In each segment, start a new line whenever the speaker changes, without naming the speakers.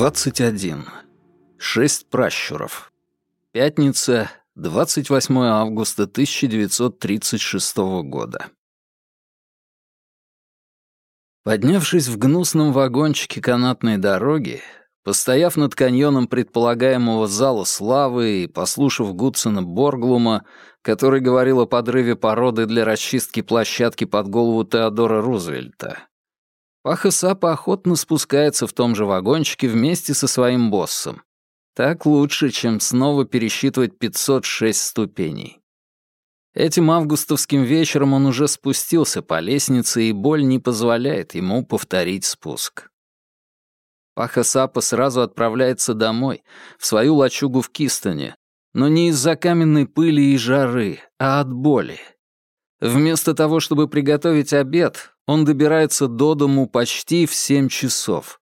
21. Шесть пращуров. Пятница, 28 августа 1936 года. Поднявшись в гнусном вагончике канатной дороги, постояв над каньоном предполагаемого зала славы и послушав Гудсона Борглума, который говорил о подрыве породы для расчистки площадки под голову Теодора Рузвельта, Паха Сапа охотно спускается в том же вагончике вместе со своим боссом. Так лучше, чем снова пересчитывать 506 ступеней. Этим августовским вечером он уже спустился по лестнице, и боль не позволяет ему повторить спуск. Паха Сапа сразу отправляется домой, в свою лачугу в Кистоне, но не из-за каменной пыли и жары, а от боли. Вместо того, чтобы приготовить обед, он добирается до дому почти в семь часов.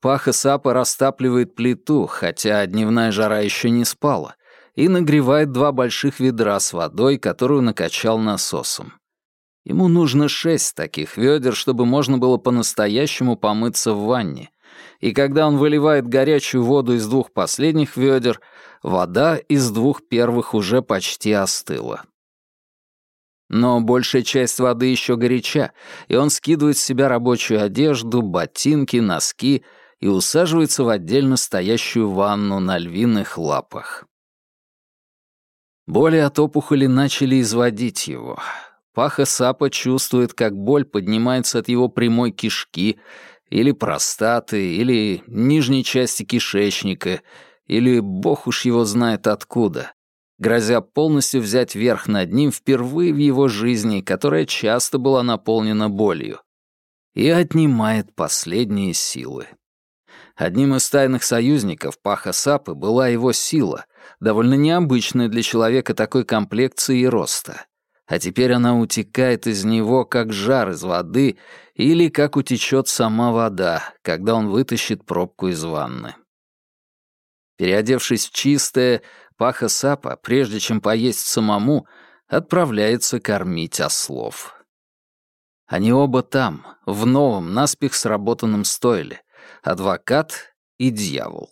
Паха Сапа растапливает плиту, хотя дневная жара еще не спала, и нагревает два больших ведра с водой, которую накачал насосом. Ему нужно шесть таких ведер, чтобы можно было по-настоящему помыться в ванне. И когда он выливает горячую воду из двух последних ведер, вода из двух первых уже почти остыла. Но большая часть воды еще горяча, и он скидывает с себя рабочую одежду, ботинки, носки и усаживается в отдельно стоящую ванну на львиных лапах. Боли от опухоли начали изводить его. Паха Сапа чувствует, как боль поднимается от его прямой кишки или простаты, или нижней части кишечника, или бог уж его знает откуда грозя полностью взять верх над ним впервые в его жизни, которая часто была наполнена болью, и отнимает последние силы. Одним из тайных союзников Паха Сапы была его сила, довольно необычная для человека такой комплекции и роста. А теперь она утекает из него, как жар из воды, или как утечет сама вода, когда он вытащит пробку из ванны. Переодевшись в чистое, Паха Сапа, прежде чем поесть самому, отправляется кормить ослов. Они оба там, в новом, наспех сработанном стойле. Адвокат и дьявол.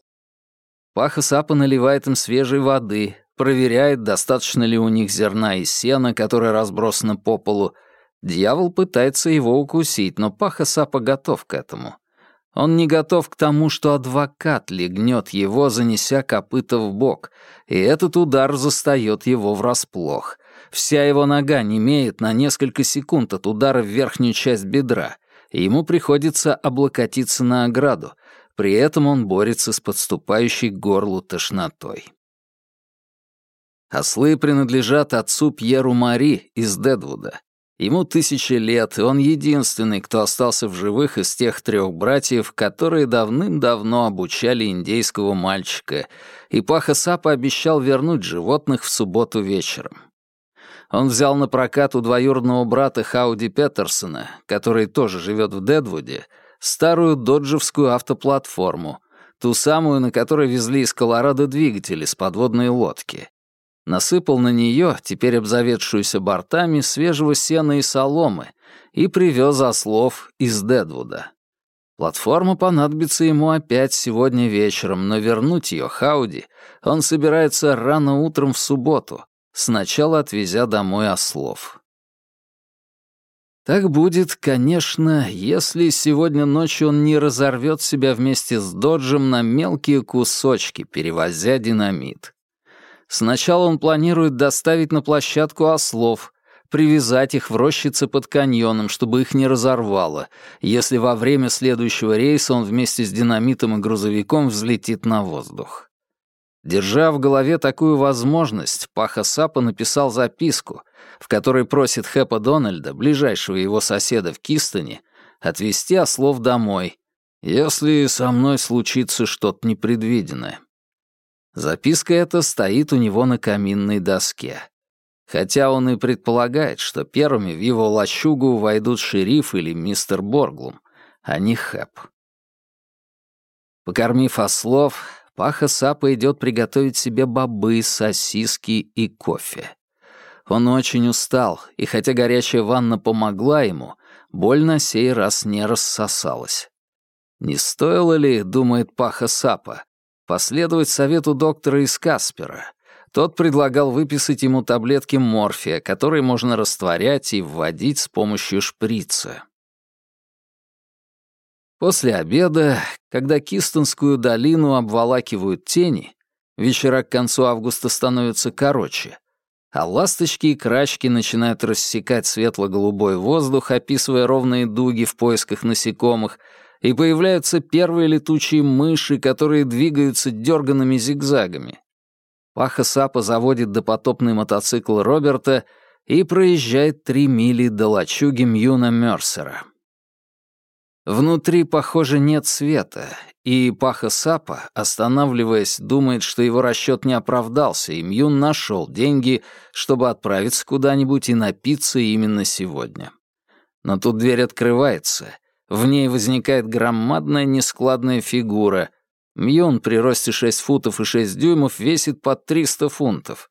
Паха Сапа наливает им свежей воды, проверяет, достаточно ли у них зерна и сена, которое разбросано по полу. Дьявол пытается его укусить, но Паха Сапа готов к этому. Он не готов к тому, что адвокат легнет его, занеся копыта в бок, и этот удар застает его врасплох. Вся его нога немеет на несколько секунд от удара в верхнюю часть бедра, и ему приходится облокотиться на ограду, при этом он борется с подступающей к горлу тошнотой. Ослы принадлежат отцу Пьеру Мари из Дедвуда, Ему тысячи лет, и он единственный, кто остался в живых из тех трех братьев, которые давным-давно обучали индейского мальчика, и Паха Сапа обещал вернуть животных в субботу вечером. Он взял на прокат у двоюродного брата Хауди Петерсона, который тоже живет в Дедвуде, старую доджевскую автоплатформу, ту самую, на которой везли из Колорадо двигатели с подводной лодки, насыпал на нее, теперь обзаведшуюся бортами, свежего сена и соломы, и привез ослов из Дедвуда. Платформа понадобится ему опять сегодня вечером, но вернуть ее Хауди он собирается рано утром в субботу, сначала отвезя домой ослов. Так будет, конечно, если сегодня ночью он не разорвет себя вместе с Доджем на мелкие кусочки, перевозя динамит. Сначала он планирует доставить на площадку ослов, привязать их в рощице под каньоном, чтобы их не разорвало, если во время следующего рейса он вместе с динамитом и грузовиком взлетит на воздух. Держа в голове такую возможность, Паха Сапа написал записку, в которой просит Хэпа Дональда, ближайшего его соседа в Кистоне, отвезти ослов домой, если со мной случится что-то непредвиденное. Записка эта стоит у него на каминной доске. Хотя он и предполагает, что первыми в его лачугу войдут шериф или мистер Борглум, а не Хэп. Покормив ослов, Паха Сапа идет приготовить себе бобы, сосиски и кофе. Он очень устал, и хотя горячая ванна помогла ему, боль на сей раз не рассосалась. Не стоило ли, думает Паха Сапа, последовать совету доктора из Каспера? Тот предлагал выписать ему таблетки морфия, которые можно растворять и вводить с помощью шприца. После обеда, когда Кистонскую долину обволакивают тени, вечера к концу августа становятся короче, а ласточки и крачки начинают рассекать светло-голубой воздух, описывая ровные дуги в поисках насекомых, и появляются первые летучие мыши, которые двигаются дерганными зигзагами. Паха Сапа заводит допотопный мотоцикл Роберта и проезжает три мили до лачуги Мьюна Мерсера. Внутри, похоже, нет света, и Паха Сапа, останавливаясь, думает, что его расчет не оправдался, и Мьюн нашел деньги, чтобы отправиться куда-нибудь и напиться именно сегодня. Но тут дверь открывается, в ней возникает громадная нескладная фигура. Мьюн при росте 6 футов и 6 дюймов весит под 300 фунтов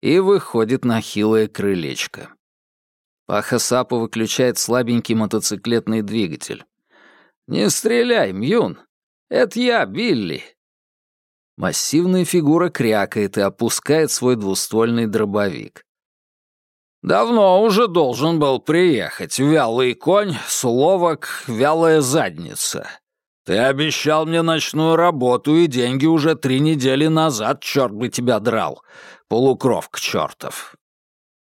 и выходит на хилое крылечко. Паха выключает слабенький мотоциклетный двигатель. «Не стреляй, Мьюн! Это я, Билли!» Массивная фигура крякает и опускает свой двуствольный дробовик. «Давно уже должен был приехать. Вялый конь, словок, вялая задница. Ты обещал мне ночную работу и деньги уже три недели назад, черт бы тебя драл. Полукровка чертов.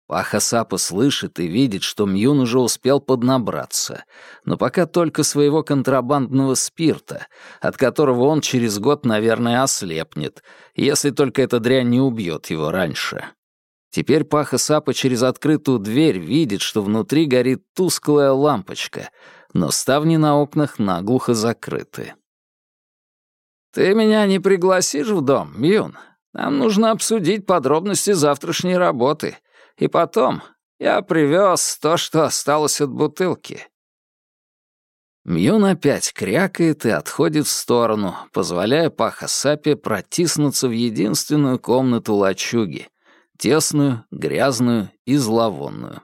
Паха слышит и видит, что Мьюн уже успел поднабраться, но пока только своего контрабандного спирта, от которого он через год, наверное, ослепнет, если только эта дрянь не убьет его раньше. Теперь Паха Сапа через открытую дверь видит, что внутри горит тусклая лампочка, но ставни на окнах наглухо закрыты. «Ты меня не пригласишь в дом, Мьюн? Нам нужно обсудить подробности завтрашней работы», и потом я привез то, что осталось от бутылки». Мьюн опять крякает и отходит в сторону, позволяя Пахасапе протиснуться в единственную комнату лачуги, тесную, грязную и зловонную.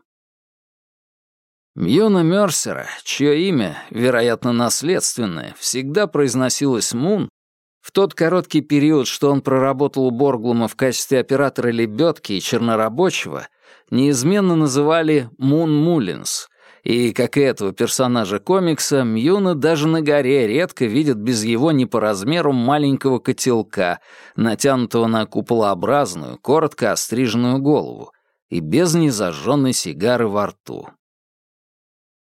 Мьюна Мёрсера, чье имя, вероятно, наследственное, всегда произносилось Мун, в тот короткий период, что он проработал у Борглума в качестве оператора лебедки и чернорабочего, неизменно называли Мун Муллинс, и, как и этого персонажа комикса, Мьюна даже на горе редко видят без его не по размеру маленького котелка, натянутого на куполообразную, коротко остриженную голову, и без незажженной сигары во рту.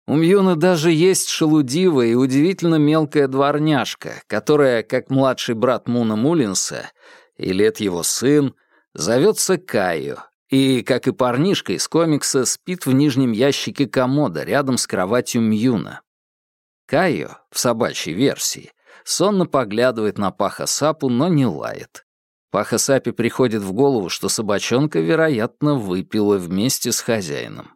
У Мьюна даже есть шелудивая и удивительно мелкая дворняжка, которая, как младший брат Муна Муллинса, и лет его сын, зовется Кайо, и, как и парнишка из комикса, спит в нижнем ящике комода рядом с кроватью Мьюна. Кайо, в собачьей версии, сонно поглядывает на Паха Сапу, но не лает. Паха Сапе приходит в голову, что собачонка, вероятно, выпила вместе с хозяином.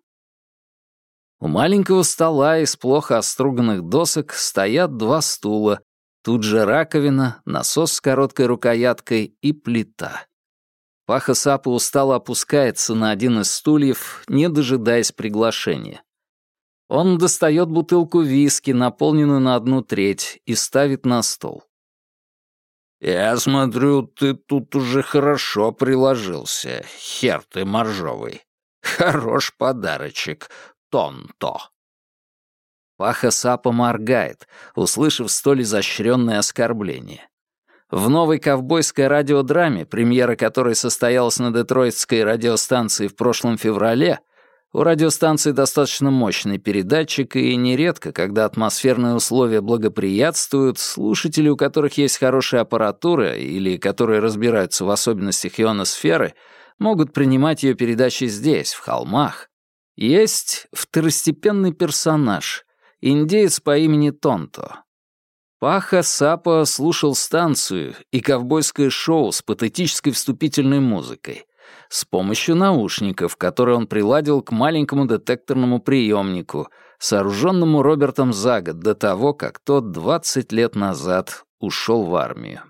У маленького стола из плохо оструганных досок стоят два стула, тут же раковина, насос с короткой рукояткой и плита. Паха Сапа устало опускается на один из стульев, не дожидаясь приглашения. Он достает бутылку виски, наполненную на одну треть, и ставит на стол. «Я смотрю, ты тут уже хорошо приложился, хер ты моржовый. Хорош подарочек, Тонто». Паха Сапа моргает, услышав столь изощренное оскорбление. В новой ковбойской радиодраме, премьера которой состоялась на детройтской радиостанции в прошлом феврале, у радиостанции достаточно мощный передатчик, и нередко, когда атмосферные условия благоприятствуют, слушатели, у которых есть хорошая аппаратура или которые разбираются в особенностях ионосферы, могут принимать ее передачи здесь, в холмах. Есть второстепенный персонаж, индеец по имени Тонто, Паха Сапа слушал станцию и ковбойское шоу с патетической вступительной музыкой с помощью наушников, которые он приладил к маленькому детекторному приемнику, сооруженному Робертом за год до того, как тот 20 лет назад ушел в армию.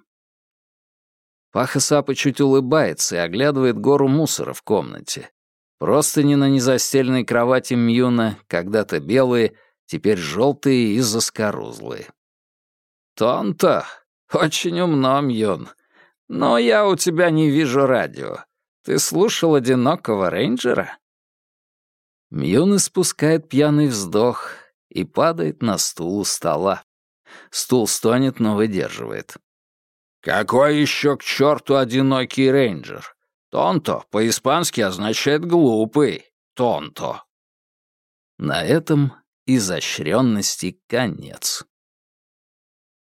Паха Сапа чуть улыбается и оглядывает гору мусора в комнате. Просто не на незастеленной кровати Мьюна, когда-то белые, теперь желтые и заскорузлые. Тонто, очень умно, Мьюн. Но я у тебя не вижу радио. Ты слушал «Одинокого рейнджера»?» Мьюн испускает пьяный вздох и падает на стул у стола. Стул стонет, но выдерживает. «Какой еще к черту одинокий рейнджер? Тонто по-испански означает «глупый». Тонто». На этом изощренности конец.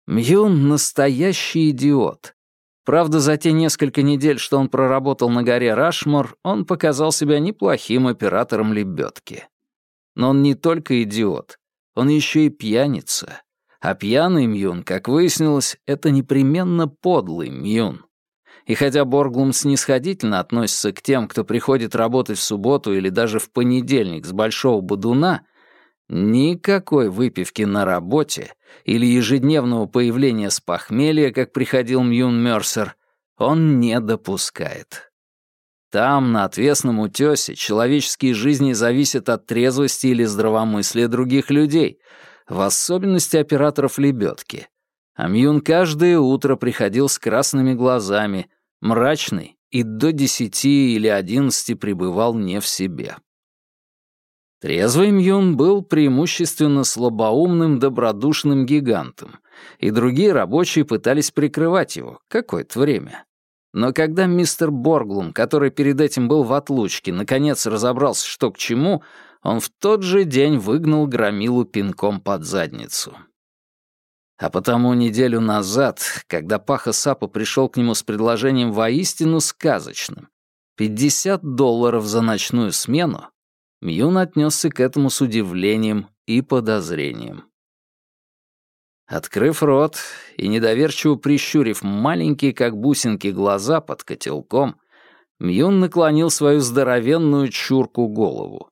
Мьюн — настоящий идиот. Правда, за те несколько недель, что он проработал на горе Рашмор, он показал себя неплохим оператором лебедки. Но он не только идиот, он еще и пьяница. А пьяный Мьюн, как выяснилось, это непременно подлый Мьюн. И хотя Борглум снисходительно относится к тем, кто приходит работать в субботу или даже в понедельник с большого бодуна, Никакой выпивки на работе или ежедневного появления с похмелья, как приходил Мьюн Мёрсер, он не допускает. Там, на отвесном утёсе, человеческие жизни зависят от трезвости или здравомыслия других людей, в особенности операторов лебедки. А Мьюн каждое утро приходил с красными глазами, мрачный, и до десяти или одиннадцати пребывал не в себе. Трезвый Мьюн был преимущественно слабоумным, добродушным гигантом, и другие рабочие пытались прикрывать его какое-то время. Но когда мистер Борглум, который перед этим был в отлучке, наконец разобрался, что к чему, он в тот же день выгнал громилу пинком под задницу. А потому неделю назад, когда Паха Сапа пришел к нему с предложением воистину сказочным — 50 долларов за ночную смену, Мьюн отнесся к этому с удивлением и подозрением. Открыв рот и недоверчиво прищурив маленькие, как бусинки, глаза под котелком, Мьюн наклонил свою здоровенную чурку голову.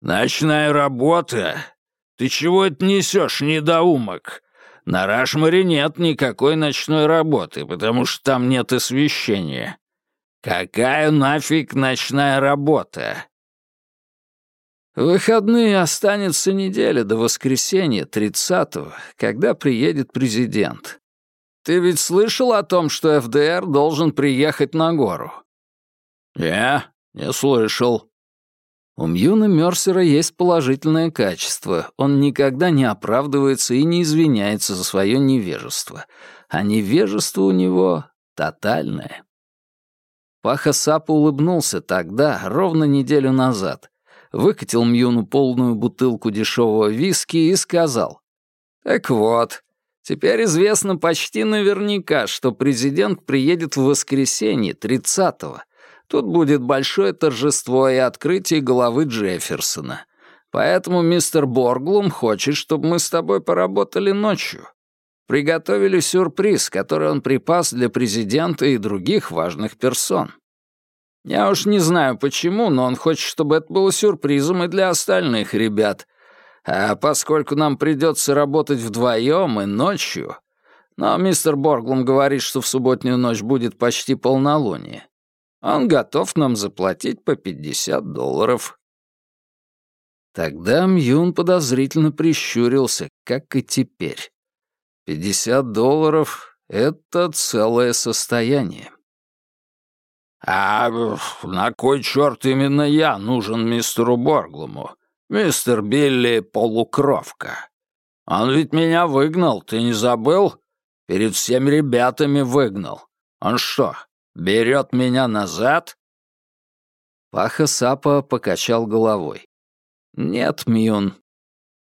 «Ночная работа? Ты чего это несешь, недоумок? На Рашмаре нет никакой ночной работы, потому что там нет освещения. Какая нафиг ночная работа? В выходные останется неделя до воскресенья, 30-го, когда приедет президент. Ты ведь слышал о том, что ФДР должен приехать на гору? Я не слышал. У Мьюна Мёрсера есть положительное качество. Он никогда не оправдывается и не извиняется за свое невежество. А невежество у него тотальное. Паха Сапа улыбнулся тогда, ровно неделю назад, выкатил Мьюну полную бутылку дешевого виски и сказал. «Так вот, теперь известно почти наверняка, что президент приедет в воскресенье, 30-го. Тут будет большое торжество и открытие головы Джефферсона. Поэтому мистер Борглум хочет, чтобы мы с тобой поработали ночью. Приготовили сюрприз, который он припас для президента и других важных персон. Я уж не знаю почему, но он хочет, чтобы это было сюрпризом и для остальных ребят. А поскольку нам придется работать вдвоем и ночью... Но мистер Борглум говорит, что в субботнюю ночь будет почти полнолуние. Он готов нам заплатить по 50 долларов. Тогда Мьюн подозрительно прищурился, как и теперь. 50 долларов — это целое состояние. «А на кой черт именно я нужен мистеру Борглуму? Мистер Билли — полукровка. Он ведь меня выгнал, ты не забыл? Перед всеми ребятами выгнал. Он что, берет меня назад?» Паха Сапа покачал головой. «Нет, Мьюн.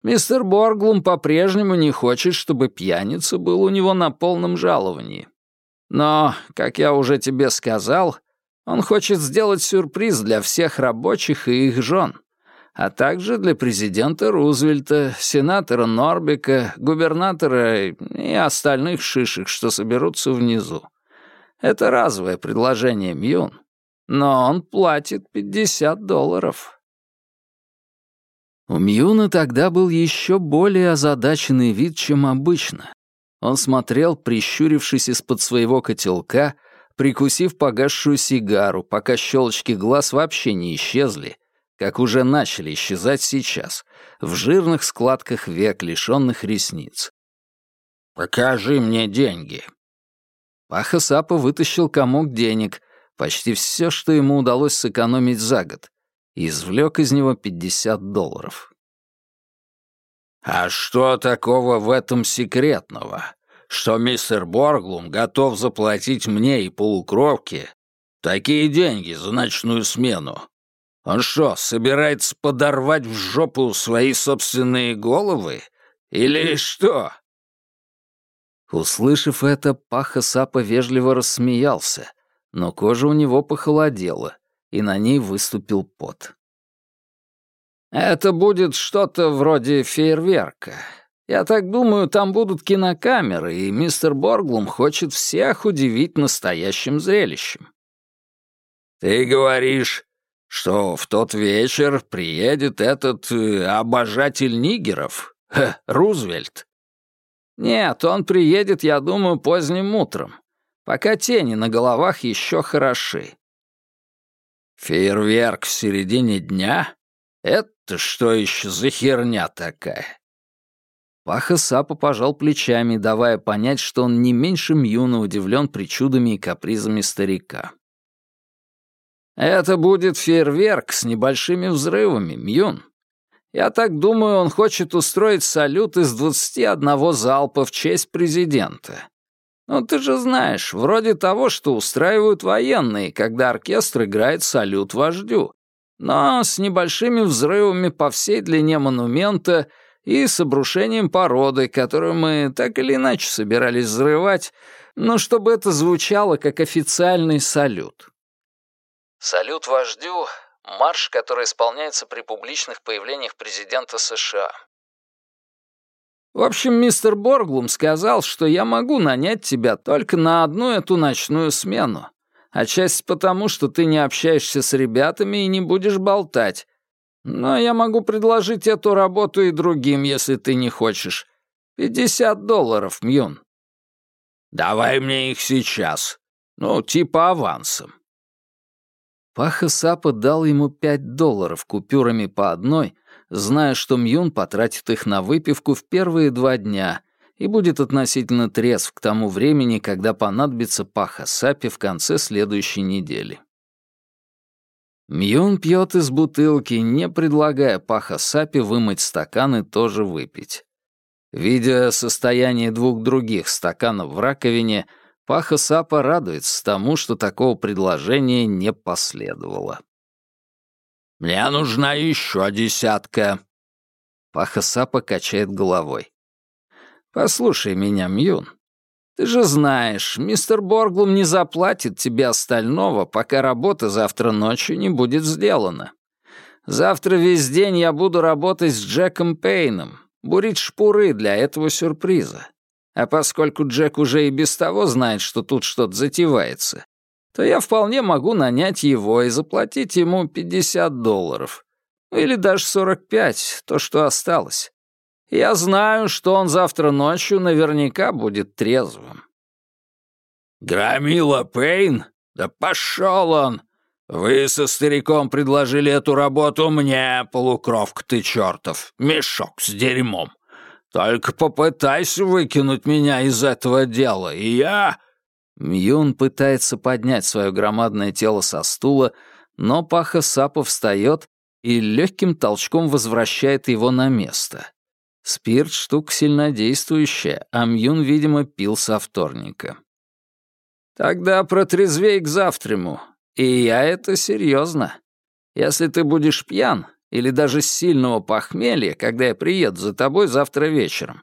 Мистер Борглум по-прежнему не хочет, чтобы пьяница был у него на полном жаловании. Но, как я уже тебе сказал, он хочет сделать сюрприз для всех рабочих и их жен, а также для президента Рузвельта, сенатора Норбека, губернатора и остальных шишек, что соберутся внизу. Это разовое предложение, Мьюн. Но он платит 50 долларов. У Мьюна тогда был еще более озадаченный вид, чем обычно. Он смотрел, прищурившись из-под своего котелка, прикусив погасшую сигару, пока щелочки глаз вообще не исчезли, как уже начали исчезать сейчас, в жирных складках век, лишенных ресниц.
покажи мне деньги».
Паха Сапа вытащил комок денег, почти все, что ему удалось сэкономить за год, и извлек из него 50 долларов.
«А что такого в этом секретного, что мистер Борглум готов заплатить мне и полукровке такие деньги за ночную смену? Он что, собирается подорвать в жопу свои собственные головы? Или что?»
Услышав это, Паха Сапа вежливо рассмеялся, но кожа у него похолодела, и на ней выступил пот. «Это будет что-то вроде фейерверка. Я так думаю, там будут кинокамеры, и мистер Борглум хочет всех удивить настоящим зрелищем».
«Ты говоришь, что в тот вечер приедет этот э, обожатель нигеров, э, Рузвельт?»
«Нет, он приедет, я думаю, поздним утром, пока тени на головах еще хороши».
«Фейерверк в середине дня? Это что еще за херня такая?»
Паха Сапа пожал плечами, давая понять, что он не меньше Мьюна удивлен причудами и капризами старика. «Это будет фейерверк с небольшими взрывами, Мьюн. Я так думаю, он хочет устроить салют из двадцати одного залпа в честь президента. Ну, ты же знаешь, вроде того, что устраивают военные, когда оркестр играет салют вождю. Но с небольшими взрывами по всей длине монумента и с обрушением породы, которую мы так или иначе собирались взрывать, но чтобы это звучало как официальный салют. Салют вождю марш, который исполняется при публичных появлениях президента США. В общем, мистер Борглум сказал, что я могу нанять тебя только на одну эту ночную смену. Отчасти потому, что ты не общаешься с ребятами и не будешь болтать. Но я могу предложить эту работу и другим, если ты не хочешь. Пятьдесят долларов, Мьюн.
Давай мне их сейчас. Ну, типа авансом.
Паха Сапа дал ему пять долларов купюрами по одной, зная, что Мьюн потратит их на выпивку в первые два дня и будет относительно трезв к тому времени, когда понадобится Паха Сапе в конце следующей недели. Мьюн пьет из бутылки, не предлагая Паха Сапе вымыть стакан и тоже выпить. Видя состояние двух других стаканов в раковине, Паха Сапа радуется тому, что такого предложения не последовало.
«Мне нужна еще десятка».
Паха Сапа качает головой. «Послушай меня, Мьюн. Ты же знаешь, мистер Борглум не заплатит тебе остального, пока работа завтра ночью не будет сделана. Завтра весь день я буду работать с Джеком Пейном, бурить шпуры для этого сюрприза. А поскольку Джек уже и без того знает, что тут что-то затевается, то я вполне могу нанять его и заплатить ему 50 долларов. Или даже 45, то, что осталось. Я знаю, что он завтра ночью наверняка будет трезвым.
«Громила Пейн? Да пошел он! Вы со стариком предложили эту работу мне, полукровка ты чертов, мешок с дерьмом. Только попытайся выкинуть меня из этого дела, и я...»
Мьюн пытается поднять свое громадное тело со стула, но Паха Сапа встает и легким толчком возвращает его на место. Спирт — штука сильнодействующая, а Мьюн, видимо, пил со вторника. «Тогда протрезвей к завтраму, и я это серьезно. Если ты будешь пьян, или даже сильного похмелья, когда я приеду за тобой завтра вечером,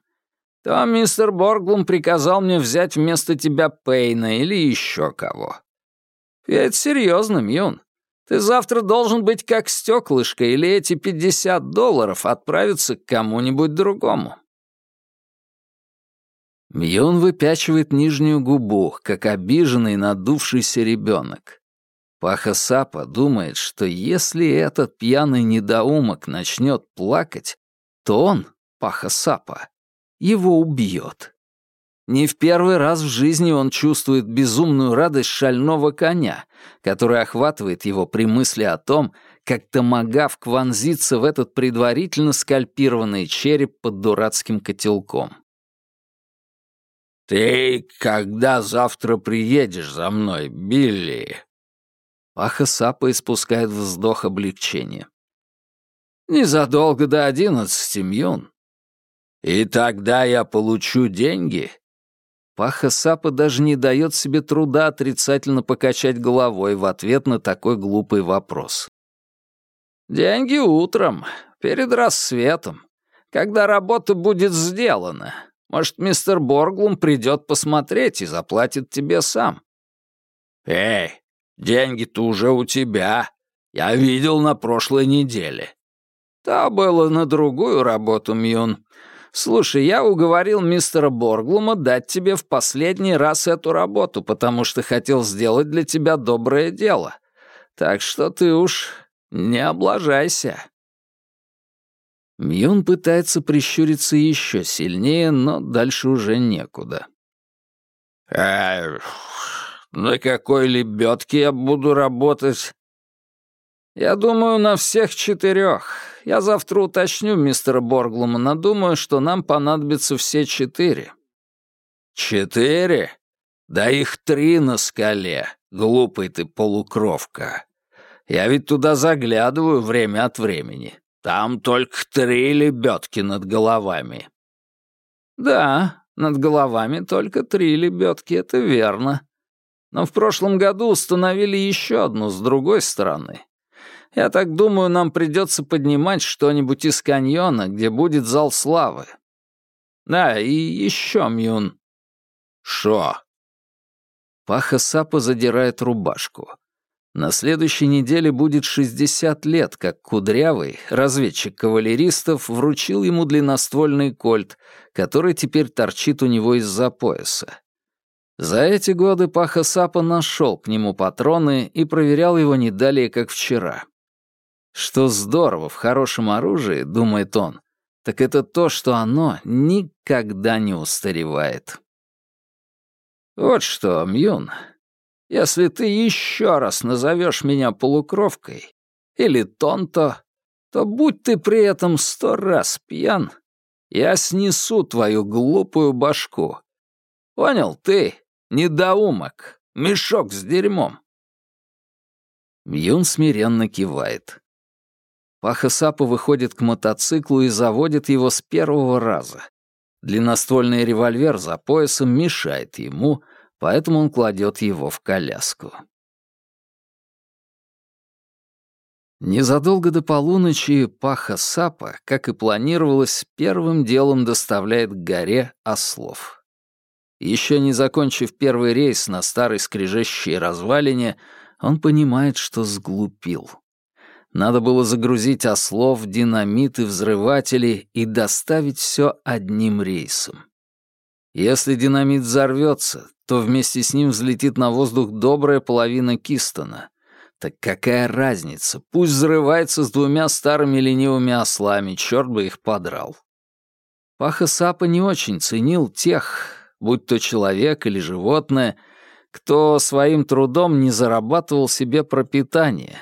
то мистер Борглум приказал мне взять вместо тебя Пейна или еще кого. Я это серьезно, Мьюн. Ты завтра должен быть как стеклышко, или эти 50 долларов отправятся к кому-нибудь другому. Мьюн выпячивает нижнюю губу, как обиженный надувшийся ребенок. Паха Сапа думает, что если этот пьяный недоумок начнет плакать, то он, Паха Сапа, его убьет. Не в первый раз в жизни он чувствует безумную радость шального коня, который охватывает его при мысли о том, как томагавк вонзится в этот предварительно скальпированный череп под дурацким котелком.
«Ты когда завтра приедешь за мной, Билли?»
Паха Сапа испускает вздох облегчения. «Незадолго до одиннадцати, Мьюн».
«И тогда я получу деньги?»
Паха Сапа даже не дает себе труда отрицательно покачать головой в ответ на такой глупый вопрос. «Деньги утром, перед рассветом, когда работа будет сделана. Может, мистер Борглум придет посмотреть и заплатит тебе сам».
«Эй, деньги-то уже у тебя. Я видел на прошлой неделе».
«То было на другую работу, Мьюн. Слушай, я уговорил мистера Борглума дать тебе в последний раз эту работу, потому что хотел сделать для тебя доброе дело. Так что ты уж не облажайся». Мьюн пытается прищуриться еще сильнее, но дальше уже некуда.
«Эх, на какой лебедке я буду работать?»
«Я думаю, на всех четырех. Я завтра уточню мистера Борглума, но думаю, что нам понадобится все четыре».
«Четыре? Да их три на скале, глупый ты полукровка. Я ведь туда заглядываю время от времени. Там только три лебедки над головами».
«Да, над головами только три лебедки, это верно. Но в прошлом году установили еще одну с другой стороны. Я так думаю, нам придется поднимать что-нибудь из каньона, где будет зал славы. Да, и еще, Мюн.
Шо?
Паха Сапа задирает рубашку. На следующей неделе будет 60 лет, как Кудрявый, разведчик кавалеристов, вручил ему длинноствольный кольт, который теперь торчит у него из-за пояса. За эти годы Паха Сапа нашел к нему патроны и проверял его не далее, как вчера. Что здорово в хорошем оружии, думает он, так это то, что оно никогда не устаревает. Вот что, Мьюн, если ты еще раз назовешь меня полукровкой или тонто, то будь ты при этом сто раз пьян, я снесу твою глупую башку. Понял ты, недоумок, мешок с дерьмом? Мьюн смиренно кивает. Паха Сапа выходит к мотоциклу и заводит его с первого раза. Длинноствольный револьвер за поясом мешает ему, поэтому он кладет его в коляску. Незадолго до полуночи Паха Сапа, как и планировалось, первым делом доставляет к горе ослов. Еще не закончив первый рейс на старой скрежещей развалине, он понимает, что сглупил. Надо было загрузить ослов, динамит и взрыватели и доставить все одним рейсом. Если динамит взорвется, то вместе с ним взлетит на воздух добрая половина Кистона. Так какая разница? Пусть взрывается с двумя старыми ленивыми ослами, черт бы их подрал. Паха Сапа не очень ценил тех, будь то человек или животное, кто своим трудом не зарабатывал себе пропитание,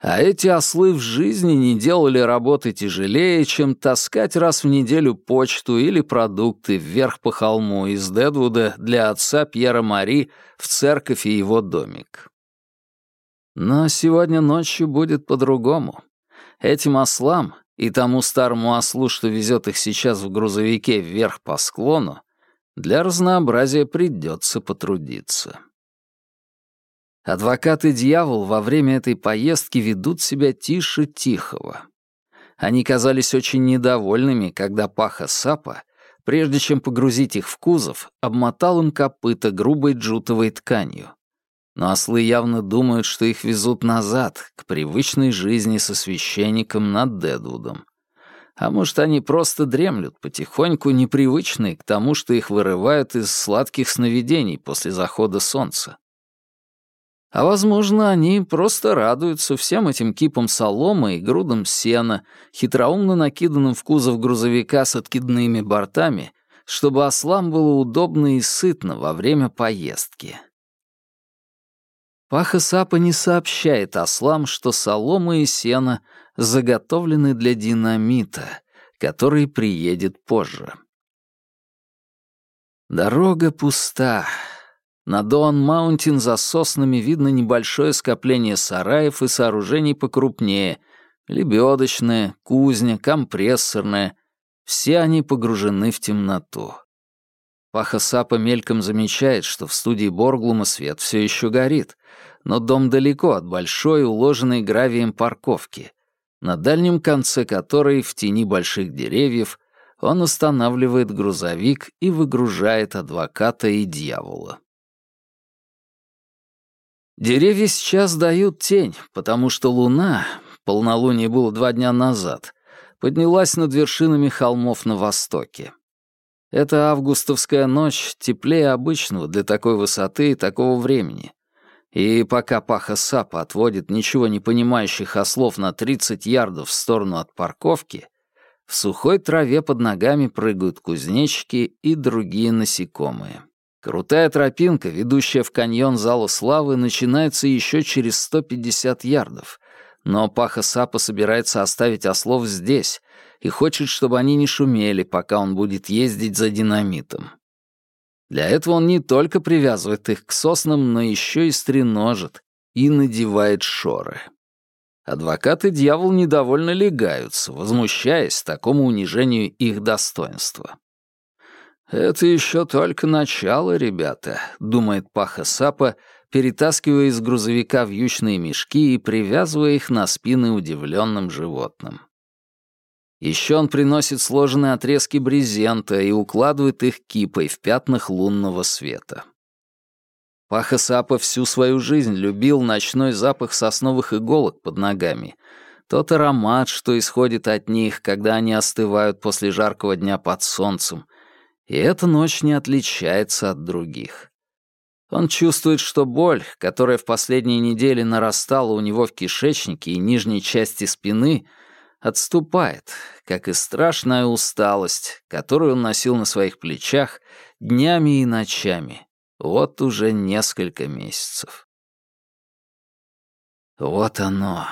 а эти ослы в жизни не делали работы тяжелее, чем таскать раз в неделю почту или продукты вверх по холму из Дедвуда для отца Пьера Мари в церковь и его домик. Но сегодня ночью будет по-другому. Этим ослам и тому старому ослу, что везет их сейчас в грузовике вверх по склону, для разнообразия придется потрудиться. Адвокат и дьявол во время этой поездки ведут себя тише тихого. Они казались очень недовольными, когда Паха Сапа, прежде чем погрузить их в кузов, обмотал им копыта грубой джутовой тканью. Но ослы явно думают, что их везут назад, к привычной жизни со священником над Дедвудом. А может, они просто дремлют потихоньку, непривычные к тому, что их вырывают из сладких сновидений после захода солнца. А, возможно, они просто радуются всем этим кипам соломы и грудам сена, хитроумно накиданным в кузов грузовика с откидными бортами, чтобы ослам было удобно и сытно во время поездки. Паха Сапа не сообщает ослам, что солома и сено заготовлены для динамита, который приедет позже. Дорога пуста. На Доан-Маунтин за соснами видно небольшое скопление сараев и сооружений покрупнее. Лебедочная, кузня, компрессорная. Все они погружены в темноту. Паха Сапа мельком замечает, что в студии Борглума свет все еще горит, но дом далеко от большой, уложенной гравием парковки, на дальнем конце которой, в тени больших деревьев, он останавливает грузовик и выгружает адвоката и дьявола. Деревья сейчас дают тень, потому что луна, полнолуние было два дня назад, поднялась над вершинами холмов на востоке. Эта августовская ночь теплее обычного для такой высоты и такого времени. И пока Паха Сапа отводит ничего не понимающих ослов на 30 ярдов в сторону от парковки, в сухой траве под ногами прыгают кузнечики и другие насекомые. Крутая тропинка, ведущая в каньон Зала Славы, начинается еще через 150 ярдов, но Паха Сапа собирается оставить ослов здесь и хочет, чтобы они не шумели, пока он будет ездить за динамитом. Для этого он не только привязывает их к соснам, но еще и стреножит и надевает шоры. Адвокат и дьявол недовольно легаются, возмущаясь такому унижению их достоинства. «Это еще только начало, ребята», — думает Паха Сапа, перетаскивая из грузовика вьючные мешки и привязывая их на спины удивленным животным. Еще он приносит сложенные отрезки брезента и укладывает их кипой в пятнах лунного света. Паха Сапа всю свою жизнь любил ночной запах сосновых иголок под ногами, тот аромат, что исходит от них, когда они остывают после жаркого дня под солнцем — и эта ночь не отличается от других. Он чувствует, что боль, которая в последние недели нарастала у него в кишечнике и нижней части спины, отступает, как и страшная усталость, которую он носил на своих плечах днями и ночами, вот уже несколько месяцев. Вот оно.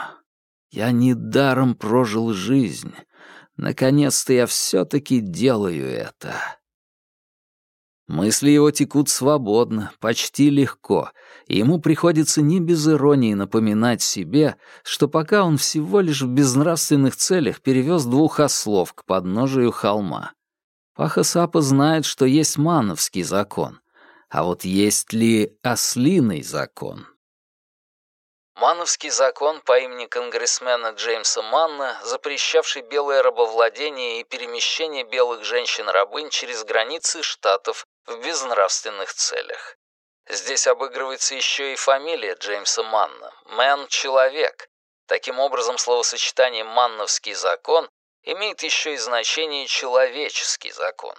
Я недаром прожил жизнь. Наконец-то я все-таки делаю это. Мысли его текут свободно, почти легко, и ему приходится не без иронии напоминать себе, что пока он всего лишь в безнравственных целях перевез двух ослов к подножию холма. Паха Сапа знает, что есть мановский закон, а вот есть ли ослиный закон? Мановский закон по имени конгрессмена Джеймса Манна, запрещавший белое рабовладение и перемещение белых женщин-рабынь через границы штатов в безнравственных целях. Здесь обыгрывается еще и фамилия Джеймса Манна – Мэн – человек. Таким образом, словосочетание «манновский закон» имеет еще и значение «человеческий закон».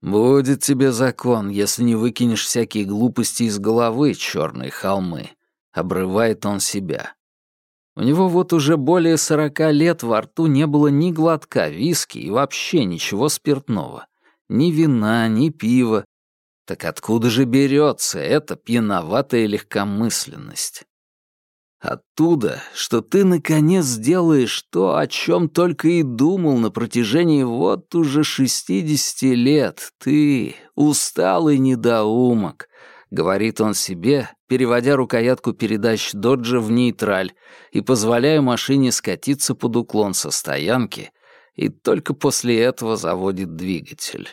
«Будет тебе закон, если не выкинешь всякие глупости из головы, черные холмы», — обрывает он себя. У него вот уже более сорока лет во рту не было ни глотка виски и вообще ничего спиртного. Ни вина, ни пива. Так откуда же берется эта пьяноватая легкомысленность? Оттуда, что ты наконец сделаешь то, о чем только и думал на протяжении вот уже шестидесяти лет. Ты усталый недоумок, — говорит он себе, переводя рукоятку передач Доджа в нейтраль и позволяя машине скатиться под уклон со стоянки, и только после этого заводит двигатель.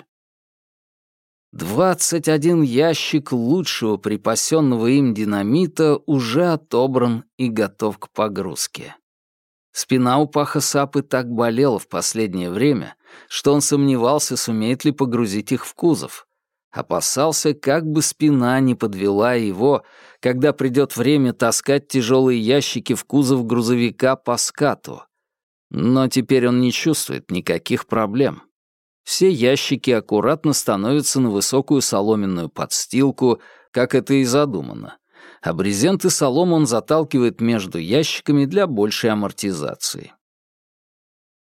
Двадцать один ящик лучшего припасенного им динамита уже отобран и готов к погрузке. Спина у Паха Сапы так болела в последнее время, что он сомневался, сумеет ли погрузить их в кузов. Опасался, как бы спина не подвела его, когда придет время таскать тяжелые ящики в кузов грузовика по скату. Но теперь он не чувствует никаких проблем. Все ящики аккуратно становятся на высокую соломенную подстилку, как это и задумано. А брезент и солому он заталкивает между ящиками для большей амортизации.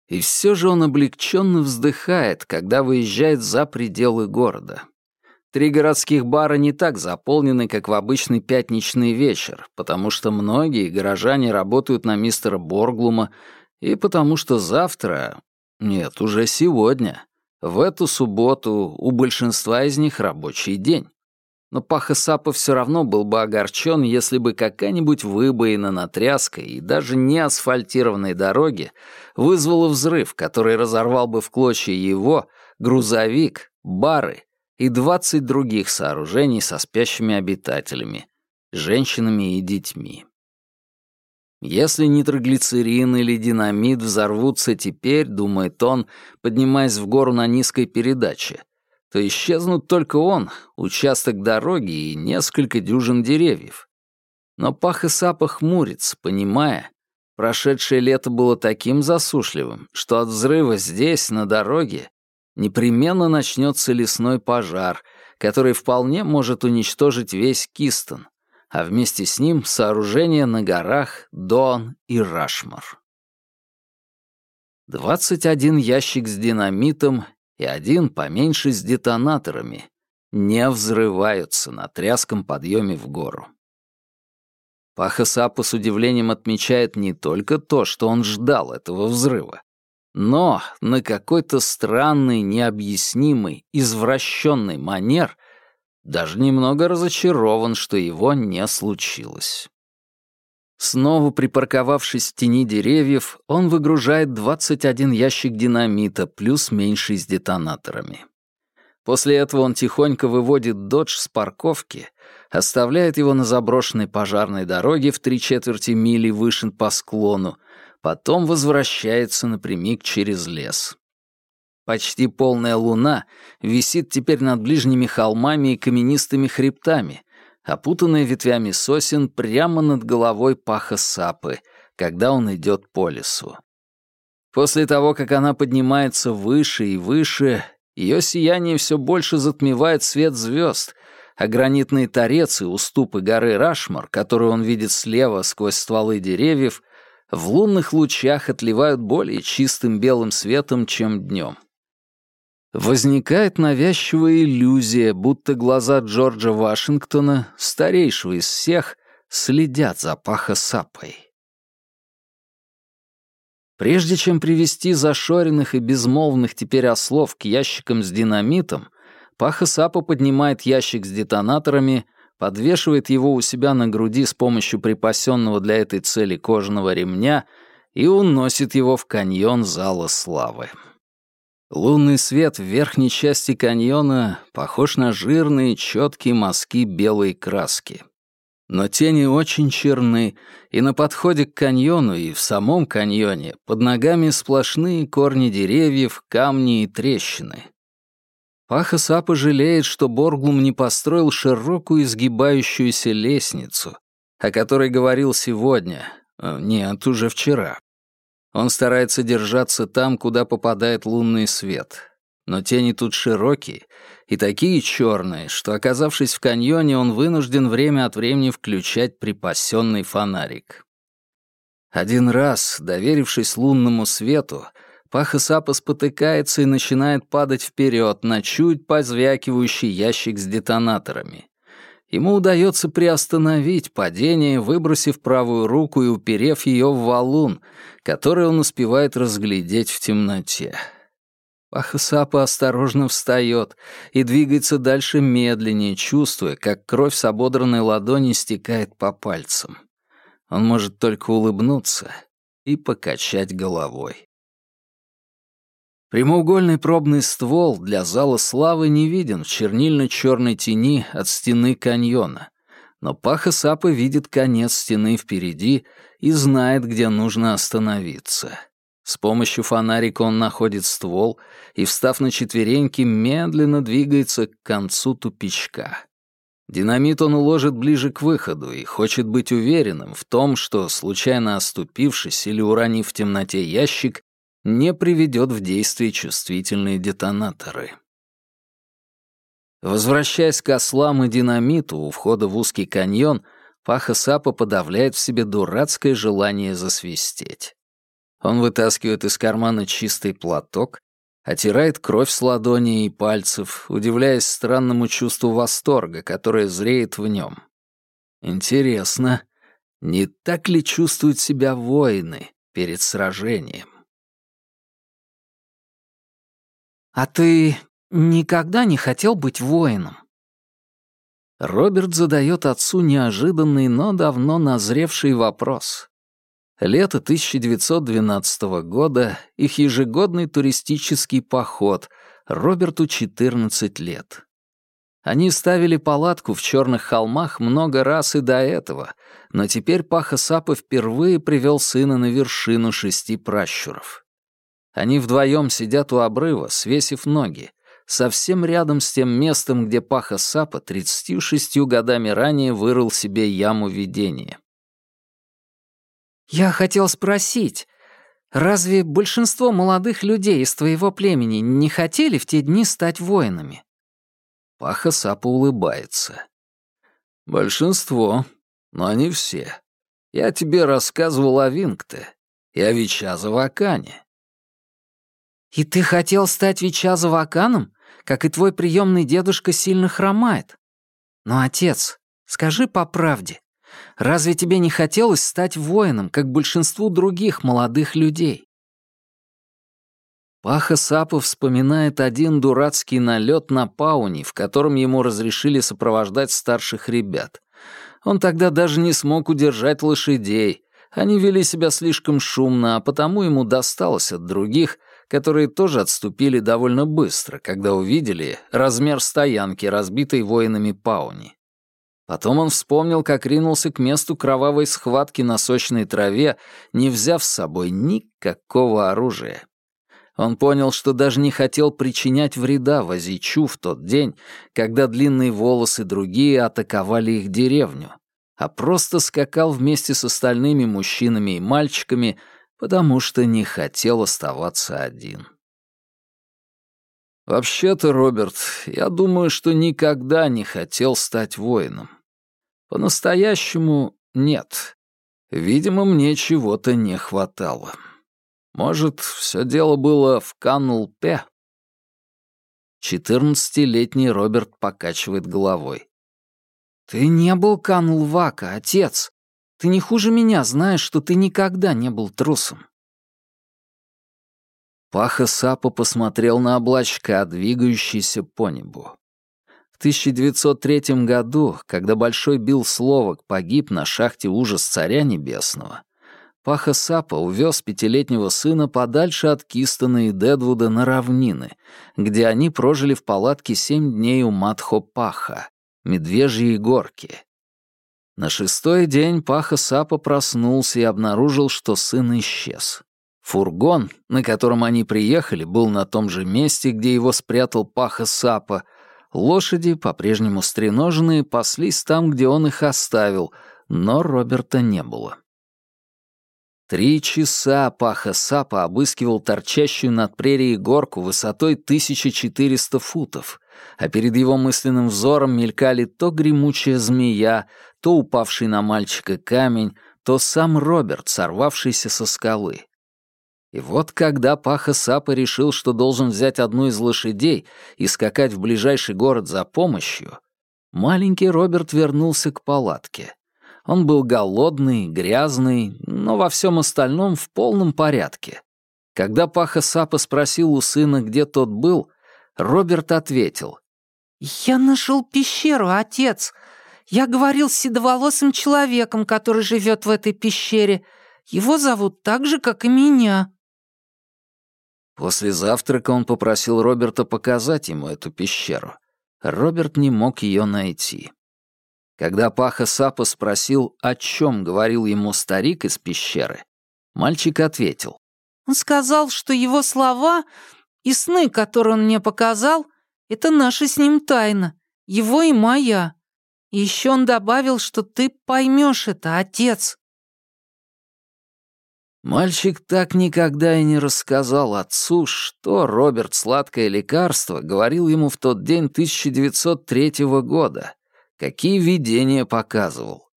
И все же он облегченно вздыхает, когда выезжает за пределы города. Три городских бара не так заполнены, как в обычный пятничный вечер, потому что многие горожане работают на мистера Борглума, и потому что завтра, нет, уже сегодня, В эту субботу у большинства из них рабочий день. Но Паха Сапа все равно был бы огорчен, если бы какая-нибудь выбоина на тряской и даже не асфальтированной дороге вызвала взрыв, который разорвал бы в клочья его, грузовик, бары и двадцать других сооружений со спящими обитателями, женщинами и детьми. Если нитроглицерин или динамит взорвутся теперь, думает он, поднимаясь в гору на низкой передаче, то исчезнут только он, участок дороги и несколько дюжин деревьев. Но Пах и Сапа хмурится, понимая, прошедшее лето было таким засушливым, что от взрыва здесь, на дороге, непременно начнется лесной пожар, который вполне может уничтожить весь Кистон, а вместе с ним сооружения на горах Дон и Рашмар. 21 ящик с динамитом и один поменьше с детонаторами не взрываются на тряском подъеме в гору. Пахасапа с удивлением отмечает не только то, что он ждал этого взрыва, но на какой-то странный, необъяснимый, извращенный манер даже немного разочарован, что его не случилось. Снова припарковавшись в тени деревьев, он выгружает 21 ящик динамита плюс меньший с детонаторами. После этого он тихонько выводит додж с парковки, оставляет его на заброшенной пожарной дороге в три четверти мили выше по склону, потом возвращается напрямик через лес. Почти полная луна висит теперь над ближними холмами и каменистыми хребтами, опутанная ветвями сосен прямо над головой паха сапы, когда он идет по лесу. После того, как она поднимается выше и выше, ее сияние все больше затмевает свет звезд, а гранитные торец и уступы горы Рашмар, которую он видит слева сквозь стволы деревьев, в лунных лучах отливают более чистым белым светом, чем днем. Возникает навязчивая иллюзия, будто глаза Джорджа Вашингтона, старейшего из всех, следят за Паха-Сапой. Прежде чем привести зашоренных и безмолвных теперь ослов к ящикам с динамитом, Паха-Сапа поднимает ящик с детонаторами, подвешивает его у себя на груди с помощью припасенного для этой цели кожаного ремня и уносит его в каньон Зала Славы. Лунный свет в верхней части каньона похож на жирные, четкие мазки белой краски. Но тени очень черны, и на подходе к каньону и в самом каньоне под ногами сплошные корни деревьев, камни и трещины. Паха Сапа жалеет, что Борглум не построил широкую изгибающуюся лестницу, о которой говорил сегодня, э, нет, уже вчера. Он старается держаться там, куда попадает лунный свет. Но тени тут широкие и такие черные, что, оказавшись в каньоне, он вынужден время от времени включать припасенный фонарик. Один раз, доверившись лунному свету, Паха Сапа спотыкается и начинает падать вперед на чуть позвякивающий ящик с детонаторами. Ему удается приостановить падение, выбросив правую руку и уперев ее в валун, который он успевает разглядеть в темноте. Пахасапа осторожно встает и двигается дальше медленнее, чувствуя, как кровь с ободранной ладони стекает по пальцам. Он может только улыбнуться и покачать головой. Прямоугольный пробный ствол для зала славы не виден в чернильно-черной тени от стены каньона, но Паха Сапа видит конец стены впереди и знает, где нужно остановиться. С помощью фонарика он находит ствол и, встав на четвереньки, медленно двигается к концу тупичка. Динамит он уложит ближе к выходу и хочет быть уверенным в том, что, случайно оступившись или уронив в темноте ящик, не приведет в действие чувствительные детонаторы. Возвращаясь к ослам и динамиту у входа в узкий каньон, Паха Сапа подавляет в себе дурацкое желание засвистеть. Он вытаскивает из кармана чистый платок, отирает кровь с ладони и пальцев, удивляясь странному чувству восторга, которое зреет в нем. Интересно, не так ли чувствуют себя воины перед сражением?
«А ты никогда не хотел быть воином?»
Роберт задает отцу неожиданный, но давно назревший вопрос. Лето 1912 года, их ежегодный туристический поход, Роберту 14 лет. Они ставили палатку в черных холмах много раз и до этого, но теперь Паха Сапа впервые привел сына на вершину шести пращуров. Они вдвоем сидят у обрыва, свесив ноги, совсем рядом с тем местом, где Паха Сапа 36 годами ранее вырыл себе яму видения.
«Я хотел спросить, разве большинство молодых людей из твоего племени не хотели в те дни стать воинами?»
Паха Сапа улыбается. «Большинство, но не все. Я тебе рассказывал о Вингте и о Вичаза-Вакане».
«И ты хотел стать Вичаза-Ваканом, как и твой приемный дедушка сильно хромает? Но, отец, скажи по правде, разве тебе не хотелось стать воином, как большинству других молодых людей?»
Паха Сапа вспоминает один дурацкий налет на Пауни, в котором ему разрешили сопровождать старших ребят. Он тогда даже не смог удержать лошадей. Они вели себя слишком шумно, а потому ему досталось от других, которые тоже отступили довольно быстро, когда увидели размер стоянки, разбитой воинами Пауни. Потом он вспомнил, как ринулся к месту кровавой схватки на сочной траве, не взяв с собой никакого оружия. Он понял, что даже не хотел причинять вреда Вазичу в тот день, когда длинные волосы другие атаковали их деревню, а просто скакал вместе с остальными мужчинами и мальчиками, потому что не хотел оставаться один. Вообще-то, Роберт, я думаю, что никогда не хотел стать воином. По-настоящему нет. Видимо, мне чего-то не хватало. Может, все дело было в Канулпе? Четырнадцатилетний Роберт покачивает головой.
«Ты не был Канулвака, отец. Ты не хуже меня знаешь, что ты никогда не был трусом».
Паха Сапа посмотрел на облачка, двигающиеся по небу. В 1903 году, когда Большой Билл Словак погиб на шахте «Ужас Царя Небесного», Паха Сапа увез пятилетнего сына подальше от Кистона и Дедвуда на равнины, где они прожили в палатке семь дней у Матхо-Паха, Медвежьей горки. На шестой день Паха Сапа проснулся и обнаружил, что сын исчез. Фургон, на котором они приехали, был на том же месте, где его спрятал Паха Сапа. Лошади, по-прежнему стреноженные, паслись там, где он их оставил, но Роберта не было. Три часа Паха Сапа обыскивал торчащую над прерией горку высотой 1400 футов, а перед его мысленным взором мелькали то гремучая змея, то упавший на мальчика камень, то сам Роберт, сорвавшийся со скалы. И вот когда Паха Сапа решил, что должен взять одну из лошадей и скакать в ближайший город за помощью, маленький Роберт вернулся к палатке. Он был голодный, грязный, но во всем остальном в полном порядке. Когда Паха Сапа спросил у сына, где тот был, Роберт ответил.
«Я нашел пещеру, отец. Я говорил с седоволосым человеком, который живет в этой пещере. Его зовут так же, как и меня».
После завтрака он попросил Роберта показать ему эту пещеру. Роберт не мог ее найти. Когда Паха Сапа спросил, о чем говорил ему старик из пещеры, мальчик ответил.
«Он сказал, что его слова и сны, которые он мне показал, это наша с ним тайна, его и моя. И еще он добавил, что ты поймешь это, отец».
Мальчик так никогда и не рассказал отцу, что Роберт Сладкое Лекарство говорил ему в тот день 1903 года, какие видения показывал.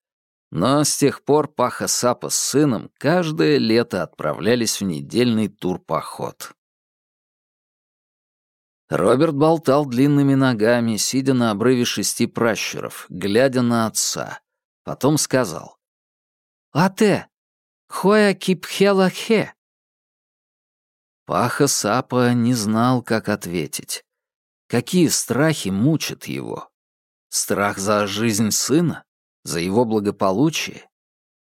Но с тех пор Паха Сапа с сыном каждое лето отправлялись в недельный турпоход. Роберт болтал длинными ногами, сидя на обрыве шести пращуров, глядя на отца. Потом сказал.
«Ате, хоя кипхела хе».
Паха Сапа не знал, как ответить. Какие страхи мучат его? Страх за жизнь сына? За его благополучие?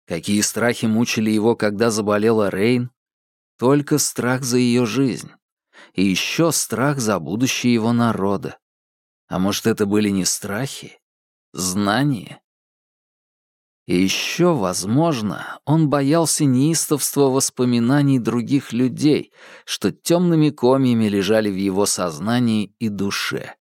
Какие страхи мучили его, когда заболела Рейн? Только страх за ее жизнь. И еще страх за будущее его народа. А может, это были не страхи? Знания? И еще, возможно, он боялся неистовства воспоминаний других людей, что темными комьями лежали в его сознании и душе.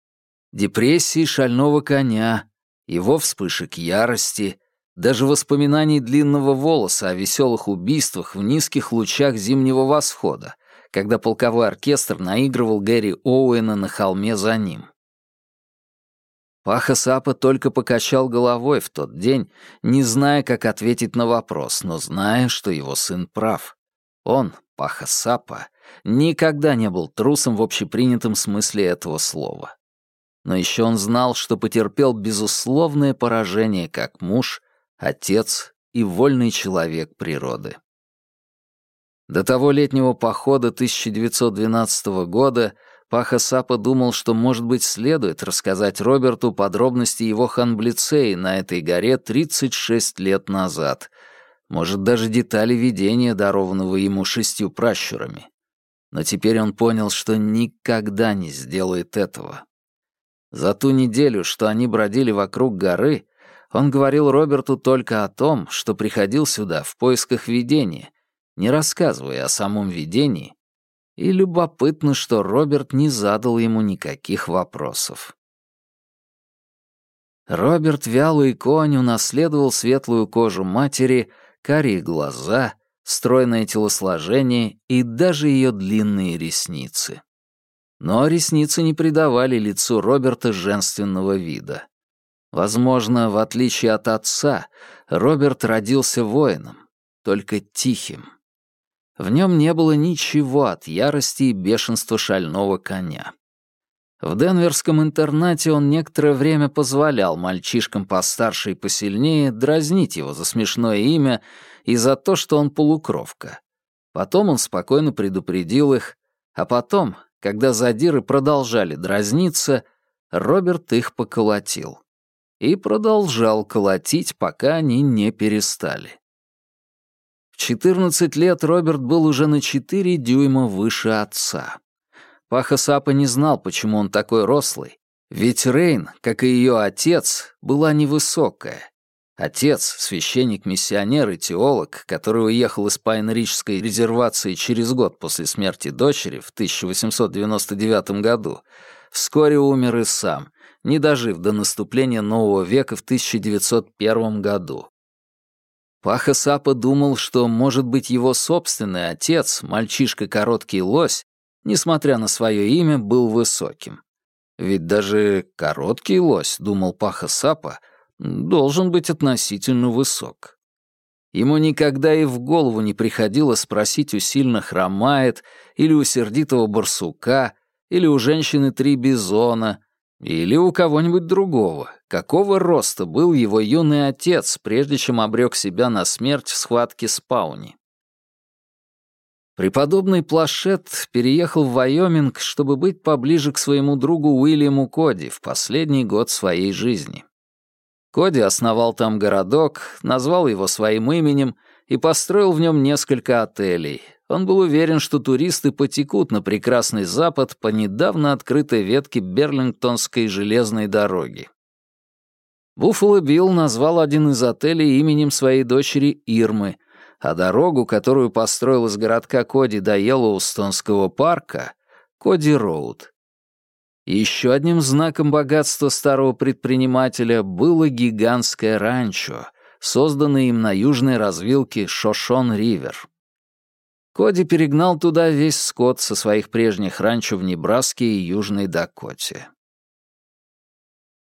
Депрессии шального коня, его вспышек ярости, даже воспоминаний длинного волоса о веселых убийствах в низких лучах зимнего восхода, когда полковой оркестр наигрывал Гэри Оуэна на холме за ним. Паха Сапа только покачал головой в тот день, не зная, как ответить на вопрос, но зная, что его сын прав. Он, Паха Сапа, никогда не был трусом в общепринятом смысле этого слова. Но еще он знал, что потерпел безусловное поражение как муж, отец и вольный человек природы. До того летнего похода 1912 года Паха Сапа думал, что, может быть, следует рассказать Роберту подробности его ханблицеи на этой горе 36 лет назад, может, даже детали видения, дарованного ему шестью пращурами. Но теперь он понял, что никогда не сделает этого. За ту неделю, что они бродили вокруг горы, он говорил Роберту только о том, что приходил сюда в поисках видения, не рассказывая о самом видении, и любопытно, что Роберт не задал ему никаких вопросов. Роберт Вялый конь унаследовал светлую кожу матери, карие глаза, стройное телосложение и даже ее длинные ресницы. Но ресницы не придавали лицу Роберта женственного вида. Возможно, в отличие от отца, Роберт родился воином, только тихим. В нем не было ничего от ярости и бешенства шального коня. В денверском интернате он некоторое время позволял мальчишкам постарше и посильнее дразнить его за смешное имя и за то, что он полукровка. Потом он спокойно предупредил их, а потом, когда задиры продолжали дразниться, Роберт их поколотил. И продолжал колотить, пока они не перестали. 14 лет Роберт был уже на 4 дюйма выше отца. Паха Сапа не знал, почему он такой рослый, ведь Рейн, как и ее отец, была невысокая. Отец, священник-миссионер и теолог, который уехал из Пайнриджской резервации через год после смерти дочери в 1899 году, вскоре умер и сам, не дожив до наступления нового века в 1901 году. Паха Сапа думал, что, может быть, его собственный отец, мальчишка Короткий Лось, несмотря на свое имя, был высоким. Ведь даже Короткий Лось, думал Паха Сапа, должен быть относительно высок. Ему никогда и в голову не приходило спросить у сильно хромает, или у сердитого барсука, или у женщины три бизона, или у кого-нибудь другого, какого роста был его юный отец, прежде чем обрек себя на смерть в схватке с Пауни. Преподобный Плашет переехал в Вайоминг, чтобы быть поближе к своему другу Уильяму Коди в последний год своей жизни. Коди основал там городок, назвал его своим именем и построил в нем несколько отелей, он был уверен, что туристы потекут на прекрасный запад по недавно открытой ветке Берлингтонской железной дороги. Буффало Билл назвал один из отелей именем своей дочери Ирмы, а дорогу, которую построил из городка Коди до Йеллоустонского парка, Коди Роуд. Еще одним знаком богатства старого предпринимателя было гигантское ранчо, созданное им на южной развилке Шошон-Ривер. Коди перегнал туда весь скот со своих прежних ранчо в Небраске и Южной Дакоте.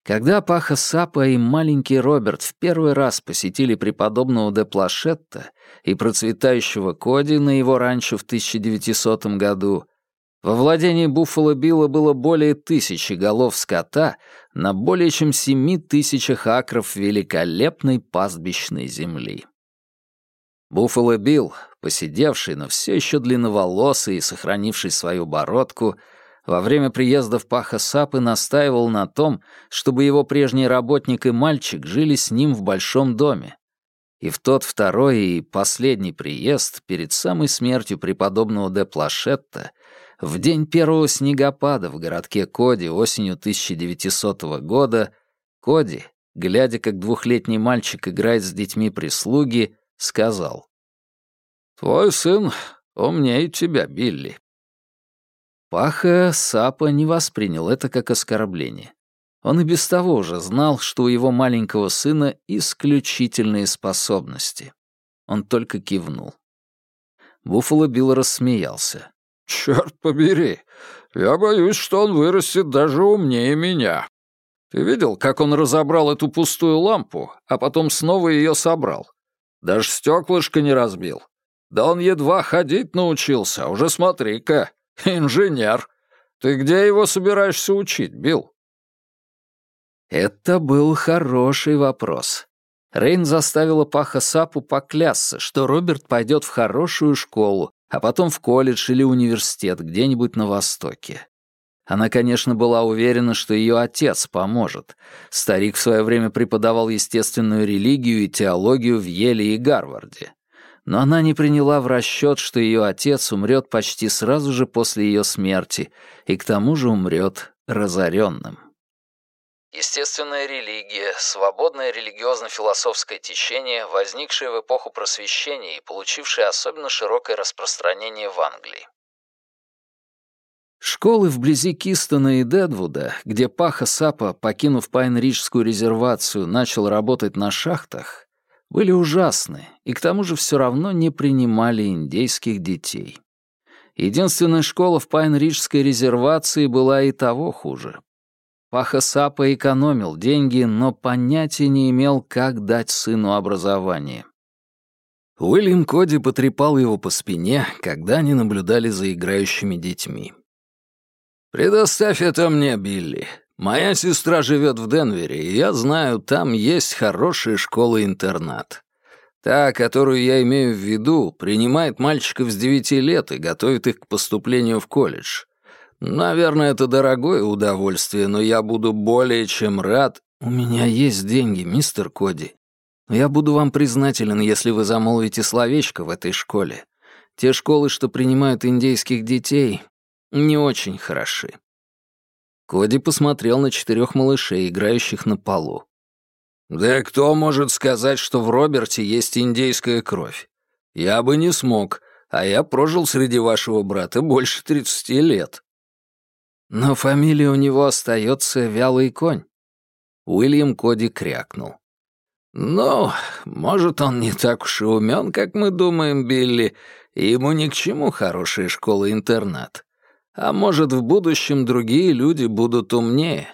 Когда Паха Сапа и маленький Роберт в первый раз посетили преподобного де Плашетта и процветающего Коди на его ранчо в 1900 году, во владении Буффало Билла было более тысячи голов скота на более чем семи тысячах акров великолепной пастбищной земли. Буффало Билл, посидевший, но все еще длинноволосый и сохранивший свою бородку, во время приезда в Паха Сапы настаивал на том, чтобы его прежний работник и мальчик жили с ним в большом доме. И в тот второй и последний приезд, перед самой смертью преподобного де Плашетта, в день первого снегопада в городке Коди осенью 1900 года, Коди, глядя, как двухлетний мальчик играет с детьми прислуги, сказал. «Твой сын умнее тебя, Билли». Паха Сапа не воспринял это как оскорбление. Он и без того уже знал, что у его маленького сына исключительные способности. Он только кивнул. Буффало Билл рассмеялся. «Черт побери! Я боюсь, что он вырастет даже умнее меня. Ты видел, как он разобрал эту пустую лампу, а потом снова ее собрал? Даже стеклышко не разбил. Да он едва ходить научился, а уже смотри-ка, инженер. Ты где его собираешься учить, Билл? Это был хороший вопрос. Рейн заставила Паха Сапу поклясться, что Роберт пойдет в хорошую школу, а потом в колледж или университет где-нибудь на Востоке. Она, конечно, была уверена, что ее отец поможет. Старик в свое время преподавал естественную религию и теологию в Еле и Гарварде. Но она не приняла в расчет, что ее отец умрет почти сразу же после ее смерти, и к тому же умрет разоренным. Естественная религия — свободное религиозно-философское течение, возникшее в эпоху Просвещения и получившее особенно широкое распространение в Англии. Школы вблизи Кистона и Дедвуда, где Паха Сапа, покинув Пайн-Риджскую резервацию, начал работать на шахтах, были ужасны и к тому же все равно не принимали индейских детей. Единственная школа в Пайн-Риджской резервации была и того хуже. Паха Сапа экономил деньги, но понятия не имел, как дать сыну образование. Уильям Коди потрепал его по спине, когда они наблюдали за играющими детьми. «Предоставь это мне, Билли. Моя сестра живет в Денвере, и я знаю, там есть хорошая школа-интернат. Та, которую я имею в виду, принимает мальчиков с девяти лет и готовит их к поступлению в колледж. Наверное, это дорогое удовольствие, но я буду более чем рад. У меня есть деньги, мистер Коди. Но я буду вам признателен, если вы замолвите словечко в этой школе. Те школы, что принимают индейских детей, не очень хороши. Коди посмотрел на четырех малышей, играющих на полу. «Да кто может сказать, что в Роберте есть индейская кровь? Я бы не смог, а я прожил среди вашего брата больше тридцати лет». Но фамилия у него остается Вялый конь. Уильям Коди крякнул. «Ну, может, он не так уж и умен, как мы думаем, Билли, и ему ни к чему хорошая школа-интернат. А может, в будущем другие люди будут умнее.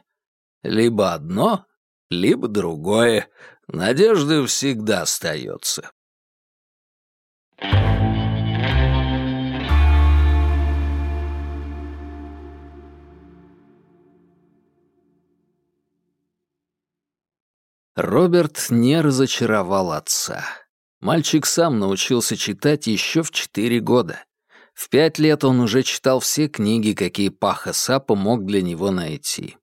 Либо одно, либо другое. Надежда всегда остается. Роберт не разочаровал отца. Мальчик сам научился читать еще в четыре года. В пять лет он уже читал все книги, какие Паха Сапа мог для него найти.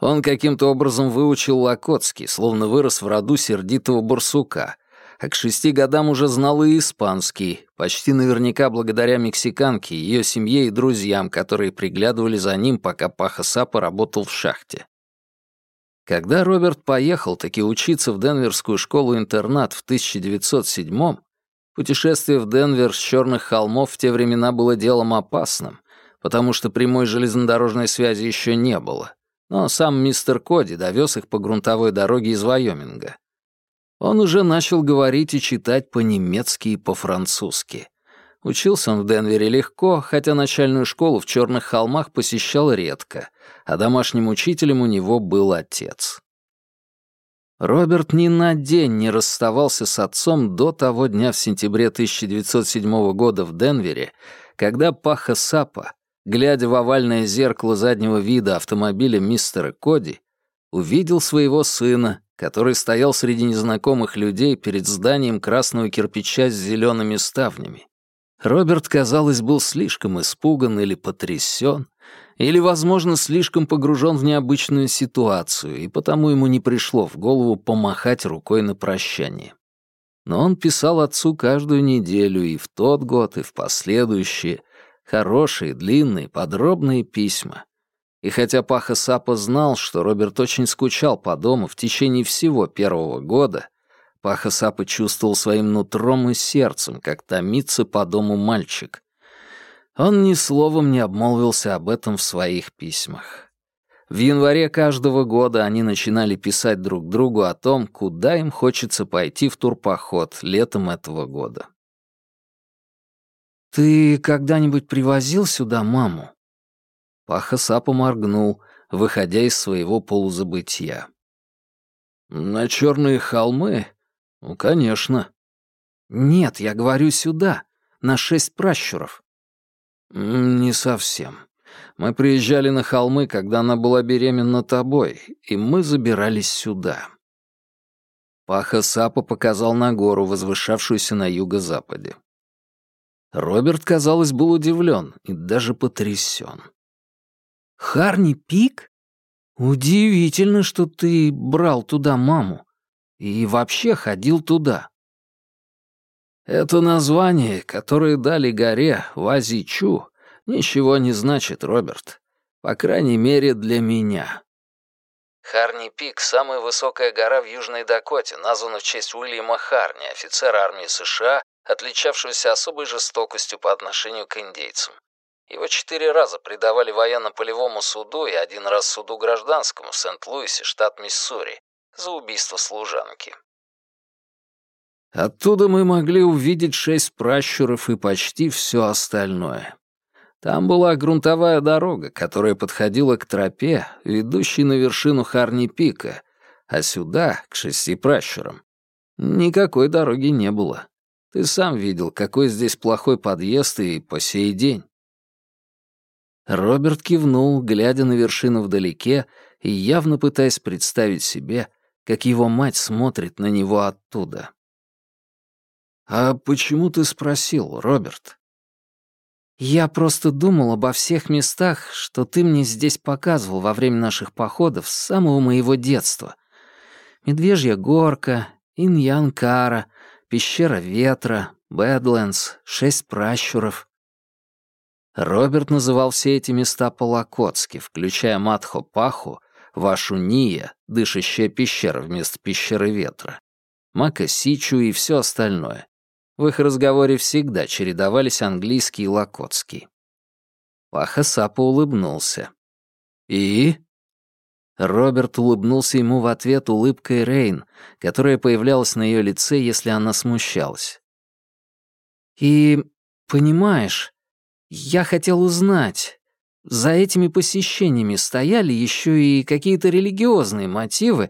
Он каким-то образом выучил Локотский, словно вырос в роду сердитого барсука, а к шести годам уже знал и испанский, почти наверняка благодаря мексиканке, ее семье и друзьям, которые приглядывали за ним, пока Паха Сапа работал в шахте. Когда Роберт поехал таки учиться в Денверскую школу-интернат в 1907 Путешествие в Денвер с черных холмов в те времена было делом опасным, потому что прямой железнодорожной связи еще не было. Но сам мистер Коди довез их по грунтовой дороге из Вайоминга. Он уже начал говорить и читать по-немецки и по-французски. Учился он в Денвере легко, хотя начальную школу в Черных холмах посещал редко, а домашним учителем у него был отец. Роберт ни на день не расставался с отцом до того дня в сентябре 1907 года в Денвере, когда Паха Сапа, глядя в овальное зеркало заднего вида автомобиля мистера Коди, увидел своего сына, который стоял среди незнакомых людей перед зданием красного кирпича с зелеными ставнями. Роберт, казалось, был слишком испуган или потрясен, или, возможно, слишком погружен в необычную ситуацию, и потому ему не пришло в голову помахать рукой на прощание. Но он писал отцу каждую неделю и в тот год, и в последующие, хорошие, длинные, подробные письма, и хотя Паха Сапа знал, что Роберт очень скучал по дому в течение всего первого года, Паха Сапа чувствовал своим нутром и сердцем, как томится по дому мальчик. Он ни словом не обмолвился об этом в своих письмах. В январе каждого года они начинали писать друг другу о том, куда им хочется пойти в турпоход летом этого года. «Ты когда-нибудь привозил сюда маму?» Паха Сапа моргнул, выходя из своего полузабытия. «На черные холмы? Ну, конечно». «Нет, я говорю сюда, на шесть пращуров». «Не совсем. Мы приезжали на холмы, когда она была беременна тобой, и мы забирались сюда». Паха Сапа показал на гору, возвышавшуюся на юго-западе. Роберт, казалось, был удивлен и даже потрясен. Харни Пик? Удивительно, что ты брал туда маму. И вообще ходил туда. Это название, которое дали горе Вазичу, ничего не значит, Роберт. По крайней мере, для меня. Харни Пик — самая высокая гора в Южной Дакоте, названа в честь Уильяма Харни, офицера армии США, отличавшегося особой жестокостью по отношению к индейцам. Его четыре раза предавали военно-полевому суду и один раз суду гражданскому в Сент-Луисе, штат Миссури, за убийство служанки. Оттуда мы могли увидеть шесть пращуров и почти все остальное. Там была грунтовая дорога, которая подходила к тропе, ведущей на вершину Харни-Пика, а сюда, к шести пращурам, никакой дороги не было. Ты сам видел, какой здесь плохой подъезд и по сей день. Роберт кивнул, глядя на вершину вдалеке и явно пытаясь представить себе, как его мать смотрит на него оттуда. «А почему ты спросил, Роберт?» «Я просто думал обо всех местах, что ты мне здесь показывал во время наших походов с самого моего детства. Медвежья горка, Иньянкара, пещера ветра, Бэдлендс, шесть пращуров. Роберт называл все эти места по-лакотски, включая Матхо-Паху, Вашуния, дышащая пещера вместо пещеры ветра, Макасичу и все остальное. В их разговоре всегда чередовались английский и лакотский. Паха Сапа улыбнулся. «И?» Роберт улыбнулся ему в ответ улыбкой Рейн, которая появлялась на ее лице, если она смущалась. «И, понимаешь, я хотел узнать, за этими посещениями стояли еще и какие-то религиозные мотивы,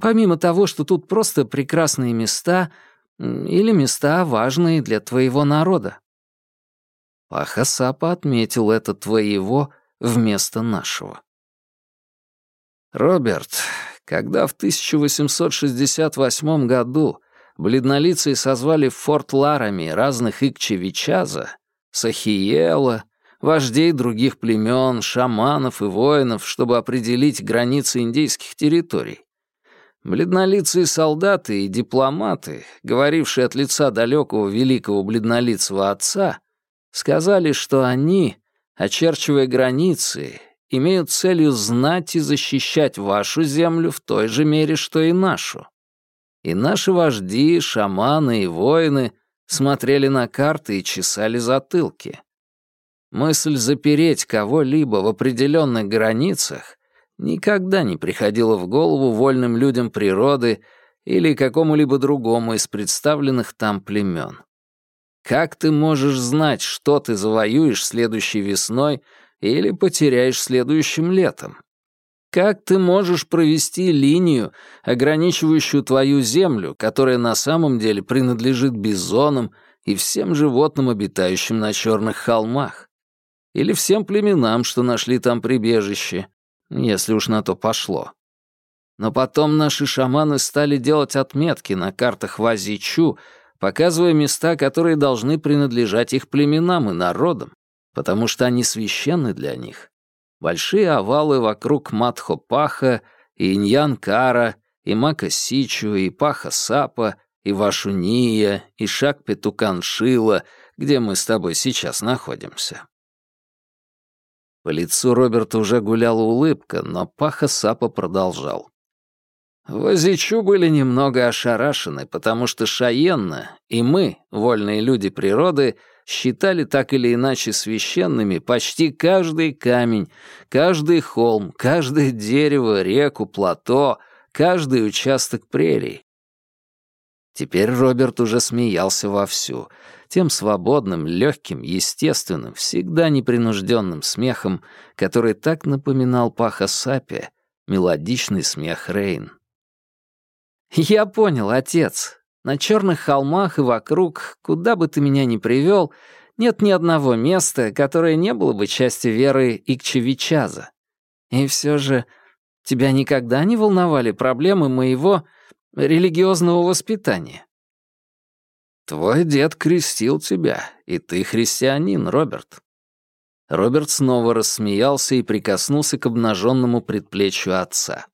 помимо того, что тут просто прекрасные места или места, важные для твоего народа. Пахасапа отметил это твоего вместо нашего. Роберт, когда в 1868 году бледнолицые созвали в Форт Ларами разных Икчевичаза, Сахиела, вождей других племен, шаманов и воинов, чтобы определить границы индейских территорий. Бледнолицые солдаты и дипломаты, говорившие от лица далекого великого бледнолицего отца, сказали, что они, очерчивая границы, имеют целью знать и защищать вашу землю в той же мере, что и нашу. И наши вожди, шаманы и воины смотрели на карты и чесали затылки. Мысль запереть кого-либо в определенных границах никогда не приходила в голову вольным людям природы или какому-либо другому из представленных там племен. Как ты можешь знать, что ты завоюешь следующей весной или потеряешь следующим летом? Как ты можешь провести линию, ограничивающую твою землю, которая на самом деле принадлежит бизонам и всем животным, обитающим на черных холмах? Или всем племенам, что нашли там прибежище, если уж на то пошло? Но потом наши шаманы стали делать отметки на картах Вазичу, показывая места, которые должны принадлежать их племенам и народам, потому что они священны для них. Большие овалы вокруг Матхопаха и Иньян-Кара, и Мака-Сичу, и Паха-Сапа, и Вашуния, и Шак-Петукан-Шила, где мы с тобой сейчас находимся. По лицу Роберта уже гуляла улыбка, но Паха-Сапа продолжал. Возичу были немного ошарашены, потому что Шаенна и мы, вольные люди природы, считали так или иначе священными почти каждый камень, каждый холм, каждое дерево, реку, плато, каждый участок прерий. Теперь Роберт уже смеялся вовсю, тем свободным, легким, естественным, всегда непринужденным смехом, который так напоминал Паха Сапе, мелодичный смех Рейн. «Я понял, отец. На черных холмах и вокруг, куда бы ты меня ни привел, нет ни одного места, которое не было бы частью веры Икчевичаза. И все же тебя никогда не волновали проблемы моего религиозного воспитания?» «Твой дед крестил тебя, и ты христианин, Роберт». Роберт снова рассмеялся и прикоснулся к обнаженному предплечью отца.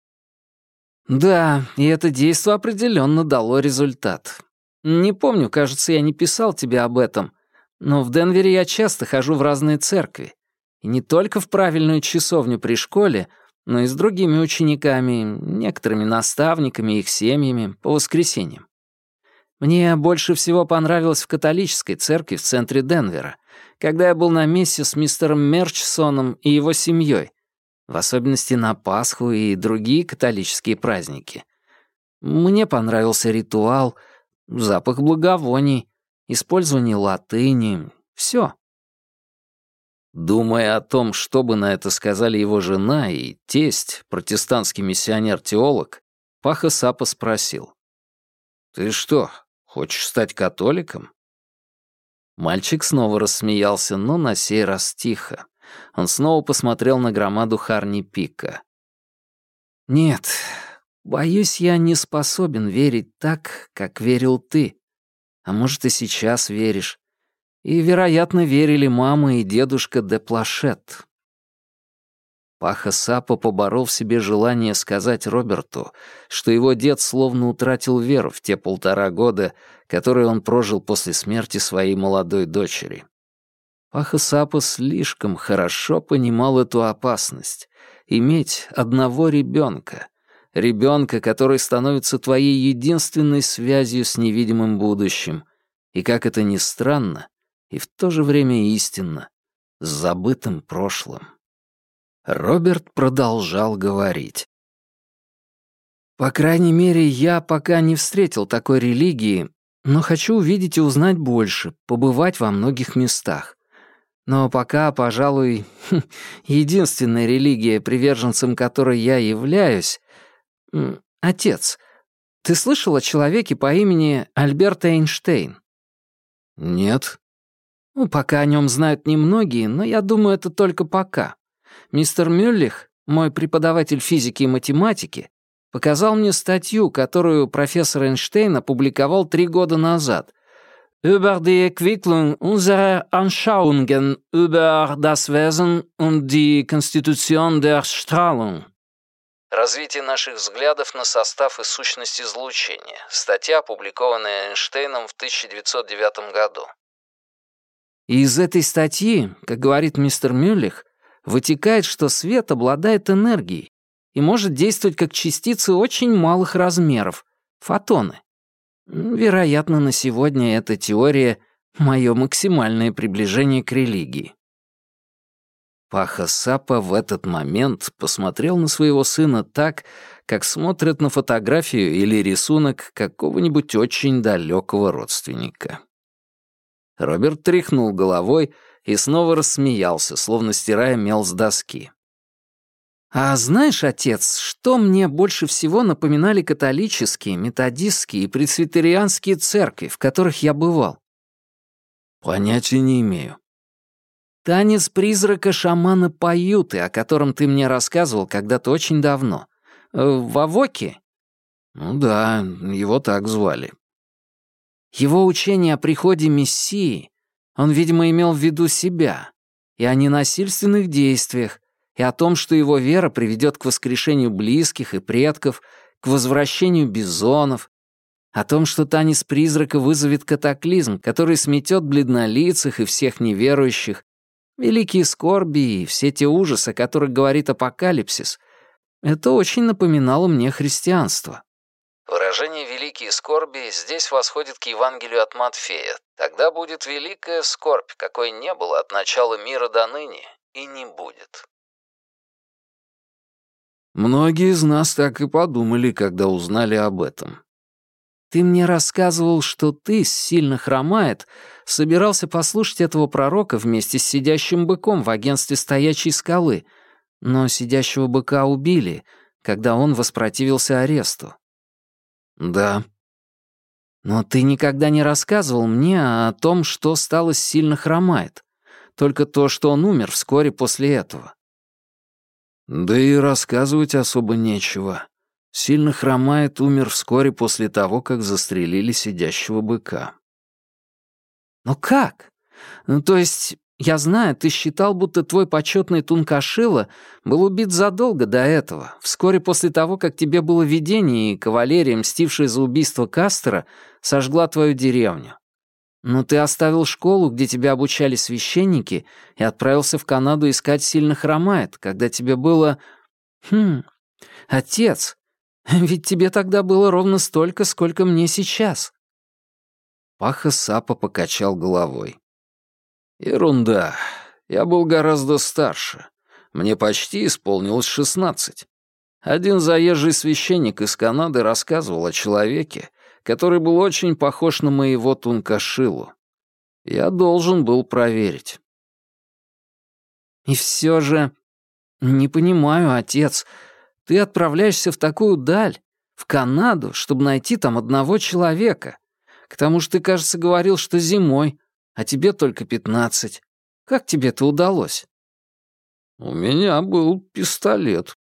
Да, и это действо определенно дало результат. Не помню, кажется, я не писал тебе об этом, но в Денвере я часто хожу в разные церкви. И не только в правильную часовню при школе, но и с другими учениками, некоторыми наставниками и их семьями по воскресеньям. Мне больше всего понравилось в католической церкви в центре Денвера, когда я был на мессе с мистером Мерчсоном и его семьей, в особенности на Пасху и другие католические праздники. Мне понравился ритуал, запах благовоний, использование латыни, все. Думая о том, что бы на это сказали его жена и тесть, протестантский миссионер-теолог, Паха Сапа спросил. «Ты что, хочешь стать католиком?» Мальчик снова рассмеялся, но на сей раз тихо. Он снова посмотрел на громаду Харни Пика. «Нет, боюсь, я не способен верить так, как верил ты. А может, и сейчас веришь. И, вероятно, верили мама и дедушка де Плашет». Паха Сапа поборол в себе желание сказать Роберту, что его дед словно утратил веру в те полтора года, которые он прожил после смерти своей молодой дочери. Паха слишком хорошо понимал эту опасность — иметь одного ребенка, ребенка, который становится твоей единственной связью с невидимым будущим, и, как это ни странно, и в то же время истинно, с забытым прошлым. Роберт продолжал говорить. «По крайней мере, я пока не встретил такой религии, но хочу увидеть и узнать больше, побывать во многих местах. Но пока, пожалуй, единственная религия, приверженцем которой я являюсь... Отец, ты слышал о человеке по имени Альберт Эйнштейн? Нет. Ну, пока о нем знают немногие, но я думаю, это только пока. Мистер Мюллих, мой преподаватель физики и математики, показал мне статью, которую профессор Эйнштейн опубликовал три года назад, über die Entwicklung unserer Anschauungen über das Wesen und die Konstitution der Strahlung. Развитие наших взглядов на состав и сущность излучения. Статья, опубликованная Эйнштейном в 1909 году. И из этой статьи, как говорит мистер Мюллих, вытекает, что свет обладает энергией и может действовать как частицы очень малых размеров, фотоны. Вероятно, на сегодня эта теория — мое максимальное приближение к религии. Паха Сапа в этот момент посмотрел на своего сына так, как смотрят на фотографию или рисунок какого-нибудь очень далекого родственника. Роберт тряхнул головой и снова рассмеялся, словно стирая мел с доски. А знаешь, отец, что мне больше всего напоминали католические, методистские и пресвитерианские церкви, в которых я бывал? Понятия не имею. Танец призрака шамана Паюты, о котором ты мне рассказывал когда-то очень давно.
Э, Вавоки?»
«Ну да, его так звали».
Его учение о приходе Мессии, он, видимо, имел в виду себя, и о ненасильственных действиях, и о том, что его вера приведет к воскрешению близких и предков, к возвращению бизонов, о том, что танец призрака вызовет катаклизм, который сметет бледнолицых и всех неверующих, великие скорби и все те ужасы, о которых говорит апокалипсис, это очень напоминало мне христианство. Выражение «великие скорби» здесь восходит к Евангелию от Матфея. Тогда будет великая скорбь, какой не было от начала мира до ныне и не будет.
Многие из нас так и подумали, когда узнали об этом.
Ты мне рассказывал, что ты, сильно хромает, собирался послушать этого пророка вместе с сидящим быком в агентстве стоячей скалы, но сидящего быка убили, когда он воспротивился аресту.
Да.
Но ты никогда не рассказывал мне о том, что стало с сильно хромает. Только то, что он умер вскоре после этого.
Да и рассказывать особо нечего. Сильно хромает умер вскоре после того, как застрелили сидящего быка.
Но как? Ну, то есть, я знаю, ты считал, будто твой почетный Тункашила был убит задолго до этого, вскоре после того, как тебе было видение, и кавалерия, мстившая за убийство Кастера, сожгла твою деревню. Но ты оставил школу, где тебя обучали священники, и отправился в Канаду искать сильно хромает, когда тебе было... Хм... Отец, ведь тебе тогда было ровно столько, сколько мне сейчас.
Паха Сапа покачал головой. Ерунда. Я был гораздо старше. Мне почти исполнилось шестнадцать. Один заезжий священник из Канады рассказывал о человеке, который был очень похож на моего Тункашилу. Я должен был проверить.
И все же... Не понимаю, отец. Ты отправляешься в такую даль, в Канаду, чтобы найти там одного человека. К тому же ты, кажется, говорил, что зимой, а тебе только пятнадцать. Как тебе это удалось?»
«У меня был пистолет»,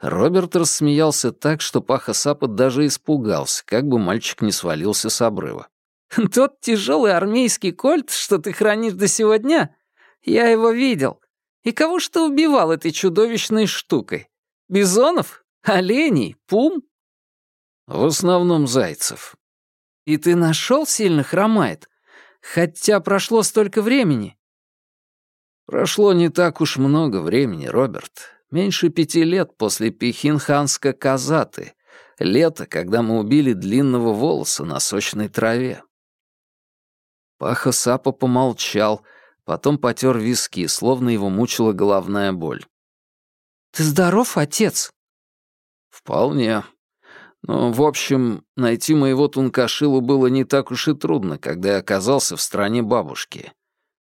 Роберт рассмеялся так, что Паха Сапот даже испугался, как бы мальчик не свалился с обрыва.
«Тот тяжелый армейский кольт, что ты хранишь до сегодня, я его видел. И кого ж ты убивал этой чудовищной штукой? Бизонов? Оленей? Пум?»
«В основном зайцев».
«И ты нашел сильно хромает? Хотя прошло столько времени».
«Прошло не так уж много времени, Роберт меньше пяти лет после Пихинханска Казаты, лето, когда мы убили длинного волоса на сочной траве. Паха Сапа помолчал, потом потер виски, словно его мучила головная боль.
«Ты здоров, отец?»
«Вполне. Ну, в общем, найти моего Тункашилу было не так уж и трудно, когда я оказался в стране бабушки.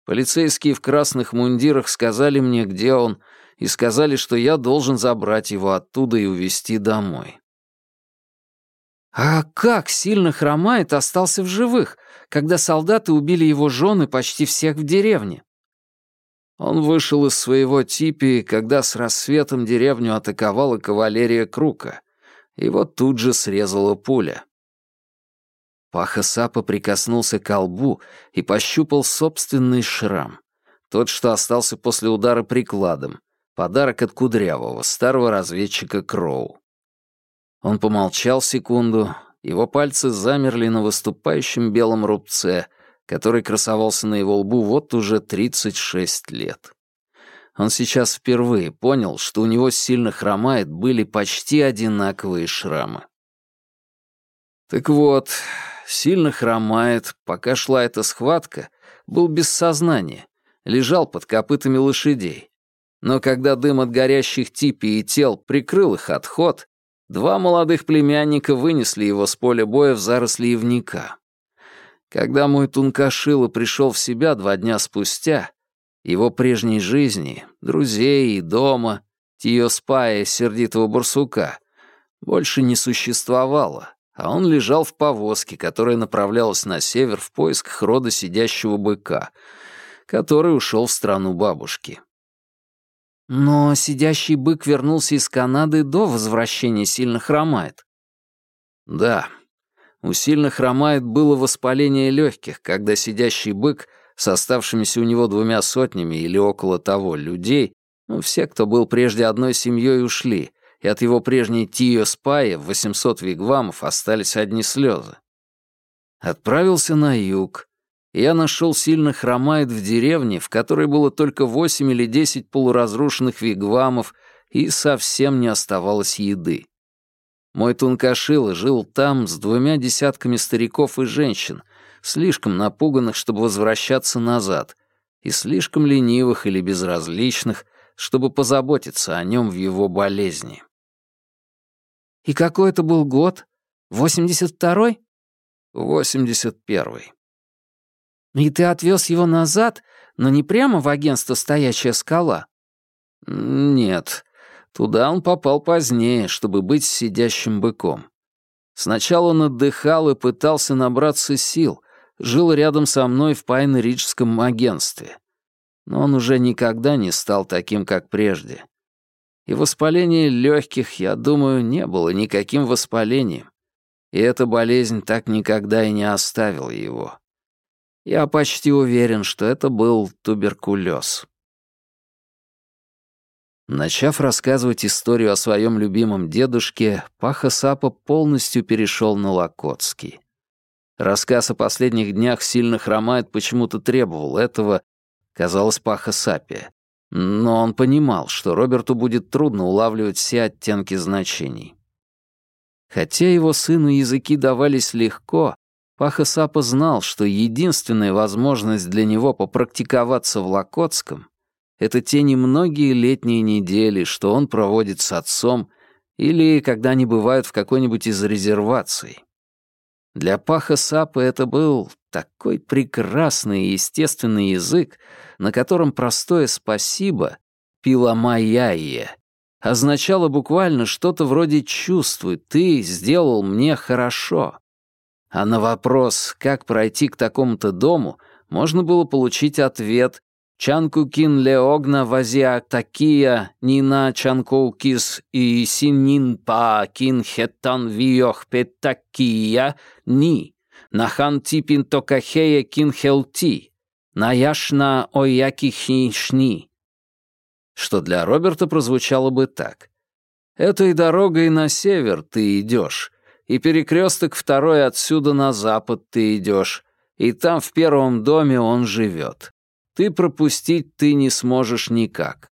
Полицейские в красных мундирах сказали мне, где он, и сказали, что я должен забрать его оттуда и увезти домой.
А как сильно хромает остался в живых, когда солдаты убили его жены почти всех в деревне?
Он вышел из своего типи, когда с рассветом деревню атаковала кавалерия Крука. Его тут же срезала пуля. Паха Сапа прикоснулся к лбу и пощупал собственный шрам. Тот, что остался после удара прикладом, Подарок от кудрявого, старого разведчика Кроу. Он помолчал секунду, его пальцы замерли на выступающем белом рубце, который красовался на его лбу вот уже 36 лет. Он сейчас впервые понял, что у него сильно хромает были почти одинаковые шрамы. Так вот, сильно хромает, пока шла эта схватка, был без сознания, лежал под копытами лошадей, но когда дым от горящих типи и тел прикрыл их отход, два молодых племянника вынесли его с поля боя в заросли ивника. Когда мой Тункашила пришел в себя два дня спустя, его прежней жизни, друзей и дома, Тиоспая сердитого барсука, больше не существовало, а он лежал в повозке, которая направлялась на север в поисках рода сидящего быка, который ушел в страну бабушки.
Но сидящий бык вернулся из Канады до возвращения сильно хромает.
Да, у сильно хромает было воспаление легких, когда сидящий бык с оставшимися у него двумя сотнями или около того людей, ну, все, кто был прежде одной семьей, ушли, и от его прежней Тио Спаи в 800 вигвамов остались одни слезы. Отправился на юг, и я нашел сильно хромает в деревне, в которой было только 8 или 10 полуразрушенных вигвамов, и совсем не оставалось еды. Мой Тункашила жил там с двумя десятками стариков и женщин, слишком напуганных, чтобы возвращаться назад, и слишком ленивых или безразличных, чтобы позаботиться о нем в его болезни.
«И какой это был год? Восемьдесят второй?»
«Восемьдесят первый».
«И ты отвез его назад, но не прямо в агентство «Стоящая скала»?»
«Нет, туда он попал позднее, чтобы быть сидящим быком. Сначала он отдыхал и пытался набраться сил, жил рядом со мной в Пайн-Риджском агентстве. Но он уже никогда не стал таким, как прежде. И воспаление легких, я думаю, не было никаким воспалением. И эта болезнь так никогда и не оставила его. Я почти уверен, что это был туберкулез. Начав рассказывать историю о своем любимом дедушке, Паха Сапа полностью перешел на Локотский. Рассказ о последних днях сильно хромает почему-то требовал этого, казалось, Паха Сапе. Но он понимал, что Роберту будет трудно улавливать все оттенки значений. Хотя его сыну языки давались легко, Паха Сапа знал, что единственная возможность для него попрактиковаться в Локотском — это те немногие летние недели, что он проводит с отцом или когда они бывают в какой-нибудь из резерваций. Для Паха Сапы это был такой прекрасный и естественный язык, на котором простое «спасибо» «пиламаяие» означало буквально что-то вроде «чувствуй, ты сделал мне хорошо». А на вопрос, как пройти к такому-то дому, можно было получить ответ Чанкукин леогна вазиа такия нина чанкоукис и синин па кин хетан виох петакия ни нахан типин токахея кин хелти наяшна ояки хишни. Что для Роберта прозвучало бы так. «Этой дорогой на север ты идешь, и перекресток второй отсюда на запад ты идешь, и там в первом доме он живет ты пропустить ты не сможешь никак.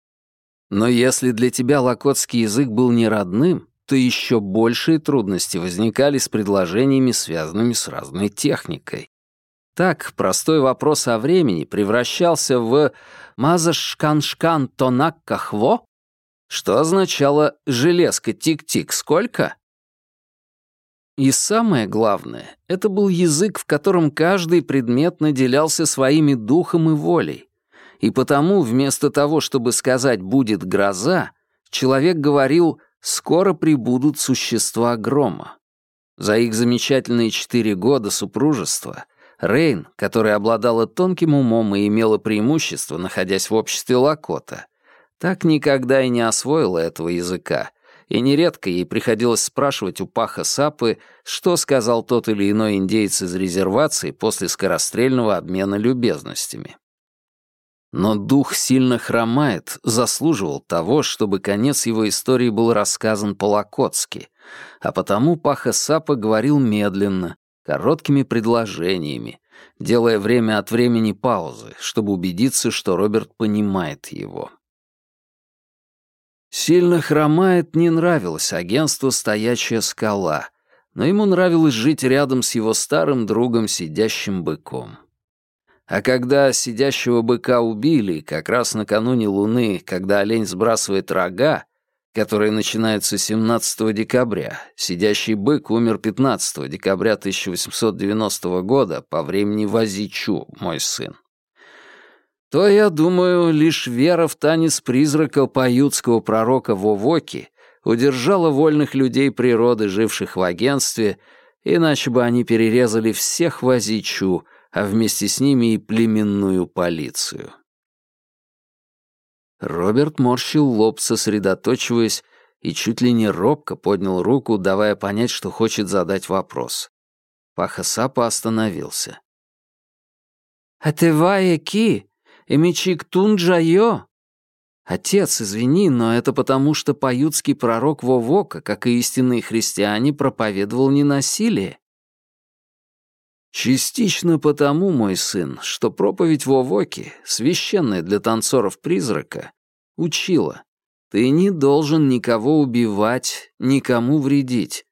Но если для тебя локотский язык был не родным, то еще большие трудности возникали с предложениями, связанными с разной техникой. Так, простой вопрос о времени превращался в «мазашканшкан тонаккахво», что означало «железка тик-тик сколько?» И самое главное, это был язык, в котором каждый предмет наделялся своими духом и волей. И потому вместо того, чтобы сказать «будет гроза», человек говорил «скоро прибудут существа грома». За их замечательные четыре года супружества Рейн, которая обладала тонким умом и имела преимущество, находясь в обществе Лакота, так никогда и не освоила этого языка — и нередко ей приходилось спрашивать у Паха Сапы, что сказал тот или иной индейец из резервации после скорострельного обмена любезностями. Но дух сильно хромает, заслуживал того, чтобы конец его истории был рассказан по-локотски, а потому Паха Сапа говорил медленно, короткими предложениями, делая время от времени паузы, чтобы убедиться, что Роберт понимает его. Сильно хромает не нравилось агентству «Стоячая скала», но ему нравилось жить рядом с его старым другом, сидящим быком. А когда сидящего быка убили, как раз накануне Луны, когда олень сбрасывает рога, которые начинаются 17 декабря, сидящий бык умер 15 декабря 1890 года по времени Вазичу, мой сын то, я думаю, лишь вера в танец призрака паютского пророка Вовоки удержала вольных людей природы, живших в агентстве, иначе бы они перерезали всех Вазичу, а вместе с ними и племенную полицию. Роберт морщил лоб, сосредоточиваясь, и чуть ли не робко поднял руку, давая понять, что хочет задать вопрос. Паха Сапа остановился.
«Атевая ки, эмичик тунджайо?» «Отец, извини, но это потому, что паютский пророк Вовока, как и истинные христиане, проповедовал ненасилие».
«Частично потому, мой сын, что проповедь Вовоки, священная для танцоров призрака, учила. Ты не должен никого убивать, никому вредить.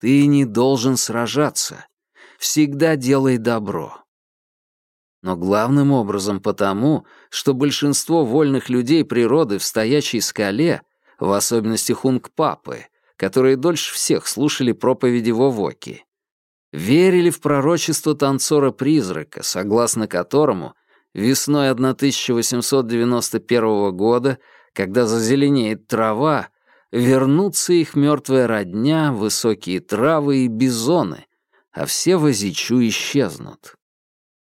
Ты не должен сражаться. Всегда делай добро но главным образом потому, что большинство вольных людей природы в стоячей скале, в особенности хунг-папы, которые дольше всех слушали проповеди Вовоки, верили в пророчество танцора-призрака, согласно которому весной 1891 года, когда зазеленеет трава, вернутся их мертвая родня, высокие травы и бизоны, а все возичу исчезнут.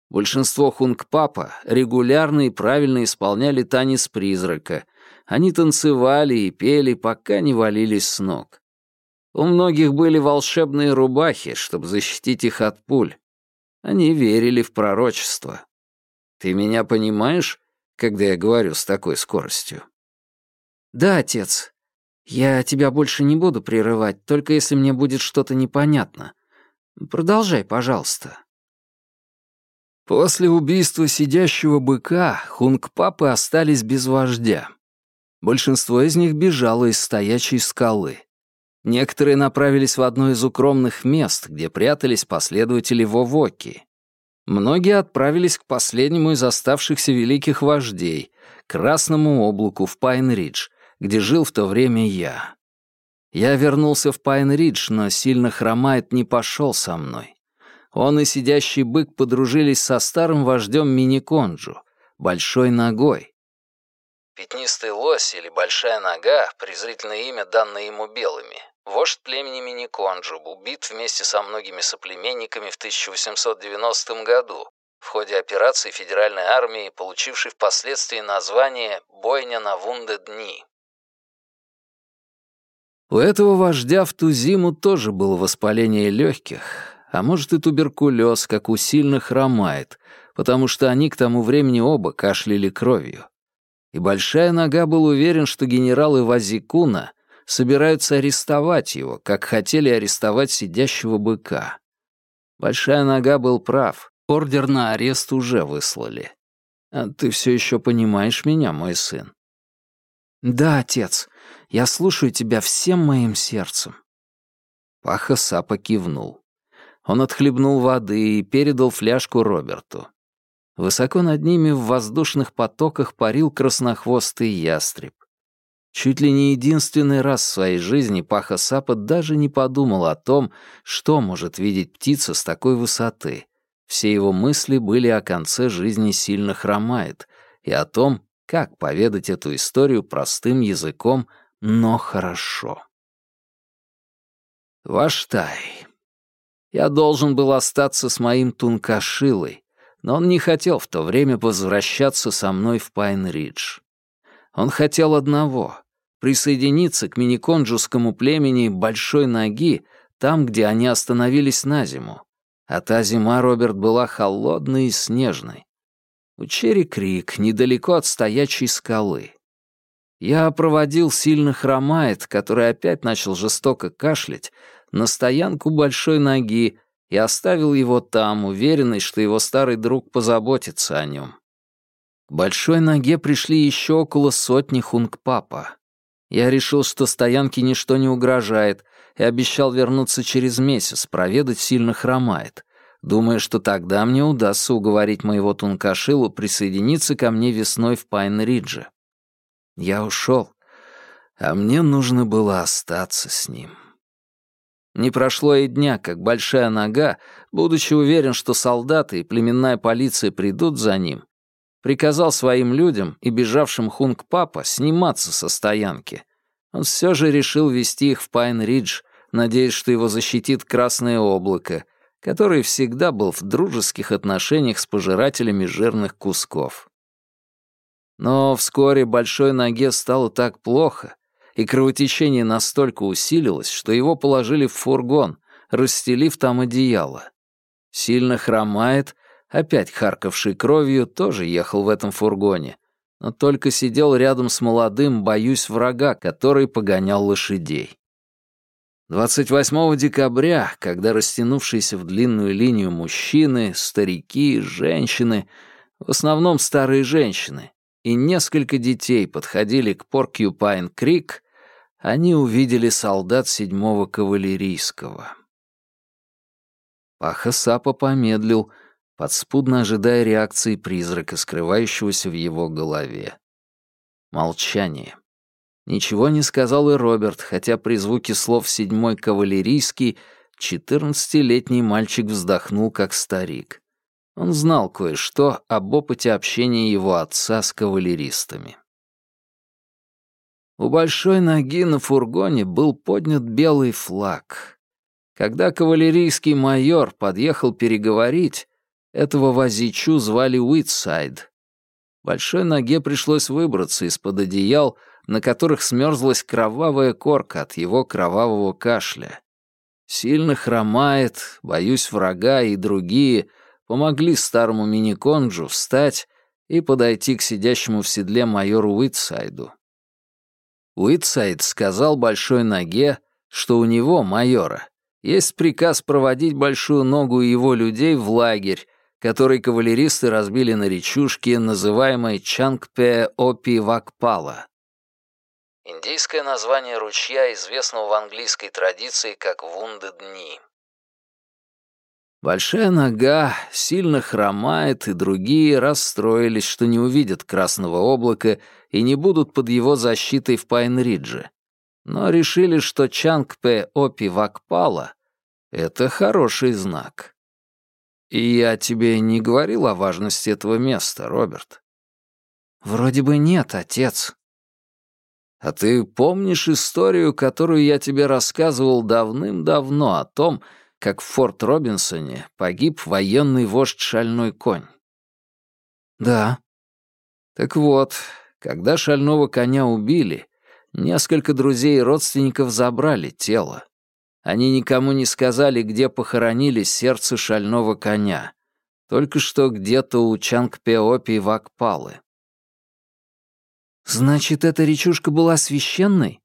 Большинство хунг-папа регулярно и правильно исполняли танец призрака. Они танцевали и пели, пока не валились с ног. У многих были волшебные рубахи, чтобы защитить их от пуль. Они верили в пророчество. Ты меня понимаешь, когда я говорю с такой скоростью?
Да, отец. Я тебя больше не буду прерывать, только если мне будет что-то непонятно. Продолжай, пожалуйста.
После убийства сидящего быка хунг-папы остались без вождя. Большинство из них бежало из стоячей скалы. Некоторые направились в одно из укромных мест, где прятались последователи Вовоки. Многие отправились к последнему из оставшихся великих вождей, Красному облаку в Пайн-Ридж, где жил в то время я. Я вернулся в Пайн-Ридж, но сильно хромает не пошел со мной он и сидящий бык подружились со старым вождем Миниконджу, Большой Ногой. Пятнистый лось или Большая Нога — презрительное имя, данное ему белыми. Вождь племени Миниконджу убит вместе со многими соплеменниками в 1890 году в ходе операции Федеральной армии, получившей впоследствии название «Бойня на Вунде-дни». У этого вождя в ту зиму тоже было воспаление легких, а может и туберкулез, как у сильных хромает, потому что они к тому времени оба кашляли кровью. И Большая Нога был уверен, что генералы Вазикуна собираются арестовать его, как хотели арестовать сидящего быка. Большая Нога был прав, ордер на арест уже выслали. А ты все еще понимаешь меня, мой сын?
Да, отец, я слушаю тебя всем моим сердцем.
Паха Сапа кивнул. Он отхлебнул воды и передал фляжку Роберту. Высоко над ними в воздушных потоках парил краснохвостый ястреб. Чуть ли не единственный раз в своей жизни Паха Сапа даже не подумал о том, что может видеть птица с такой высоты. Все его мысли были о конце жизни сильно хромает и о том, как поведать эту историю простым языком, но хорошо. Ваштай. Я должен был остаться с моим Тункашилой, но он не хотел в то время возвращаться со мной в Пайн-Ридж. Он хотел одного — присоединиться к миниконджускому племени Большой Ноги там, где они остановились на зиму. А та зима, Роберт, была холодной и снежной. У Черри Крик, недалеко от стоячей скалы. Я проводил сильно хромает, который опять начал жестоко кашлять, на стоянку большой ноги и оставил его там, уверенный, что его старый друг позаботится о нем. К большой ноге пришли еще около сотни хунг-папа. Я решил, что стоянке ничто не угрожает, и обещал вернуться через месяц, проведать сильно хромает, думая, что тогда мне удастся уговорить моего Тункашилу присоединиться ко мне весной в Пайн-Ридже. Я ушел, а мне нужно было остаться с ним. Не прошло и дня, как Большая Нога, будучи уверен, что солдаты и племенная полиция придут за ним, приказал своим людям и бежавшим Хунг-Папа сниматься со стоянки. Он все же решил вести их в Пайн-Ридж, надеясь, что его защитит Красное Облако, который всегда был в дружеских отношениях с пожирателями жирных кусков. Но вскоре большой ноге стало так плохо, и кровотечение настолько усилилось, что его положили в фургон, расстелив там одеяло. Сильно хромает, опять харкавший кровью, тоже ехал в этом фургоне, но только сидел рядом с молодым «боюсь врага», который погонял лошадей. 28 декабря, когда растянувшиеся в длинную линию мужчины, старики, женщины, в основном старые женщины, и несколько детей подходили к Поркьюпайн-Крик, они увидели солдат седьмого кавалерийского. Паха Сапа помедлил, подспудно ожидая реакции призрака, скрывающегося в его голове. Молчание. Ничего не сказал и Роберт, хотя при звуке слов «седьмой кавалерийский» четырнадцатилетний мальчик вздохнул, как старик. Он знал кое-что об опыте общения его отца с кавалеристами. У большой ноги на фургоне был поднят белый флаг. Когда кавалерийский майор подъехал переговорить, этого возичу звали Уитсайд. Большой ноге пришлось выбраться из-под одеял, на которых смерзлась кровавая корка от его кровавого кашля. Сильно хромает, боюсь врага и другие помогли старому мини-конджу встать и подойти к сидящему в седле майору Уитсайду. Уитсайд сказал большой ноге, что у него, майора, есть приказ проводить большую ногу и его людей в лагерь, который кавалеристы разбили на речушке, называемой Чангпе-Опи-Вакпала. Индийское название ручья, известного в английской традиции как Вунды-Дни. Большая нога сильно хромает, и другие расстроились, что не увидят красного облака и не будут под его защитой в Пайн-Ридже. Но решили, что Чангпе-Опи-Вакпала — это хороший знак. И я тебе не говорил о важности этого места, Роберт? Вроде бы нет, отец. А ты помнишь историю, которую я тебе рассказывал давным-давно о том, как в Форт Робинсоне погиб военный вождь Шальной конь? Да. Так вот, когда Шального коня убили, несколько друзей и родственников забрали тело. Они никому не сказали, где похоронили сердце шального коня. Только что где-то у Чангпеопи Вакпалы. Значит, эта речушка была священной?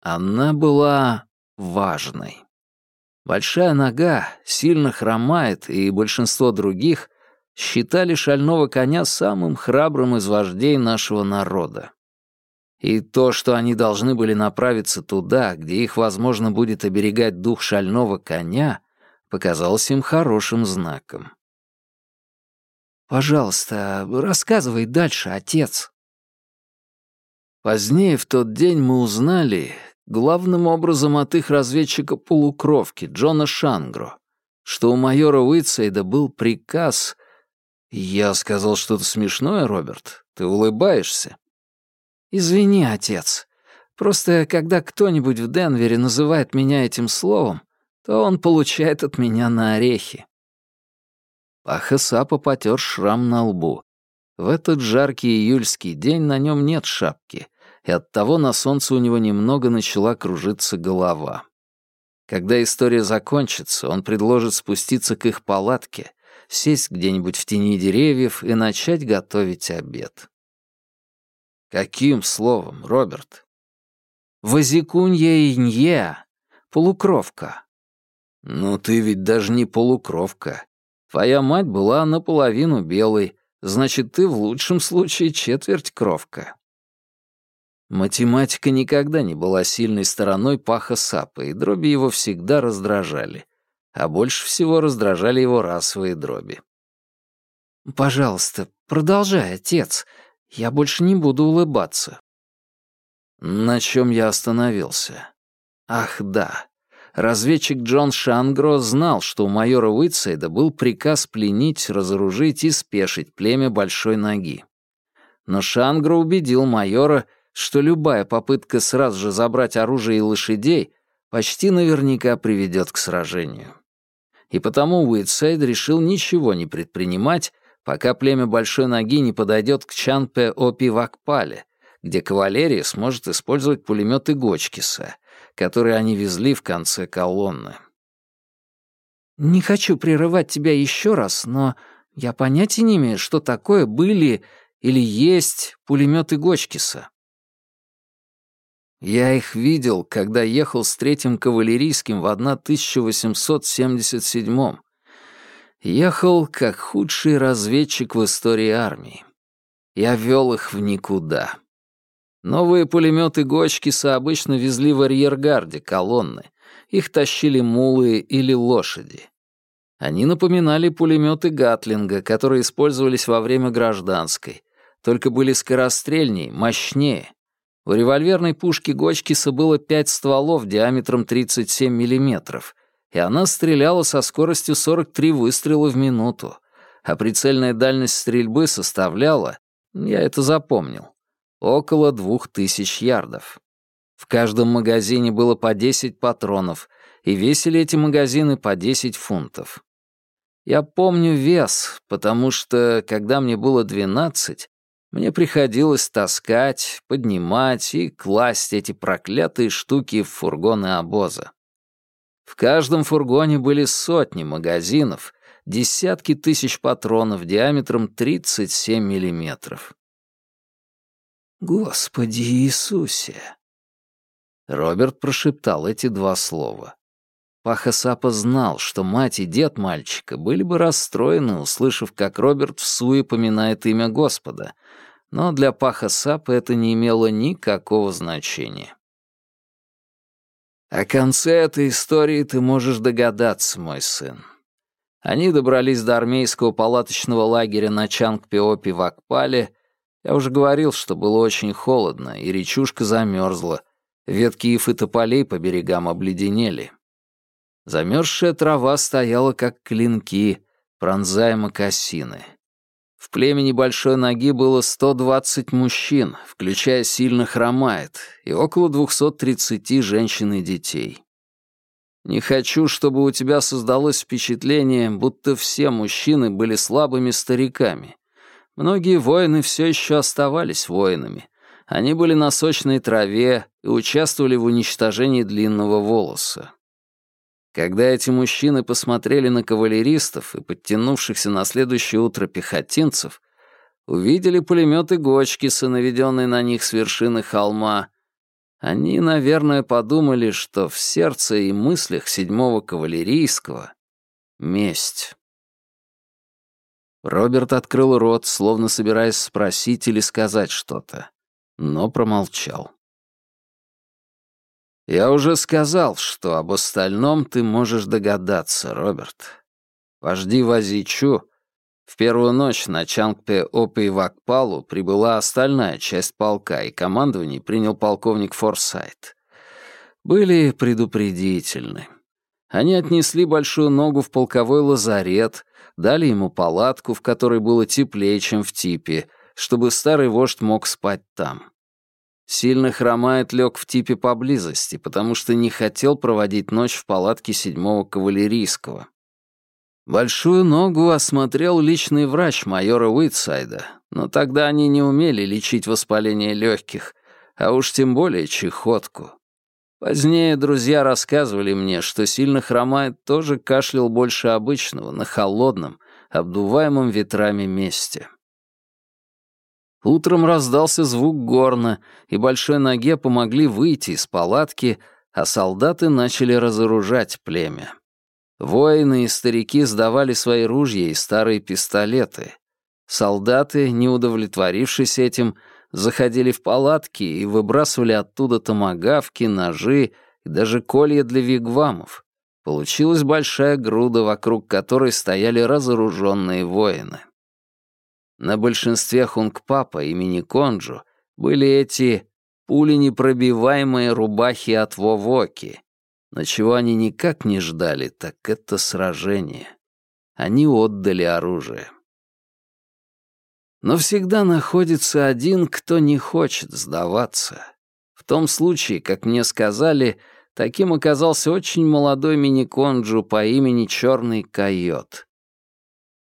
Она была важной. Большая нога сильно хромает, и большинство других считали шального коня самым храбрым из вождей нашего народа. И то, что они должны были направиться туда, где их, возможно, будет оберегать дух шального коня, показалось им хорошим знаком. «Пожалуйста, рассказывай дальше, отец». Позднее в тот день мы узнали, главным образом от их разведчика-полукровки Джона Шангро, что у майора Уитсейда был приказ... Я сказал что-то смешное, Роберт? Ты улыбаешься? «Извини, отец. Просто когда кто-нибудь в Денвере называет меня этим словом, то он получает от меня на орехи». Паха Сапа потер шрам на лбу. В этот жаркий июльский день на нем нет шапки, и оттого на солнце у него немного начала кружиться голова. Когда история закончится, он предложит спуститься к их палатке, сесть где-нибудь в тени деревьев и начать готовить обед. Каким словом, Роберт? Возикунья инье, полукровка. Ну ты ведь даже не полукровка. Твоя мать была наполовину белой, значит, ты в лучшем случае четверть кровка. Математика никогда не была сильной стороной Паха Сапа, и дроби его всегда раздражали. А больше всего раздражали его расовые дроби. «Пожалуйста, продолжай, отец. Я больше не буду улыбаться. На чем я остановился? Ах, да. Разведчик Джон Шангро знал, что у майора Уитсейда был приказ пленить, разоружить и спешить племя Большой Ноги. Но Шангро убедил майора, что любая попытка сразу же забрать оружие и лошадей почти наверняка приведет к сражению. И потому Уитсайд решил ничего не предпринимать, пока племя Большой Ноги не подойдет к Чанпе-Опи-Вакпале, где кавалерия сможет использовать пулеметы Гочкиса, которые они везли в конце колонны.
«Не хочу прерывать тебя еще раз, но я понятия не имею, что такое были или есть пулеметы Гочкиса».
Я их видел, когда ехал с третьим кавалерийским в 1877-м. Ехал как худший разведчик в истории армии. Я вел их в никуда. Новые пулеметы Гочкиса обычно везли в арьергарде колонны. Их тащили мулы или лошади. Они напоминали пулеметы Гатлинга, которые использовались во время гражданской, только были скорострельней, мощнее у револьверной пушки Гочкиса было пять стволов диаметром 37 мм, и она стреляла со скоростью 43 выстрела в минуту, а прицельная дальность стрельбы составляла, я это запомнил, около 2000 ярдов. В каждом магазине было по 10 патронов, и весили эти магазины по 10 фунтов. Я помню вес, потому что, когда мне было 12, мне приходилось таскать, поднимать и класть эти проклятые штуки в фургоны обоза. В каждом фургоне были сотни магазинов, десятки тысяч патронов диаметром 37 миллиметров. «Господи Иисусе!» Роберт прошептал эти два слова. Паха Сапа знал, что мать и дед мальчика были бы расстроены, услышав, как Роберт в суе поминает имя Господа, но для Паха Сапа это не имело никакого значения. О конце этой истории ты можешь догадаться, мой сын. Они добрались до армейского палаточного лагеря на Чангпиопи в Акпале. Я уже говорил, что было очень холодно, и речушка замерзла. Ветки ив и тополей по берегам обледенели. Замерзшая трава стояла, как клинки, пронзая мокасины. В племени Большой Ноги было 120 мужчин, включая сильно хромает, и около 230 женщин и детей. Не хочу, чтобы у тебя создалось впечатление, будто все мужчины были слабыми стариками. Многие воины все еще оставались воинами. Они были на сочной траве и участвовали в уничтожении длинного волоса. Когда эти мужчины посмотрели на кавалеристов и подтянувшихся на следующее утро пехотинцев, увидели пулеметы Гочкиса, наведенные на них с вершины холма, они, наверное, подумали, что в сердце и мыслях седьмого кавалерийского — месть. Роберт открыл рот, словно собираясь спросить или сказать что-то, но промолчал. Я уже сказал, что об остальном ты можешь догадаться, Роберт. Вожди Вазичу в первую ночь на Чангпе-Опе и Вакпалу прибыла остальная часть полка, и командование принял полковник Форсайт. Были предупредительны. Они отнесли большую ногу в полковой лазарет, дали ему палатку, в которой было теплее, чем в типе, чтобы старый вождь мог спать там. Сильно хромает лег в типе поблизости, потому что не хотел проводить ночь в палатке седьмого кавалерийского. Большую ногу осмотрел личный врач майора Уитсайда, но тогда они не умели лечить воспаление легких, а уж тем более чехотку. Позднее друзья рассказывали мне, что сильно хромает тоже кашлял больше обычного, на холодном, обдуваемом ветрами месте. Утром раздался звук горна, и большой ноге помогли выйти из палатки, а солдаты начали разоружать племя. Воины и старики сдавали свои ружья и старые пистолеты. Солдаты, не удовлетворившись этим, заходили в палатки и выбрасывали оттуда томагавки, ножи и даже колья для вигвамов. Получилась большая груда, вокруг которой стояли разоруженные воины. На большинстве хунгпапа имени Конджу были эти пуленепробиваемые рубахи от Вовоки. Но чего они никак не ждали, так это сражение. Они отдали оружие. Но всегда находится один, кто не хочет сдаваться. В том случае, как мне сказали, таким оказался очень молодой мини-конджу по имени Черный Койот.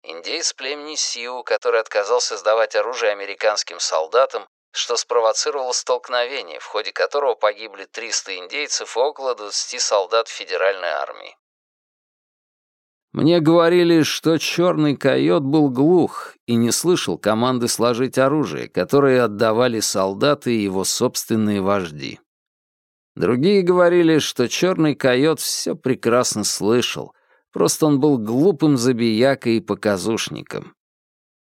Индейец племени Сиу, который отказался сдавать оружие американским солдатам, что спровоцировало столкновение, в ходе которого погибли 300 индейцев и около 20 солдат федеральной армии. Мне говорили, что черный койот был глух и не слышал команды сложить оружие, которые отдавали солдаты и его собственные вожди. Другие говорили, что черный койот все прекрасно слышал, просто он был глупым забиякой и показушником.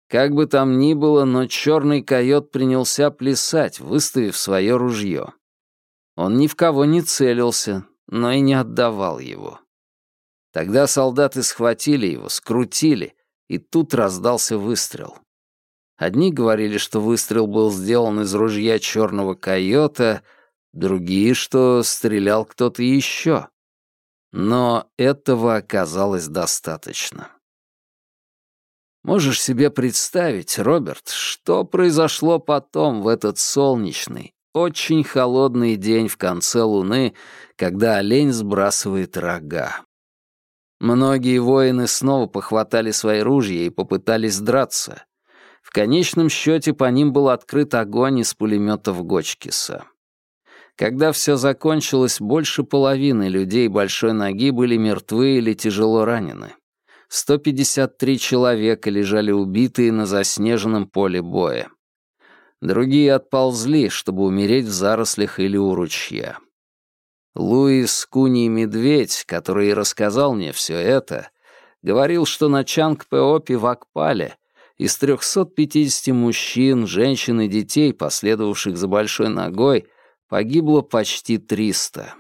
Как бы там ни было, но черный койот принялся плясать, выставив свое ружье. Он ни в кого не целился, но и не отдавал его. Тогда солдаты схватили его, скрутили, и тут раздался выстрел. Одни говорили, что выстрел был сделан из ружья черного койота, другие, что стрелял кто-то еще. Но этого оказалось достаточно. Можешь себе представить, Роберт, что произошло потом в этот солнечный, очень холодный день в конце луны, когда олень сбрасывает рога. Многие воины снова похватали свои ружья и попытались драться. В конечном счете по ним был открыт огонь из пулеметов Гочкиса. Когда все закончилось, больше половины людей большой ноги были мертвы или тяжело ранены. 153 человека лежали убитые на заснеженном поле боя. Другие отползли, чтобы умереть в зарослях или у ручья. Луис Куни Медведь, который и рассказал мне все это, говорил, что на Чанг-Пеопе в Акпале из 350 мужчин, женщин и детей, последовавших за большой ногой, погибло почти 300.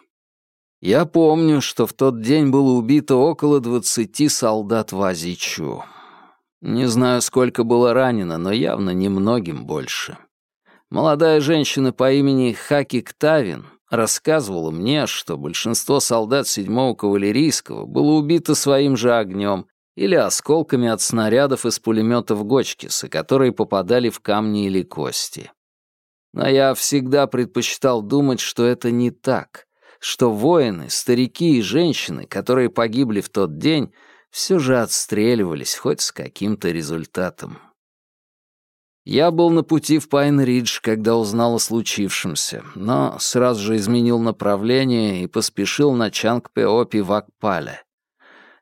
Я помню, что в тот день было убито около 20 солдат в Азичу. Не знаю, сколько было ранено, но явно немногим больше. Молодая женщина по имени Хаки Ктавин рассказывала мне, что большинство солдат 7-го кавалерийского было убито своим же огнем или осколками от снарядов из пулеметов Гочкиса, которые попадали в камни или кости. Но я всегда предпочитал думать, что это не так, что воины, старики и женщины, которые погибли в тот день, все же отстреливались хоть с каким-то результатом. Я был на пути в Пайн-Ридж, когда узнал о случившемся, но сразу же изменил направление и поспешил на Чанг-Пеопи в Акпале.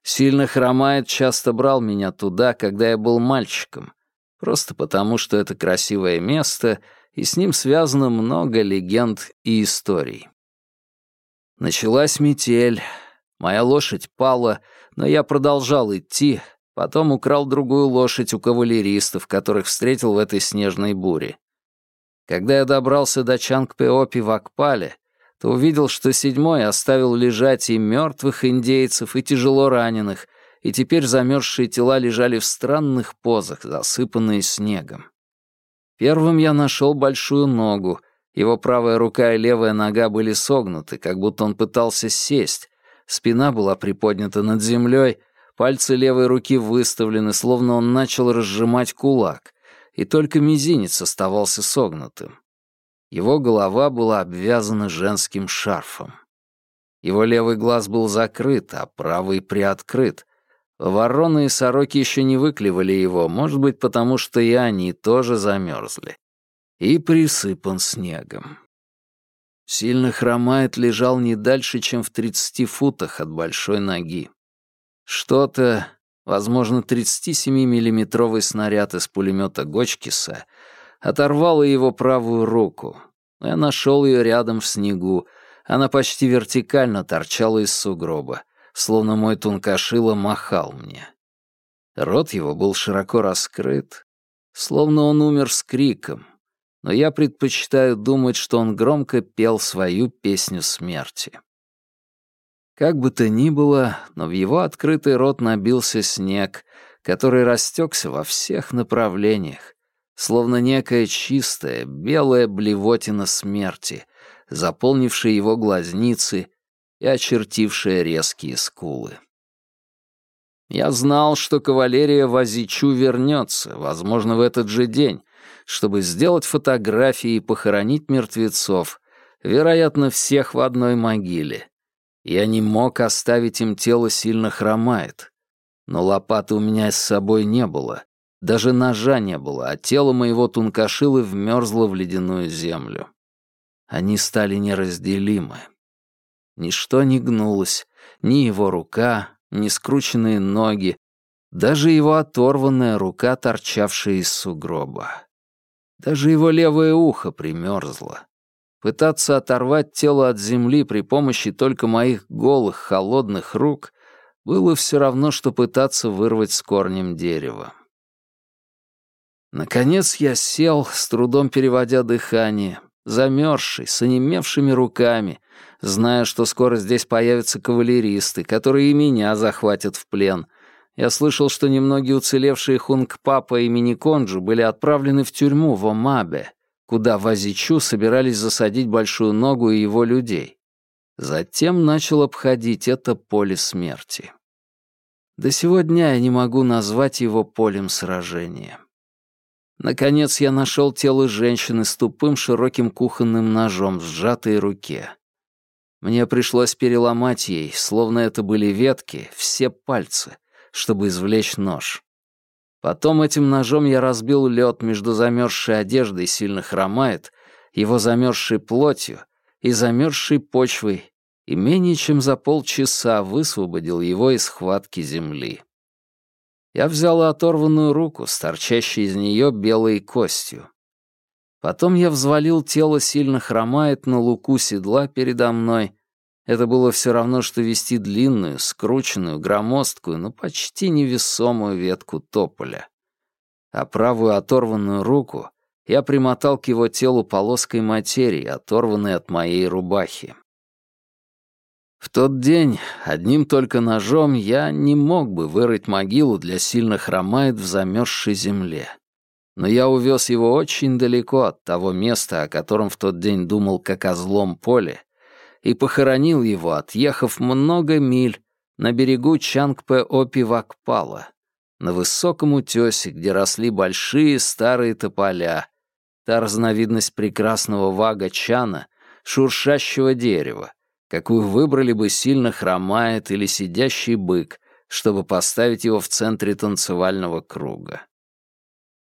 Сильно хромает часто брал меня туда, когда я был мальчиком, просто потому что это красивое место, и с ним связано много легенд и историй. Началась метель, моя лошадь пала, но я продолжал идти, Потом украл другую лошадь у кавалеристов, которых встретил в этой снежной буре. Когда я добрался до Чангпеопи в Акпале, то увидел, что седьмой оставил лежать и мертвых индейцев, и тяжело раненых, и теперь замерзшие тела лежали в странных позах, засыпанные снегом. Первым я нашел большую ногу, его правая рука и левая нога были согнуты, как будто он пытался сесть, спина была приподнята над землей, Пальцы левой руки выставлены, словно он начал разжимать кулак, и только мизинец оставался согнутым. Его голова была обвязана женским шарфом. Его левый глаз был закрыт, а правый приоткрыт. Вороны и сороки еще не выклевали его, может быть, потому что и они тоже замерзли. И присыпан снегом. Сильно хромает лежал не дальше, чем в тридцати футах от большой ноги. Что-то, возможно, 37-миллиметровый снаряд из пулемета Гочкиса, оторвало его правую руку. Я нашел ее рядом в снегу. Она почти вертикально торчала из сугроба, словно мой тункашило махал мне. Рот его был широко раскрыт, словно он умер с криком, но я предпочитаю думать, что он громко пел свою песню смерти. Как бы то ни было, но в его открытый рот набился снег, который растекся во всех направлениях, словно некая чистая, белая блевотина смерти, заполнившая его глазницы и очертившая резкие скулы. Я знал, что кавалерия Вазичу вернется, возможно, в этот же день, чтобы сделать фотографии и похоронить мертвецов, вероятно, всех в одной могиле, я не мог оставить им тело сильно хромает. Но лопаты у меня с собой не было. Даже ножа не было, а тело моего тункашилы вмерзло в ледяную землю. Они стали неразделимы. Ничто не гнулось, ни его рука, ни скрученные ноги, даже его оторванная рука, торчавшая из сугроба. Даже его левое ухо примерзло. Пытаться оторвать тело от земли при помощи только моих голых, холодных рук было все равно, что пытаться вырвать с корнем дерево. Наконец я сел, с трудом переводя дыхание, замерзший, с онемевшими руками, зная, что скоро здесь появятся кавалеристы, которые и меня захватят в плен. Я слышал, что немногие уцелевшие хунг-папа и мини-конджу были отправлены в тюрьму в Омабе, куда в Азичу собирались засадить Большую Ногу и его людей. Затем начал обходить это поле смерти. До сегодня я не могу назвать его полем сражения. Наконец я нашел тело женщины с тупым широким кухонным ножом в сжатой руке. Мне пришлось переломать ей, словно это были ветки, все пальцы, чтобы извлечь нож. Потом этим ножом я разбил лед между замерзшей одеждой сильно хромает, его замерзшей плотью и замерзшей почвой, и менее чем за полчаса высвободил его из хватки земли. Я взял оторванную руку с торчащей из нее белой костью. Потом я взвалил тело сильно хромает на луку седла передо мной. Это было все равно, что вести длинную, скрученную, громоздкую, но почти невесомую ветку тополя. А правую оторванную руку я примотал к его телу полоской материи, оторванной от моей рубахи. В тот день одним только ножом я не мог бы вырыть могилу для сильно хромает в замерзшей земле. Но я увез его очень далеко от того места, о котором в тот день думал как о злом поле, и похоронил его, отъехав много миль на берегу Чангпе-Опи-Вакпала, на высоком утёсе, где росли большие старые тополя, та разновидность прекрасного вага-чана, шуршащего дерева, какую выбрали бы сильно хромает или сидящий бык, чтобы поставить его в центре танцевального круга.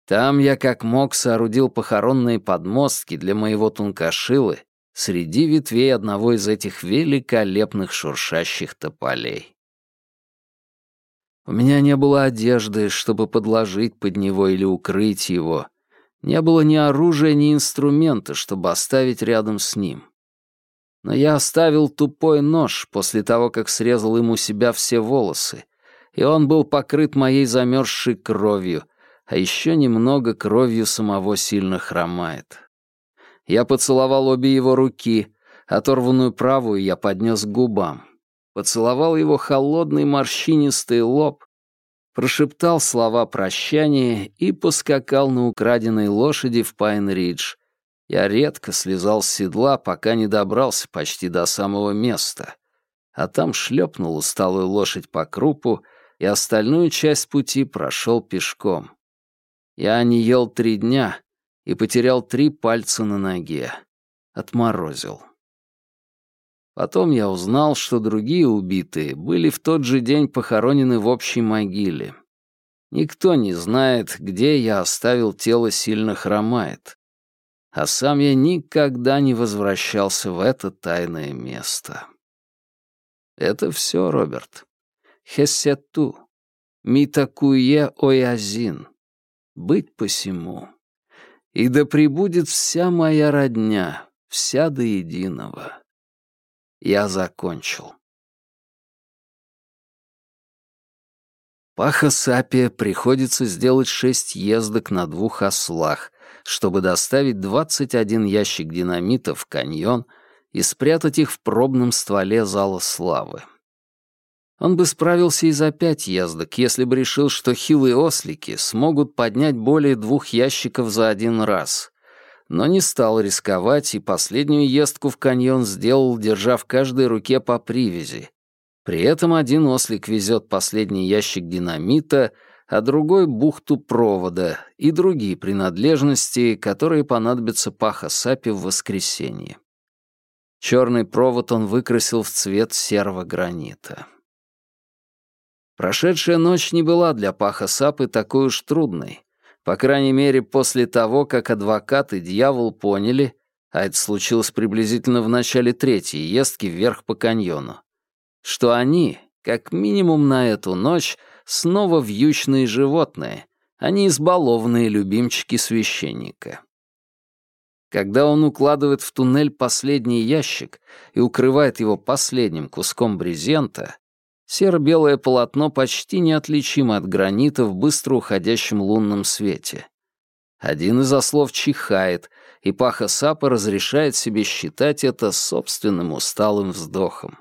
Там я как мог соорудил похоронные подмостки для моего тункашилы среди ветвей одного из этих великолепных шуршащих тополей. У меня не было одежды, чтобы подложить под него или укрыть его. Не было ни оружия, ни инструмента, чтобы оставить рядом с ним но я оставил тупой нож после того, как срезал ему себя все волосы, и он был покрыт моей замерзшей кровью, а еще немного кровью самого сильно хромает. Я поцеловал обе его руки, оторванную правую я поднес к губам. Поцеловал его холодный морщинистый лоб, прошептал слова прощания и поскакал на украденной лошади в Пайн-Ридж, я редко слезал с седла, пока не добрался почти до самого места, а там шлепнул усталую лошадь по крупу и остальную часть пути прошел пешком. Я не ел три дня и потерял три пальца на ноге. Отморозил. Потом я узнал, что другие убитые были в тот же день похоронены в общей могиле. Никто не знает, где я оставил тело сильно хромает а сам я никогда не возвращался в это тайное место. Это все, Роберт. Хессету. Митакуе оязин. Быть посему. И да пребудет вся моя родня, вся до единого. Я закончил. Паха Сапия приходится сделать шесть ездок на двух ослах, чтобы доставить 21 ящик динамита в каньон и спрятать их в пробном стволе зала славы. Он бы справился и за пять ездок, если бы решил, что хилые ослики смогут поднять более двух ящиков за один раз. Но не стал рисковать и последнюю ездку в каньон сделал, держа в каждой руке по привязи. При этом один ослик везет последний ящик динамита — а другой — бухту провода и другие принадлежности, которые понадобятся Паха Сапи в воскресенье. Черный провод он выкрасил в цвет серого гранита. Прошедшая ночь не была для Паха Сапы такой уж трудной. По крайней мере, после того, как адвокат и дьявол поняли, а это случилось приблизительно в начале третьей ездки вверх по каньону, что они, как минимум на эту ночь, снова вьючные животные, а не избалованные любимчики священника. Когда он укладывает в туннель последний ящик и укрывает его последним куском брезента, серо-белое полотно почти неотличимо от гранита в быстро уходящем лунном свете. Один из ослов чихает, и Паха Сапа разрешает себе считать это собственным усталым вздохом.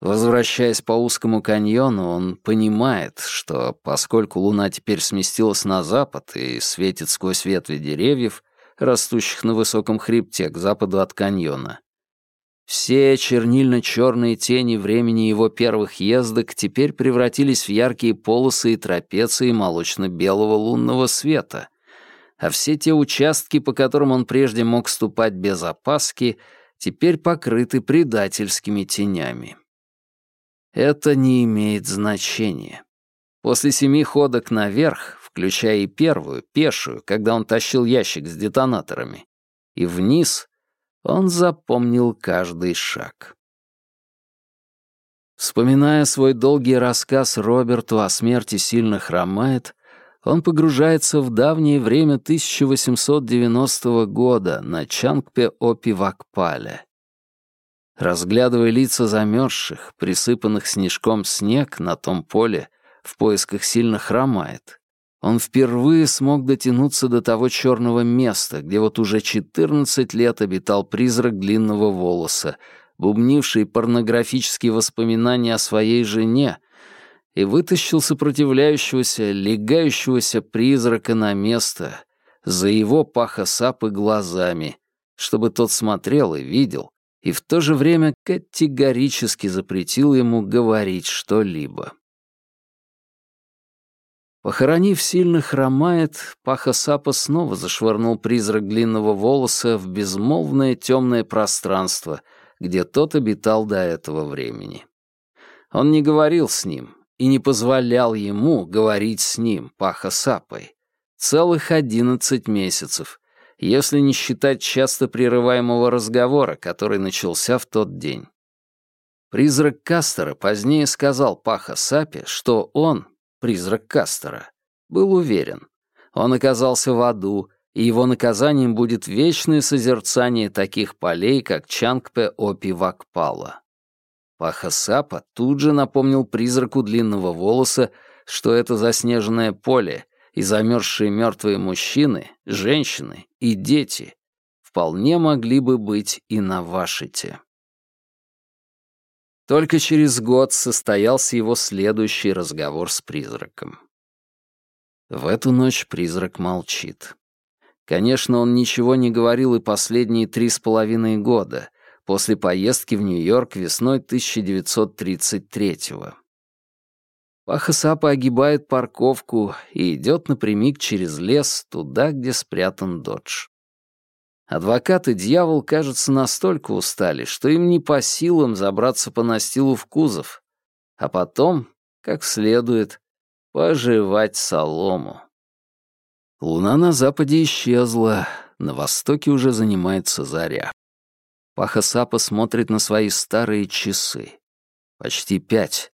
Возвращаясь по узкому каньону, он понимает, что поскольку луна теперь сместилась на запад и светит сквозь ветви деревьев, растущих на высоком хребте к западу от каньона, все чернильно-черные тени времени его первых ездок теперь превратились в яркие полосы и трапеции молочно-белого лунного света, а все те участки, по которым он прежде мог ступать без опаски, теперь покрыты предательскими тенями. Это не имеет значения. После семи ходок наверх, включая и первую, пешую, когда он тащил ящик с детонаторами, и вниз, он запомнил каждый шаг. Вспоминая свой долгий рассказ Роберту о смерти сильно хромает, он погружается в давнее время 1890 года на Чангпе-Опи-Вакпале, Разглядывая лица замерзших, присыпанных снежком снег на том поле, в поисках сильно хромает. Он впервые смог дотянуться до того черного места, где вот уже 14 лет обитал призрак длинного волоса, бубнивший порнографические воспоминания о своей жене, и вытащил сопротивляющегося, легающегося призрака на место за его паха-сапы глазами, чтобы тот смотрел и видел, и в то же время категорически запретил ему говорить что-либо. Похоронив сильно хромает, Паха Сапа снова зашвырнул призрак длинного волоса в безмолвное темное пространство, где тот обитал до этого времени. Он не говорил с ним и не позволял ему говорить с ним, Паха Сапой, целых одиннадцать месяцев, если не считать часто прерываемого разговора, который начался в тот день. Призрак Кастера позднее сказал Паха Сапе, что он, призрак Кастера, был уверен. Он оказался в аду, и его наказанием будет вечное созерцание таких полей, как Чангпе Опи Вакпала. Паха Сапа тут же напомнил призраку длинного волоса, что это заснеженное поле, и замерзшие мертвые мужчины, женщины и дети вполне могли бы быть и на Вашите. Только через год состоялся его следующий разговор с призраком. В эту ночь призрак молчит. Конечно, он ничего не говорил и последние три с половиной года, после поездки в Нью-Йорк весной 1933-го. Паха-сапа огибает парковку и идет напрямик через лес туда, где спрятан додж. Адвокат и дьявол, кажется, настолько устали, что им не по силам забраться по настилу в кузов, а потом, как следует, пожевать солому. Луна на западе исчезла, на востоке уже занимается заря. Паха-сапа смотрит на свои старые часы. Почти пять.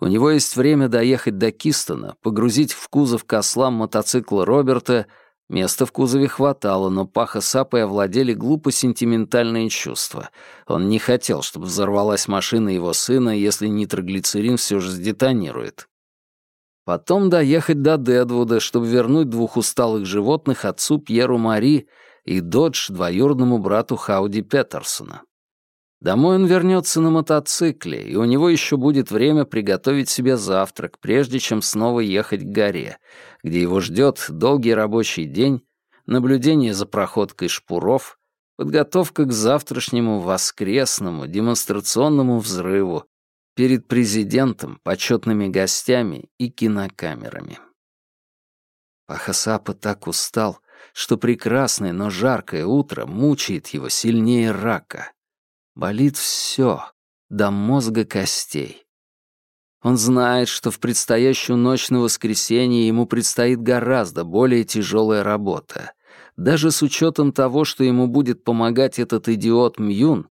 У него есть время доехать до Кистона, погрузить в кузов к ослам мотоцикла Роберта. Места в кузове хватало, но Паха с Апой овладели глупо сентиментальные чувства. Он не хотел, чтобы взорвалась машина его сына, если нитроглицерин все же сдетонирует. Потом доехать до Дедвуда, чтобы вернуть двух усталых животных отцу Пьеру Мари и Додж двоюродному брату Хауди Петерсона. Домой он вернется на мотоцикле, и у него еще будет время приготовить себе завтрак, прежде чем снова ехать к горе, где его ждет долгий рабочий день, наблюдение за проходкой шпуров, подготовка к завтрашнему воскресному демонстрационному взрыву перед президентом, почетными гостями и кинокамерами. Пахасапа так устал, что прекрасное, но жаркое утро мучает его сильнее рака. Болит все, до мозга костей. Он знает, что в предстоящую ночь на воскресенье ему предстоит гораздо более тяжелая работа. Даже с учетом того, что ему будет помогать этот идиот Мьюн,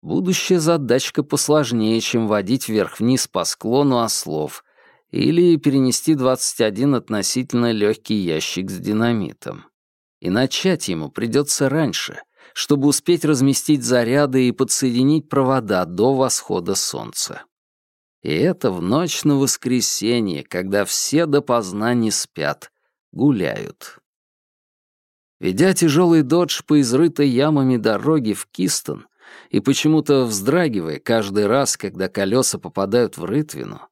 будущая задачка посложнее, чем водить вверх-вниз по склону ослов или перенести 21 относительно легкий ящик с динамитом. И начать ему придется раньше, чтобы успеть разместить заряды и подсоединить провода до восхода солнца. И это в ночь на воскресенье, когда все допоздна не спят, гуляют. Ведя тяжелый додж по изрытой ямами дороге в Кистон и почему-то вздрагивая каждый раз, когда колеса попадают в рытвину,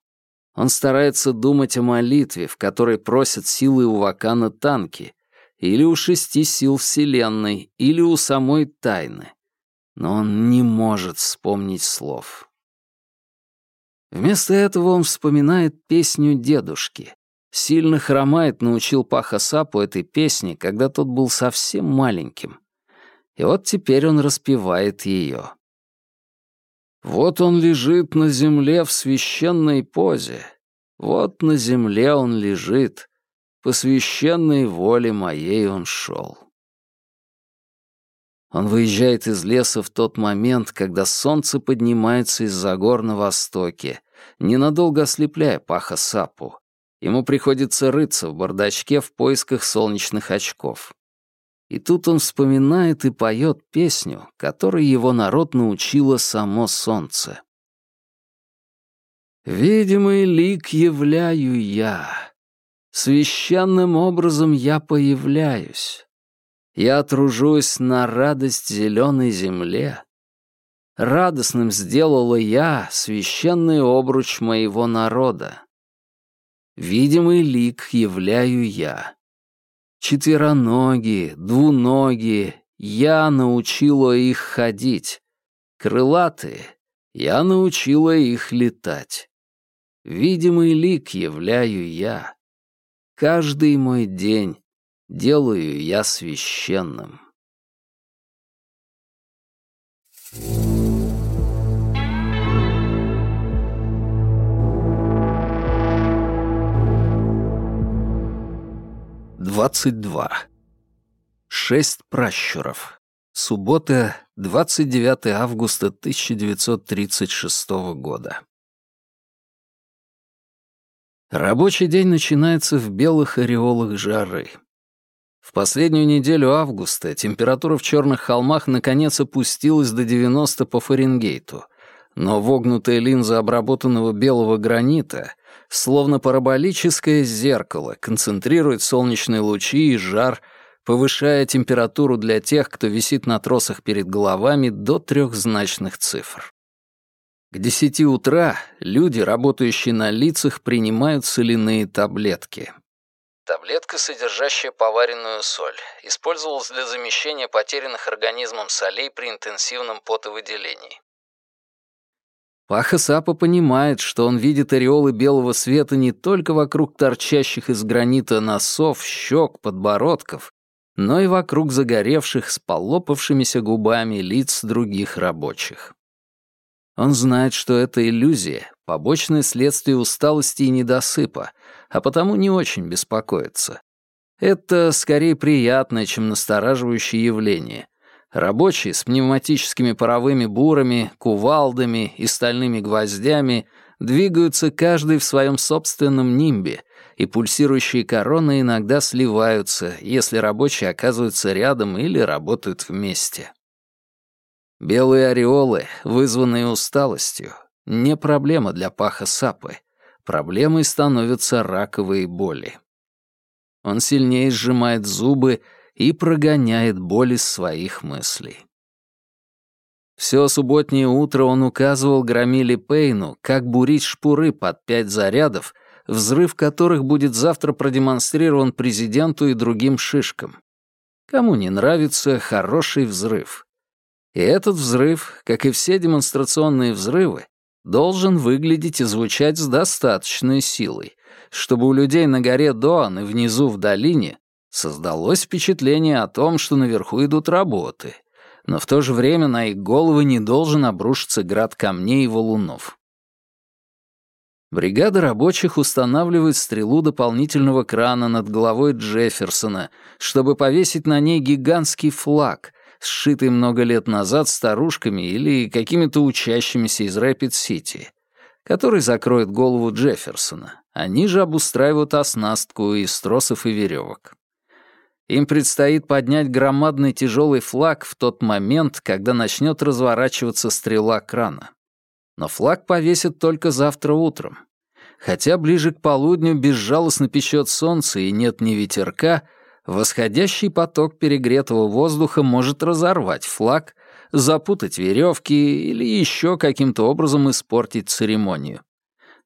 он старается думать о молитве, в которой просят силы у Вакана танки, или у шести сил Вселенной, или у самой тайны. Но он не может вспомнить слов. Вместо этого он вспоминает песню дедушки. Сильно хромает научил Паха Сапу этой песне, когда тот был совсем маленьким. И вот теперь он распевает ее. Вот он лежит на земле в священной позе. Вот на земле он лежит, по священной воле моей он шел. Он выезжает из леса в тот момент, когда солнце поднимается из-за гор на востоке, ненадолго ослепляя паха сапу. Ему приходится рыться в бардачке в поисках солнечных очков. И тут он вспоминает и поет песню, которой его народ научило само солнце. «Видимый лик являю я, священным образом я появляюсь. Я тружусь на радость зеленой земле. Радостным сделала я священный обруч моего народа. Видимый лик являю я. Четвероногие, двуногие, я научила их ходить. Крылатые, я научила их летать. Видимый лик являю я. Каждый мой день делаю я священным. Двадцать два. Шесть пращуров. Суббота, 29 августа 1936 года. Рабочий день начинается в белых ореолах жары. В последнюю неделю августа температура в Черных холмах наконец опустилась до 90 по Фаренгейту, но вогнутая линза обработанного белого гранита, словно параболическое зеркало, концентрирует солнечные лучи и жар, повышая температуру для тех, кто висит на тросах перед головами до трехзначных цифр. К десяти утра люди, работающие на лицах, принимают соляные таблетки. Таблетка, содержащая поваренную соль, использовалась для замещения потерянных организмом солей при интенсивном потовыделении. Паха Сапа понимает, что он видит ореолы белого света не только вокруг торчащих из гранита носов, щек, подбородков, но и вокруг загоревших с полопавшимися губами лиц других рабочих. Он знает, что это иллюзия, побочное следствие усталости и недосыпа, а потому не очень беспокоится. Это скорее приятное, чем настораживающее явление. Рабочие с пневматическими паровыми бурами, кувалдами и стальными гвоздями двигаются каждый в своем собственном нимбе, и пульсирующие короны иногда сливаются, если рабочие оказываются рядом или работают вместе. Белые ореолы, вызванные усталостью, не проблема для паха сапы. Проблемой становятся раковые боли. Он сильнее сжимает зубы и прогоняет боль из своих мыслей. Все субботнее утро он указывал Громиле Пейну, как бурить шпуры под пять зарядов, взрыв которых будет завтра продемонстрирован президенту и другим шишкам. Кому не нравится хороший взрыв? И этот взрыв, как и все демонстрационные взрывы, должен выглядеть и звучать с достаточной силой, чтобы у людей на горе Доан и внизу в долине создалось впечатление о том, что наверху идут работы, но в то же время на их головы не должен обрушиться град камней и валунов. Бригада рабочих устанавливает стрелу дополнительного крана над головой Джефферсона, чтобы повесить на ней гигантский флаг, сшитый много лет назад старушками или какими-то учащимися из Рэпид-Сити, который закроет голову Джефферсона. Они же обустраивают оснастку из тросов и веревок. Им предстоит поднять громадный тяжелый флаг в тот момент, когда начнет разворачиваться стрела крана. Но флаг повесят только завтра утром. Хотя ближе к полудню безжалостно печет солнце и нет ни ветерка, восходящий поток перегретого воздуха может разорвать флаг, запутать веревки или еще каким-то образом испортить церемонию.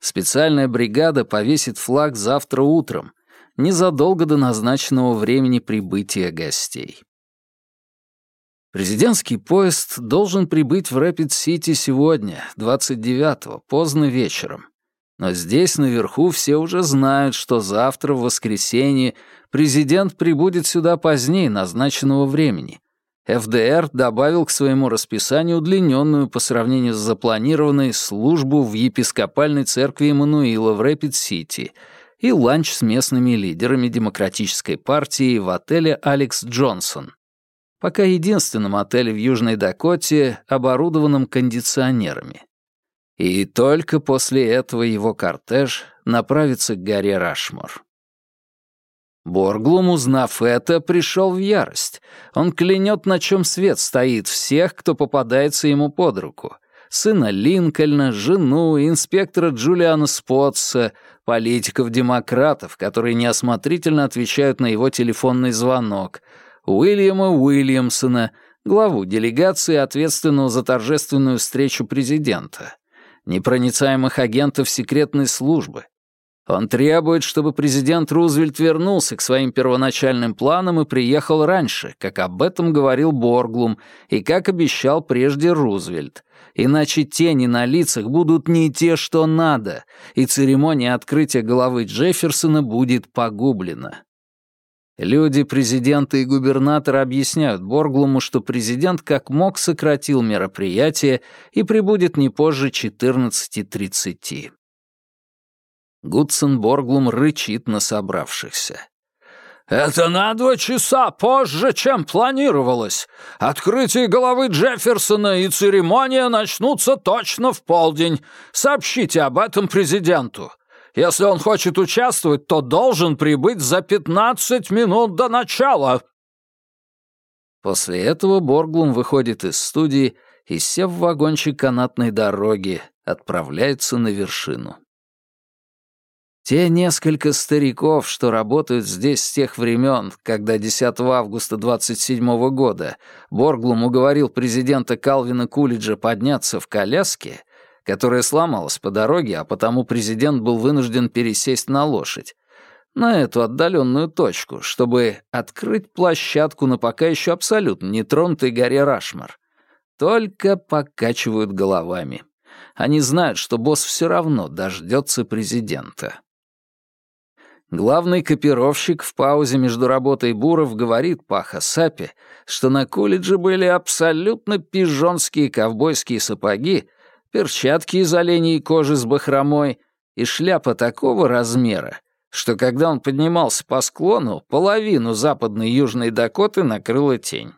Специальная бригада повесит флаг завтра утром, незадолго до назначенного времени прибытия гостей. Президентский поезд должен прибыть в Рэпид-Сити сегодня, 29-го, поздно вечером. Но здесь, наверху, все уже знают, что завтра, в воскресенье, президент прибудет сюда позднее назначенного времени. ФДР добавил к своему расписанию удлиненную по сравнению с запланированной службу в епископальной церкви Эммануила в Рэпид-Сити и ланч с местными лидерами демократической партии в отеле «Алекс Джонсон», пока единственном отеле в Южной Дакоте, оборудованном кондиционерами. И только после этого его кортеж направится к горе Рашмор. Борглум, узнав это, пришел в ярость. Он клянет, на чем свет стоит всех, кто попадается ему под руку. Сына Линкольна, жену, инспектора Джулиана Спотса, политиков-демократов, которые неосмотрительно отвечают на его телефонный звонок, Уильяма Уильямсона, главу делегации, ответственного за торжественную встречу президента, непроницаемых агентов секретной службы. Он требует, чтобы президент Рузвельт вернулся к своим первоначальным планам и приехал раньше, как об этом говорил Борглум и как обещал прежде Рузвельт. Иначе тени на лицах будут не те, что надо, и церемония открытия головы Джефферсона будет погублена. Люди президента и губернатора объясняют Борглуму, что президент как мог сократил мероприятие и прибудет не позже 14.30. Гудсон Борглум рычит на собравшихся. «Это на два часа позже, чем планировалось. Открытие головы Джефферсона и церемония начнутся точно в полдень. Сообщите об этом президенту. Если он хочет участвовать, то должен прибыть за пятнадцать минут до начала». После этого Борглум выходит из студии и, сев в вагончик канатной дороги, отправляется на вершину. Те несколько стариков, что работают здесь с тех времен, когда 10 августа 27 года Борглум уговорил президента Калвина Кулиджа подняться в коляске, которая сломалась по дороге, а потому президент был вынужден пересесть на лошадь, на эту отдаленную точку, чтобы открыть площадку на пока еще абсолютно нетронутой горе Рашмар. Только покачивают головами. Они знают, что босс все равно дождется президента. Главный копировщик в паузе между работой Буров говорит Паха Сапе, что на колледже были абсолютно пижонские ковбойские сапоги, перчатки из оленей кожи с бахромой и шляпа такого размера, что когда он поднимался по склону, половину западной Южной Дакоты накрыла тень.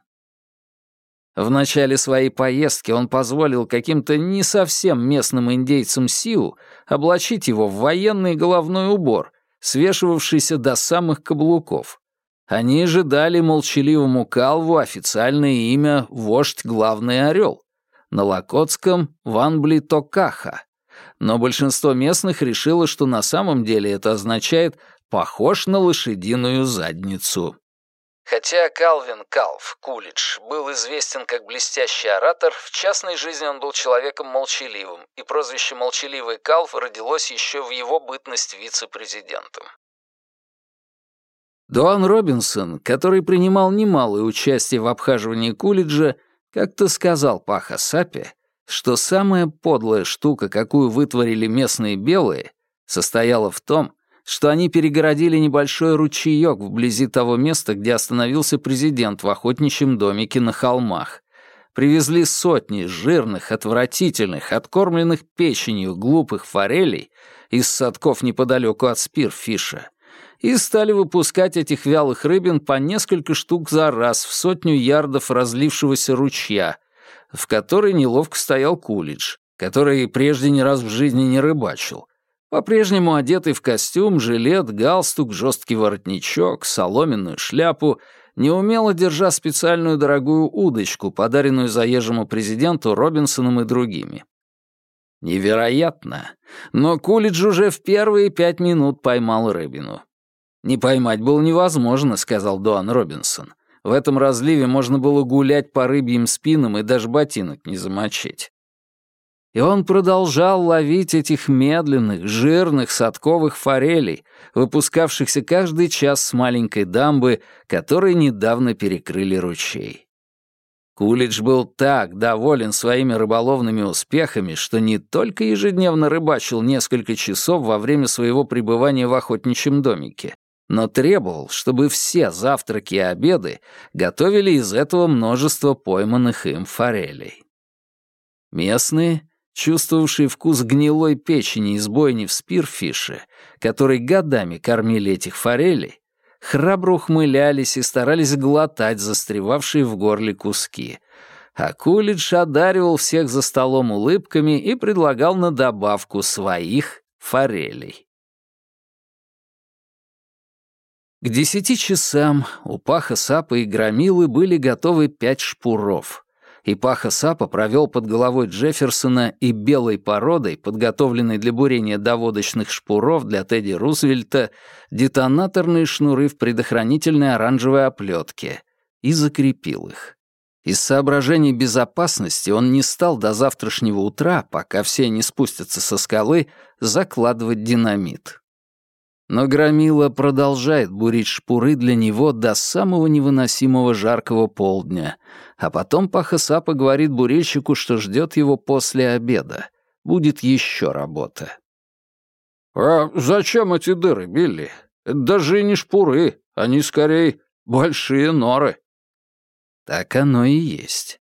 В начале своей поездки он позволил каким-то не совсем местным индейцам Сиу облачить его в военный головной убор, свешивавшийся до самых каблуков. Они же дали молчаливому Калву официальное имя «Вождь Главный Орел», на локотском «Ванбли Токаха», но большинство местных решило, что на самом деле это означает «похож на лошадиную задницу». Хотя Калвин Калф Кулидж был известен как блестящий оратор, в частной жизни он был человеком молчаливым, и прозвище «Молчаливый Калф» родилось еще в его бытность вице-президентом. Дуан Робинсон, который принимал немалое участие в обхаживании Кулиджа, как-то сказал Паха Сапе, что самая подлая штука, какую вытворили местные белые, состояла в том, что они перегородили небольшой ручеёк вблизи того места, где остановился президент в охотничьем домике на холмах. привезли сотни жирных, отвратительных, откормленных печенью глупых форелей из садков неподалеку от Спирфиша и стали выпускать этих вялых рыбин по несколько штук за раз в сотню ярдов разлившегося ручья, в который неловко стоял Кулидж, который прежде ни раз в жизни не рыбачил, по-прежнему одетый в костюм, жилет, галстук, жесткий воротничок, соломенную шляпу, неумело держа специальную дорогую удочку, подаренную заезжему президенту Робинсоном и другими. Невероятно, но Кулидж уже в первые пять минут поймал рыбину. «Не поймать было невозможно», — сказал Дуан Робинсон. «В этом разливе можно было гулять по рыбьим спинам и даже ботинок не замочить». И он продолжал ловить этих медленных, жирных садковых форелей, выпускавшихся каждый час с маленькой дамбы, которой недавно перекрыли ручей. Кулич был так доволен своими рыболовными успехами, что не только ежедневно рыбачил несколько часов во время своего пребывания в охотничьем домике, но требовал, чтобы все завтраки и обеды готовили из этого множество пойманных им форелей. Местные, чувствовавшие вкус гнилой печени из бойни в спирфише, которые годами кормили этих форелей, храбро ухмылялись и старались глотать застревавшие в горле куски. А Кулидж одаривал всех за столом улыбками и предлагал на добавку своих форелей. К десяти часам у Паха Сапа и Громилы были готовы пять шпуров, и Паха Сапа провел под головой Джефферсона и белой породой, подготовленной для бурения доводочных шпуров для Тедди Рузвельта, детонаторные шнуры в предохранительной оранжевой оплетке и закрепил их. Из соображений безопасности он не стал до завтрашнего утра, пока все не спустятся со скалы, закладывать динамит. Но Громила продолжает бурить шпуры для него до самого невыносимого жаркого полдня, а потом Пахасапа говорит бурильщику, что ждет его после обеда. Будет еще работа. «А зачем эти дыры, Билли? даже и не шпуры, они скорее большие норы». Так оно и есть.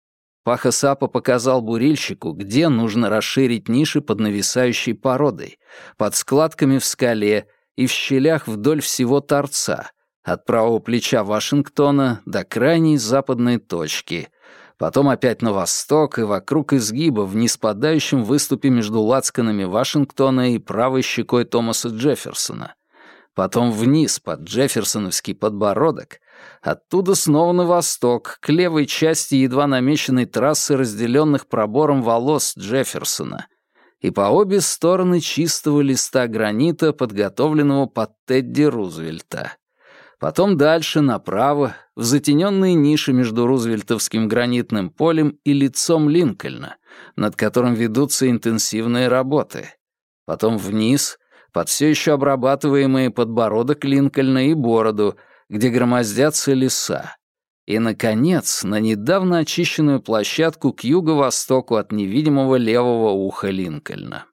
Паха показал бурильщику, где нужно расширить ниши под нависающей породой, под складками в скале и в щелях вдоль всего торца, от правого плеча Вашингтона до крайней западной точки, потом опять на восток и вокруг изгиба в ниспадающем выступе между лацканами Вашингтона и правой щекой Томаса Джефферсона, потом вниз под Джефферсоновский подбородок, оттуда снова на восток, к левой части едва намеченной трассы, разделенных пробором волос Джефферсона, и по обе стороны чистого листа гранита, подготовленного под Тедди Рузвельта. Потом дальше, направо, в затененные ниши между Рузвельтовским гранитным полем и лицом Линкольна, над которым ведутся интенсивные работы. Потом вниз, под все еще обрабатываемые подбородок Линкольна и бороду, где громоздятся леса, и, наконец, на недавно очищенную площадку к юго-востоку от невидимого левого уха Линкольна.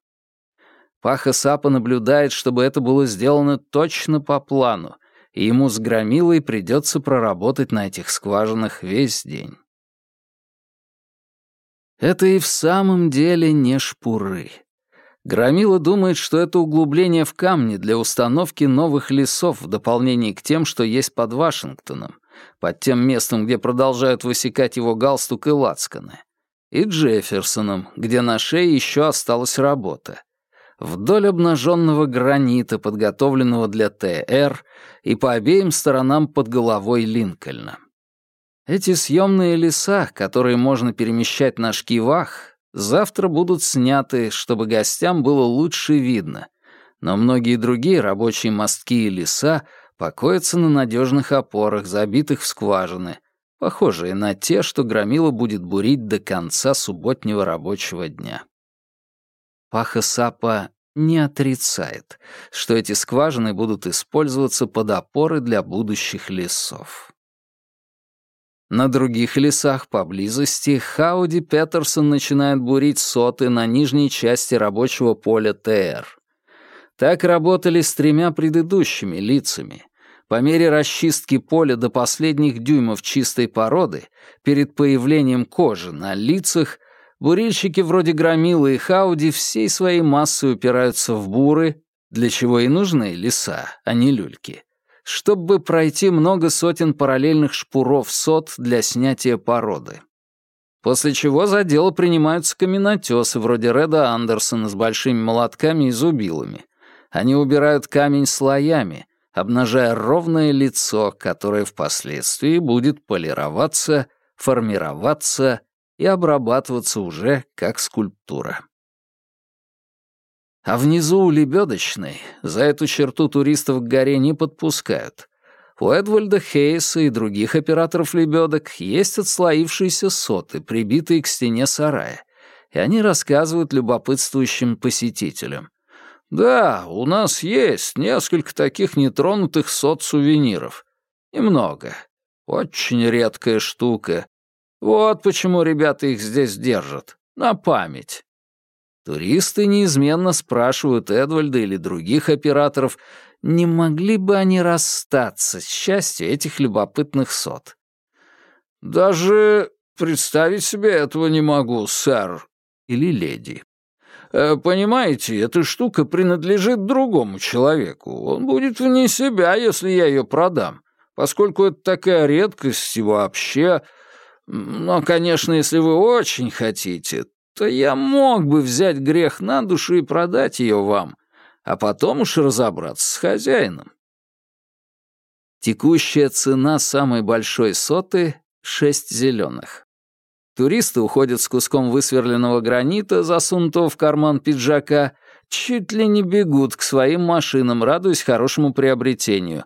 Паха Сапа наблюдает, чтобы это было сделано точно по плану, и ему с громилой придется проработать на этих скважинах весь день. Это и в самом деле не шпуры. Громила думает, что это углубление в камне для установки новых лесов в дополнение к тем, что есть под Вашингтоном, под тем местом, где продолжают высекать его галстук и лацканы, и Джефферсоном, где на шее еще осталась работа. Вдоль обнаженного гранита, подготовленного для ТР, и по обеим сторонам под головой Линкольна. Эти съемные леса, которые можно перемещать на шкивах, завтра будут сняты, чтобы гостям было лучше видно, но многие другие рабочие мостки и леса покоятся на надежных опорах, забитых в скважины, похожие на те, что Громила будет бурить до конца субботнего рабочего дня. Паха Сапа не отрицает, что эти скважины будут использоваться под опоры для будущих лесов. На других лесах поблизости Хауди Петерсон начинает бурить соты на нижней части рабочего поля ТР. Так работали с тремя предыдущими лицами, По мере расчистки поля до последних дюймов чистой породы, перед появлением кожи на лицах, бурильщики вроде Громилы и Хауди всей своей массой упираются в буры, для чего и нужны леса, а не люльки, чтобы пройти много сотен параллельных шпуров сот для снятия породы. После чего за дело принимаются каменотесы вроде Реда Андерсона с большими молотками и зубилами. Они убирают камень слоями, обнажая ровное лицо, которое впоследствии будет полироваться, формироваться и обрабатываться уже как скульптура. А внизу у Лебедочной за эту черту туристов к горе не подпускают. У Эдвальда Хейса и других операторов лебедок есть отслоившиеся соты, прибитые к стене сарая, и они рассказывают любопытствующим посетителям. Да, у нас есть несколько таких нетронутых сот-сувениров. Немного. Очень редкая штука. Вот почему ребята их здесь держат. На память. Туристы неизменно спрашивают Эдвальда или других операторов, не могли бы они расстаться с счастьем этих любопытных сот. «Даже представить себе этого не могу, сэр» или «леди». Э, понимаете, эта штука принадлежит другому человеку. Он будет вне себя, если я ее продам, поскольку это такая редкость и вообще... Но, конечно, если вы очень хотите, то я мог бы взять грех на душу и продать ее вам, а потом уж разобраться с хозяином. Текущая цена самой большой соты — шесть зеленых. Туристы уходят с куском высверленного гранита, засунутого в карман пиджака, чуть ли не бегут к своим машинам, радуясь хорошему приобретению.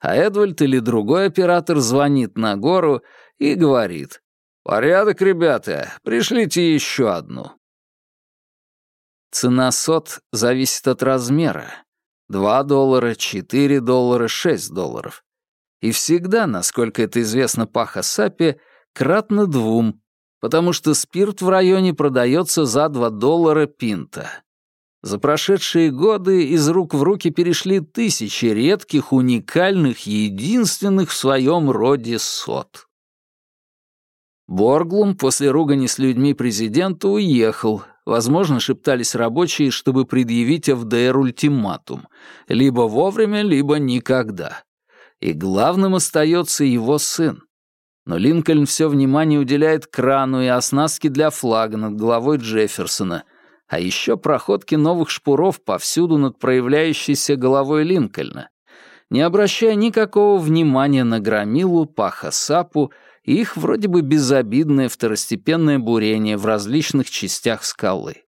А Эдвальд или другой оператор звонит на гору и говорит «Порядок, ребята, пришлите еще одну». Цена сот зависит от размера. 2 доллара, 4 доллара, 6 долларов. И всегда, насколько это известно Паха Сапи, кратно двум потому что спирт в районе продается за 2 доллара пинта. За прошедшие годы из рук в руки перешли тысячи редких, уникальных, единственных в своем роде сот. Борглум после ругани с людьми президента уехал. Возможно, шептались рабочие, чтобы предъявить ФДР ультиматум. Либо вовремя, либо никогда. И главным остается его сын. Но Линкольн все внимание уделяет крану и оснастке для флага над головой Джефферсона, а еще проходке новых шпуров повсюду над проявляющейся головой Линкольна, не обращая никакого внимания на громилу, паха сапу и их вроде бы безобидное второстепенное бурение в различных частях скалы.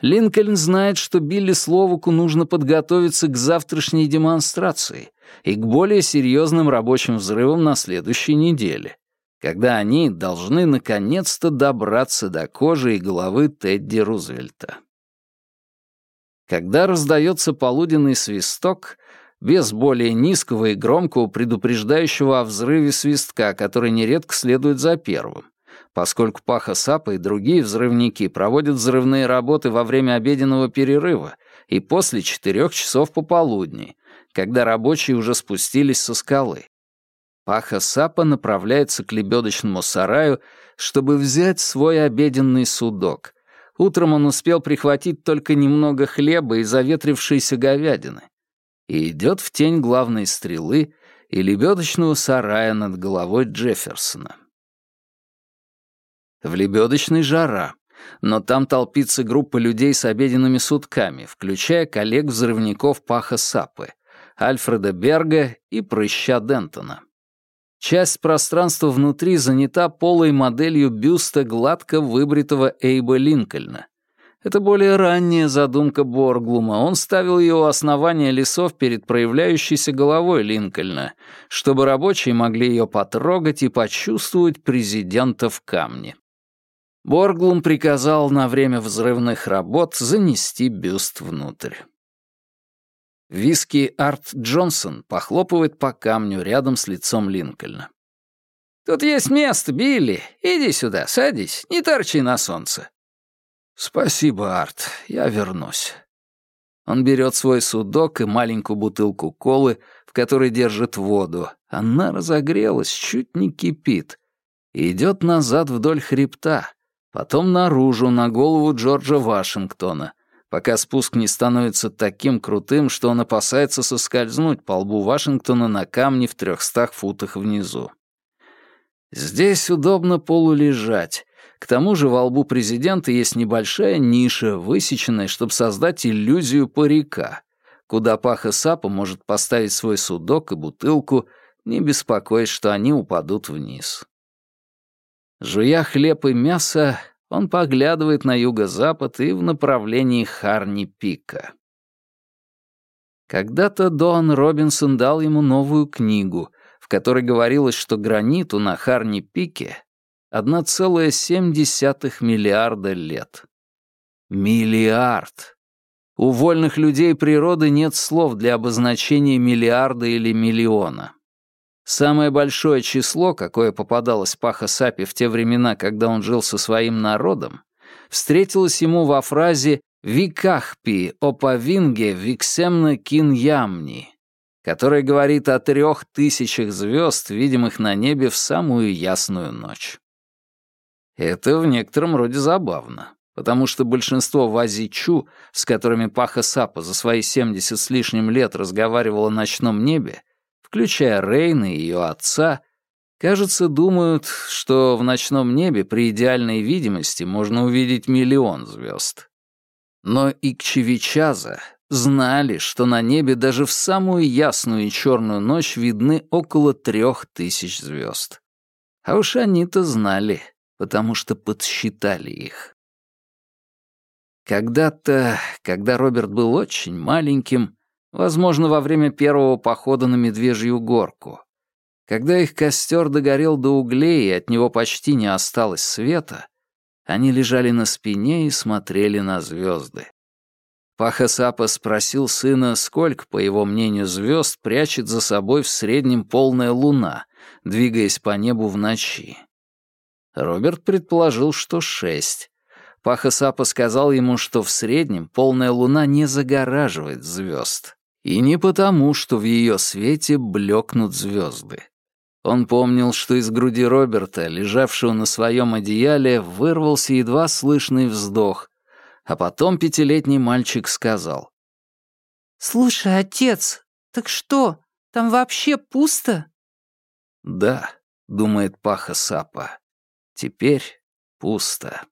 Линкольн знает, что Билли Словуку нужно подготовиться к завтрашней демонстрации и к более серьезным рабочим взрывам на следующей неделе, когда они должны наконец-то добраться до кожи и головы Тедди Рузвельта. Когда раздается полуденный свисток, без более низкого и громкого предупреждающего о взрыве свистка, который нередко следует за первым, поскольку Паха Сапа и другие взрывники проводят взрывные работы во время обеденного перерыва и после четырех часов пополудни, когда рабочие уже спустились со скалы. Паха Сапа направляется к лебедочному сараю, чтобы взять свой обеденный судок. Утром он успел прихватить только немного хлеба и заветрившейся говядины. И идет в тень главной стрелы и лебедочного сарая над головой Джефферсона. В лебедочной жара, но там толпится группа людей с обеденными сутками, включая коллег-взрывников Паха Сапы, Альфреда Берга и Прыща Дентона. Часть пространства внутри занята полой моделью бюста гладко выбритого Эйба Линкольна. Это более ранняя задумка Борглума. Он ставил ее у основания лесов перед проявляющейся головой Линкольна, чтобы рабочие могли ее потрогать и почувствовать президента в камне. Борглум приказал на время взрывных работ занести бюст внутрь. Виски Арт Джонсон похлопывает по камню рядом с лицом Линкольна. «Тут есть место, Билли. Иди сюда, садись, не торчи на солнце». «Спасибо, Арт, я вернусь». Он берет свой судок и маленькую бутылку колы, в которой держит воду, она разогрелась, чуть не кипит, идет назад вдоль хребта, потом наружу, на голову Джорджа Вашингтона, пока спуск не становится таким крутым, что он опасается соскользнуть по лбу Вашингтона на камне в трехстах футах внизу. Здесь удобно полулежать. К тому же во лбу президента есть небольшая ниша, высеченная, чтобы создать иллюзию парика, куда Паха Сапа может поставить свой судок и бутылку, не беспокоясь, что они упадут вниз. Жуя хлеб и мясо, он поглядывает на юго-запад и в направлении Харни-Пика. Когда-то Дон Робинсон дал ему новую книгу, в которой говорилось, что граниту на Харни-Пике 1,7 миллиарда лет. Миллиард! У вольных людей природы нет слов для обозначения миллиарда или миллиона. Самое большое число, какое попадалось Паха Сапи в те времена, когда он жил со своим народом, встретилось ему во фразе «Викахпи опавинге виксемна киньямни», которая говорит о трех тысячах звезд, видимых на небе в самую ясную ночь. Это в некотором роде забавно, потому что большинство вазичу, с которыми Паха Сапа за свои 70 с лишним лет разговаривал о ночном небе, включая Рейна и ее отца, кажется, думают, что в ночном небе при идеальной видимости можно увидеть миллион звезд. Но Икчевичаза знали, что на небе даже в самую ясную и черную ночь видны около трех тысяч звезд. А уж они-то знали, потому что подсчитали их. Когда-то, когда Роберт был очень маленьким, Возможно, во время первого похода на Медвежью горку. Когда их костер догорел до углей, и от него почти не осталось света, они лежали на спине и смотрели на звезды. Пахасапа спросил сына, сколько, по его мнению, звезд прячет за собой в среднем полная луна, двигаясь по небу в ночи. Роберт предположил, что шесть. Пахасапа сказал ему, что в среднем полная луна не загораживает звезд. И не потому, что в ее свете блекнут звезды. Он помнил, что из груди Роберта, лежавшего на своем одеяле, вырвался едва слышный вздох, а потом пятилетний мальчик сказал.
«Слушай, отец, так что, там вообще пусто?»
«Да», — думает Паха Сапа, — «теперь пусто».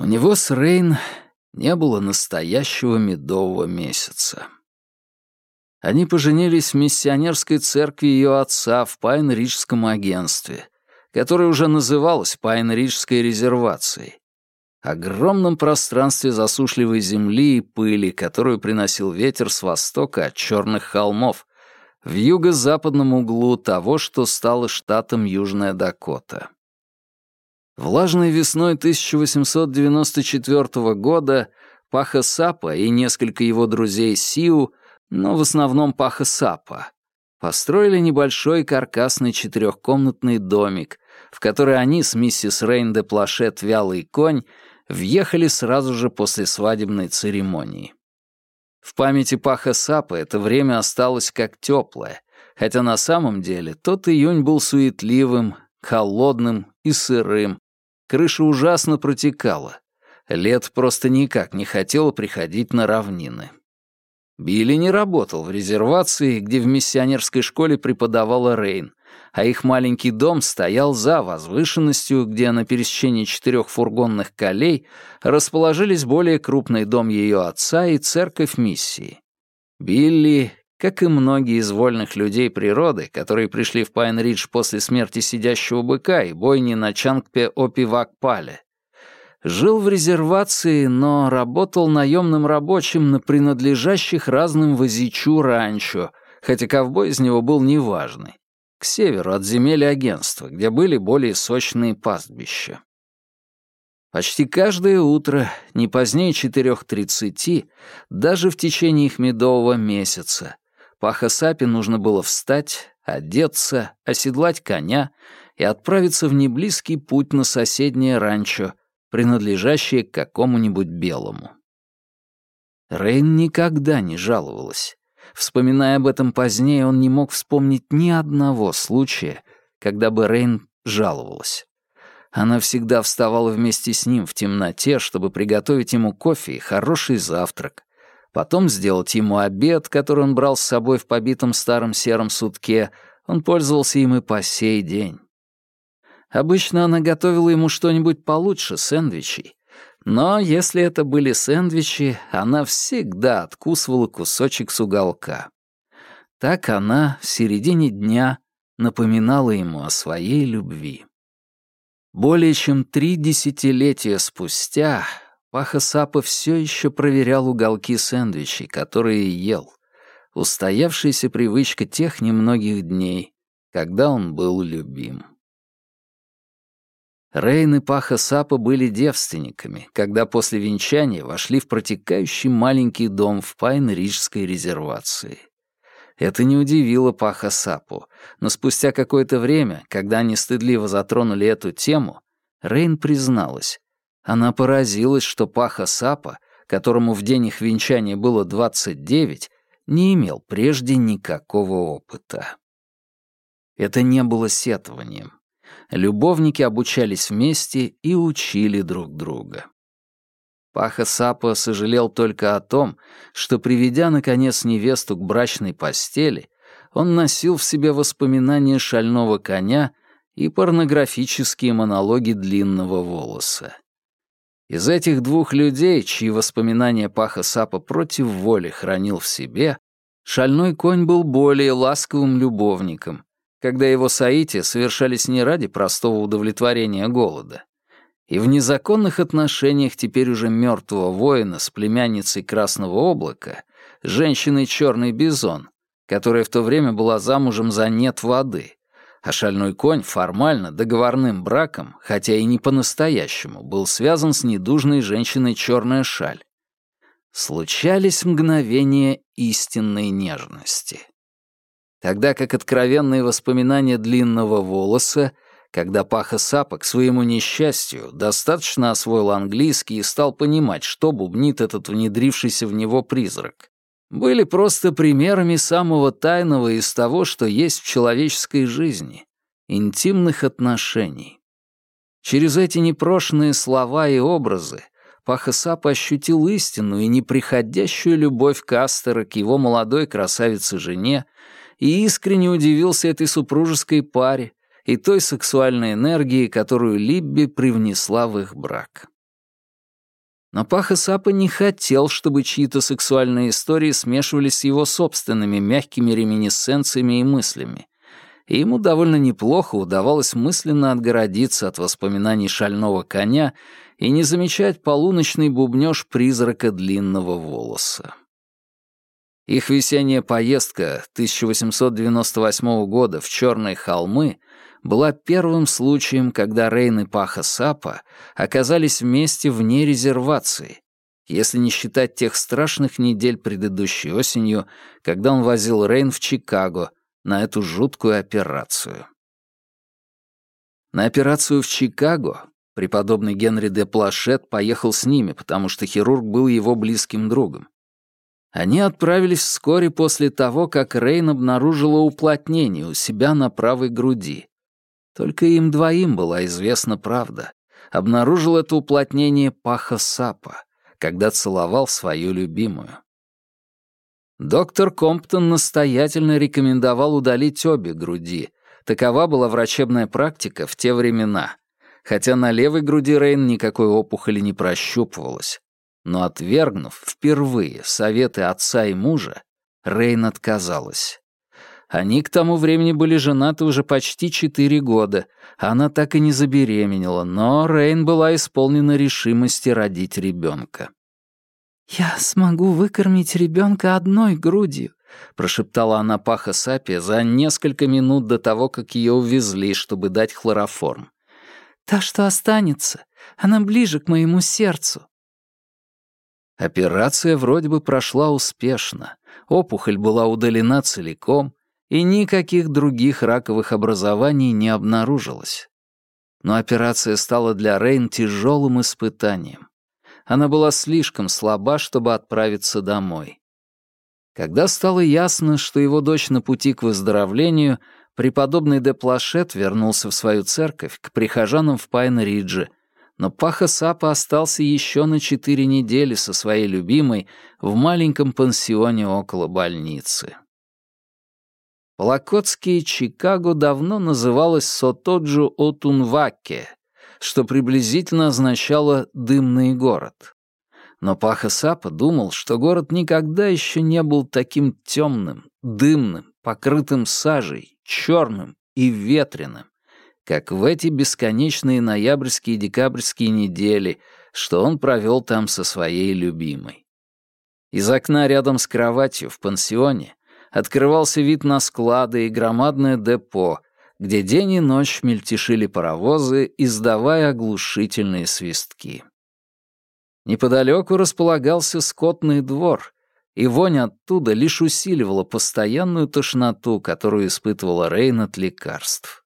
У него с Рейн не было настоящего медового месяца. Они поженились в миссионерской церкви ее отца в Пайн-Риджском агентстве, которое уже называлось Пайн-Риджской резервацией, огромном пространстве засушливой земли и пыли, которую приносил ветер с востока от черных холмов, в юго-западном углу того, что стало штатом Южная Дакота. Влажной весной 1894 года Паха Сапа и несколько его друзей Сиу, но в основном Паха Сапа, построили небольшой каркасный четырехкомнатный домик, в который они с миссис Рейн де Плашет «Вялый конь» въехали сразу же после свадебной церемонии. В памяти Паха Сапа это время осталось как теплое, хотя на самом деле тот июнь был суетливым, холодным и сырым, Крыша ужасно протекала. Лет просто никак не хотела приходить на равнины. Билли не работал в резервации, где в миссионерской школе преподавала Рейн, а их маленький дом стоял за возвышенностью, где на пересечении четырех фургонных колей расположились более крупный дом ее отца и церковь миссии. Билли как и многие из вольных людей природы, которые пришли в Пайн-Ридж после смерти сидящего быка и бойни на Чангпе-Опивак-Пале. Жил в резервации, но работал наемным рабочим на принадлежащих разным Вазичу ранчо, хотя ковбой из него был неважный, к северу от земель агентства, где были более сочные пастбища. Почти каждое утро, не позднее 4.30, даже в течение их медового месяца, Паха Сапи нужно было встать, одеться, оседлать коня и отправиться в неблизкий путь на соседнее ранчо, принадлежащее какому-нибудь белому. Рейн никогда не жаловалась. Вспоминая об этом позднее, он не мог вспомнить ни одного случая, когда бы Рейн жаловалась. Она всегда вставала вместе с ним в темноте, чтобы приготовить ему кофе и хороший завтрак, потом сделать ему обед, который он брал с собой в побитом старом сером сутке, он пользовался им и по сей день. Обычно она готовила ему что-нибудь получше сэндвичей, но если это были сэндвичи, она всегда откусывала кусочек с уголка. Так она в середине дня напоминала ему о своей любви. Более чем три десятилетия спустя Паха Сапа все еще проверял уголки сэндвичей, которые ел. Устоявшаяся привычка тех немногих дней, когда он был любим. Рейн и Паха Сапа были девственниками, когда после венчания вошли в протекающий маленький дом в Пайн-Риджской резервации. Это не удивило Паха Сапу, но спустя какое-то время, когда они стыдливо затронули эту тему, Рейн призналась, она поразилась, что Паха Сапа, которому в день их венчания было 29, не имел прежде никакого опыта. Это не было сетованием. Любовники обучались вместе и учили друг друга. Паха Сапа сожалел только о том, что, приведя, наконец, невесту к брачной постели, он носил в себе воспоминания шального коня и порнографические монологи длинного волоса. Из этих двух людей, чьи воспоминания Паха Сапа против воли хранил в себе, шальной конь был более ласковым любовником, когда его соития совершались не ради простого удовлетворения голода. И в незаконных отношениях теперь уже мертвого воина с племянницей Красного Облака, женщиной Черный Бизон, которая в то время была замужем за нет воды, а шальной конь формально договорным браком, хотя и не по-настоящему, был связан с недужной женщиной черная шаль. Случались мгновения истинной нежности. Тогда как откровенные воспоминания длинного волоса, когда Паха Сапа к своему несчастью достаточно освоил английский и стал понимать, что бубнит этот внедрившийся в него призрак, были просто примерами самого тайного из того, что есть в человеческой жизни — интимных отношений. Через эти непрошенные слова и образы Пахасап ощутил истинную и неприходящую любовь Кастера к его молодой красавице-жене и искренне удивился этой супружеской паре и той сексуальной энергии, которую Либби привнесла в их брак. Но Паха Сапа не хотел, чтобы чьи-то сексуальные истории смешивались с его собственными мягкими реминисценциями и мыслями. И ему довольно неплохо удавалось мысленно отгородиться от воспоминаний шального коня и не замечать полуночный бубнёж призрака длинного волоса. Их весенняя поездка 1898 года в Черные холмы была первым случаем, когда Рейн и Паха Сапа оказались вместе вне резервации, если не считать тех страшных недель предыдущей осенью, когда он возил Рейн в Чикаго на эту жуткую операцию. На операцию в Чикаго преподобный Генри де Плашет поехал с ними, потому что хирург был его близким другом. Они отправились вскоре после того, как Рейн обнаружила уплотнение у себя на правой груди, только им двоим была известна правда. Обнаружил это уплотнение паха Сапа, когда целовал свою любимую. Доктор Комптон настоятельно рекомендовал удалить обе груди. Такова была врачебная практика в те времена. Хотя на левой груди Рейн никакой опухоли не прощупывалось. Но отвергнув впервые советы отца и мужа, Рейн отказалась. Они к тому времени были женаты уже почти четыре года. Она так и не забеременела, но Рейн была исполнена решимости родить ребенка.
«Я смогу выкормить ребенка одной грудью», — прошептала она Паха Сапи за несколько минут до того, как ее увезли, чтобы дать хлороформ. «Та, что останется, она ближе к моему сердцу».
Операция вроде бы прошла успешно, опухоль была удалена целиком, и никаких других раковых образований не обнаружилось. Но операция стала для Рейн тяжелым испытанием. Она была слишком слаба, чтобы отправиться домой. Когда стало ясно, что его дочь на пути к выздоровлению, преподобный де Плашет вернулся в свою церковь к прихожанам в Пайн-Ридже, но Паха Сапа остался еще на четыре недели со своей любимой в маленьком пансионе около больницы. Локотский Чикаго давно называлось Сотоджу Отунваке, что приблизительно означало «дымный город». Но Паха Сапа думал, что город никогда еще не был таким темным, дымным, покрытым сажей, черным и ветреным, как в эти бесконечные ноябрьские и декабрьские недели, что он провел там со своей любимой. Из окна рядом с кроватью в пансионе открывался вид на склады и громадное депо, где день и ночь мельтешили паровозы, издавая оглушительные свистки. Неподалеку располагался скотный двор, и вонь оттуда лишь усиливала постоянную тошноту, которую испытывала Рейн от лекарств.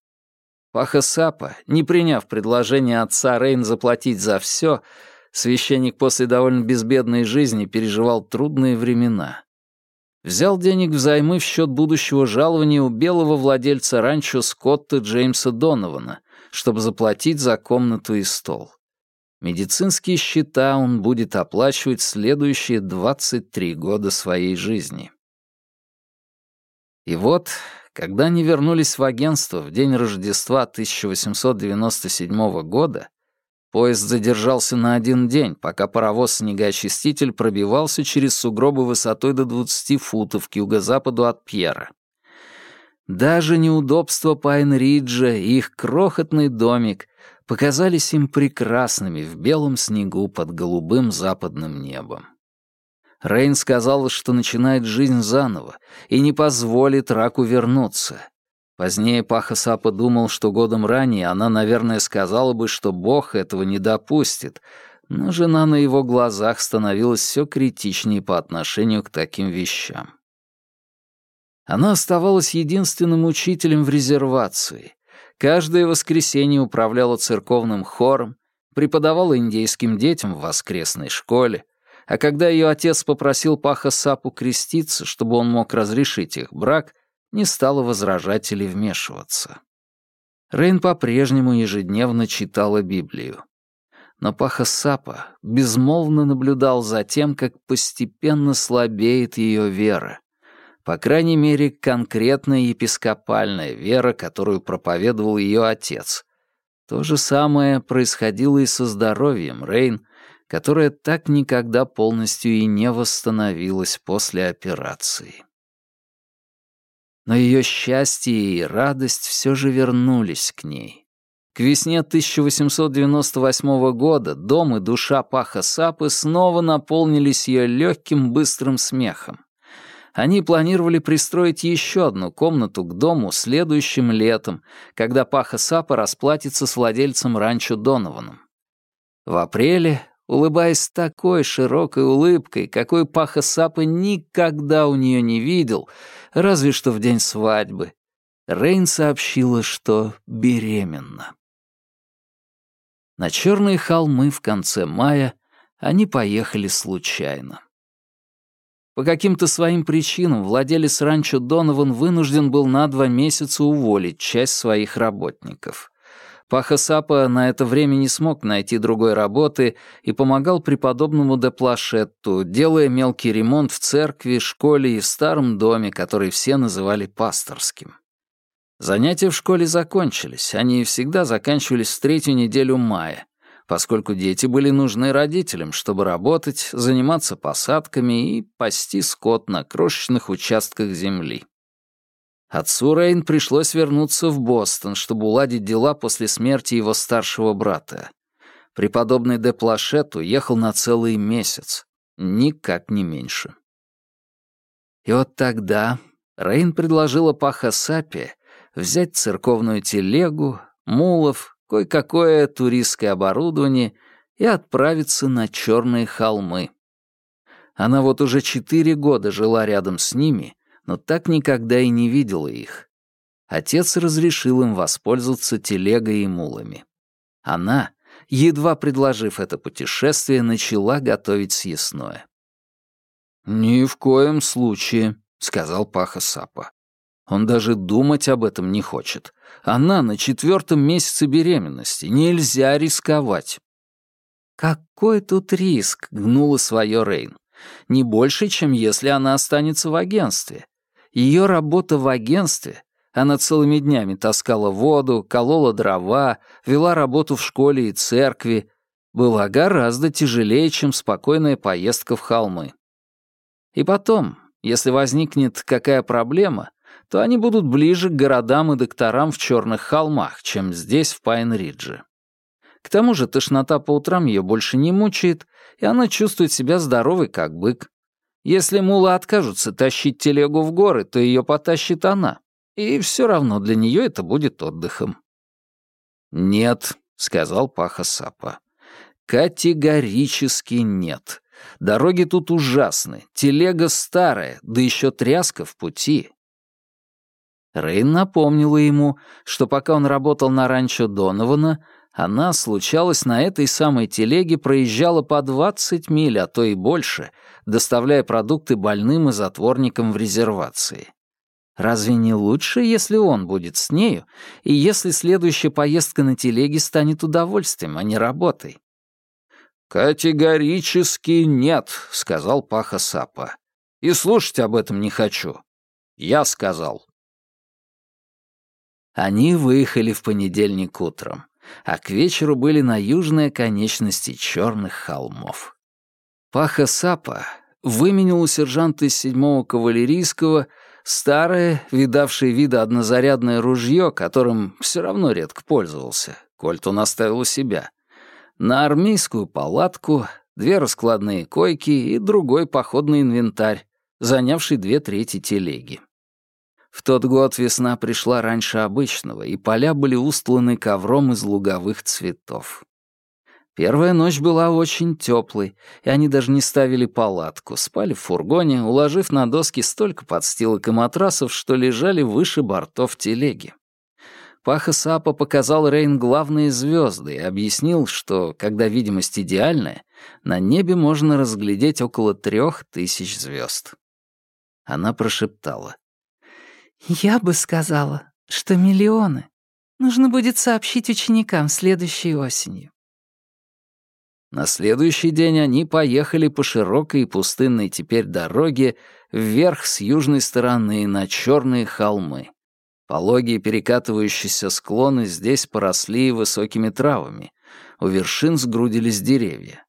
Паха Сапа, не приняв предложение отца Рейн заплатить за все, священник после довольно безбедной жизни переживал трудные времена. Взял денег взаймы в счет будущего жалования у белого владельца ранчо Скотта Джеймса Донована, чтобы заплатить за комнату и стол. Медицинские счета он будет оплачивать следующие 23 года своей жизни. И вот, когда они вернулись в агентство в день Рождества 1897 года, Поезд задержался на один день, пока паровоз-снегоочиститель пробивался через сугробы высотой до 20 футов к юго-западу от Пьера. Даже неудобства Пайн-Риджа и их крохотный домик показались им прекрасными в белом снегу под голубым западным небом. Рейн сказала, что начинает жизнь заново и не позволит раку вернуться — Позднее Паха думал, что годом ранее она, наверное, сказала бы, что Бог этого не допустит, но жена на его глазах становилась все критичнее по отношению к таким вещам. Она оставалась единственным учителем в резервации. Каждое воскресенье управляла церковным хором, преподавала индейским детям в воскресной школе, а когда ее отец попросил Паха Сапу креститься, чтобы он мог разрешить их брак — не стала возражать или вмешиваться. Рейн по-прежнему ежедневно читала Библию. Но Паха Сапа безмолвно наблюдал за тем, как постепенно слабеет ее вера. По крайней мере, конкретная епископальная вера, которую проповедовал ее отец. То же самое происходило и со здоровьем Рейн, которое так никогда полностью и не восстановилось после операции. Но ее счастье и радость все же вернулись к ней. К весне 1898 года дом и душа Паха Сапы снова наполнились ее легким быстрым смехом. Они планировали пристроить еще одну комнату к дому следующим летом, когда Паха Сапа расплатится с владельцем ранчо Донованом. В апреле улыбаясь такой широкой улыбкой, какой Паха Сапа никогда у нее не видел, разве что в день свадьбы, Рейн сообщила, что беременна. На черные холмы в конце мая они поехали случайно. По каким-то своим причинам владелец ранчо Донован вынужден был на два месяца уволить часть своих работников. Паха Сапа на это время не смог найти другой работы и помогал преподобному де Плашетту, делая мелкий ремонт в церкви, школе и в старом доме, который все называли пасторским. Занятия в школе закончились, они всегда заканчивались в третью неделю мая, поскольку дети были нужны родителям, чтобы работать, заниматься посадками и пасти скот на крошечных участках земли. Отцу Рейн пришлось вернуться в Бостон, чтобы уладить дела после смерти его старшего брата. Преподобный де Плашет уехал на целый месяц, никак не меньше. И вот тогда Рейн предложила Паха Сапе взять церковную телегу, мулов, кое-какое туристское оборудование и отправиться на Черные холмы. Она вот уже четыре года жила рядом с ними, но так никогда и не видела их. Отец разрешил им воспользоваться телегой и мулами. Она, едва предложив это путешествие, начала готовить съестное. «Ни в коем случае», — сказал Паха Сапа. Он даже думать об этом не хочет. Она на четвертом месяце беременности. Нельзя рисковать. «Какой тут риск?» — гнула свое Рейн. «Не больше, чем если она останется в агентстве. Ее работа в агентстве она целыми днями таскала воду, колола дрова, вела работу в школе и церкви. Была гораздо тяжелее, чем спокойная поездка в холмы. И потом, если возникнет какая проблема, то они будут ближе к городам и докторам в Черных холмах, чем здесь, в Пайн-Ридже. К тому же тошнота по утрам ее больше не мучает, и она чувствует себя здоровой, как бык. Если мулы откажутся тащить телегу в горы, то ее потащит она и все равно для нее это будет отдыхом. «Нет», — сказал Паха Сапа. «Категорически нет. Дороги тут ужасны, телега старая, да еще тряска в пути». Рейн напомнила ему, что пока он работал на ранчо Донована, она, случалось, на этой самой телеге проезжала по 20 миль, а то и больше, доставляя продукты больным и затворникам в резервации. Разве не лучше, если он будет с нею, и если следующая поездка на телеге станет удовольствием, а не работой? «Категорически нет», — сказал Паха Сапа. «И слушать об этом не хочу. Я сказал». Они выехали в понедельник утром, а к вечеру были на южной оконечности черных холмов. Паха Сапа выменил у сержанта из седьмого кавалерийского Старое, видавшее вида однозарядное ружье, которым все равно редко пользовался, Кольт он оставил у себя, на армейскую палатку, две раскладные койки и другой походный инвентарь, занявший две трети телеги. В тот год весна пришла раньше обычного, и поля были устланы ковром из луговых цветов. Первая ночь была очень теплой, и они даже не ставили палатку, спали в фургоне, уложив на доски столько подстилок и матрасов, что лежали выше бортов телеги. Паха Сапа показал Рейн главные звезды и объяснил, что, когда видимость идеальная, на небе можно разглядеть около трех тысяч звезд. Она прошептала. «Я бы сказала, что миллионы. Нужно будет сообщить ученикам следующей осенью. На следующий день они поехали по широкой и пустынной теперь дороге вверх с южной стороны на черные холмы. Пологие перекатывающиеся склоны здесь поросли высокими травами, у вершин сгрудились деревья.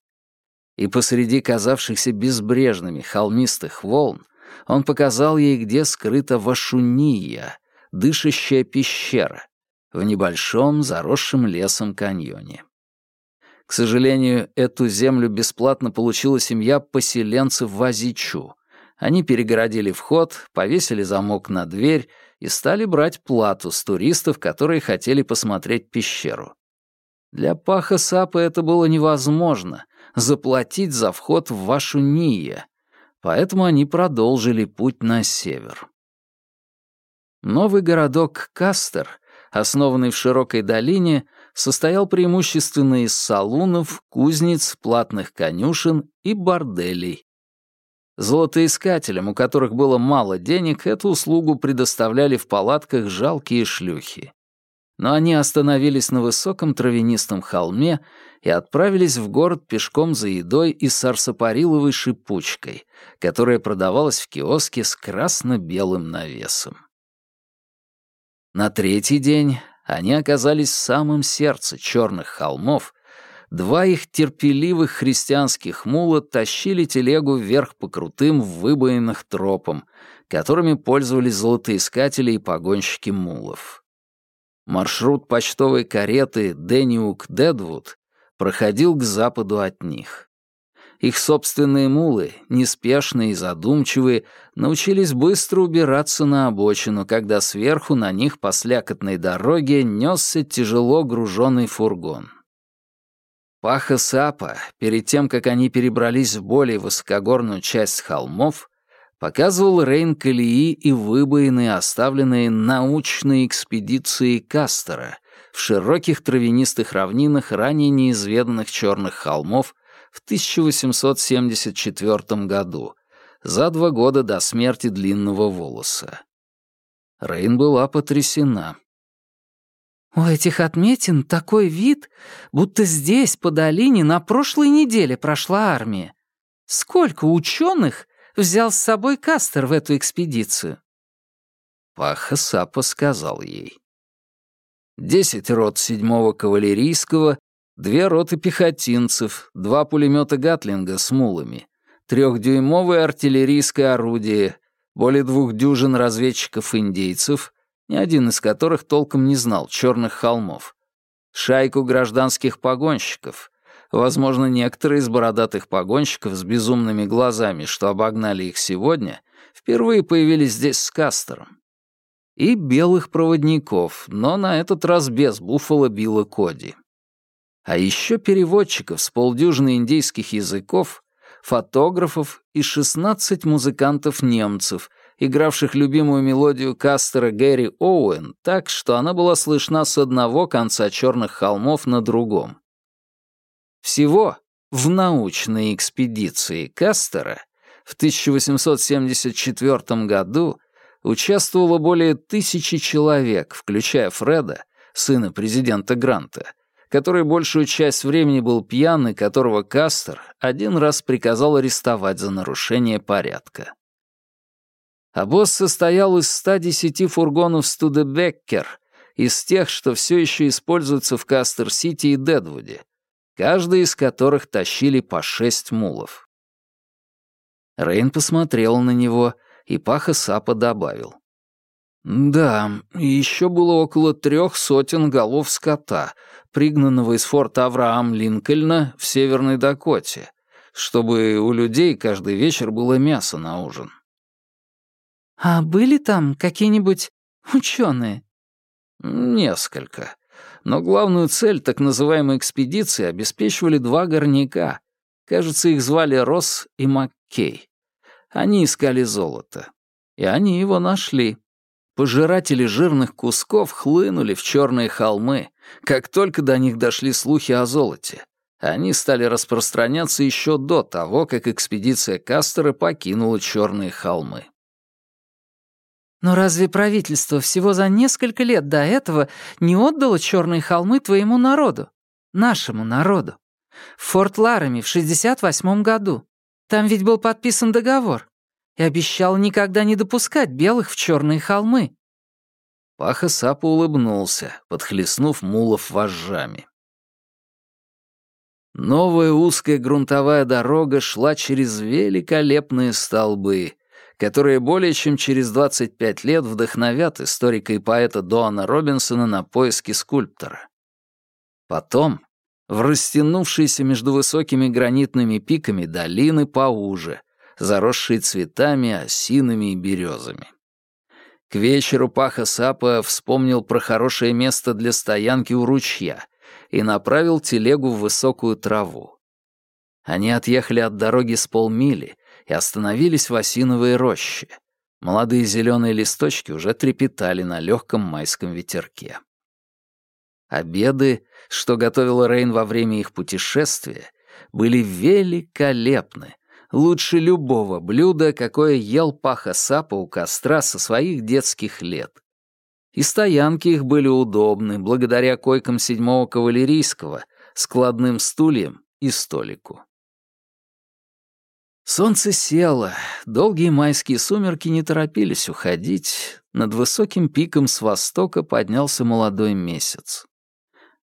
И посреди казавшихся безбрежными холмистых волн он показал ей, где скрыта Вашуния, дышащая пещера, в небольшом заросшем лесом каньоне. К сожалению, эту землю бесплатно получила семья поселенцев в Азичу. Они перегородили вход, повесили замок на дверь и стали брать плату с туристов, которые хотели посмотреть пещеру. Для Паха Сапа это было невозможно — заплатить за вход в вашу Ния, поэтому они продолжили путь на север. Новый городок Кастер, основанный в широкой долине, состоял преимущественно из салунов, кузниц, платных конюшен и борделей. Золотоискателям, у которых было мало денег, эту услугу предоставляли в палатках жалкие шлюхи. Но они остановились на высоком травянистом холме и отправились в город пешком за едой и сарсапариловой шипучкой, которая продавалась в киоске с красно-белым навесом. На третий день они оказались в самом сердце черных холмов, два их терпеливых христианских мула тащили телегу вверх по крутым выбоинах тропам, которыми пользовались золотоискатели и погонщики мулов. Маршрут почтовой кареты Дениук-Дедвуд проходил к западу от них. Их собственные мулы, неспешные и задумчивые, научились быстро убираться на обочину, когда сверху на них по слякотной дороге несся тяжело груженный фургон. Паха Сапа, перед тем, как они перебрались в более высокогорную часть холмов, показывал Рейн колеи и выбоины, оставленные научной экспедицией Кастера в широких травянистых равнинах ранее неизведанных черных холмов в 1874 году, за два года до смерти длинного волоса. Рейн была потрясена.
«У этих отметин такой вид, будто здесь, по долине, на прошлой неделе прошла армия. Сколько ученых взял с собой Кастер в эту экспедицию?»
Паха Сапа сказал ей. Десять рот седьмого кавалерийского, две роты пехотинцев, два пулемета Гатлинга с мулами, трехдюймовое артиллерийское орудие, более двух дюжин разведчиков-индейцев, ни один из которых толком не знал черных холмов, шайку гражданских погонщиков, Возможно, некоторые из бородатых погонщиков с безумными глазами, что обогнали их сегодня, впервые появились здесь с Кастером. И белых проводников, но на этот раз без Буффало Билла Коди. А еще переводчиков с полдюжины индейских языков, фотографов и 16 музыкантов-немцев, игравших любимую мелодию Кастера Гэри Оуэн так, что она была слышна с одного конца черных холмов на другом. Всего в научной экспедиции Кастера в 1874 году участвовало более тысячи человек, включая Фреда, сына президента Гранта, который большую часть времени был пьян и которого Кастер один раз приказал арестовать за нарушение порядка. Обоз состоял из 110 фургонов Студебеккер, из тех, что все еще используются в Кастер-Сити и Дедвуде, каждый из которых тащили по шесть мулов. Рейн посмотрел на него, и Паха Сапа добавил. «Да, еще было около трех сотен голов скота, пригнанного из форта Авраам Линкольна в Северной Дакоте, чтобы у людей каждый вечер было мясо на ужин».
«А были там какие-нибудь ученые?»
«Несколько но главную цель так называемой экспедиции обеспечивали два горняка. Кажется, их звали Росс и Маккей. Они искали золото. И они его нашли. Пожиратели жирных кусков хлынули в черные холмы, как только до них дошли слухи о золоте. Они стали распространяться еще до того, как экспедиция Кастера покинула черные холмы.
Но разве правительство всего за несколько лет до этого не отдало Черные холмы твоему народу? Нашему народу? В Форт Ларами в 68 году. Там ведь был подписан договор. И обещал никогда не допускать белых в Черные холмы.
Паха Сапа улыбнулся, подхлестнув мулов вожжами. Новая узкая грунтовая дорога шла через великолепные столбы, которые более чем через 25 лет вдохновят историка и поэта Доана Робинсона на поиски скульптора. Потом в растянувшиеся между высокими гранитными пиками долины поуже, заросшие цветами, осинами и березами. К вечеру Паха Сапа вспомнил про хорошее место для стоянки у ручья и направил телегу в высокую траву. Они отъехали от дороги с полмили и остановились в осиновой роще. Молодые зеленые листочки уже трепетали на легком майском ветерке. Обеды, что готовила Рейн во время их путешествия, были великолепны, лучше любого блюда, какое ел Паха Сапа у костра со своих детских лет. И стоянки их были удобны, благодаря койкам седьмого кавалерийского, складным стульям и столику. Солнце село, долгие майские сумерки не торопились уходить, над высоким пиком с востока поднялся молодой месяц.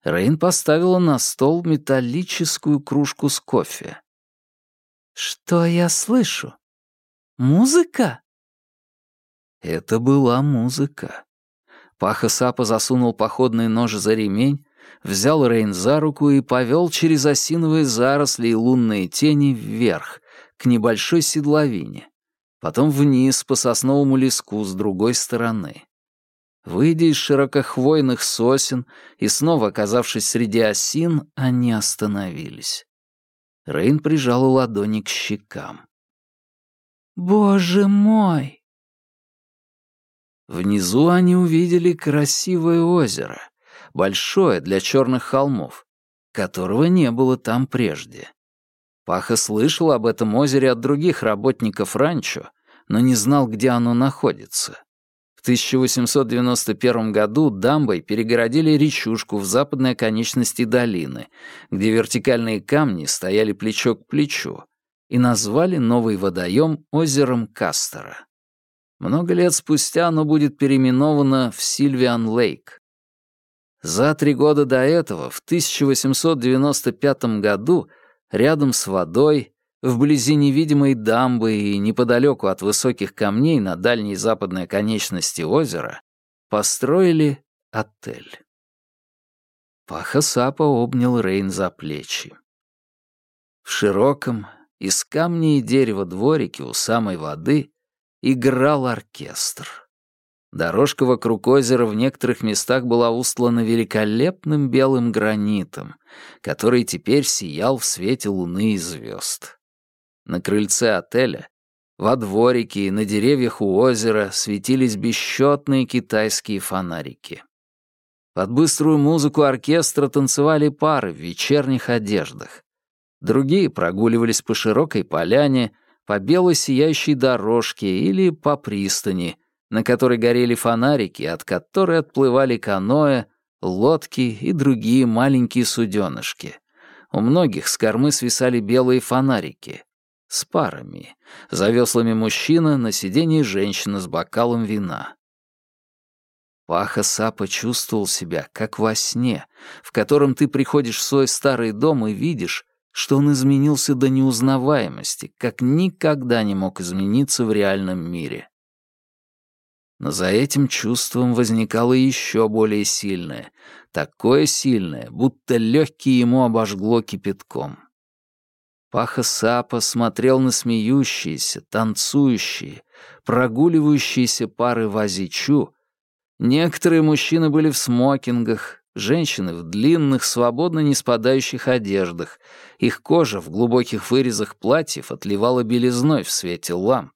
Рейн поставила на стол металлическую кружку с кофе. «Что я слышу? Музыка?» Это была музыка. Паха Сапа засунул походный нож за ремень, взял Рейн за руку и повел через осиновые заросли и лунные тени вверх, к небольшой седловине, потом вниз по сосновому леску с другой стороны. Выйдя из широкохвойных сосен и снова оказавшись среди осин, они остановились. Рейн прижала ладони к щекам.
«Боже мой!»
Внизу они увидели красивое озеро, большое для черных холмов, которого не было там прежде. Паха слышал об этом озере от других работников ранчо, но не знал, где оно находится. В 1891 году дамбой перегородили речушку в западной оконечности долины, где вертикальные камни стояли плечо к плечу, и назвали новый водоем озером Кастера. Много лет спустя оно будет переименовано в Сильвиан Лейк. За три года до этого, в 1895 году, рядом с водой, Вблизи невидимой дамбы и неподалеку от высоких камней на дальней западной конечности озера построили отель. Паха Сапа обнял Рейн за плечи. В широком, из камня и дерева дворике у самой воды играл оркестр. Дорожка вокруг озера в некоторых местах была устлана великолепным белым гранитом, который теперь сиял в свете луны и звезд. На крыльце отеля, во дворике и на деревьях у озера светились бесчетные китайские фонарики. Под быструю музыку оркестра танцевали пары в вечерних одеждах. Другие прогуливались по широкой поляне, по белой сияющей дорожке или по пристани, на которой горели фонарики, от которой отплывали каноэ, лодки и другие маленькие суденышки. У многих с кормы свисали белые фонарики с парами. За веслами мужчина, на сиденье женщина с бокалом вина. Паха Сапа чувствовал себя, как во сне, в котором ты приходишь в свой старый дом и видишь, что он изменился до неузнаваемости, как никогда не мог измениться в реальном мире. Но за этим чувством возникало еще более сильное, такое сильное, будто легкие ему обожгло кипятком. Паха Сапа смотрел на смеющиеся, танцующие, прогуливающиеся пары вазичу. Некоторые мужчины были в смокингах, женщины в длинных, свободно не спадающих одеждах. Их кожа в глубоких вырезах платьев отливала белизной в свете ламп.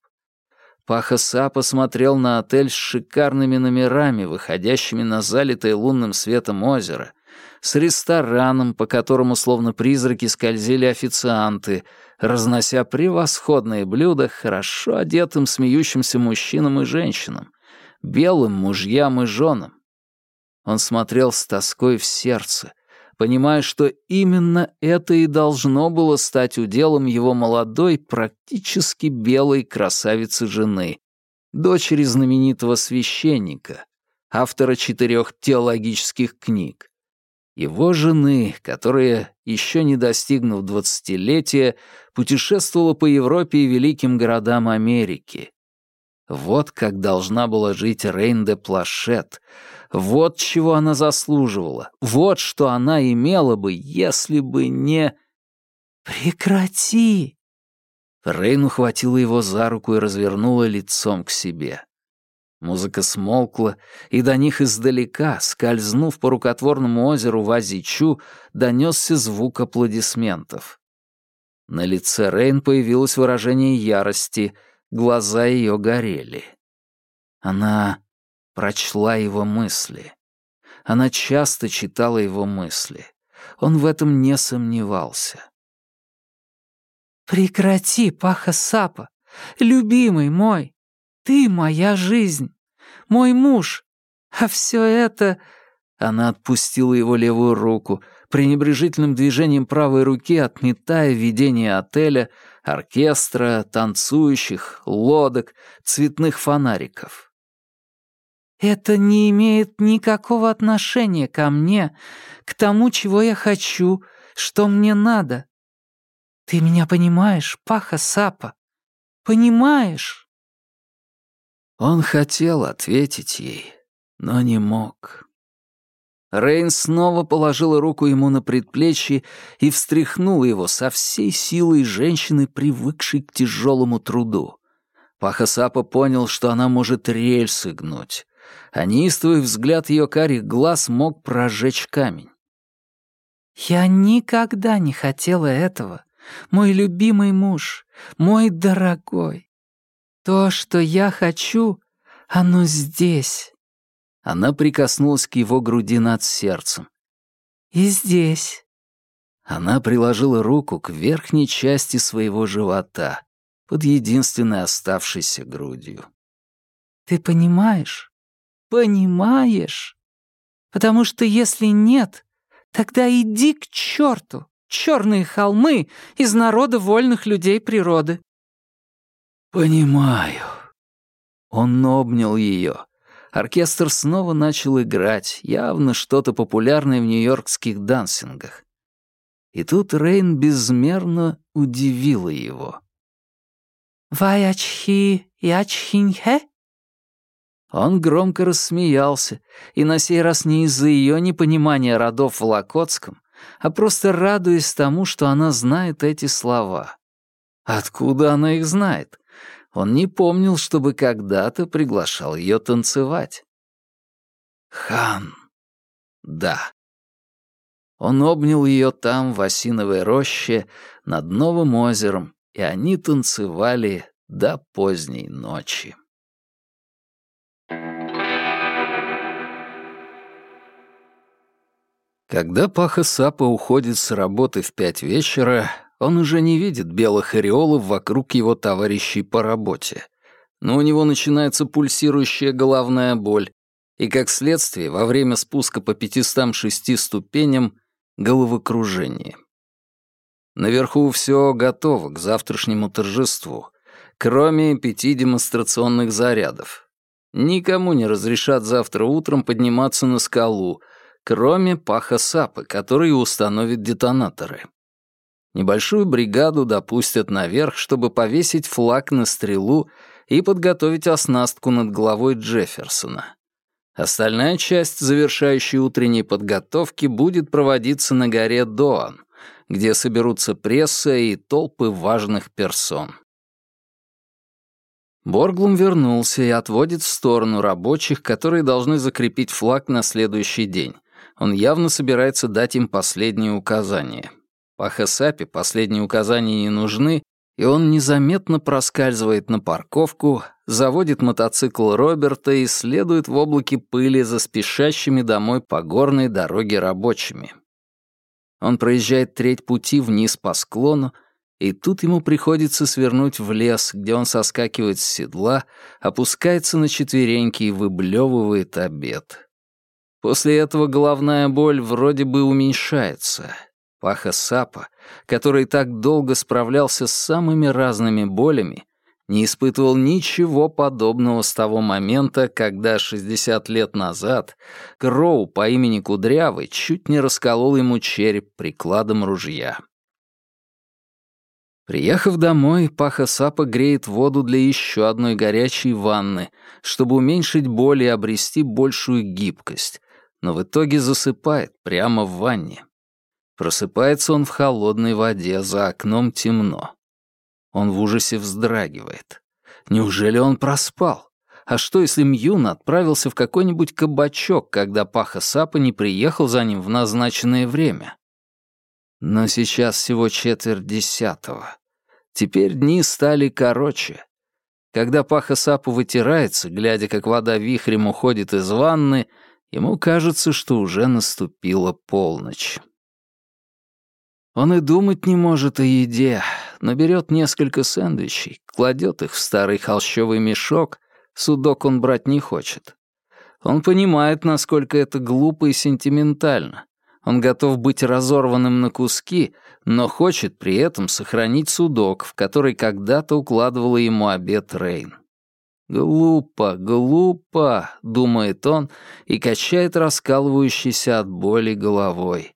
Паха Сапа смотрел на отель с шикарными номерами, выходящими на залитое лунным светом озеро — с рестораном, по которому словно призраки скользили официанты, разнося превосходные блюда хорошо одетым смеющимся мужчинам и женщинам, белым мужьям и женам. Он смотрел с тоской в сердце, понимая, что именно это и должно было стать уделом его молодой, практически белой красавицы-жены, дочери знаменитого священника, автора четырех теологических книг, его жены, которая, еще не достигнув двадцатилетия, путешествовала по Европе и великим городам Америки. Вот как должна была жить Рейн де Плашет. Вот чего она заслуживала. Вот что она имела бы, если бы не... «Прекрати!» Рейн ухватила его за руку и развернула лицом к себе. Музыка смолкла, и до них издалека, скользнув по рукотворному озеру Вазичу, донесся звук аплодисментов. На лице Рейн появилось выражение ярости, глаза ее горели. Она прочла его мысли. Она часто читала его мысли. Он в этом не сомневался. «Прекрати, Паха Сапа, любимый мой, ты моя жизнь мой муж. А все это...» Она отпустила его левую руку, пренебрежительным движением правой руки отметая видение отеля, оркестра, танцующих, лодок, цветных фонариков. «Это не имеет никакого отношения ко мне, к тому, чего я хочу, что мне надо. Ты меня понимаешь, Паха Сапа? Понимаешь?» Он хотел ответить ей, но не мог. Рейн снова положила руку ему на предплечье и встряхнула его со всей силой женщины, привыкшей к тяжелому труду. Пахасапа понял, что она может рельсы гнуть. а неистовый взгляд ее карих глаз мог прожечь камень.
«Я никогда не хотела этого, мой любимый муж, мой дорогой. То, что я хочу, оно здесь».
Она прикоснулась к его груди над сердцем.
«И здесь».
Она приложила руку к верхней части своего живота, под единственной оставшейся грудью.
«Ты понимаешь? Понимаешь? Потому что если нет, тогда иди к черту, черные холмы из народа вольных людей природы».
«Понимаю». Он обнял ее. Оркестр снова начал играть, явно что-то популярное в нью-йоркских дансингах. И тут Рейн безмерно удивила его.
«Ваячхи ячхинхе?»
Он громко рассмеялся, и на сей раз не из-за ее непонимания родов в Локотском, а просто радуясь тому, что она знает эти слова. Откуда она их знает? Он не помнил, чтобы когда-то приглашал ее танцевать. Хан. Да. Он обнял ее там, в осиновой роще, над новым озером, и они танцевали до поздней ночи. Когда Паха Сапа уходит с работы в пять вечера, он уже не видит белых ореолов вокруг его товарищей по работе. Но у него начинается пульсирующая головная боль, и, как следствие, во время спуска по 506 ступеням — головокружение. Наверху все готово к завтрашнему торжеству, кроме пяти демонстрационных зарядов. Никому не разрешат завтра утром подниматься на скалу, кроме Паха Сапы, который установит детонаторы. Небольшую бригаду допустят наверх, чтобы повесить флаг на стрелу и подготовить оснастку над головой Джефферсона. Остальная часть завершающей утренней подготовки будет проводиться на горе Доан, где соберутся пресса и толпы важных персон. Борглум вернулся и отводит в сторону рабочих, которые должны закрепить флаг на следующий день. Он явно собирается дать им последние указания. По Хасапе последние указания не нужны, и он незаметно проскальзывает на парковку, заводит мотоцикл Роберта и следует в облаке пыли за спешащими домой по горной дороге рабочими. Он проезжает треть пути вниз по склону, и тут ему приходится свернуть в лес, где он соскакивает с седла, опускается на четвереньки и выблевывает обед. После этого головная боль вроде бы уменьшается. Паха Сапа, который так долго справлялся с самыми разными болями, не испытывал ничего подобного с того момента, когда 60 лет назад Кроу по имени Кудрявый чуть не расколол ему череп прикладом ружья. Приехав домой, Паха Сапа греет воду для еще одной горячей ванны, чтобы уменьшить боль и обрести большую гибкость, но в итоге засыпает прямо в ванне. Просыпается он в холодной воде, за окном темно. Он в ужасе вздрагивает. Неужели он проспал? А что, если Мьюн отправился в какой-нибудь кабачок, когда Паха Сапа не приехал за ним в назначенное время? Но сейчас всего четверть десятого. Теперь дни стали короче. Когда Паха Сапа вытирается, глядя, как вода вихрем уходит из ванны, ему кажется, что уже наступила полночь. Он и думать не может о еде, но берет несколько сэндвичей, кладет их в старый холщовый мешок, судок он брать не хочет. Он понимает, насколько это глупо и сентиментально. Он готов быть разорванным на куски, но хочет при этом сохранить судок, в который когда-то укладывала ему обед Рейн. «Глупо, глупо», — думает он и качает раскалывающийся от боли головой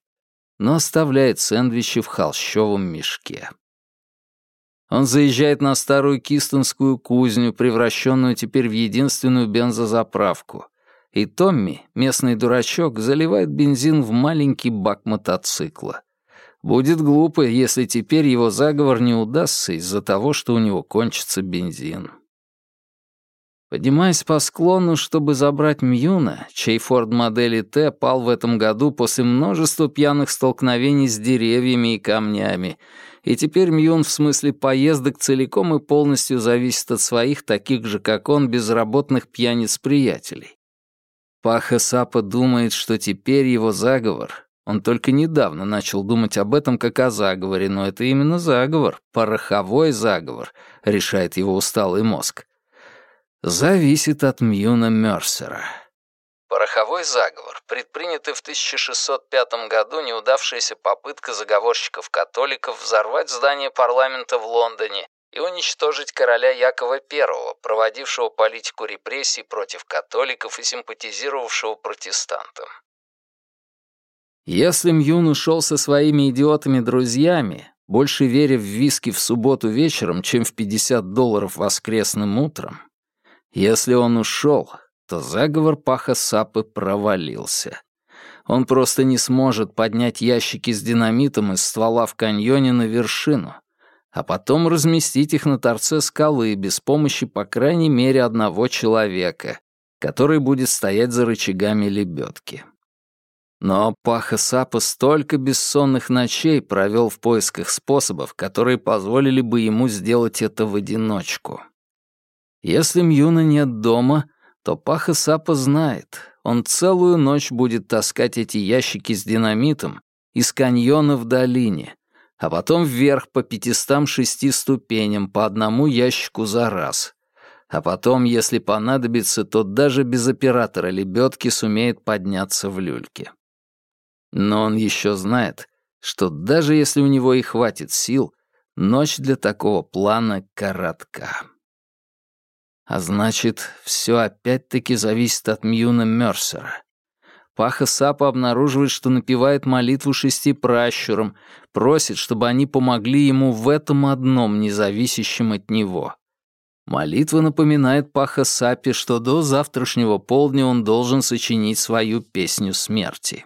но оставляет сэндвичи в холщовом мешке. Он заезжает на старую кистонскую кузню, превращенную теперь в единственную бензозаправку, и Томми, местный дурачок, заливает бензин в маленький бак мотоцикла. Будет глупо, если теперь его заговор не удастся из-за того, что у него кончится бензин. Поднимаясь по склону, чтобы забрать Мьюна, чей Форд модели Т пал в этом году после множества пьяных столкновений с деревьями и камнями, и теперь Мьюн в смысле поездок целиком и полностью зависит от своих, таких же, как он, безработных пьяниц-приятелей. Паха Сапа думает, что теперь его заговор... Он только недавно начал думать об этом как о заговоре, но это именно заговор, пороховой заговор, решает его усталый мозг зависит от Мьюна Мерсера. Пороховой заговор, предпринятый в 1605 году неудавшаяся попытка заговорщиков-католиков взорвать здание парламента в Лондоне и уничтожить короля Якова I, проводившего политику репрессий против католиков и симпатизировавшего протестантам. Если Мьюн ушел со своими идиотами-друзьями, больше веря в виски в субботу вечером, чем в 50 долларов воскресным утром, если он ушел, то заговор Паха Сапы провалился. Он просто не сможет поднять ящики с динамитом из ствола в каньоне на вершину, а потом разместить их на торце скалы без помощи по крайней мере одного человека, который будет стоять за рычагами лебедки. Но Паха Сапа столько бессонных ночей провел в поисках способов, которые позволили бы ему сделать это в одиночку. Если Мьюна нет дома, то Паха Сапа знает, он целую ночь будет таскать эти ящики с динамитом из каньона в долине, а потом вверх по пятистам шести ступеням по одному ящику за раз. А потом, если понадобится, то даже без оператора лебедки сумеет подняться в люльке. Но он еще знает, что даже если у него и хватит сил, ночь для такого плана коротка. А значит, все опять-таки зависит от Мьюна Мерсера. Паха Сапа обнаруживает, что напевает молитву шести пращурам, просит, чтобы они помогли ему в этом одном, независящем от него. Молитва напоминает Паха Сапе, что до завтрашнего полдня он должен сочинить свою песню смерти.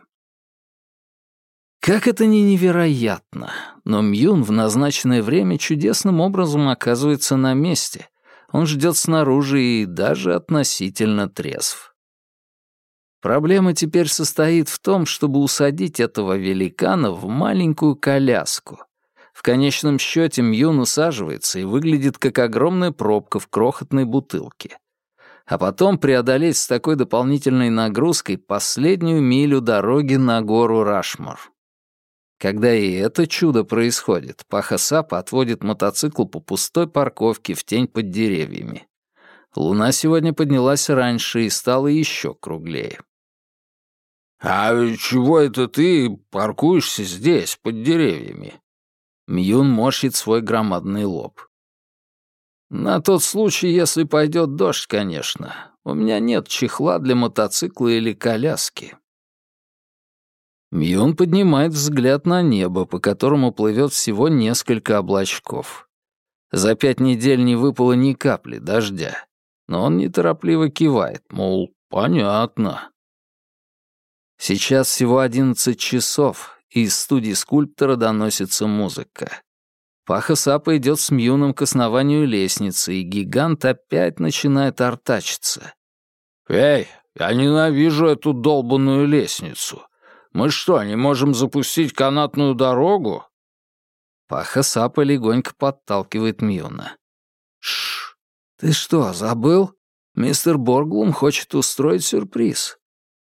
Как это ни невероятно, но Мьюн в назначенное время чудесным образом оказывается на месте, он ждет снаружи и даже относительно трезв. Проблема теперь состоит в том, чтобы усадить этого великана в маленькую коляску. В конечном счете Мьюн усаживается и выглядит как огромная пробка в крохотной бутылке. А потом преодолеть с такой дополнительной нагрузкой последнюю милю дороги на гору Рашмор. Когда и это чудо происходит, Пахасапа отводит мотоцикл по пустой парковке в тень под деревьями. Луна сегодня поднялась раньше и стала еще круглее. «А чего это ты паркуешься здесь, под деревьями?» Мьюн морщит свой громадный лоб. «На тот случай, если пойдет дождь, конечно. У меня нет чехла для мотоцикла или коляски. Мьюн поднимает взгляд на небо, по которому плывет всего несколько облачков. За пять недель не выпало ни капли дождя, но он неторопливо кивает, мол, понятно. Сейчас всего одиннадцать часов, и из студии скульптора доносится музыка. Паха Сапа идет с Мьюном к основанию лестницы, и гигант опять начинает артачиться. «Эй, я ненавижу эту долбанную лестницу. Мы что, не можем запустить канатную дорогу?» Паха Сапа легонько подталкивает Мьюна. «Шш, ты что, забыл? Мистер Борглум хочет устроить сюрприз.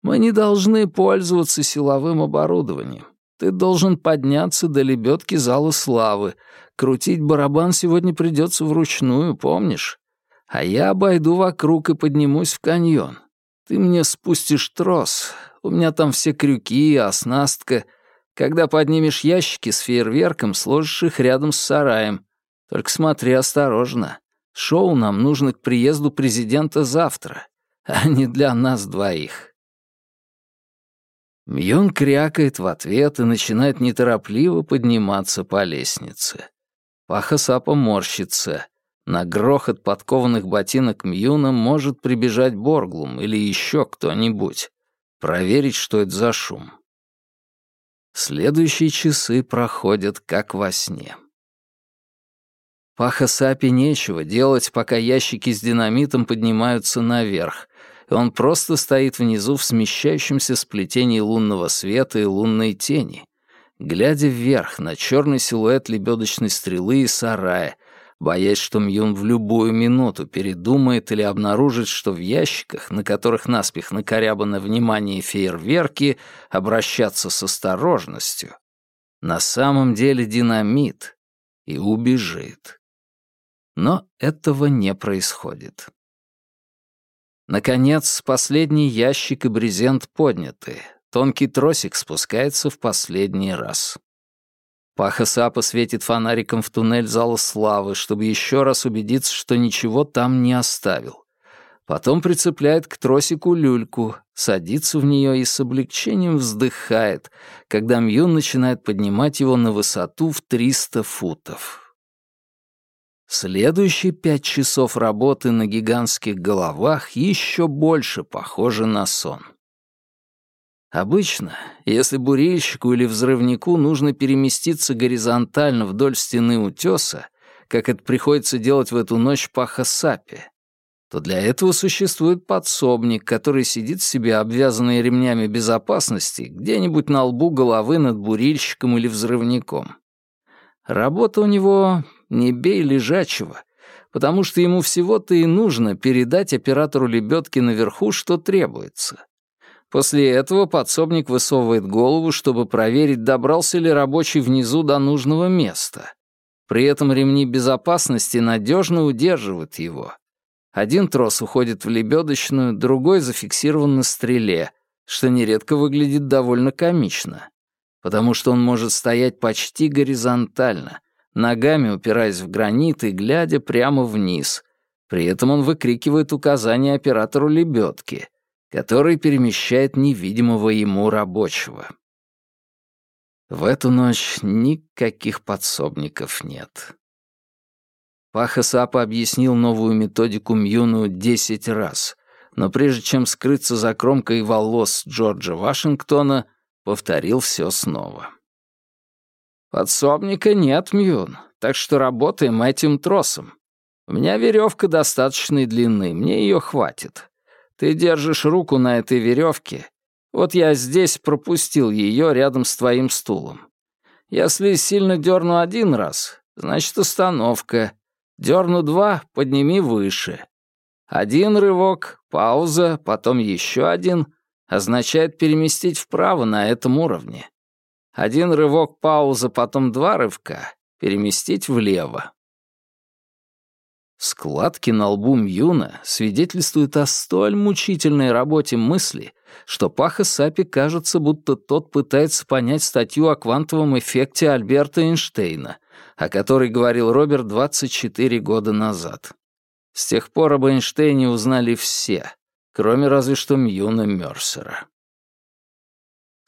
Мы не должны пользоваться силовым оборудованием. Ты должен подняться до лебедки зала славы. Крутить барабан сегодня придется вручную, помнишь? А я обойду вокруг и поднимусь в каньон. Ты мне спустишь трос, у меня там все крюки, оснастка. Когда поднимешь ящики с фейерверком, сложишь их рядом с сараем. Только смотри осторожно. Шоу нам нужно к приезду президента завтра, а не для нас двоих». Мьон крякает в ответ и начинает неторопливо подниматься по лестнице. Паха Сапа морщится. На грохот подкованных ботинок Мьюна может прибежать Борглум или еще кто-нибудь проверить, что это за шум. Следующие часы проходят как во сне. Паха Сапи нечего делать, пока ящики с динамитом поднимаются наверх, и он просто стоит внизу в смещающемся сплетении лунного света и лунной тени, глядя вверх на черный силуэт лебедочной стрелы и сарая, боясь, что Мьюн в любую минуту передумает или обнаружит, что в ящиках, на которых наспех накорябано внимание фейерверки, обращаться с осторожностью. На самом деле динамит и убежит. Но этого не происходит. Наконец, последний ящик и брезент подняты. Тонкий тросик спускается в последний раз. Паха Сапа светит фонариком в туннель зала славы, чтобы еще раз убедиться, что ничего там не оставил. Потом прицепляет к тросику люльку, садится в нее и с облегчением вздыхает, когда Мьюн начинает поднимать его на высоту в 300 футов. Следующие пять часов работы на гигантских головах еще больше похожи на сон. Обычно, если бурильщику или взрывнику нужно переместиться горизонтально вдоль стены утеса, как это приходится делать в эту ночь по Хасапе, то для этого существует подсобник, который сидит себе, обвязанный ремнями безопасности, где-нибудь на лбу головы над бурильщиком или взрывником. Работа у него не бей лежачего, потому что ему всего-то и нужно передать оператору лебедки наверху, что требуется. После этого подсобник высовывает голову, чтобы проверить, добрался ли рабочий внизу до нужного места. При этом ремни безопасности надежно удерживают его. Один трос уходит в лебедочную, другой зафиксирован на стреле, что нередко выглядит довольно комично, потому что он может стоять почти горизонтально, ногами упираясь в гранит и глядя прямо вниз. При этом он выкрикивает указания оператору лебедки, который перемещает невидимого ему рабочего. В эту ночь никаких подсобников нет. Паха Сапа объяснил новую методику Мьюну десять раз, но прежде чем скрыться за кромкой волос Джорджа Вашингтона, повторил все снова. Подсобника нет, Мьюн, так что работаем этим тросом. У меня веревка достаточной длины, мне ее хватит. Ты держишь руку на этой веревке. Вот я здесь пропустил ее рядом с твоим стулом. Если сильно дерну один раз, значит остановка. Дерну два, подними выше. Один рывок, пауза, потом еще один, означает переместить вправо на этом уровне. Один рывок, пауза, потом два рывка. Переместить влево. Складки на лбу Мьюна свидетельствуют о столь мучительной работе мысли, что Паха Сапи кажется, будто тот пытается понять статью о квантовом эффекте Альберта Эйнштейна, о которой говорил Роберт 24 года назад. С тех пор об Эйнштейне узнали все, кроме разве что Мьюна Мёрсера.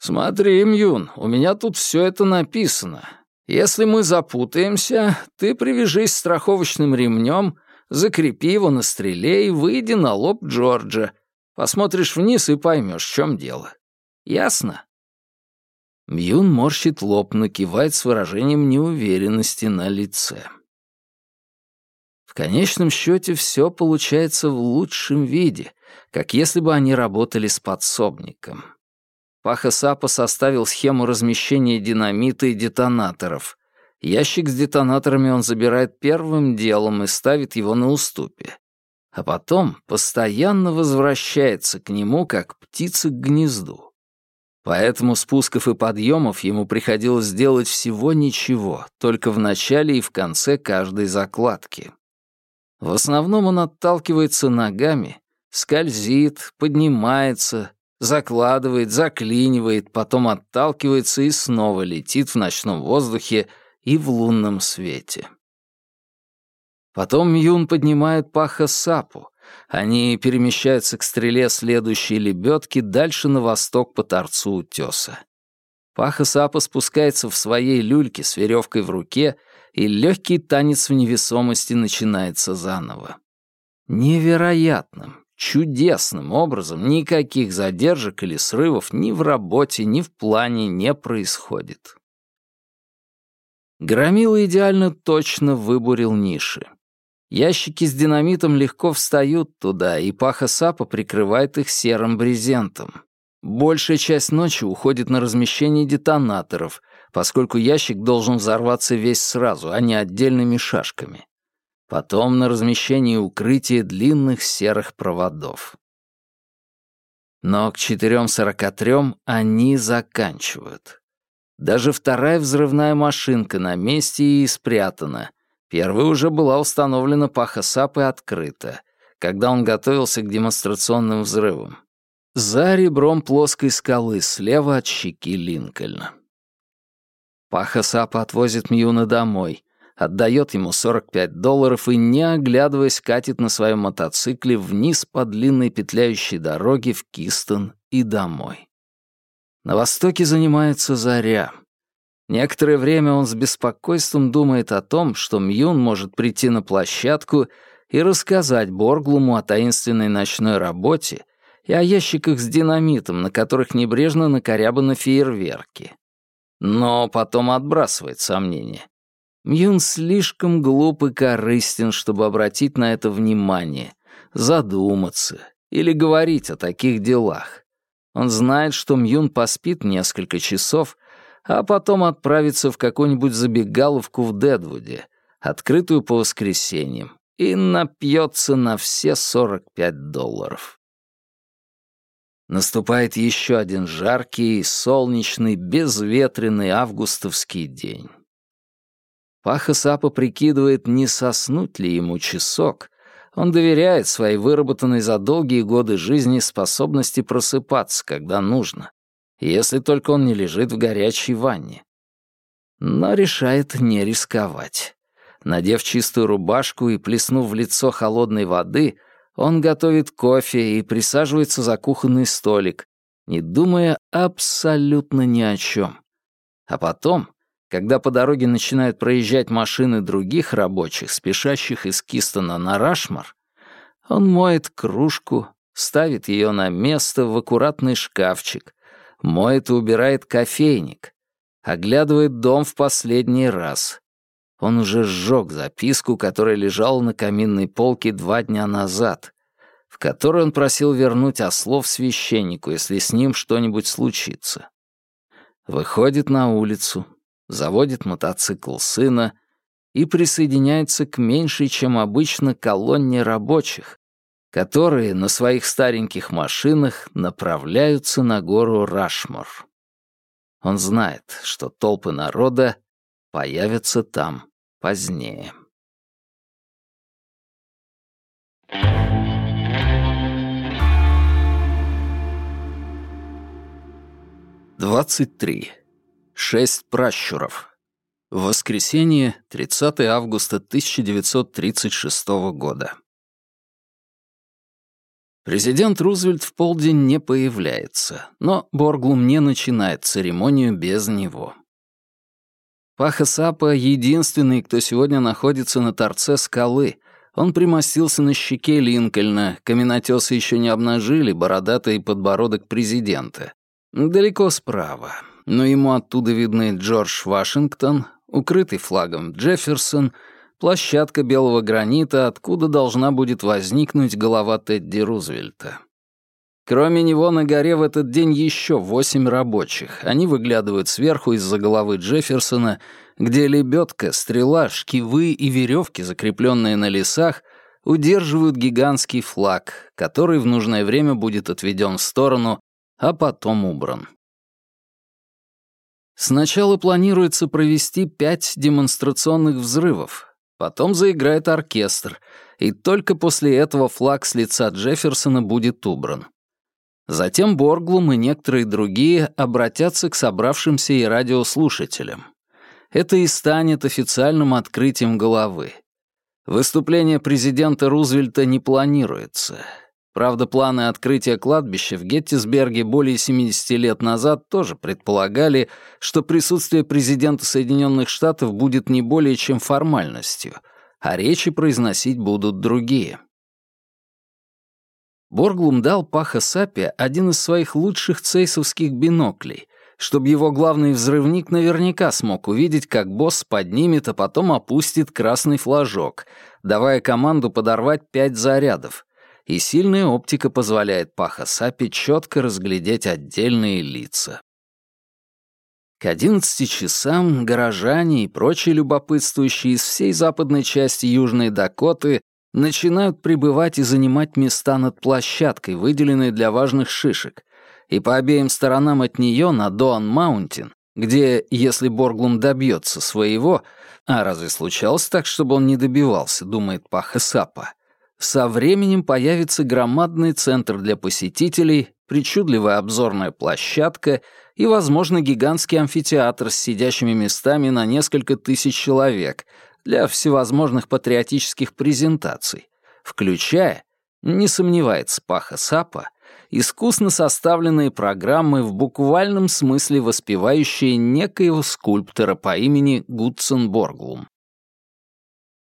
«Смотри, Мьюн, у меня тут все это написано. Если мы запутаемся, ты привяжись страховочным ремнем, закрепи его на стреле и выйди на лоб Джорджа. Посмотришь вниз и поймешь, в чем дело. Ясно?» Мьюн морщит лоб, но кивает с выражением неуверенности на лице. В конечном счете все получается в лучшем виде, как если бы они работали с подсобником. Паха Сапа составил схему размещения динамита и детонаторов. Ящик с детонаторами он забирает первым делом и ставит его на уступе. А потом постоянно возвращается к нему, как птица к гнезду. Поэтому спусков и подъемов ему приходилось сделать всего ничего, только в начале и в конце каждой закладки. В основном он отталкивается ногами, скользит, поднимается, Закладывает, заклинивает, потом отталкивается и снова летит в ночном воздухе и в лунном свете. Потом Мьюн поднимает Паха Сапу. Они перемещаются к стреле следующей лебедки дальше на восток по торцу утеса. Паха Сапа спускается в своей люльке с веревкой в руке, и легкий танец в невесомости начинается заново. Невероятным, Чудесным образом никаких задержек или срывов ни в работе, ни в плане не происходит. Громила идеально точно выбурил ниши. Ящики с динамитом легко встают туда, и паха сапа прикрывает их серым брезентом. Большая часть ночи уходит на размещение детонаторов, поскольку ящик должен взорваться весь сразу, а не отдельными шашками. Потом на размещение укрытия длинных серых проводов. Но к 4.43 они заканчивают. Даже вторая взрывная машинка на месте и спрятана, Первая уже была установлена Паха Сапой открыто, когда он готовился к демонстрационным взрывам. За ребром плоской скалы слева от щеки Линкольна. Паха Сапа отвозит Мьюна домой, отдает ему 45 долларов и, не оглядываясь, катит на своем мотоцикле вниз по длинной петляющей дороге в Кистон и домой. На востоке занимается заря. Некоторое время он с беспокойством думает о том, что Мьюн может прийти на площадку и рассказать Борглуму о таинственной ночной работе и о ящиках с динамитом, на которых небрежно накорябаны фейерверки. Но потом отбрасывает сомнения. Мьюн слишком глуп и корыстен, чтобы обратить на это внимание, задуматься или говорить о таких делах. Он знает, что Мьюн поспит несколько часов — а потом отправиться в какую-нибудь забегаловку в Дедвуде, открытую по воскресеньям, и напьется на все 45 долларов. Наступает еще один жаркий, солнечный, безветренный августовский день. Паха Сапа прикидывает, не соснуть ли ему часок. Он доверяет своей выработанной за долгие годы жизни способности просыпаться, когда нужно если только он не лежит в горячей ванне. Но решает не рисковать. Надев чистую рубашку и плеснув в лицо холодной воды, он готовит кофе и присаживается за кухонный столик, не думая абсолютно ни о чем. А потом, когда по дороге начинают проезжать машины других рабочих, спешащих из Кистона на Рашмар, он моет кружку, ставит ее на место в аккуратный шкафчик, моет и убирает кофейник, оглядывает дом в последний раз. Он уже сжег записку, которая лежала на каминной полке два дня назад, в которой он просил вернуть ослов священнику, если с ним что-нибудь случится. Выходит на улицу, заводит мотоцикл сына и присоединяется к меньшей, чем обычно, колонне рабочих, которые на своих стареньких машинах направляются на гору Рашмор. Он знает, что толпы народа появятся там позднее. Двадцать три. Шесть пращуров. Воскресенье, 30 августа 1936 года. Президент Рузвельт в полдень не появляется, но Борглум не начинает церемонию без него. Паха Сапа — единственный, кто сегодня находится на торце скалы. Он примостился на щеке Линкольна, каменотесы еще не обнажили бородатый подбородок президента. Далеко справа, но ему оттуда видны Джордж Вашингтон, укрытый флагом Джефферсон — площадка белого гранита, откуда должна будет возникнуть голова Тедди Рузвельта. Кроме него на горе в этот день еще восемь рабочих. Они выглядывают сверху из-за головы Джефферсона, где лебедка, стрела, шкивы и веревки, закрепленные на лесах, удерживают гигантский флаг, который в нужное время будет отведен в сторону, а потом убран. Сначала планируется провести пять демонстрационных взрывов, Потом заиграет оркестр, и только после этого флаг с лица Джефферсона будет убран. Затем Борглум и некоторые другие обратятся к собравшимся и радиослушателям. Это и станет официальным открытием головы. Выступление президента Рузвельта не планируется. Правда, планы открытия кладбища в Геттисберге более 70 лет назад тоже предполагали, что присутствие президента Соединенных Штатов будет не более чем формальностью, а речи произносить будут другие. Борглум дал Паха Сапе один из своих лучших цейсовских биноклей, чтобы его главный взрывник наверняка смог увидеть, как босс поднимет, а потом опустит красный флажок, давая команду подорвать пять зарядов. И сильная оптика позволяет Паха четко разглядеть отдельные лица. К одиннадцати часам горожане и прочие любопытствующие из всей западной части Южной Дакоты начинают прибывать и занимать места над площадкой, выделенной для важных шишек, и по обеим сторонам от нее на Доан-Маунтин, где, если Борглум добьется своего, а разве случалось так, чтобы он не добивался, думает Паха Сапа, со временем появится громадный центр для посетителей, причудливая обзорная площадка и, возможно, гигантский амфитеатр с сидящими местами на несколько тысяч человек для всевозможных патриотических презентаций, включая, не сомневается Паха Сапа, искусно составленные программы в буквальном смысле воспевающие некоего скульптора по имени Гудсон Борглум.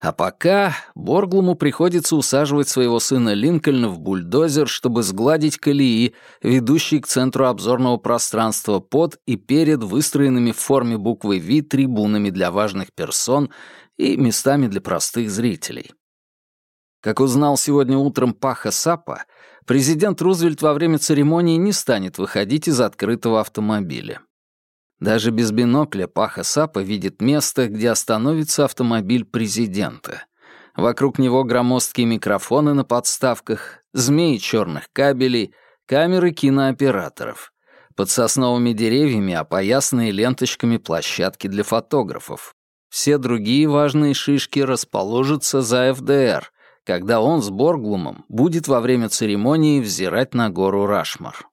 А пока Борглуму приходится усаживать своего сына Линкольна в бульдозер, чтобы сгладить колеи, ведущие к центру обзорного пространства под и перед выстроенными в форме буквы «Ви» трибунами для важных персон и местами для простых зрителей. Как узнал сегодня утром Паха Сапа, президент Рузвельт во время церемонии не станет выходить из открытого автомобиля. Даже без бинокля Паха Сапа видит место, где остановится автомобиль президента. Вокруг него громоздкие микрофоны на подставках, змеи черных кабелей, камеры кинооператоров. Под сосновыми деревьями опоясанные ленточками площадки для фотографов. Все другие важные шишки расположатся за ФДР, когда он с Борглумом будет во время церемонии взирать на гору Рашмар.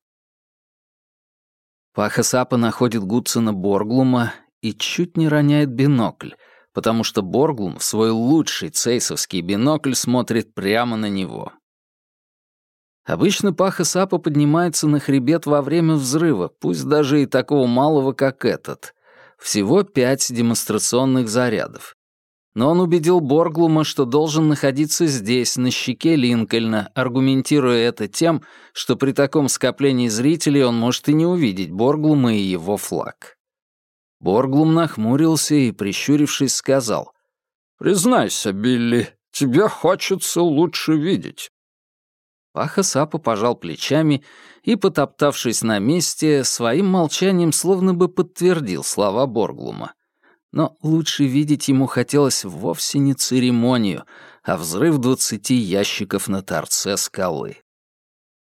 Паха Сапа находит Гудсона Борглума и чуть не роняет бинокль, потому что Борглум в свой лучший цейсовский бинокль смотрит прямо на него. Обычно Паха Сапа поднимается на хребет во время взрыва, пусть даже и такого малого, как этот. Всего пять демонстрационных зарядов. Но он убедил Борглума, что должен находиться здесь, на щеке Линкольна, аргументируя это тем, что при таком скоплении зрителей он может и не увидеть Борглума и его флаг. Борглум нахмурился и, прищурившись, сказал, «Признайся, Билли, тебе хочется лучше видеть». Паха Сапа пожал плечами и, потоптавшись на месте, своим молчанием словно бы подтвердил слова Борглума но лучше видеть ему хотелось вовсе не церемонию, а взрыв двадцати ящиков на торце скалы.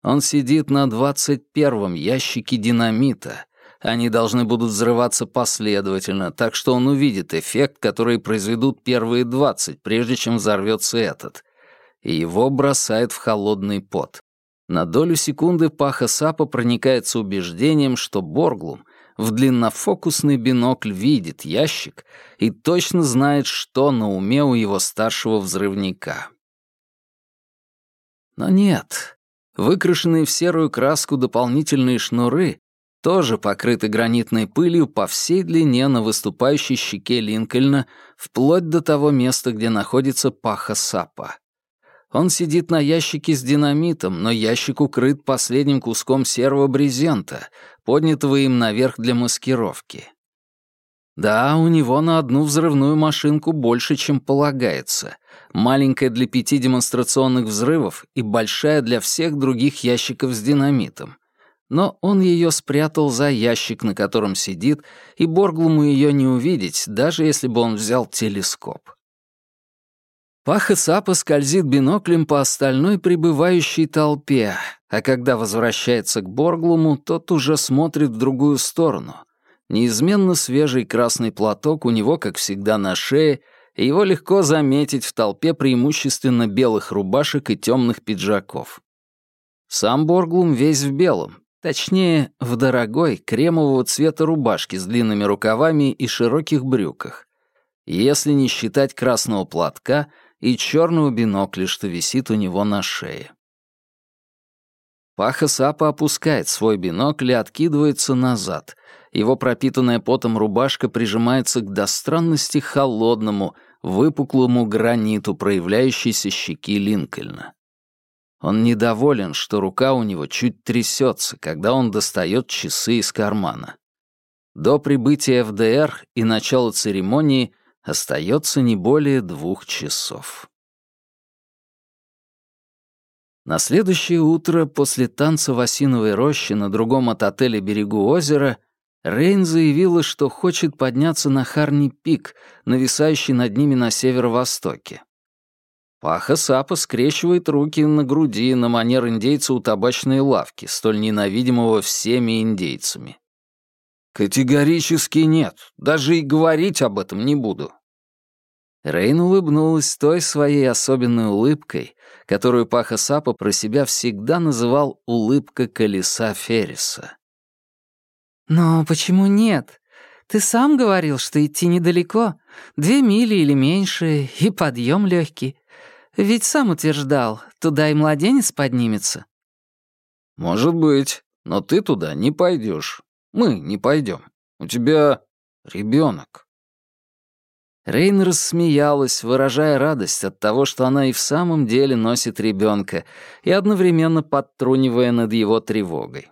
Он сидит на двадцать первом ящике динамита. Они должны будут взрываться последовательно, так что он увидит эффект, который произведут первые двадцать, прежде чем взорвется этот. И его бросает в холодный пот. На долю секунды Паха Сапа проникается убеждением, что Борглум в длиннофокусный бинокль видит ящик и точно знает, что на уме у его старшего взрывника. Но нет, выкрашенные в серую краску дополнительные шнуры тоже покрыты гранитной пылью по всей длине на выступающей щеке Линкольна, вплоть до того места, где находится паха сапа. Он сидит на ящике с динамитом, но ящик укрыт последним куском серого брезента, поднятого им наверх для маскировки. Да, у него на одну взрывную машинку больше, чем полагается. Маленькая для пяти демонстрационных взрывов и большая для всех других ящиков с динамитом. Но он ее спрятал за ящик, на котором сидит, и Борглуму ее не увидеть, даже если бы он взял телескоп. Паха Сапа скользит биноклем по остальной прибывающей толпе, а когда возвращается к Борглуму, тот уже смотрит в другую сторону. Неизменно свежий красный платок у него, как всегда, на шее, и его легко заметить в толпе преимущественно белых рубашек и темных пиджаков. Сам Борглум весь в белом, точнее, в дорогой кремового цвета рубашке с длинными рукавами и широких брюках. Если не считать красного платка — и черного бинокля, что висит у него на шее. Паха Сапа опускает свой бинокль и откидывается назад. Его пропитанная потом рубашка прижимается к до странности холодному, выпуклому граниту, проявляющейся щеки Линкольна. Он недоволен, что рука у него чуть трясется, когда он достает часы из кармана. До прибытия ФДР и начала церемонии остается не более двух часов. На следующее утро после танца в осиновой роще на другом от отеля берегу озера Рейн заявила, что хочет подняться на Харни-Пик, нависающий над ними на северо-востоке. Паха Сапа скрещивает руки на груди на манер индейца у табачной лавки, столь ненавидимого всеми индейцами. «Категорически нет. Даже и говорить об этом не буду». Рейн улыбнулась той своей особенной улыбкой, которую Паха Сапа про себя всегда называл «улыбка колеса Ферриса».
«Но почему нет? Ты сам говорил, что идти недалеко, две мили или меньше, и подъем легкий. Ведь сам утверждал, туда и младенец поднимется».
«Может быть, но ты туда не пойдешь. Мы не пойдем. У тебя ребенок. Рейн рассмеялась, выражая радость от того, что она и в самом деле носит ребенка, и одновременно подтрунивая над его тревогой.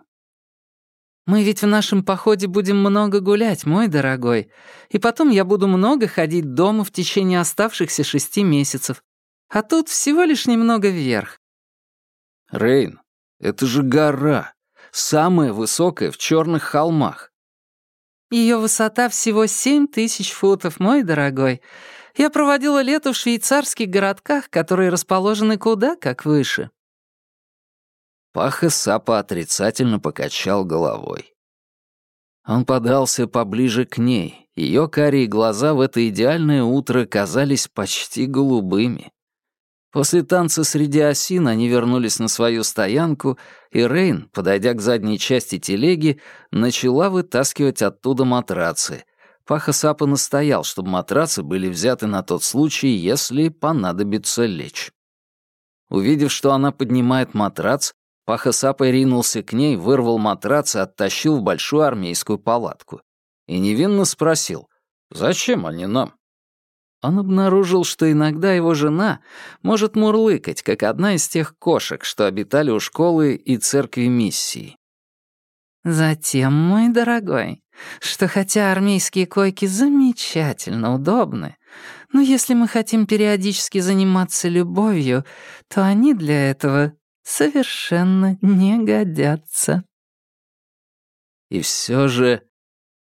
«Мы ведь в нашем походе будем много гулять, мой дорогой, и потом я буду много ходить дома в течение оставшихся шести месяцев, а тут всего лишь немного вверх».
«Рейн, это же гора самая высокая в черных холмах.
Ее высота всего семь тысяч футов, мой дорогой. Я проводила лето в швейцарских городках, которые расположены куда как выше».
Паха Сапа отрицательно покачал головой. Он подался поближе к ней. Ее карие глаза в это идеальное утро казались почти голубыми. После танца среди осин они вернулись на свою стоянку, и Рейн, подойдя к задней части телеги, начала вытаскивать оттуда матрацы. Паха Сапа настоял, чтобы матрацы были взяты на тот случай, если понадобится лечь. Увидев, что она поднимает матрац, Паха Сапа ринулся к ней, вырвал матрац и оттащил в большую армейскую палатку. И невинно спросил, «Зачем они нам?» Он обнаружил, что иногда его жена может мурлыкать, как одна из тех кошек, что обитали у школы и церкви миссии.
«Затем, мой дорогой, что хотя армейские койки замечательно удобны, но если мы хотим периодически заниматься любовью, то они для этого совершенно не годятся».
И все же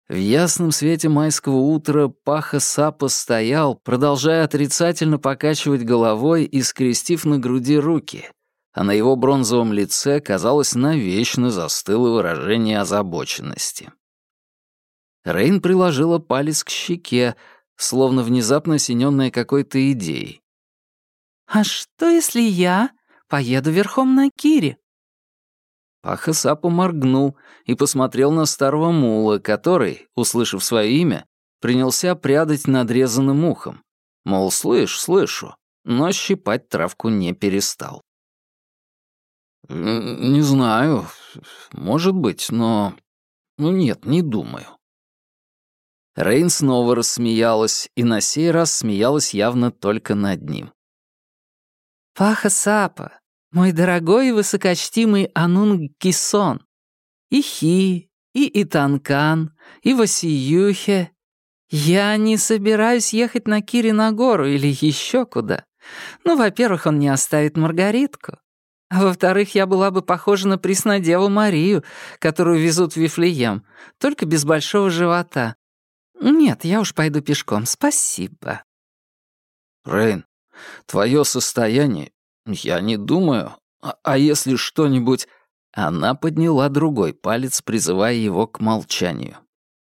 в ясном свете майского утра Паха Сапа стоял, продолжая отрицательно покачивать головой и скрестив на груди руки, а на его бронзовом лице, казалось, навечно застыло выражение озабоченности. Рейн приложила палец к щеке, словно внезапно осененная какой-то идеей.
«А что, если я поеду верхом на Кире?»
Паха моргнул и посмотрел на старого мула, который, услышав свое имя, принялся прядать надрезанным ухом. Мол, слышь, слышу, но щипать травку не перестал. «Не знаю. Может быть, но... Ну нет, не думаю». Рейн снова рассмеялась, и на сей раз смеялась явно только над ним.
«Паха Сапа, мой дорогой и высокочтимый Анунг Кисон, и Хи, и Итанкан, и Васиюхе, я не собираюсь ехать на Кире на гору или еще куда. Ну, во-первых, он не оставит Маргаритку. А во-вторых, я была бы похожа на Преснодеву Марию, которую везут в Вифлеем, только без большого живота. Нет, я уж пойду пешком, спасибо.
Рейн, твое состояние «Я не думаю. А, а если что-нибудь...» Она подняла другой палец, призывая его к молчанию.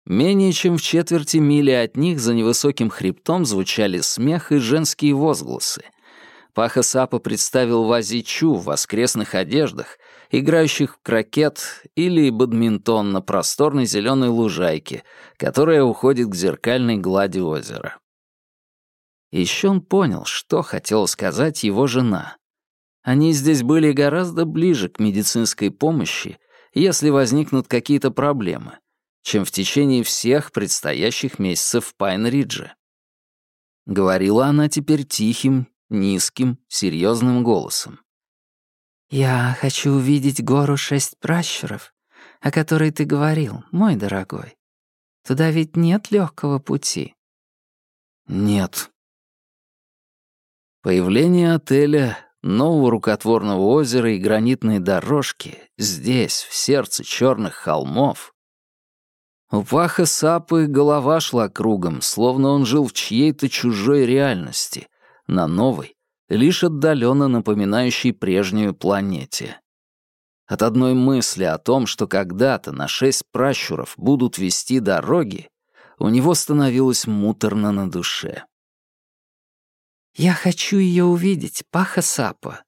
Менее чем в четверти мили от них за невысоким хребтом звучали смех и женские возгласы. Паха Сапа представил Вазичу в воскресных одеждах, играющих в крокет или бадминтон на просторной зеленой лужайке, которая уходит к зеркальной глади озера. Еще он понял, что хотела сказать его жена. Они здесь были гораздо ближе к медицинской помощи, если возникнут какие-то проблемы, чем в течение всех предстоящих месяцев в Пайн-Ридже. Говорила она теперь тихим, низким, серьезным голосом.
«Я хочу увидеть гору шесть пращуров, о которой ты говорил, мой дорогой. Туда ведь нет легкого пути».
«Нет». Появление отеля, нового рукотворного озера и гранитной дорожки здесь, в сердце черных холмов. У Паха Сапы голова шла кругом, словно он жил в чьей-то чужой реальности, на новой, лишь отдаленно напоминающей прежнюю планете. От одной мысли о том, что когда-то на шесть пращуров будут вести дороги, у него становилось муторно на душе.
«Я хочу ее увидеть, Паха Сапа.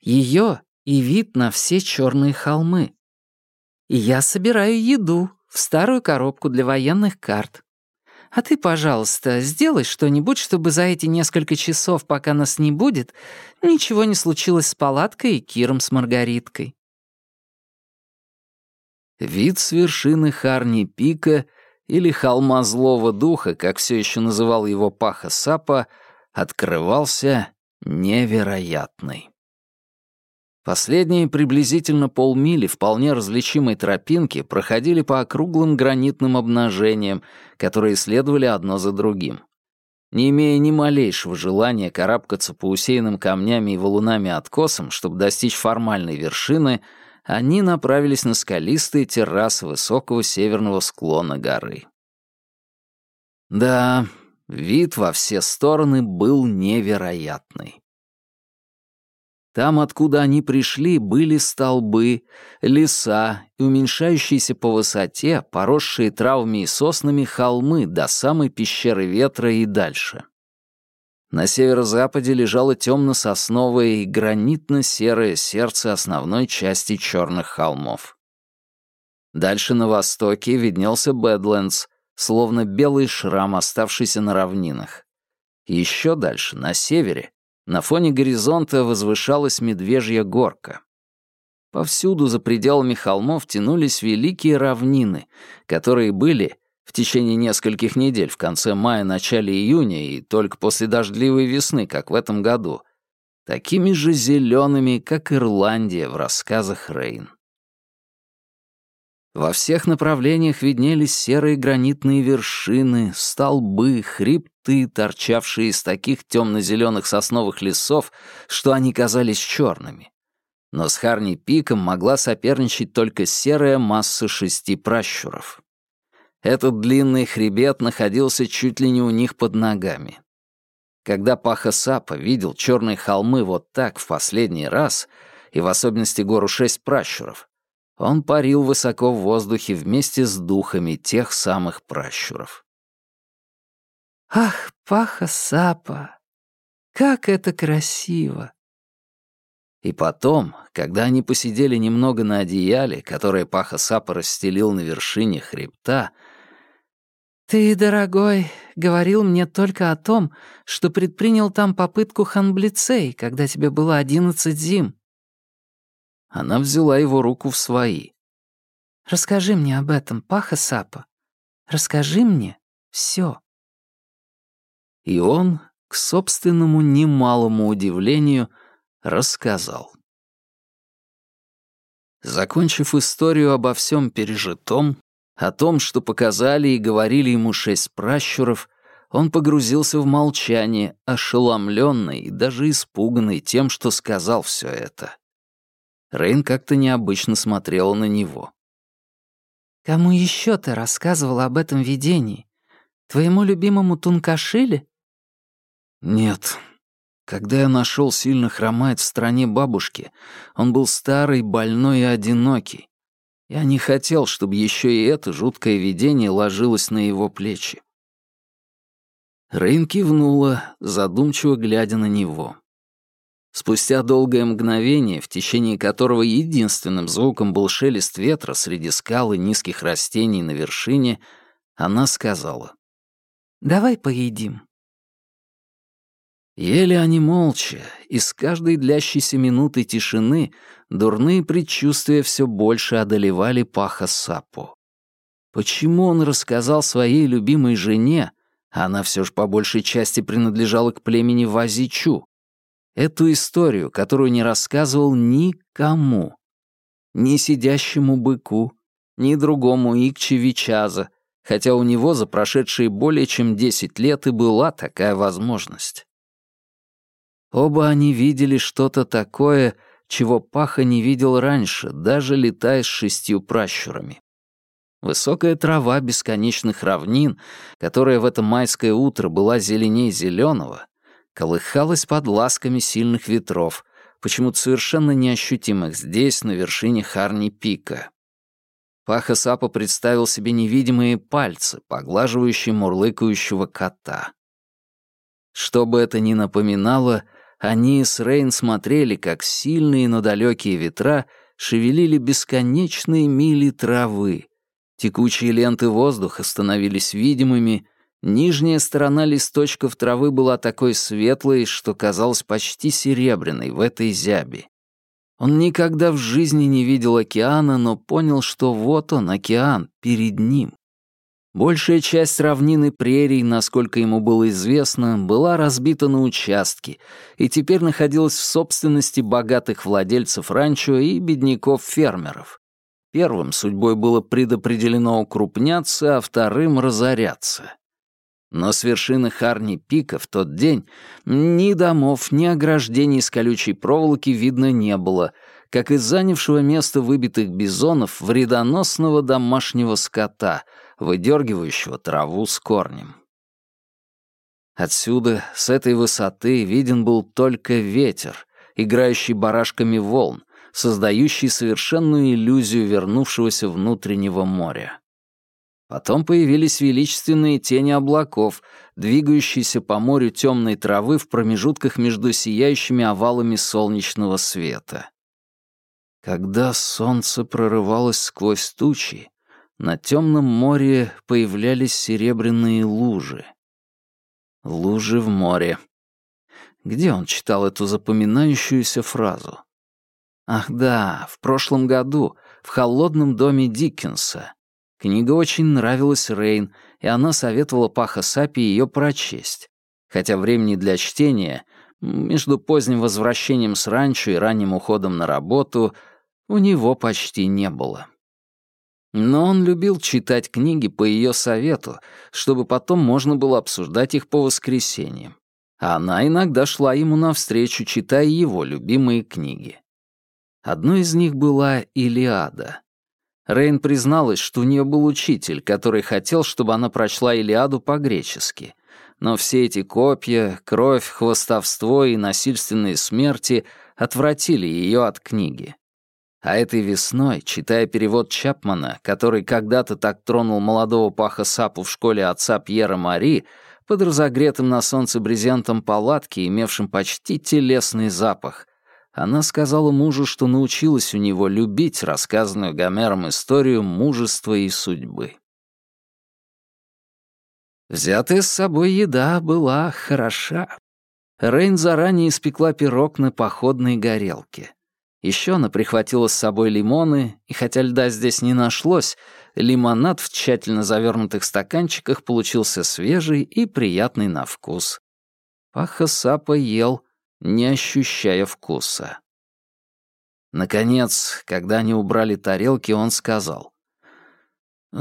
Ее и вид на все черные холмы. И я собираю еду в старую коробку для военных карт. А ты, пожалуйста, сделай что-нибудь, чтобы за эти несколько часов, пока нас не будет, ничего не случилось с палаткой и Киром с Маргариткой.
Вид с вершины Харни Пика или холма злого духа, как все еще называл его Паха Сапа, открывался невероятный. Последние приблизительно полмили вполне различимой тропинки проходили по округлым гранитным обнажениям, которые следовали одно за другим. Не имея ни малейшего желания карабкаться по усеянным камнями и валунами откосам, чтобы достичь формальной вершины, они направились на скалистые террасы высокого северного склона горы. Да, вид во все стороны был невероятный. Там, откуда они пришли, были столбы, леса и уменьшающиеся по высоте, поросшие травами и соснами холмы до самой пещеры ветра и дальше. На северо-западе лежало темно-сосновое и гранитно-серое сердце основной части черных холмов. Дальше на востоке виднелся Бэдлендс, словно белый шрам, оставшийся на равнинах. еще дальше, на севере, на фоне горизонта возвышалась медвежья горка. Повсюду за пределами холмов тянулись великие равнины, которые были в течение нескольких недель в конце мая-начале июня и только после дождливой весны, как в этом году, такими же зелеными, как Ирландия в рассказах Рейн. Во всех направлениях виднелись серые гранитные вершины, столбы, хребты, торчавшие из таких темно-зеленых сосновых лесов, что они казались черными. Но с Харни-Пиком могла соперничать только серая масса шести пращуров. Этот длинный хребет находился чуть ли не у них под ногами. Когда Паха Сапа видел черные холмы вот так в последний раз, и в особенности гору шесть пращуров, он парил высоко в воздухе вместе с духами тех самых пращуров.
«Ах, Паха Сапа, как это красиво!»
И потом, когда они посидели немного на одеяле, которое Паха Сапа расстелил на вершине хребта,
«Ты, дорогой, говорил мне только о том, что предпринял там попытку ханблицей, когда тебе было одиннадцать зим».
Она взяла его руку в свои.
«Расскажи мне об этом, Паха Сапа. Расскажи мне все.
И он, к собственному немалому удивлению, рассказал. Закончив историю обо всем пережитом, о том, что показали и говорили ему шесть пращуров, он погрузился в молчание, ошеломленный и даже испуганный тем, что сказал все это. Рейн как-то необычно смотрела на него.
«Кому еще ты рассказывал об этом видении? Твоему любимому Тункашиле?»
«Нет. Когда я нашел сильно хромать в стране бабушки, он был старый, больной и одинокий. Я не хотел, чтобы еще и это жуткое видение ложилось на его плечи. Рейн кивнула, задумчиво глядя на него. Спустя долгое мгновение, в течение которого единственным звуком был шелест ветра среди скал и низких растений на вершине, она сказала.
«Давай поедим».
Ели они молча, и с каждой длящейся минутой тишины дурные предчувствия все больше одолевали Паха Сапу. Почему он рассказал своей любимой жене, она все же по большей части принадлежала к племени Вазичу, эту историю, которую не рассказывал никому, ни сидящему быку, ни другому Икче Вичаза, хотя у него за прошедшие более чем 10 лет и была такая возможность. Оба они видели что-то такое, чего Паха не видел раньше, даже летая с шестью пращурами. Высокая трава бесконечных равнин, которая в это майское утро была зеленей зеленого, колыхалась под ласками сильных ветров, почему-то совершенно неощутимых здесь, на вершине Харни-пика. Паха Сапа представил себе невидимые пальцы, поглаживающие мурлыкающего кота. Что бы это ни напоминало, они с Рейн смотрели, как сильные, но далекие ветра шевелили бесконечные мили травы, Текучие ленты воздуха становились видимыми, нижняя сторона листочков травы была такой светлой, что казалась почти серебряной в этой зяби. Он никогда в жизни не видел океана, но понял, что вот он, океан, перед ним. Большая часть равнины прерий, насколько ему было известно, была разбита на участки и теперь находилась в собственности богатых владельцев ранчо и бедняков-фермеров. Первым судьбой было предопределено укрупняться, а вторым — разоряться. Но с вершины Харни Пика в тот день ни домов, ни ограждений из колючей проволоки видно не было, как из занявшего место выбитых бизонов вредоносного домашнего скота, выдергивающего траву с корнем. Отсюда, с этой высоты, виден был только ветер, играющий барашками волн, создающий совершенную иллюзию вернувшегося внутреннего моря. Потом появились величественные тени облаков, двигающиеся по морю темной травы в промежутках между сияющими овалами солнечного света. Когда солнце прорывалось сквозь тучи, на темном море появлялись серебряные лужи. Лужи в море. Где он читал эту запоминающуюся фразу? Ах да, в прошлом году, в холодном доме Диккенса. Книга очень нравилась Рейн, и она советовала Паха Сапи ее прочесть. Хотя времени для чтения, между поздним возвращением с ранчо и ранним уходом на работу, у него почти не было. Но он любил читать книги по ее совету, чтобы потом можно было обсуждать их по воскресеньям. А она иногда шла ему навстречу, читая его любимые книги. Одной из них была «Илиада». Рейн призналась, что у нее был учитель, который хотел, чтобы она прочла «Илиаду» по-гречески. Но все эти копья, кровь, хвостовство и насильственные смерти отвратили ее от книги. А этой весной, читая перевод Чапмана, который когда-то так тронул молодого паха Сапу в школе отца Пьера Мари, под разогретым на солнце брезентом палатки, имевшим почти телесный запах, она сказала мужу, что научилась у него любить рассказанную Гомером историю мужества и судьбы. Взятая с собой еда была хороша. Рейн заранее испекла пирог на походной горелке. Еще она прихватила с собой лимоны, и хотя льда здесь не нашлось, лимонад в тщательно завернутых стаканчиках получился свежий и приятный на вкус. Паха Сапа ел, не ощущая вкуса. Наконец, когда они убрали тарелки, он сказал.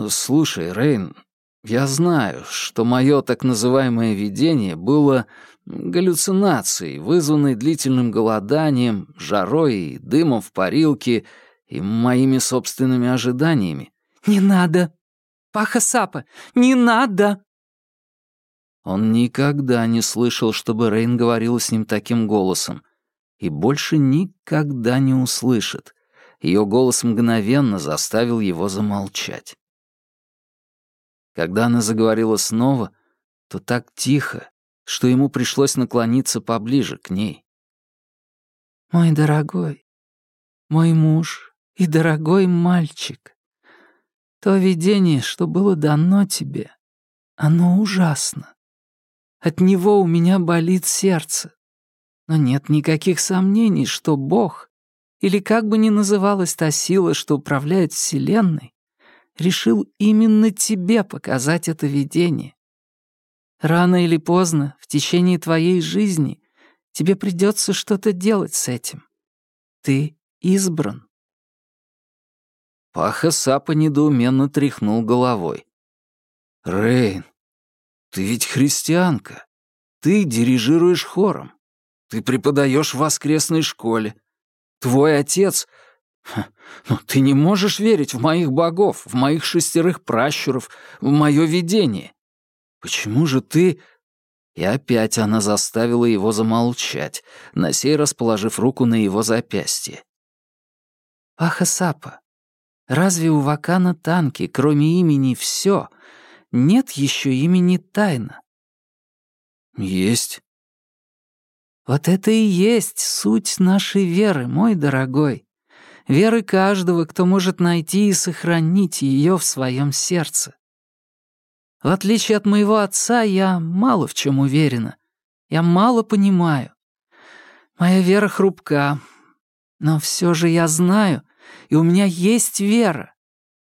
«Слушай, Рейн, я знаю, что мое так называемое видение было галлюцинацией, вызванной длительным голоданием, жарой и дымом в парилке и моими собственными ожиданиями».
«Не надо! Паха Сапа, не надо!»
Он никогда не слышал, чтобы Рейн говорила с ним таким голосом. И больше никогда не услышит. Ее голос мгновенно заставил его замолчать. Когда она заговорила снова, то так тихо, что ему пришлось наклониться поближе к ней.
«Мой дорогой, мой муж и дорогой мальчик, то видение, что было дано тебе, оно ужасно. От него у меня болит сердце. Но нет никаких сомнений, что Бог, или как бы ни называлась та сила, что управляет Вселенной, решил именно тебе показать это видение. Рано или поздно, в течение твоей жизни, тебе придется что-то делать с этим. Ты избран.
Паха Сапа недоуменно тряхнул головой. Рейн, ты ведь христианка. Ты дирижируешь хором. Ты преподаешь в воскресной школе. Твой отец... Ну, ты не можешь верить в моих богов, в моих шестерых пращуров, в мое видение. Почему же ты...» И опять она заставила его замолчать, на сей раз положив руку на его запястье.
«Паха разве у Вакана танки, кроме имени все, нет еще имени Тайна?»
«Есть».
«Вот это и есть суть нашей веры, мой дорогой. Веры каждого, кто может найти и сохранить ее в своем сердце. В отличие от моего отца, я мало в чем уверена. Я мало понимаю. Моя вера хрупка. Но все же я знаю, и у меня есть вера,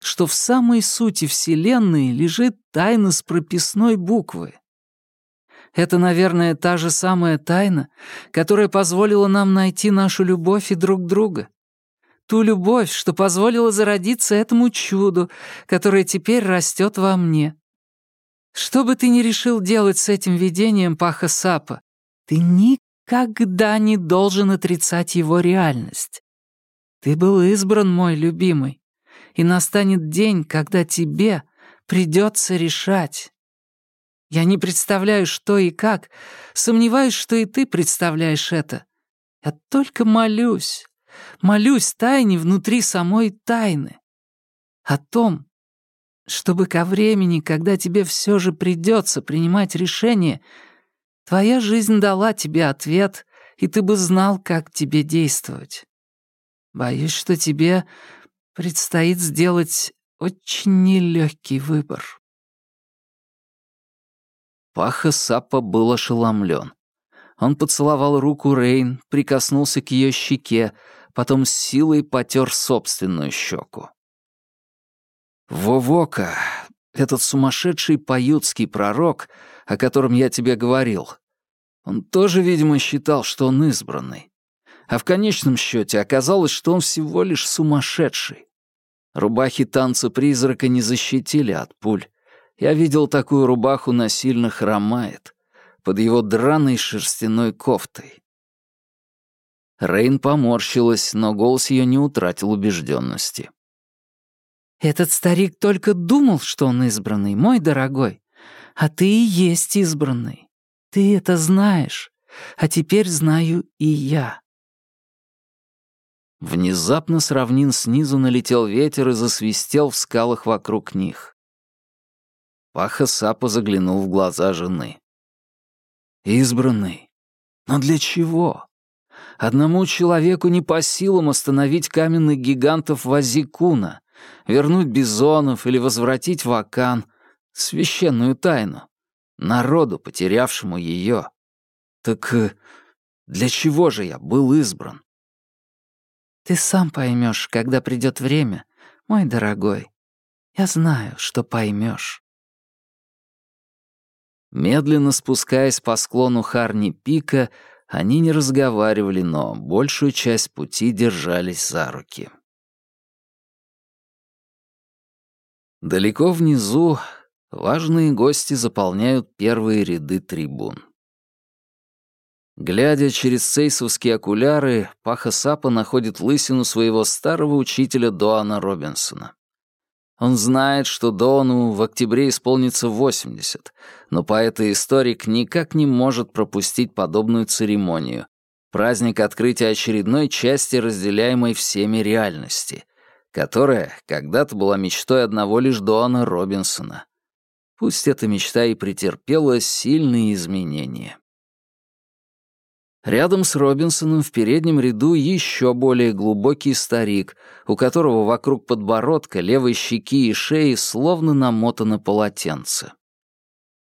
что в самой сути Вселенной лежит тайна с прописной буквы. Это, наверное, та же самая тайна, которая позволила нам найти нашу любовь и друг друга. Ту любовь, что позволила зародиться этому чуду, которое теперь растет во мне. Что бы ты ни решил делать с этим видением Паха Сапа, ты никогда не должен отрицать его реальность. Ты был избран, мой любимый, и настанет день, когда тебе придется решать. Я не представляю, что и как, сомневаюсь, что и ты представляешь это. Я только молюсь, молюсь тайне внутри самой тайны. О том, чтобы ко времени, когда тебе все же придется принимать решение, твоя жизнь дала тебе ответ, и ты бы знал, как тебе действовать. Боюсь, что тебе предстоит сделать очень нелегкий выбор.
Паха Саппа был ошеломлен. Он поцеловал руку Рейн, прикоснулся к ее щеке, потом с силой потер собственную щеку. Вовока, этот сумасшедший паютский пророк, о котором я тебе говорил, он тоже, видимо, считал, что он избранный. А в конечном счете оказалось, что он всего лишь сумасшедший. Рубахи танца призрака не защитили от пуль. Я видел такую рубаху насильно хромает под его драной шерстяной кофтой. Рейн поморщилась, но голос ее не утратил убежденности.
Этот старик только думал, что он избранный, мой дорогой. А ты и есть избранный. Ты это знаешь. А теперь знаю и я.
Внезапно с равнин снизу налетел ветер и засвистел в скалах вокруг них. Паха Сапа заглянул в глаза жены. «Избранный? Но для чего? Одному человеку не по силам остановить каменных гигантов Вазикуна, вернуть бизонов или возвратить Вакан, священную тайну, народу, потерявшему ее. Так э, для чего же я был избран?
Ты сам поймешь, когда придет время, мой дорогой. Я знаю, что поймешь.
Медленно спускаясь по склону Харни Пика, они не разговаривали, но большую часть пути держались за руки. Далеко внизу важные гости заполняют первые ряды трибун. Глядя через цейсовские окуляры, Паха Сапа находит лысину своего старого учителя Доана Робинсона. Он знает, что Доану в октябре исполнится 80, но поэт-историк никак не может пропустить подобную церемонию. Праздник открытия очередной части разделяемой всеми реальности, которая когда-то была мечтой одного лишь Доана Робинсона. Пусть эта мечта и претерпела сильные изменения. Рядом с Робинсоном в переднем ряду еще более глубокий старик, у которого вокруг подбородка, левой щеки и шеи словно намотано полотенце.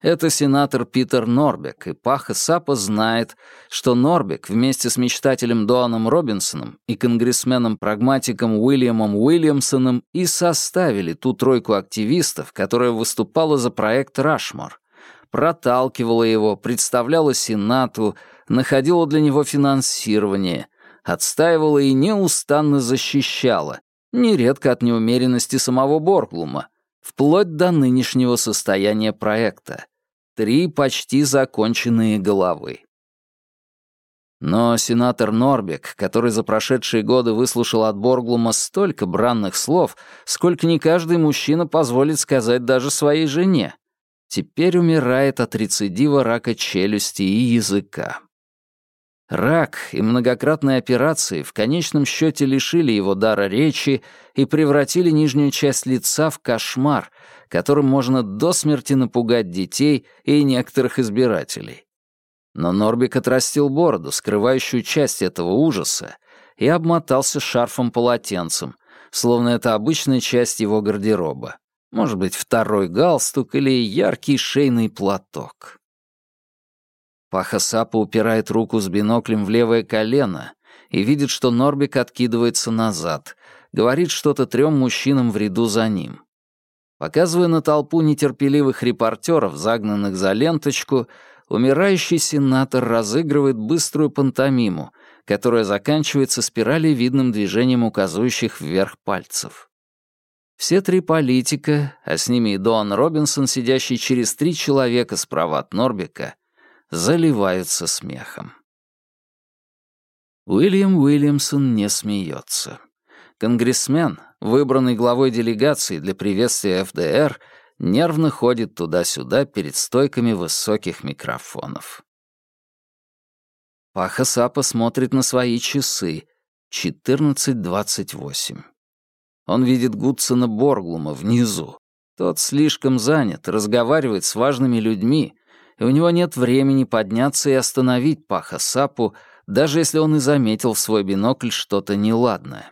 Это сенатор Питер Норбек, и Паха Сапа знает, что Норбек вместе с мечтателем Доаном Робинсоном и конгрессменом-прагматиком Уильямом Уильямсоном и составили ту тройку активистов, которая выступала за проект «Рашмор», проталкивала его, представляла Сенату, находила для него финансирование, отстаивала и неустанно защищала, нередко от неумеренности самого Борглума, вплоть до нынешнего состояния проекта. Три почти законченные головы. Но сенатор Норбек, который за прошедшие годы выслушал от Борглума столько бранных слов, сколько не каждый мужчина позволит сказать даже своей жене, теперь умирает от рецидива рака челюсти и языка. Рак и многократные операции в конечном счете лишили его дара речи и превратили нижнюю часть лица в кошмар, которым можно до смерти напугать детей и некоторых избирателей. Но Норбик отрастил бороду, скрывающую часть этого ужаса, и обмотался шарфом-полотенцем, словно это обычная часть его гардероба. Может быть, второй галстук или яркий шейный платок. Паха Сапа упирает руку с биноклем в левое колено и видит, что Норбик откидывается назад, говорит что-то трем мужчинам в ряду за ним. Показывая на толпу нетерпеливых репортеров, загнанных за ленточку, умирающий сенатор разыгрывает быструю пантомиму, которая заканчивается спиралевидным движением указывающих вверх пальцев. Все три политика, а с ними и Доан Робинсон, сидящий через три человека справа от Норбика, заливаются смехом. Уильям Уильямсон не смеется. Конгрессмен, выбранный главой делегации для приветствия ФДР, нервно ходит туда-сюда перед стойками высоких микрофонов. Паха Сапа смотрит на свои часы. 14.28. Он видит Гудсона Борглума внизу. Тот слишком занят, разговаривает с важными людьми, и у него нет времени подняться и остановить Паха Сапу, даже если он и заметил в свой бинокль что-то неладное.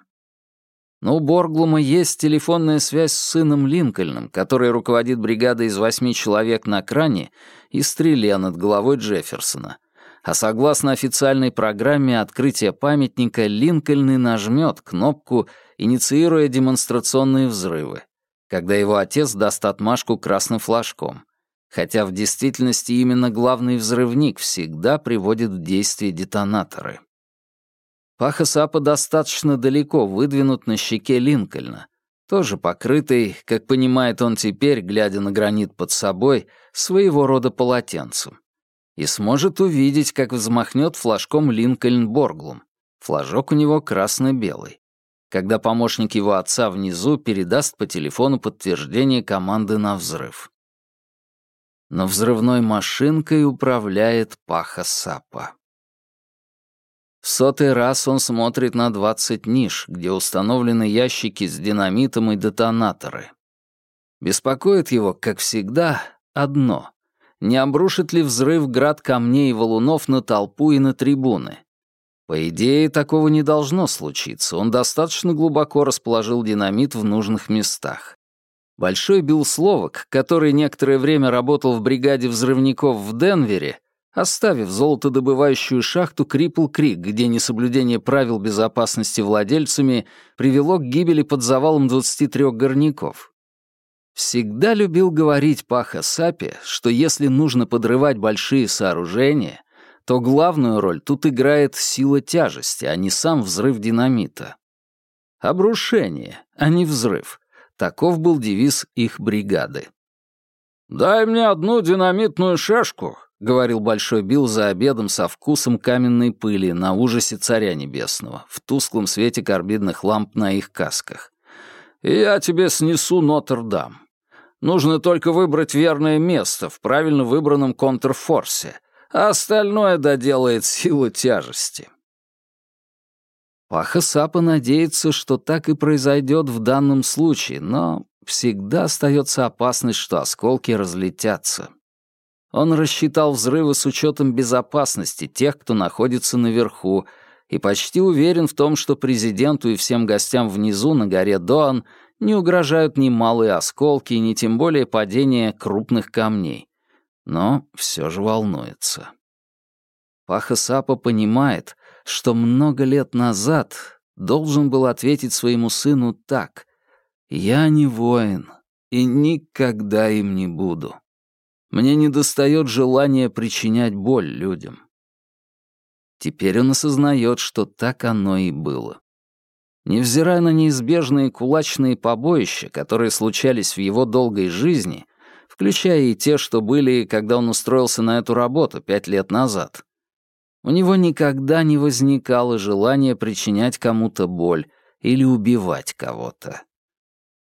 Но у Борглума есть телефонная связь с сыном Линкольном, который руководит бригадой из восьми человек на кране и стреле над головой Джефферсона. А согласно официальной программе открытия памятника, Линкольн и нажмет кнопку, инициируя демонстрационные взрывы, когда его отец даст отмашку красным флажком. Хотя в действительности именно главный взрывник всегда приводит в действие детонаторы. Паха Сапа достаточно далеко выдвинут на щеке Линкольна, тоже покрытый, как понимает он теперь, глядя на гранит под собой, своего рода полотенцем. И сможет увидеть, как взмахнет флажком Линкольн Борглум. Флажок у него красно-белый. Когда помощник его отца внизу передаст по телефону подтверждение команды на взрыв. Но взрывной машинкой управляет Паха Сапа. В сотый раз он смотрит на 20 ниш, где установлены ящики с динамитом и детонаторы. Беспокоит его, как всегда, одно. Не обрушит ли взрыв град камней и валунов на толпу и на трибуны? По идее, такого не должно случиться. Он достаточно глубоко расположил динамит в нужных местах. Большой Билл Словак, который некоторое время работал в бригаде взрывников в Денвере, оставив золотодобывающую шахту Крипл-Крик, где несоблюдение правил безопасности владельцами привело к гибели под завалом 23 горняков. Всегда любил говорить Паха Сапи, что если нужно подрывать большие сооружения, то главную роль тут играет сила тяжести, а не сам взрыв динамита. Обрушение, а не взрыв. Таков был девиз их бригады. «Дай мне одну динамитную шашку, — говорил Большой Билл за обедом со вкусом каменной пыли на ужасе Царя Небесного, в тусклом свете карбидных ламп на их касках. «И я тебе снесу Нотр-Дам. Нужно только выбрать верное место в правильно выбранном контрфорсе, а остальное доделает сила тяжести». Паха Сапа надеется, что так и произойдет в данном случае, но всегда остается опасность, что осколки разлетятся. Он рассчитал взрывы с учетом безопасности тех, кто находится наверху, и почти уверен в том, что президенту и всем гостям внизу на горе Доан не угрожают ни малые осколки, ни тем более падение крупных камней. Но все же волнуется. Паха Сапа понимает, что много лет назад должен был ответить своему сыну так «Я не воин и никогда им не буду». Мне недостает желания причинять боль людям. Теперь он осознает, что так оно и было. Невзирая на неизбежные кулачные побоища, которые случались в его долгой жизни, включая и те, что были, когда он устроился на эту работу пять лет назад, у него никогда не возникало желания причинять кому-то боль или убивать кого-то.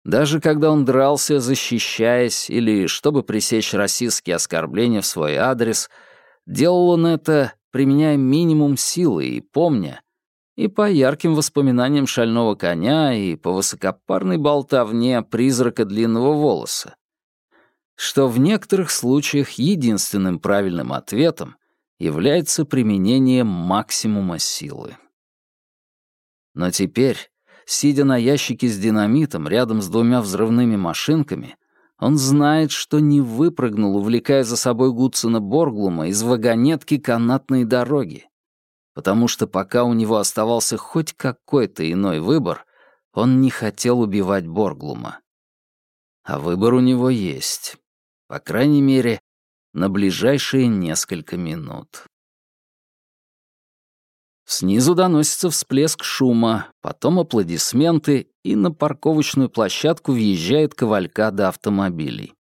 Даже когда он дрался, защищаясь, или чтобы пресечь расистские оскорбления в свой адрес, делал он это, применяя минимум силы и помня, и по ярким воспоминаниям шального коня, и по высокопарной болтовне призрака длинного волоса, что в некоторых случаях единственным правильным ответом является применение максимума силы. Но теперь, сидя на ящике с динамитом рядом с двумя взрывными машинками, он знает, что не выпрыгнул, увлекая за собой Гудсона Борглума из вагонетки канатной дороги, потому что пока у него оставался хоть какой-то иной выбор, он не хотел убивать Борглума. А выбор у него есть. По крайней мере, на ближайшие несколько минут. Снизу доносится всплеск шума, потом аплодисменты, и на парковочную площадку въезжает кавалькада автомобилей.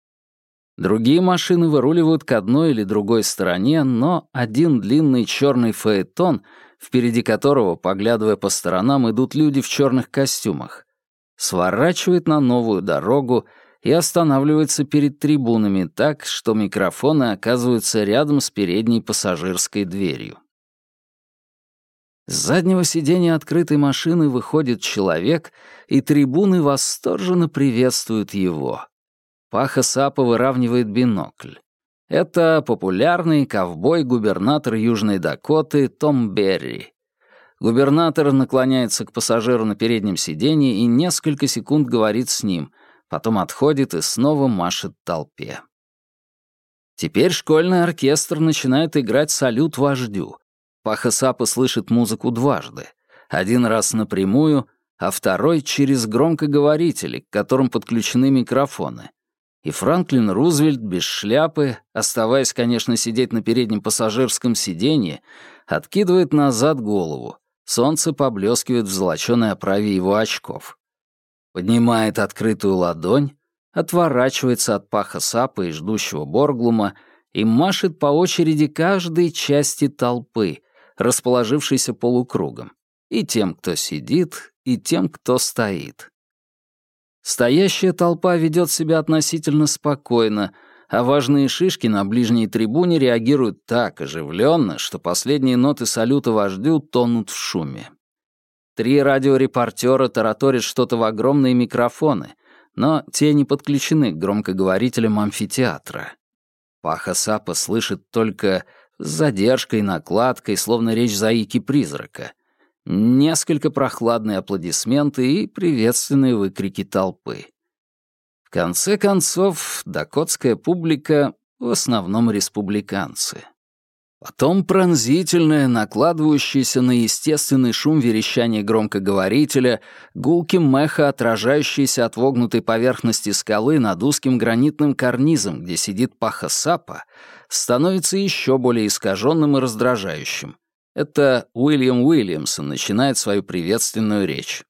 Другие машины выруливают к одной или другой стороне, но один длинный черный фаэтон, впереди которого, поглядывая по сторонам, идут люди в черных костюмах, сворачивает на новую дорогу и останавливается перед трибунами так, что микрофоны оказываются рядом с передней пассажирской дверью. С заднего сиденья открытой машины выходит человек, и трибуны восторженно приветствуют его. Паха Сапа выравнивает бинокль. Это популярный ковбой-губернатор Южной Дакоты Том Берри. Губернатор наклоняется к пассажиру на переднем сиденье и несколько секунд говорит с ним, потом отходит и снова машет толпе. Теперь школьный оркестр начинает играть салют вождю. Паха Сапа слышит музыку дважды. Один раз напрямую, а второй через громкоговорители, к которым подключены микрофоны. И Франклин Рузвельт без шляпы, оставаясь, конечно, сидеть на переднем пассажирском сиденье, откидывает назад голову. Солнце поблескивает в золоченой оправе его очков поднимает открытую ладонь, отворачивается от паха Сапа и ждущего Борглума и машет по очереди каждой части толпы, расположившейся полукругом, и тем, кто сидит, и тем, кто стоит. Стоящая толпа ведет себя относительно спокойно, а важные шишки на ближней трибуне реагируют так оживленно, что последние ноты салюта вождю тонут в шуме. Три радиорепортера тараторят что-то в огромные микрофоны, но те не подключены к громкоговорителям амфитеатра. Паха Сапа слышит только с задержкой, накладкой, словно речь заики-призрака. Несколько прохладные аплодисменты и приветственные выкрики толпы. В конце концов, дакотская публика в основном республиканцы. Потом пронзительное, накладывающееся на естественный шум верещания громкоговорителя, гулким меха, отражающееся от вогнутой поверхности скалы над узким гранитным карнизом, где сидит паха сапа, становится еще более искаженным и раздражающим. Это Уильям Уильямсон начинает свою приветственную речь.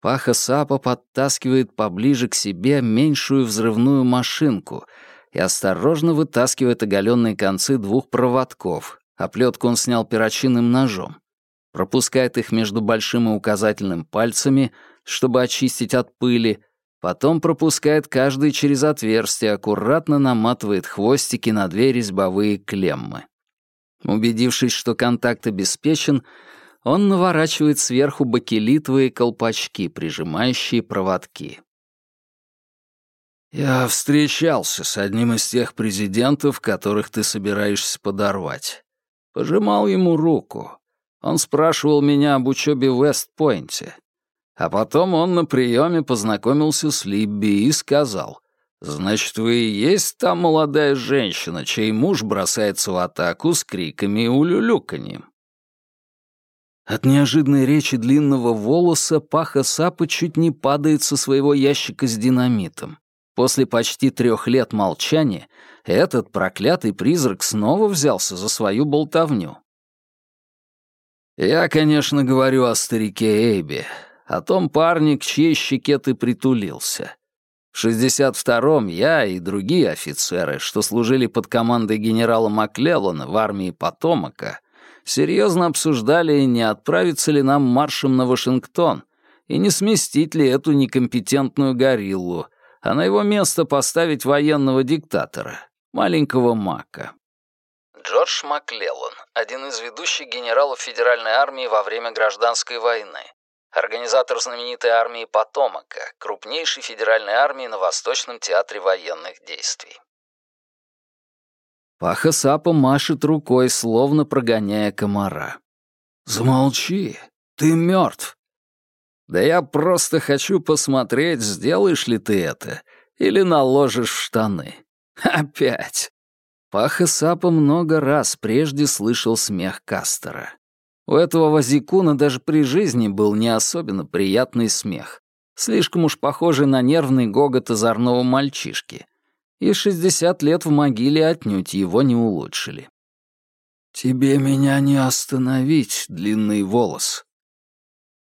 Паха Сапа подтаскивает поближе к себе меньшую взрывную машинку — и осторожно вытаскивает оголенные концы двух проводков. Оплетку он снял перочинным ножом. Пропускает их между большим и указательным пальцами, чтобы очистить от пыли, потом пропускает каждый через отверстие, аккуратно наматывает хвостики на две резьбовые клеммы. Убедившись, что контакт обеспечен, он наворачивает сверху бакелитовые колпачки, прижимающие проводки. «Я встречался с одним из тех президентов, которых ты собираешься подорвать. Пожимал ему руку. Он спрашивал меня об учебе в Вестпойнте. А потом он на приеме познакомился с Либби и сказал, «Значит, вы и есть та молодая женщина, чей муж бросается в атаку с криками и улюлюканьем». От неожиданной речи длинного волоса Паха Сапа чуть не падает со своего ящика с динамитом. После почти трех лет молчания этот проклятый призрак снова взялся за свою болтовню. «Я, конечно, говорю о старике Эйбе. о том парне, к чьей щеке ты притулился. В 62-м я и другие офицеры, что служили под командой генерала Маклеллана в армии Потомака, серьезно обсуждали, не отправиться ли нам маршем на Вашингтон и не сместить ли эту некомпетентную гориллу, а на его место поставить военного диктатора, маленького Мака. Джордж Маклеллан, один из ведущих генералов Федеральной армии во время Гражданской войны, организатор знаменитой армии Потомака, крупнейшей федеральной армии на Восточном театре военных действий. Паха Сапа машет рукой, словно прогоняя комара. «Замолчи, ты мертв. Да я просто хочу посмотреть, сделаешь ли ты это, или наложишь в штаны. Опять!» Паха Сапа много раз прежде слышал смех Кастера. У этого Вазикуна даже при жизни был не особенно приятный смех, слишком уж похожий на нервный гогот озорного мальчишки. И шестьдесят лет в могиле отнюдь его не улучшили. «Тебе меня не остановить, длинный волос».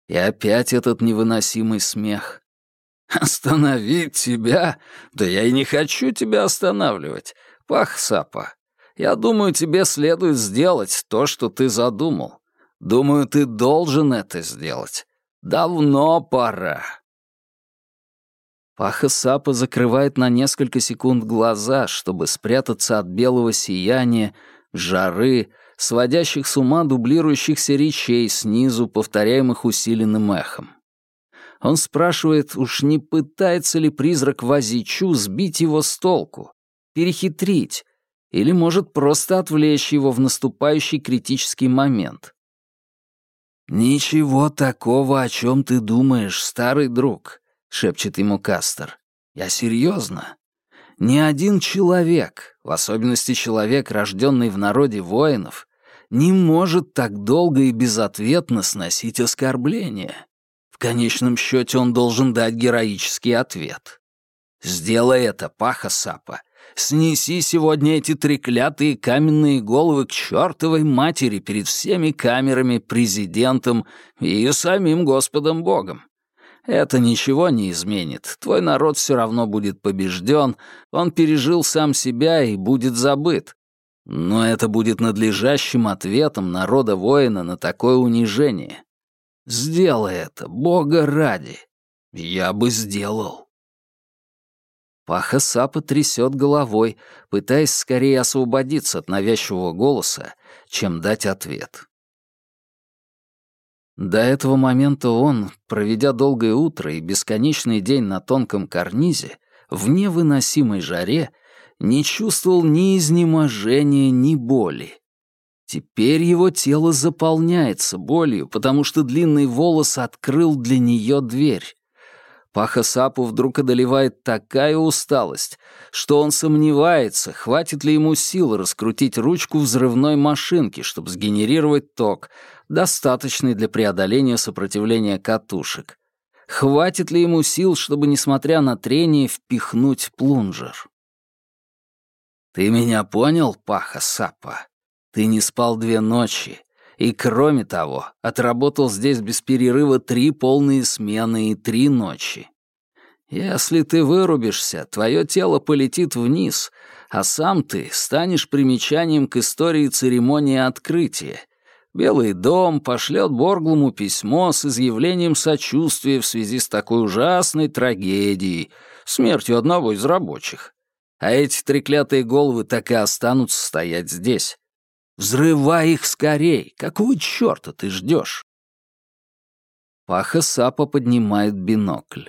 И опять этот невыносимый смех. «Остановить тебя? Да я и не хочу тебя останавливать. Пах, Сапа, я думаю, тебе следует сделать то, что ты задумал. Думаю, ты должен это сделать. Давно пора. Паха Сапа закрывает на несколько секунд глаза, чтобы спрятаться от белого сияния, жары, сводящих с ума дублирующихся речей снизу, повторяемых усиленным эхом. Он спрашивает, уж не пытается ли призрак Вазичу сбить его с толку, перехитрить, или может просто отвлечь его в наступающий критический момент. «Ничего такого, о чем ты думаешь, старый друг», — шепчет ему Кастер. «Я серьезно. Ни один человек, в особенности человек, рожденный в народе воинов, не может так долго и безответно сносить оскорбления. В конечном счете он должен дать героический ответ. Сделай это, Паха Сапа, Снеси сегодня эти треклятые каменные головы к чертовой матери перед всеми камерами, президентом и самим Господом Богом. Это ничего не изменит. Твой народ все равно будет побежден, он пережил сам себя и будет забыт. Но это будет надлежащим ответом народа-воина на такое унижение. Сделай это, Бога ради. Я бы сделал. Паха Сапа трясет головой, пытаясь скорее освободиться от навязчивого голоса, чем дать ответ. До этого момента он, проведя долгое утро и бесконечный день на тонком карнизе, в невыносимой жаре, не чувствовал ни изнеможения, ни боли. Теперь его тело заполняется болью, потому что длинный волос открыл для нее дверь. Паха Сапу вдруг одолевает такая усталость, что он сомневается, хватит ли ему сил раскрутить ручку взрывной машинки, чтобы сгенерировать ток, достаточный для преодоления сопротивления катушек. Хватит ли ему сил, чтобы, несмотря на трение, впихнуть плунжер? «Ты меня понял, Паха Сапа? Ты не спал две ночи, и, кроме того, отработал здесь без перерыва три полные смены и три ночи. Если ты вырубишься, твое тело полетит вниз, а сам ты станешь примечанием к истории церемонии открытия. Белый дом пошлет Борглуму письмо с изъявлением сочувствия в связи с такой ужасной трагедией, смертью одного из рабочих. А эти треклятые головы так и останутся стоять здесь. Взрывай их скорей! Какого черта ты ждешь? Паха Сапа поднимает бинокль.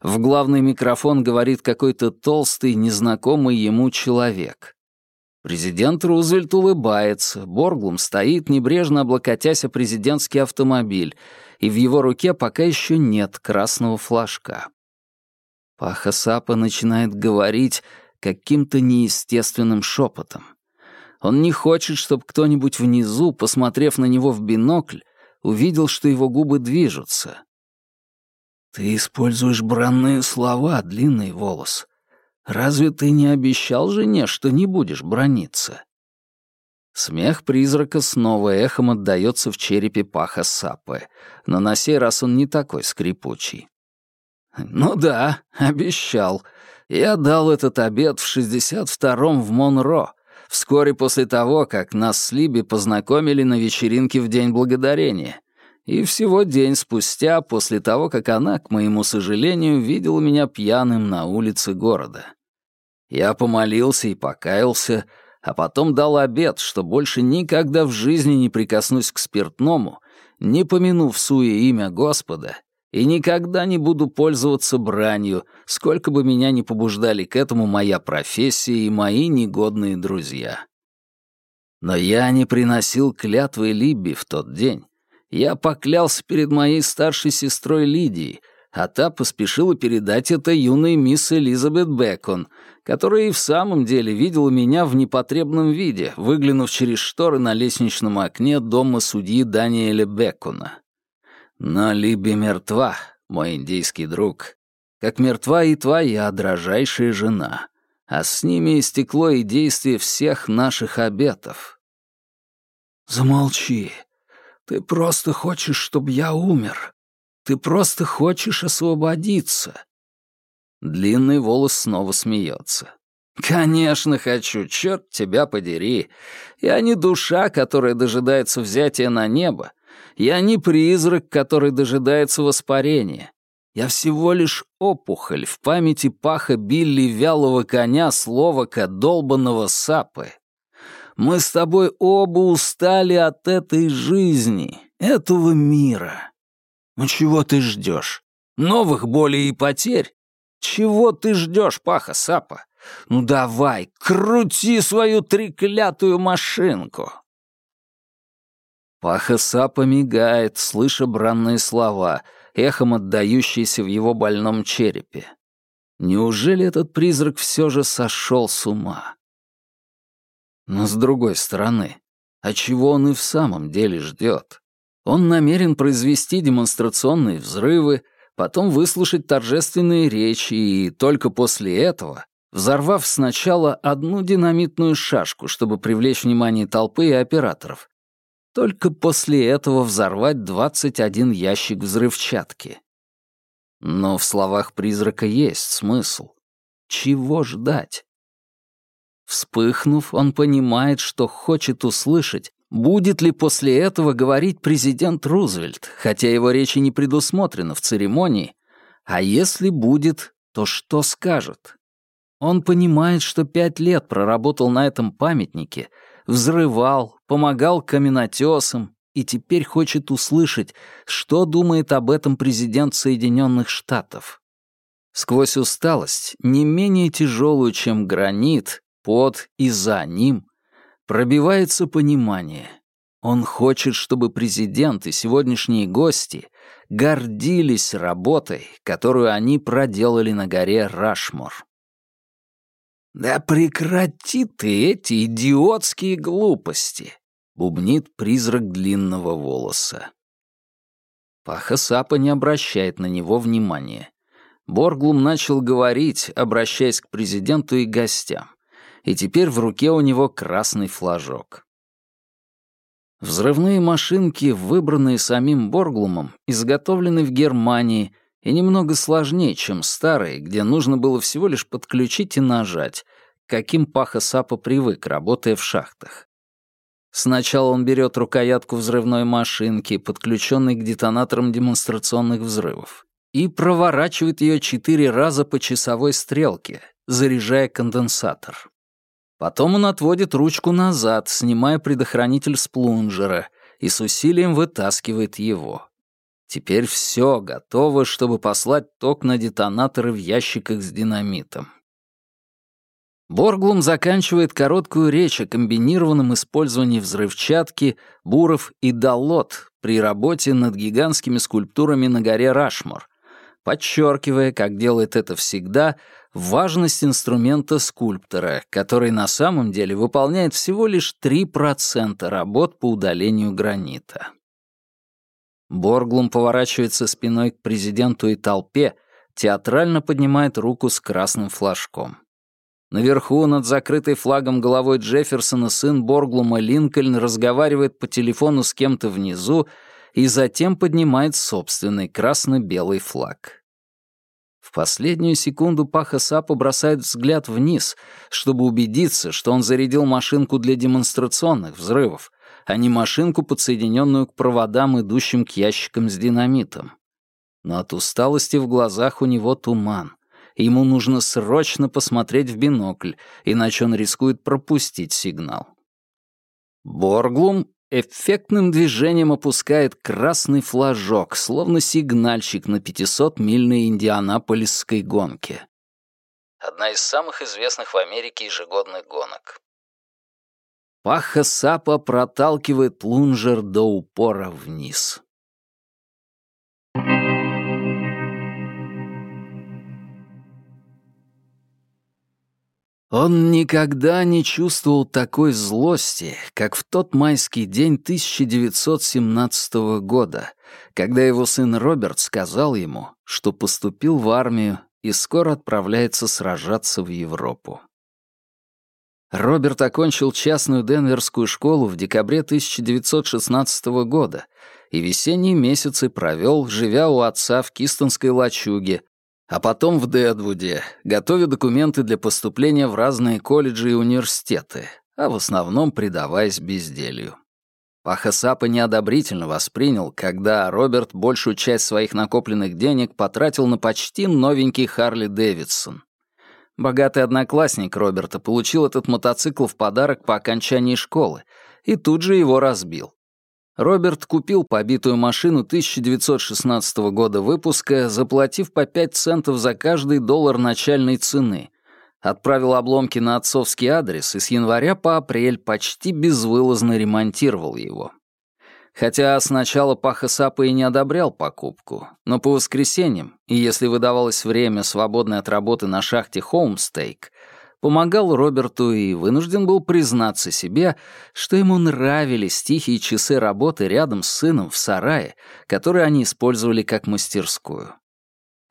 В главный микрофон говорит какой-то толстый, незнакомый ему человек. Президент Рузвельт улыбается, Борглум стоит, небрежно облокотясь о президентский автомобиль, и в его руке пока еще нет красного флажка. Паха Сапа начинает говорить каким-то неестественным шепотом. Он не хочет, чтобы кто-нибудь внизу, посмотрев на него в бинокль, увидел, что его губы движутся. «Ты используешь бранные слова, длинный волос. Разве ты не обещал жене, что не будешь брониться?» Смех призрака снова эхом отдаётся в черепе паха Сапы, но на сей раз он не такой скрипучий. «Ну да, обещал. Я дал этот обед в 62-м в Монро, вскоре после того, как нас с Либи познакомили на вечеринке в День Благодарения, и всего день спустя после того, как она, к моему сожалению, видела меня пьяным на улице города. Я помолился и покаялся, а потом дал обет, что больше никогда в жизни не прикоснусь к спиртному, не помянув суе имя Господа, и никогда не буду пользоваться бранью, сколько бы меня ни побуждали к этому моя профессия и мои негодные друзья. Но я не приносил клятвы Либби в тот день. Я поклялся перед моей старшей сестрой Лидией, а та поспешила передать это юной мисс Элизабет Бекон, которая и в самом деле видела меня в непотребном виде, выглянув через шторы на лестничном окне дома судьи Даниэля Бекона. Но Либи мертва, мой индийский друг, как мертва и твоя дрожайшая жена, а с ними истекло и действие всех наших обетов. Замолчи. Ты просто хочешь, чтобы я умер. Ты просто хочешь освободиться. Длинный волос снова смеется. «Конечно хочу, черт тебя подери. Я не душа, которая дожидается взятия на небо. Я не призрак, который дожидается воспарения. Я всего лишь опухоль в памяти паха Билли вялого коня словока долбанного сапы. Мы с тобой оба устали от этой жизни, этого мира. Ну чего ты ждешь? Новых болей и потерь? Чего ты ждешь, паха Сапа? Ну давай, крути свою треклятую машинку. Паха Сапа мигает, слыша бранные слова, эхом отдающиеся в его больном черепе. Неужели этот призрак все же сошел с ума? Но с другой стороны, а чего он и в самом деле ждет? Он намерен произвести демонстрационные взрывы, потом выслушать торжественные речи и только после этого, взорвав сначала одну динамитную шашку, чтобы привлечь внимание толпы и операторов, только после этого взорвать 21 ящик взрывчатки. Но в словах призрака есть смысл. Чего ждать? Вспыхнув, он понимает, что хочет услышать, Будет ли после этого говорить президент Рузвельт, хотя его речи не предусмотрено в церемонии? А если будет, то что скажет? Он понимает, что пять лет проработал на этом памятнике, взрывал, помогал каменотесам и теперь хочет услышать, что думает об этом президент Соединенных Штатов. Сквозь усталость, не менее тяжелую, чем гранит, под и за ним, Пробивается понимание. Он хочет, чтобы президент и сегодняшние гости гордились работой, которую они проделали на горе Рашмор. «Да прекрати ты эти идиотские глупости!» — бубнит призрак длинного волоса. Паха Сапа не обращает на него внимания. Борглум начал говорить, обращаясь к президенту и гостям и теперь в руке у него красный флажок. Взрывные машинки, выбранные самим Борглумом, изготовлены в Германии и немного сложнее, чем старые, где нужно было всего лишь подключить и нажать, каким Паха Сапа привык, работая в шахтах. Сначала он берет рукоятку взрывной машинки, подключенной к детонаторам демонстрационных взрывов, и проворачивает ее четыре раза по часовой стрелке, заряжая конденсатор. Потом он отводит ручку назад, снимая предохранитель с плунжера, и с усилием вытаскивает его. Теперь все готово, чтобы послать ток на детонаторы в ящиках с динамитом. Борглум заканчивает короткую речь о комбинированном использовании взрывчатки, буров и долот при работе над гигантскими скульптурами на горе Рашмор, подчеркивая, как делает это всегда, важность инструмента скульптора, который на самом деле выполняет всего лишь 3% работ по удалению гранита. Борглум поворачивается спиной к президенту и толпе, театрально поднимает руку с красным флажком. Наверху, над закрытой флагом головой Джефферсона, сын Борглума Линкольн разговаривает по телефону с кем-то внизу и затем поднимает собственный красно-белый флаг. В последнюю секунду Паха Сапа бросает взгляд вниз, чтобы убедиться, что он зарядил машинку для демонстрационных взрывов, а не машинку, подсоединенную к проводам, идущим к ящикам с динамитом. Но от усталости в глазах у него туман. Ему нужно срочно посмотреть в бинокль, иначе он рискует пропустить сигнал. Борглум эффектным движением опускает красный флажок, словно сигнальщик на 500-мильной индианаполисской гонке. Одна из самых известных в Америке ежегодных гонок. Паха Сапа проталкивает лунжер до упора вниз. Он никогда не чувствовал такой злости, как в тот майский день 1917 года, когда его сын Роберт сказал ему, что поступил в армию и скоро отправляется сражаться в Европу. Роберт окончил частную Денверскую школу в декабре 1916 года и весенние месяцы провел, живя у отца в Кистонской лачуге, а потом в Дэдвуде, готовя документы для поступления в разные колледжи и университеты, а в основном предаваясь безделью. Пахасапа неодобрительно воспринял, когда Роберт большую часть своих накопленных денег потратил на почти новенький Харли Дэвидсон. Богатый одноклассник Роберта получил этот мотоцикл в подарок по окончании школы и тут же его разбил. Роберт купил побитую машину 1916 года выпуска, заплатив по 5 центов за каждый доллар начальной цены. Отправил обломки на отцовский адрес и с января по апрель почти безвылазно ремонтировал его. Хотя сначала Паха Сапа и не одобрял покупку, но по воскресеньям, и если выдавалось время, свободное от работы на шахте Хоумстейк, помогал Роберту и вынужден был признаться себе, что ему нравились тихие часы работы рядом с сыном в сарае, которые они использовали как мастерскую.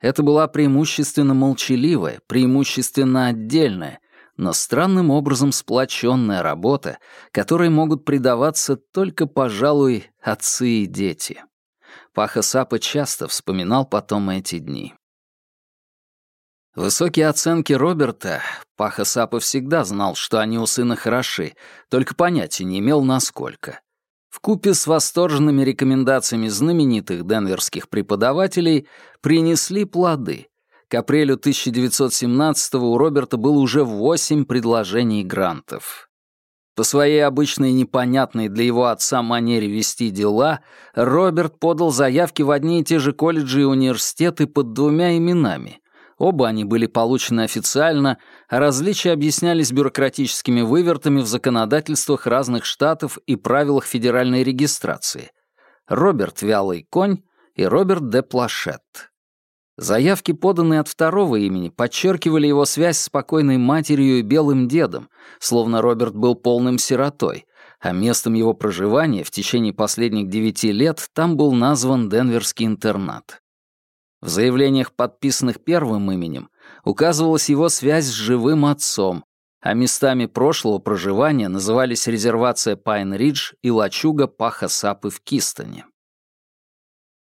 Это была преимущественно молчаливая, преимущественно отдельная, но странным образом сплоченная работа, которой могут предаваться только, пожалуй, отцы и дети. Паха Сапа часто вспоминал потом эти дни. Высокие оценки Роберта, Паха Сапа всегда знал, что они у сына хороши, только понятия не имел, насколько. Вкупе с восторженными рекомендациями знаменитых денверских преподавателей принесли плоды. К апрелю 1917 у Роберта было уже восемь предложений грантов. По своей обычной непонятной для его отца манере вести дела, Роберт подал заявки в одни и те же колледжи и университеты под двумя именами Оба они были получены официально, а различия объяснялись бюрократическими вывертами в законодательствах разных штатов и правилах федеральной регистрации. Роберт Вялый Конь и Роберт де Плашет. Заявки, поданные от второго имени, подчеркивали его связь с спокойной матерью и белым дедом, словно Роберт был полным сиротой, а местом его проживания в течение последних девяти лет там был назван Денверский интернат. В заявлениях, подписанных первым именем, указывалась его связь с живым отцом, а местами прошлого проживания назывались резервация Пайн-Ридж и лачуга Паха-Сапы в Кистоне.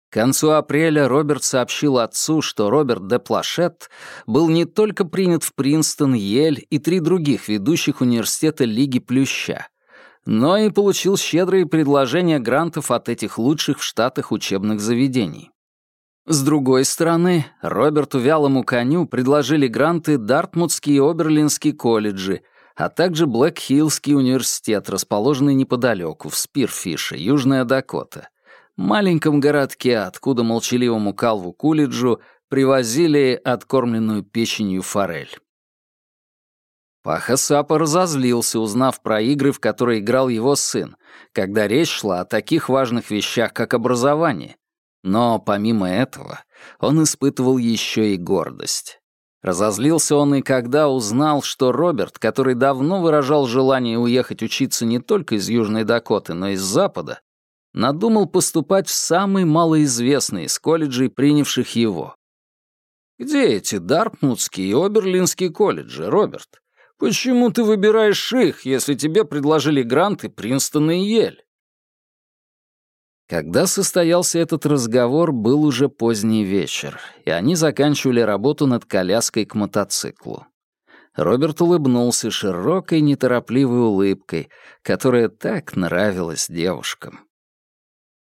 К концу апреля Роберт сообщил отцу, что Роберт де Плашет был не только принят в Принстон, Ель и три других ведущих университета Лиги Плюща, но и получил щедрые предложения грантов от этих лучших в Штатах учебных заведений. С другой стороны, Роберту Вялому коню предложили гранты Дартмутский и Оберлинский колледжи, а также Блэк-Хиллский университет, расположенный неподалеку, в Спирфише, Южная Дакота, маленьком городке, откуда молчаливому Калву Кулиджу привозили откормленную печенью форель. Паха Сапа разозлился, узнав про игры, в которые играл его сын, когда речь шла о таких важных вещах, как образование, но помимо этого он испытывал еще и гордость. Разозлился он и когда узнал, что Роберт, который давно выражал желание уехать учиться не только из Южной Дакоты, но и из Запада, надумал поступать в самый малоизвестный из колледжей, принявших его. «Где эти Дарпмутские и Оберлинские колледжи, Роберт? Почему ты выбираешь их, если тебе предложили гранты Принстон и Ель?» Когда состоялся этот разговор, был уже поздний вечер, и они заканчивали работу над коляской к мотоциклу. Роберт улыбнулся широкой, неторопливой улыбкой, которая так нравилась девушкам.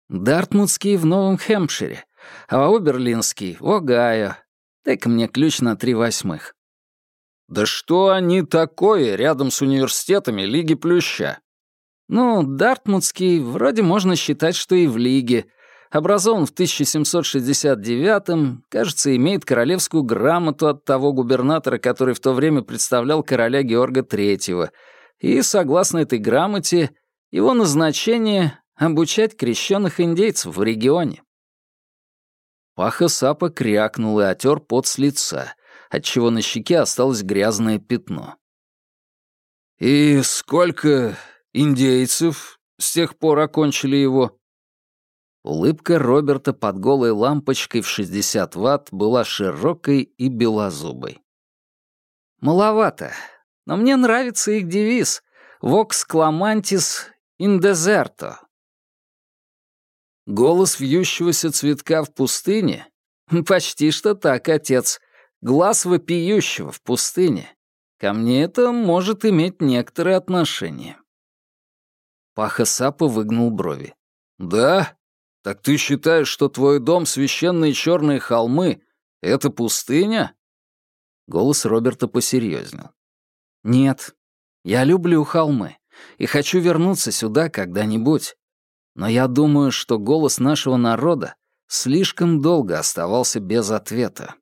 «Дартмутский в Новом Хэмпшире, а Оберлинский — в Огайо. Дай-ка мне ключ на три восьмых».
«Да что они такое рядом с университетами Лиги Плюща?»
Ну, Дартмутский вроде можно считать, что и в Лиге. Образован в 1769-м, кажется, имеет королевскую грамоту от того губернатора, который в то время представлял короля Георга III. И, согласно этой грамоте, его назначение — обучать крещенных индейцев в регионе. Паха Сапа крякнул и отер пот с лица, отчего на щеке осталось грязное пятно.
«И сколько Индейцев с тех пор окончили его.
Улыбка Роберта под голой лампочкой в 60 ватт была широкой и белозубой. «Маловато, но мне нравится их девиз «Vox clamantis in deserto». Голос вьющегося цветка в пустыне? Почти что так, отец. Глаз вопиющего в пустыне. Ко мне это может иметь некоторое отношение. Паха Сапа выгнул брови.
«Да? Так ты считаешь, что твой дом, священные черные холмы, — это пустыня?»
Голос Роберта посерьезнел. «Нет, я люблю холмы и хочу вернуться сюда когда-нибудь. Но я думаю, что голос нашего народа слишком долго оставался без ответа».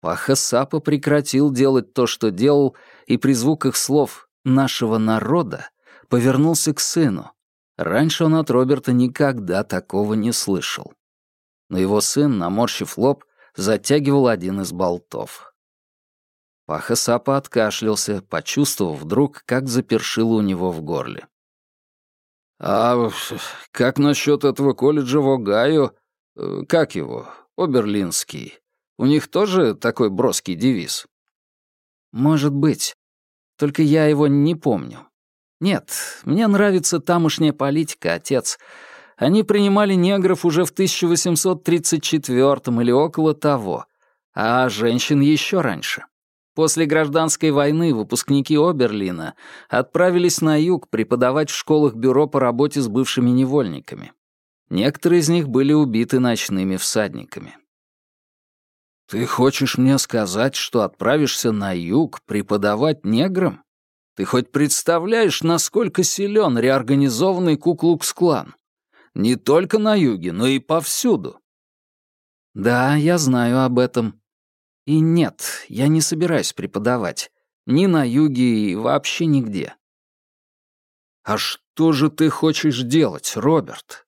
Паха Сапа прекратил делать то, что делал, и при звуках слов «нашего народа» повернулся к сыну. Раньше он от Роберта никогда такого не слышал. Но его сын, наморщив лоб, затягивал один из болтов. Паха Сапа откашлялся, почувствовав вдруг, как запершило у него в горле.
«А как насчет этого колледжа в Огайо? Э, как его? Оберлинский. У них тоже такой броский девиз?»
«Может быть. Только я его не помню. Нет, мне нравится тамошняя политика, отец. Они принимали негров уже в 1834 или около того, а женщин еще раньше. После гражданской войны выпускники Оберлина отправились на юг преподавать в школах бюро по работе с бывшими невольниками. Некоторые из них были убиты ночными всадниками.
«Ты хочешь мне сказать, что отправишься на юг преподавать неграм?» Ты хоть представляешь, насколько силен реорганизованный Куклукс-клан? Не только на юге, но и повсюду.
Да, я знаю об этом. И нет, я не собираюсь преподавать. Ни на юге и вообще нигде.
А что же ты хочешь делать, Роберт?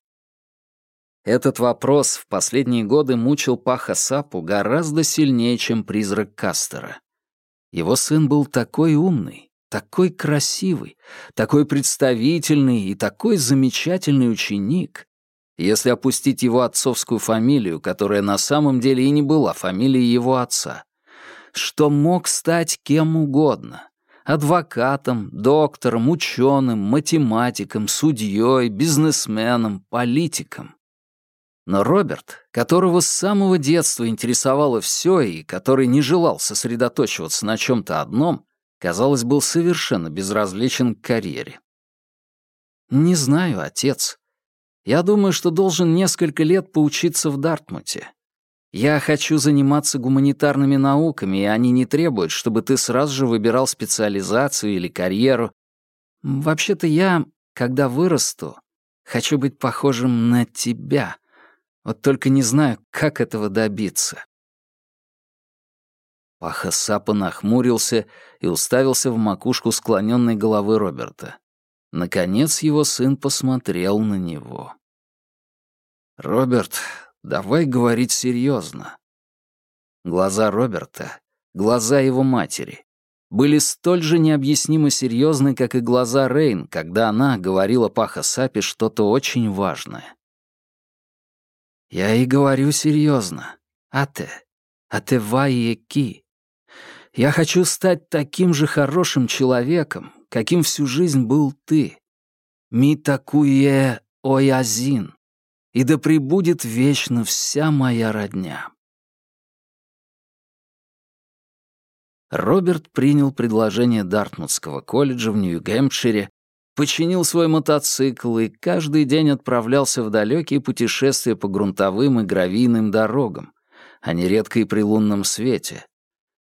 Этот вопрос в последние годы мучил Паха Сапу гораздо сильнее, чем призрак Кастера. Его сын был такой умный, такой красивый, такой представительный и такой замечательный ученик. Если опустить его отцовскую фамилию, которая на самом деле и не была фамилией его отца, что мог стать кем угодно — адвокатом, доктором, ученым, математиком, судьей, бизнесменом, политиком. Но Роберт, которого с самого детства интересовало все и который не желал сосредоточиваться на чем-то одном, казалось, был совершенно безразличен к карьере. «Не знаю, отец. Я думаю, что должен несколько лет поучиться в Дартмуте. Я хочу заниматься гуманитарными науками, и они не требуют, чтобы ты сразу же выбирал специализацию или карьеру. Вообще-то я, когда вырасту, хочу быть похожим на тебя. Вот только не знаю, как этого добиться. Паха Сапа нахмурился и уставился в макушку склоненной головы Роберта. Наконец его сын посмотрел на него. «Роберт, давай говорить серьезно». Глаза Роберта, глаза его матери, были столь же необъяснимо серьезны, как и глаза Рейн, когда она говорила Паха что-то очень важное. «Я и говорю серьезно. Ате, ате вайеки. Я хочу стать таким же хорошим человеком, каким всю жизнь был ты. Митакуе Оязин, и да пребудет вечно вся моя родня. Роберт принял предложение Дартмутского колледжа в Нью-Гэмпшире, починил свой мотоцикл и каждый день отправлялся в далекие путешествия по грунтовым и гравийным дорогам, а нередко и при лунном свете.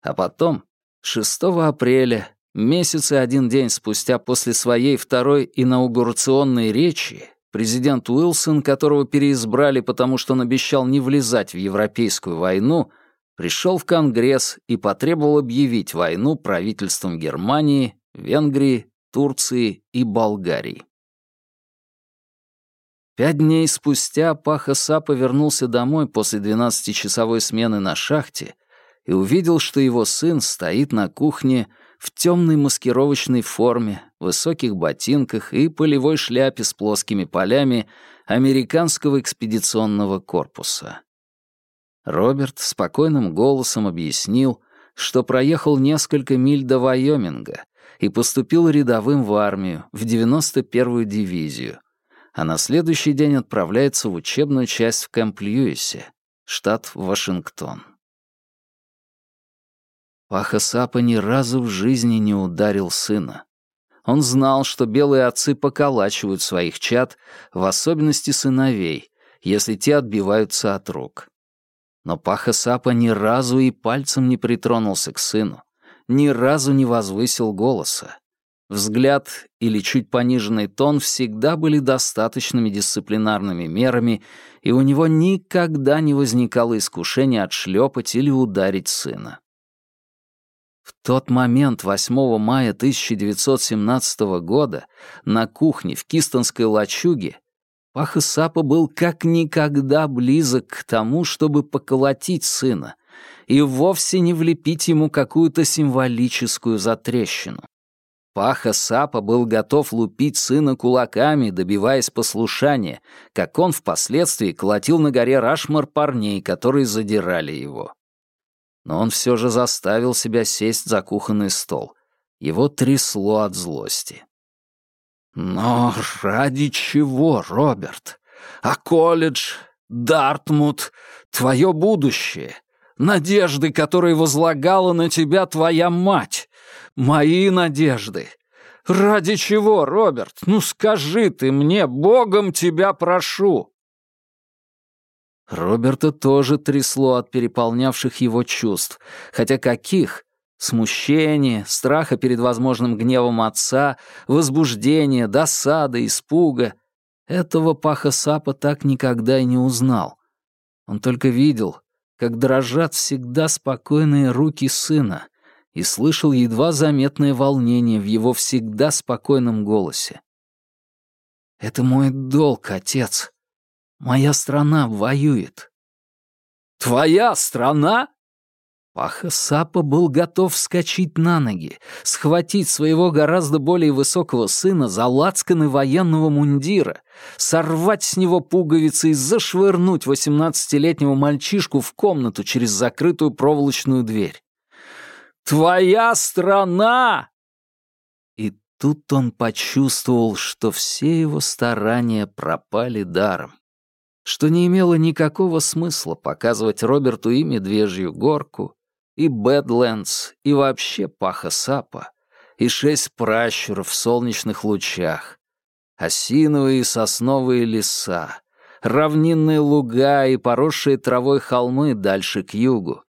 А потом, 6 апреля, месяц и один день спустя после своей второй инаугурационной речи, президент Уилсон, которого переизбрали, потому что он обещал не влезать в Европейскую войну, пришел в Конгресс и потребовал объявить войну правительством Германии, Венгрии, Турции и Болгарии. Пять дней спустя Паха Сапа вернулся домой после 12-часовой смены на шахте и увидел, что его сын стоит на кухне в темной маскировочной форме, высоких ботинках и полевой шляпе с плоскими полями американского экспедиционного корпуса. Роберт спокойным голосом объяснил, что проехал несколько миль до Вайоминга и поступил рядовым в армию, в 91-ю дивизию, а на следующий день отправляется в учебную часть в Кэмп-Льюисе, штат Вашингтон. Паха Сапа ни разу в жизни не ударил сына. Он знал, что белые отцы поколачивают своих чад, в особенности сыновей, если те отбиваются от рук. Но Паха Сапа ни разу и пальцем не притронулся к сыну, ни разу не возвысил голоса. Взгляд или чуть пониженный тон всегда были достаточными дисциплинарными мерами, и у него никогда не возникало искушения отшлепать или ударить сына. В тот момент, 8 мая 1917 года, на кухне в Кистонской лачуге, Паха Сапа был как никогда близок к тому, чтобы поколотить сына, и вовсе не влепить ему какую-то символическую затрещину. Паха Сапа был готов лупить сына кулаками, добиваясь послушания, как он впоследствии колотил на горе Рашмар парней, которые задирали его. Но он все же заставил себя сесть за кухонный стол. Его трясло от злости. Но ради чего, Роберт? А колледж, Дартмут, твое будущее, надежды, которые возлагала на тебя твоя мать, мои надежды. Ради чего, Роберт? Ну скажи ты мне, Богом тебя прошу. Роберта тоже трясло от переполнявших его чувств, хотя каких? Смущение, страха перед возможным гневом отца, возбуждение, досада, испуга. Этого Паха Сапа так никогда и не узнал. Он только видел, как дрожат всегда спокойные руки сына, и слышал едва заметное волнение в его всегда спокойном голосе. «Это мой долг, отец. Моя страна воюет». «Твоя страна?» Паха Сапа был готов вскочить на ноги, схватить своего гораздо более высокого сына за лацканы военного мундира, сорвать с него пуговицы и зашвырнуть восемнадцатилетнего мальчишку в комнату через закрытую проволочную дверь. «Твоя страна!» И тут он почувствовал, что все его старания пропали даром что не имело никакого смысла показывать Роберту и Медвежью горку, и Бэдлендс, и вообще Паха Сапа, и шесть пращуров в солнечных лучах, осиновые и сосновые леса, равнинные луга и поросшие травой холмы дальше к югу,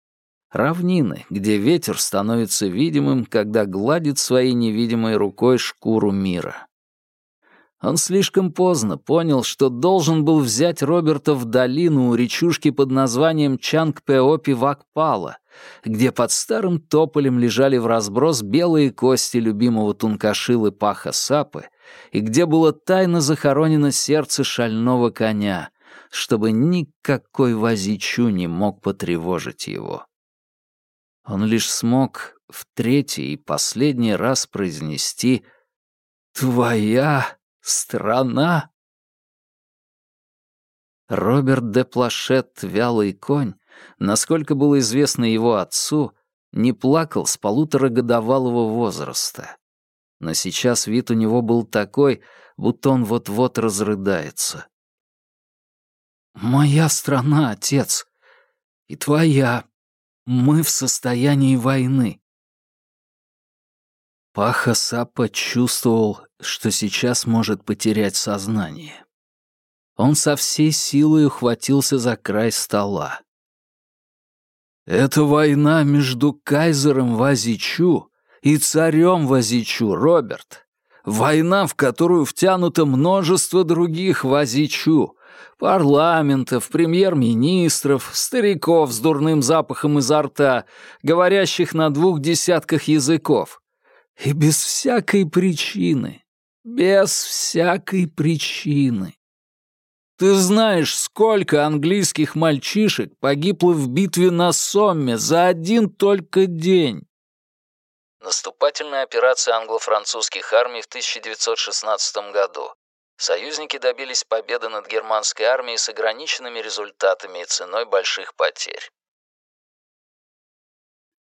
равнины, где ветер становится видимым, когда гладит своей невидимой рукой шкуру мира. Он слишком поздно понял, что должен был взять Роберта в долину у речушки под названием Чанг-Пеопи-Вакпала, где под старым тополем лежали в разброс белые кости любимого тункашилы Паха Сапы и где было тайно захоронено сердце шального коня, чтобы никакой возичу не мог потревожить его. Он лишь смог в третий и последний раз произнести «Твоя Страна!» Роберт де Плашет, вялый конь, насколько было известно его отцу, не плакал с полуторагодовалого возраста. Но сейчас вид у него был такой, будто он вот-вот разрыдается. «Моя страна, отец, и твоя. Мы в состоянии войны». Паха Сапа чувствовал, что сейчас может потерять сознание. Он со всей силой ухватился за край стола. «Это война между кайзером Вазичу и царем Вазичу, Роберт. Война, в которую втянуто множество других Вазичу, парламентов, премьер-министров, стариков с дурным запахом изо рта, говорящих на двух десятках языков. И без всякой причины, без всякой причины. Ты знаешь, сколько английских мальчишек погибло в битве на Сомме за один только день?
Наступательная операция англо-французских армий в 1916 году. Союзники добились победы над германской армией с ограниченными результатами и ценой больших потерь.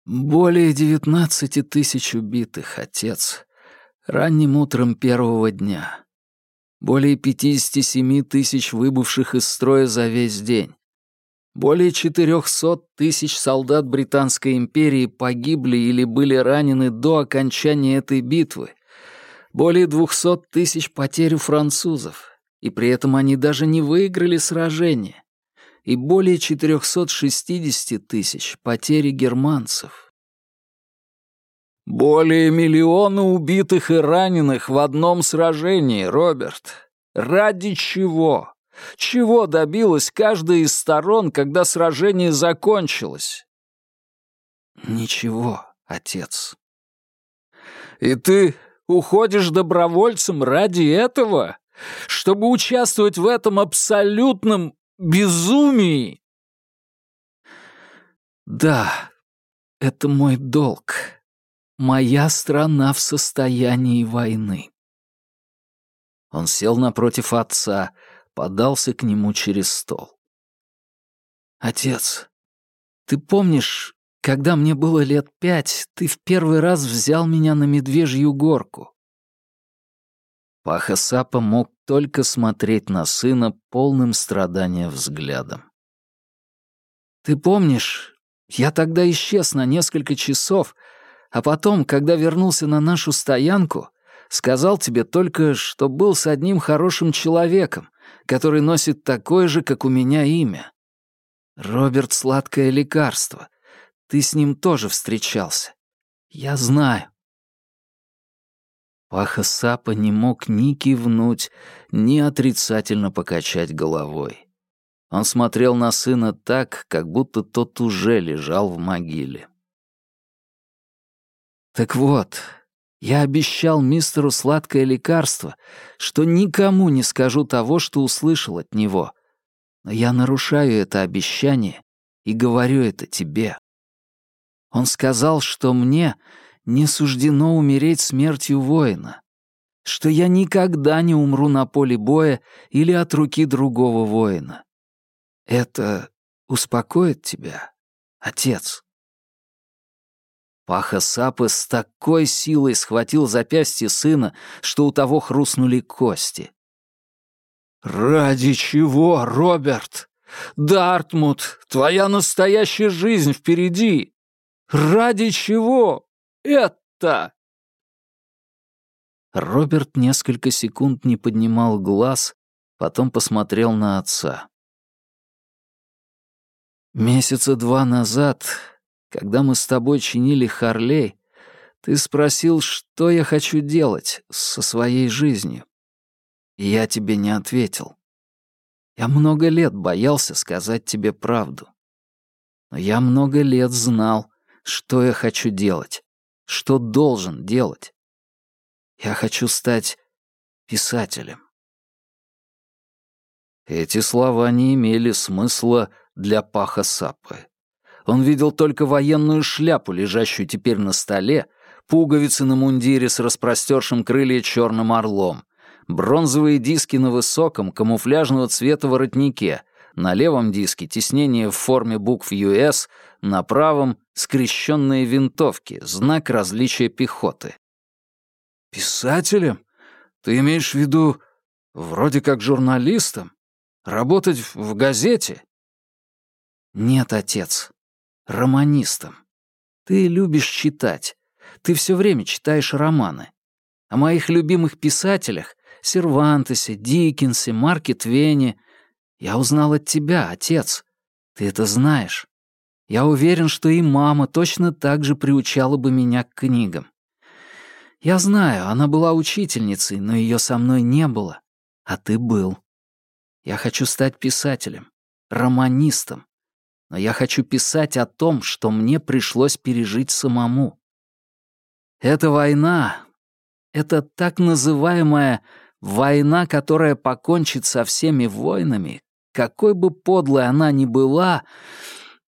Более девятнадцати тысяч убитых, отец. Ранним утром первого дня. Более пятидесяти семи тысяч выбывших из строя за весь день. Более четырехсот тысяч солдат Британской империи погибли или были ранены до окончания этой битвы. Более двухсот тысяч потерь у французов. И при этом они даже не выиграли сражение и более 460 тысяч потери германцев. «Более миллиона убитых и раненых в одном сражении, Роберт. Ради чего? Чего добилась каждая из сторон, когда сражение закончилось?» «Ничего, отец». «И ты уходишь добровольцем ради этого? Чтобы участвовать в этом абсолютном безумии!» «Да, это мой долг. Моя страна в состоянии войны». Он сел напротив отца, подался к нему через стол. «Отец, ты помнишь, когда мне было лет пять, ты в первый раз взял меня на Медвежью горку?» Паха Сапа мог только смотреть на сына полным страдания взглядом. «Ты помнишь, я тогда исчез на несколько часов, а потом, когда вернулся на нашу стоянку, сказал тебе только, что был с одним хорошим человеком, который носит такое же, как у меня, имя. Роберт Сладкое Лекарство. Ты с ним тоже встречался. Я знаю. Паха Сапа не мог ни кивнуть, ни отрицательно покачать головой. Он смотрел на сына так, как будто тот уже лежал в могиле. «Так вот, я обещал мистеру сладкое лекарство, что никому не скажу того, что услышал от него. Но я нарушаю это обещание и говорю это тебе. Он сказал, что мне не суждено умереть смертью воина, что я никогда не умру на поле боя или от руки другого воина. Это успокоит тебя, отец?» Паха Сапы с такой силой схватил запястье сына, что у того хрустнули кости. «Ради чего, Роберт? Дартмут, твоя настоящая жизнь впереди! Ради чего?» это?» Роберт несколько секунд не поднимал глаз, потом посмотрел на отца. «Месяца два назад, когда мы с тобой чинили Харлей, ты спросил, что я хочу делать со своей жизнью. И я тебе не ответил. Я много лет боялся сказать тебе правду. Но я много лет знал, что я хочу делать что должен делать. Я хочу стать писателем. Эти слова не имели смысла для Паха Саппы. Он видел только военную шляпу, лежащую теперь на столе, пуговицы на мундире с распростершим крылья черным орлом, бронзовые диски на высоком, камуфляжного цвета воротнике, на левом диске тиснение в форме букв US, на правом — скрещенные винтовки, знак различия пехоты. «Писателем? Ты имеешь в виду вроде как журналистом? Работать в газете?» «Нет, отец. Романистом. Ты любишь читать. Ты все время читаешь романы. О моих любимых писателях — Сервантесе, Диккенсе, Марке Твене — я узнал от тебя, отец. Ты это знаешь. Я уверен, что и мама точно так же приучала бы меня к книгам. Я знаю, она была учительницей, но ее со мной не было. А ты был. Я хочу стать писателем, романистом. Но я хочу писать о том, что мне пришлось пережить самому. Эта война, это так называемая война, которая покончит со всеми войнами, какой бы подлой она ни была,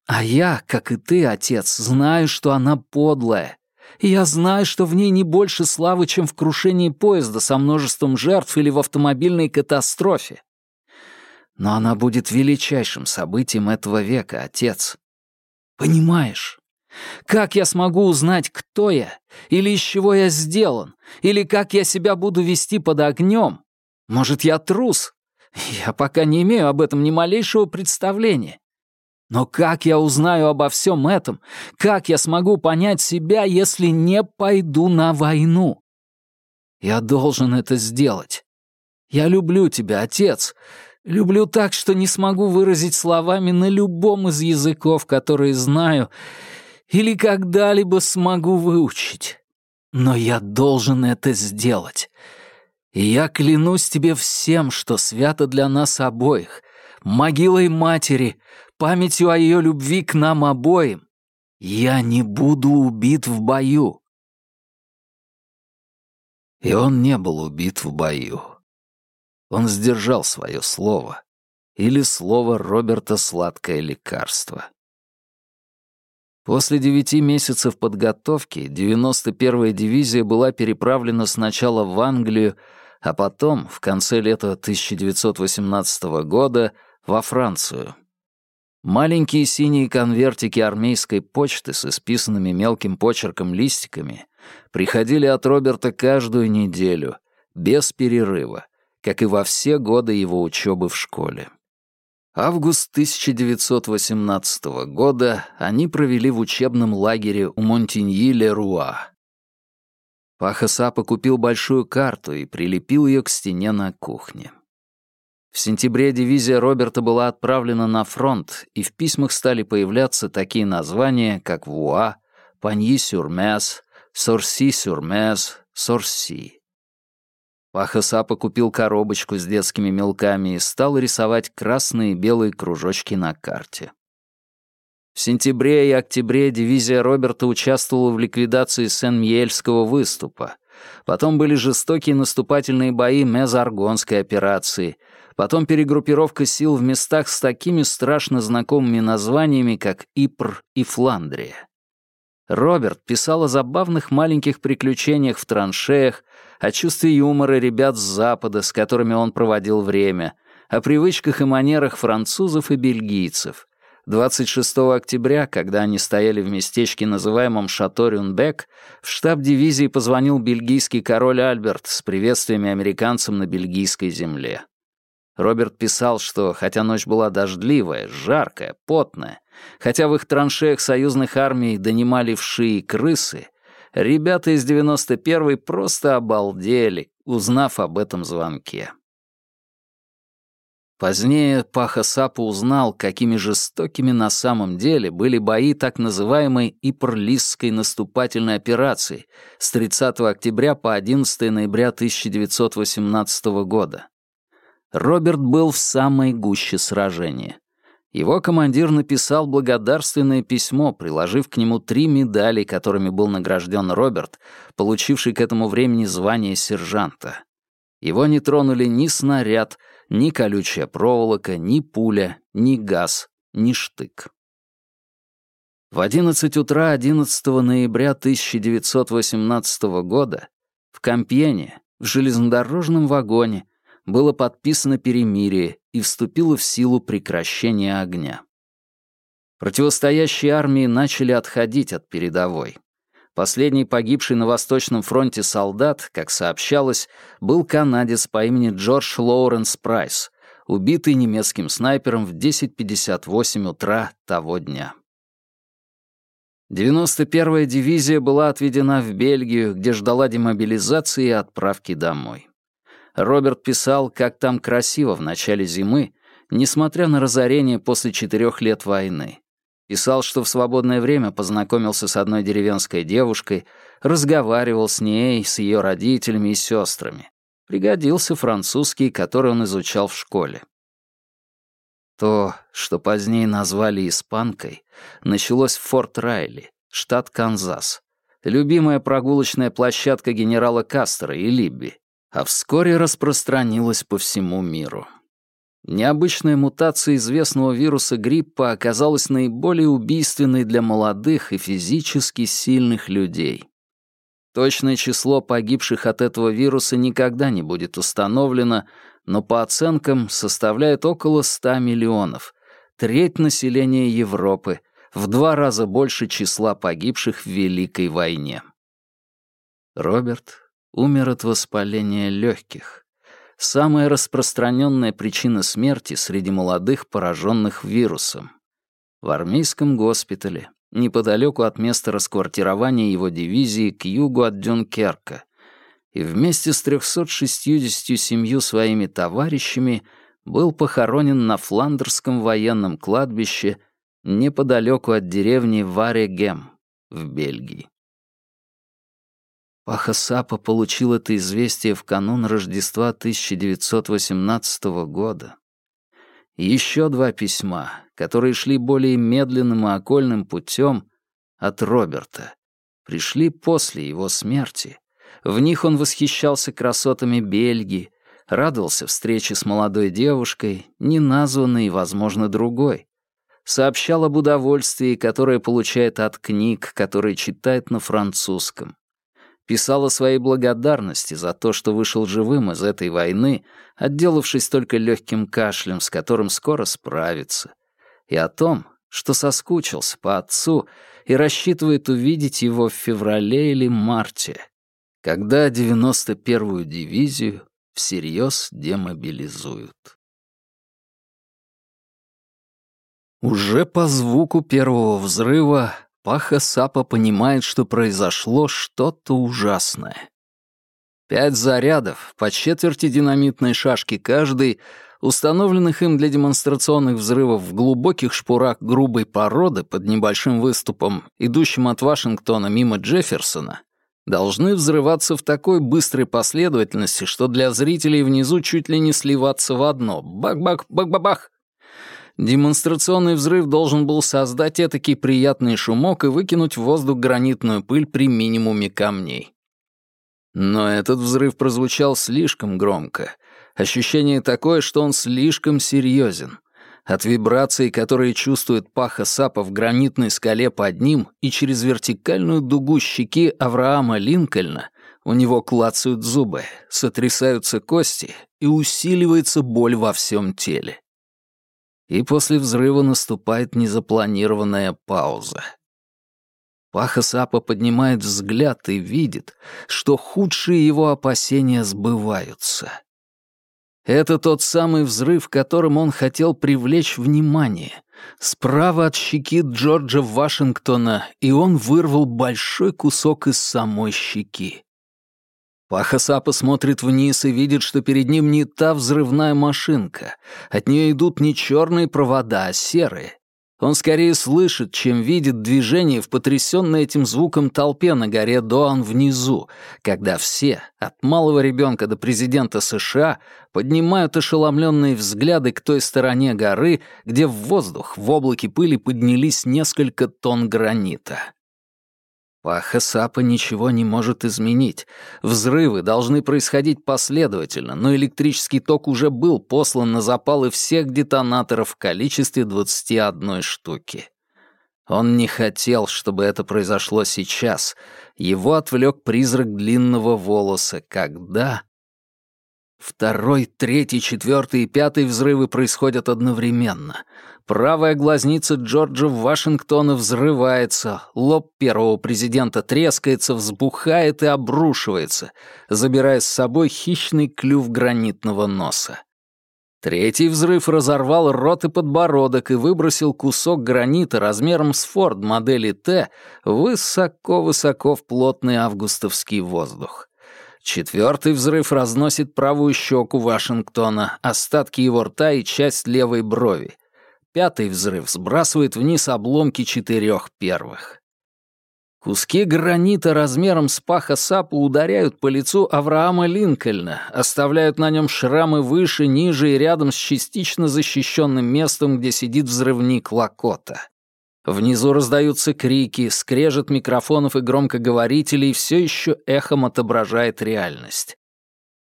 а я, как и ты, отец, знаю, что она подлая. Я знаю, что в ней не больше славы, чем в крушении поезда со множеством жертв или в автомобильной катастрофе. Но она будет величайшим событием этого века, отец. Понимаешь? Как я смогу узнать, кто я, или из чего я сделан, или как я себя буду вести под огнем? Может, я трус? Я пока не имею об этом ни малейшего представления. Но как я узнаю обо всем этом? Как я смогу понять себя, если не пойду на войну? Я должен это сделать. Я люблю тебя, отец. Люблю так, что не смогу выразить словами на любом из языков, которые знаю, или когда-либо смогу выучить. Но я должен это сделать. И я клянусь тебе всем, что свято для нас обоих, могилой матери, памятью о ее любви к нам обоим. Я не буду убит в бою. И он не был убит в бою. Он сдержал свое слово. Или слово Роберта «сладкое лекарство». После девяти месяцев подготовки 91-я дивизия была переправлена сначала в Англию, а потом, в конце лета 1918 года, во Францию. Маленькие синие конвертики армейской почты с исписанными мелким почерком листиками приходили от Роберта каждую неделю, без перерыва, как и во все годы его учебы в школе. Август 1918 года они провели в учебном лагере у Монтиньи-ле-Руа. Паха Сапа купил большую карту и прилепил ее к стене на кухне. В сентябре дивизия Роберта была отправлена на фронт, и в письмах стали появляться такие названия, как Вуа, Паньи-Сюрмес, Сорси-Сюрмес, Сорси. Паха Сапа купил коробочку с детскими мелками и стал рисовать красные и белые кружочки на карте. В сентябре и октябре дивизия Роберта участвовала в ликвидации Сен-Мьельского выступа. Потом были жестокие наступательные бои Мезаргонской операции, потом перегруппировка сил в местах с такими страшно знакомыми названиями, как Ипр и Фландрия. Роберт писал о забавных маленьких приключениях в траншеях, о чувстве юмора ребят с Запада, с которыми он проводил время, о привычках и манерах французов и бельгийцев. 26 октября, когда они стояли в местечке, называемом Шато Рюнбек, в штаб дивизии позвонил бельгийский король Альберт с приветствиями американцам на бельгийской земле. Роберт писал, что хотя ночь была дождливая, жаркая, потная, хотя в их траншеях союзных армий донимали вши и крысы, ребята из 91-й просто обалдели, узнав об этом звонке. Позднее Паха Сапа узнал, какими жестокими на самом деле были бои так называемой Ипрлисской наступательной операции с 30 октября по 11 ноября 1918 года. Роберт был в самой гуще сражения. Его командир написал благодарственное письмо, приложив к нему три медали, которыми был награжден Роберт, получивший к этому времени звание сержанта. Его не тронули ни снаряд, ни колючая проволока, ни пуля, ни газ, ни штык. В 11 утра 11 ноября 1918 года в Компьене, в железнодорожном вагоне, было подписано перемирие и вступило в силу прекращение огня. Противостоящие армии начали отходить от передовой. Последний погибший на Восточном фронте солдат, как сообщалось, был канадец по имени Джордж Лоуренс Прайс, убитый немецким снайпером в 10.58 утра того дня. 91-я дивизия была отведена в Бельгию, где ждала демобилизации и отправки домой. Роберт писал, как там красиво в начале зимы, несмотря на разорение после четырех лет войны. Писал, что в свободное время познакомился с одной деревенской девушкой, разговаривал с ней, с ее родителями и сестрами. Пригодился французский, который он изучал в школе. То, что позднее назвали испанкой, началось в Форт Райли, штат Канзас, любимая прогулочная площадка генерала Кастера и Либби, а вскоре распространилось по всему миру. Необычная мутация известного вируса гриппа оказалась наиболее убийственной для молодых и физически сильных людей. Точное число погибших от этого вируса никогда не будет установлено, но по оценкам составляет около 100 миллионов, треть населения Европы, в два раза больше числа погибших в Великой войне. Роберт умер от воспаления легких самая распространенная причина смерти среди молодых, пораженных вирусом. В армейском госпитале, неподалеку от места расквартирования его дивизии к югу от Дюнкерка, и вместе с 367 своими товарищами был похоронен на Фландерском военном кладбище неподалеку от деревни Варегем в Бельгии. Паха Сапа получил это известие в канун Рождества 1918 года. Еще два письма, которые шли более медленным и окольным путем, от Роберта, пришли после его смерти. В них он восхищался красотами Бельгии, радовался встрече с молодой девушкой, неназванной и, возможно, другой. Сообщал об удовольствии, которое получает от книг, которые читает на французском писал о своей благодарности за то, что вышел живым из этой войны, отделавшись только легким кашлем, с которым скоро справится, и о том, что соскучился по отцу и рассчитывает увидеть его в феврале или марте, когда 91-ю дивизию всерьез демобилизуют. Уже по звуку первого взрыва Паха Сапа понимает, что произошло что-то ужасное. Пять зарядов, по четверти динамитной шашки каждый, установленных им для демонстрационных взрывов в глубоких шпурах грубой породы под небольшим выступом, идущим от Вашингтона мимо Джефферсона, должны взрываться в такой быстрой последовательности, что для зрителей внизу чуть ли не сливаться в одно. Бак-бак-бак-бак-бах! Демонстрационный взрыв должен был создать этакий приятный шумок и выкинуть в воздух гранитную пыль при минимуме камней. Но этот взрыв прозвучал слишком громко. Ощущение такое, что он слишком серьезен. От вибраций, которые чувствует паха сапа в гранитной скале под ним и через вертикальную дугу щеки Авраама Линкольна, у него клацают зубы, сотрясаются кости и усиливается боль во всем теле и после взрыва наступает незапланированная пауза. Паха Сапа поднимает взгляд и видит, что худшие его опасения сбываются. Это тот самый взрыв, которым он хотел привлечь внимание. Справа от щеки Джорджа Вашингтона, и он вырвал большой кусок из самой щеки. Пахасапа смотрит вниз и видит, что перед ним не та взрывная машинка. От нее идут не черные провода, а серые. Он скорее слышит, чем видит движение в потрясенной этим звуком толпе на горе Доан внизу, когда все, от малого ребенка до президента США, поднимают ошеломленные взгляды к той стороне горы, где в воздух в облаке пыли поднялись несколько тонн гранита. Паха Сапа ничего не может изменить. Взрывы должны происходить последовательно, но электрический ток уже был послан на запалы всех детонаторов в количестве 21 штуки. Он не хотел, чтобы это произошло сейчас. Его отвлек призрак длинного волоса, когда... Второй, третий, четвертый и пятый взрывы происходят одновременно. Правая глазница Джорджа Вашингтона взрывается, лоб первого президента трескается, взбухает и обрушивается, забирая с собой хищный клюв гранитного носа. Третий взрыв разорвал рот и подбородок и выбросил кусок гранита размером с Форд модели Т высоко-высоко в плотный августовский воздух. Четвертый взрыв разносит правую щеку Вашингтона, остатки его рта и часть левой брови. Пятый взрыв сбрасывает вниз обломки четырех первых. Куски гранита размером с паха сапу ударяют по лицу Авраама Линкольна, оставляют на нем шрамы выше, ниже и рядом с частично защищенным местом, где сидит взрывник Лакота. Внизу раздаются крики, скрежет микрофонов и громкоговорителей все еще эхом отображает реальность.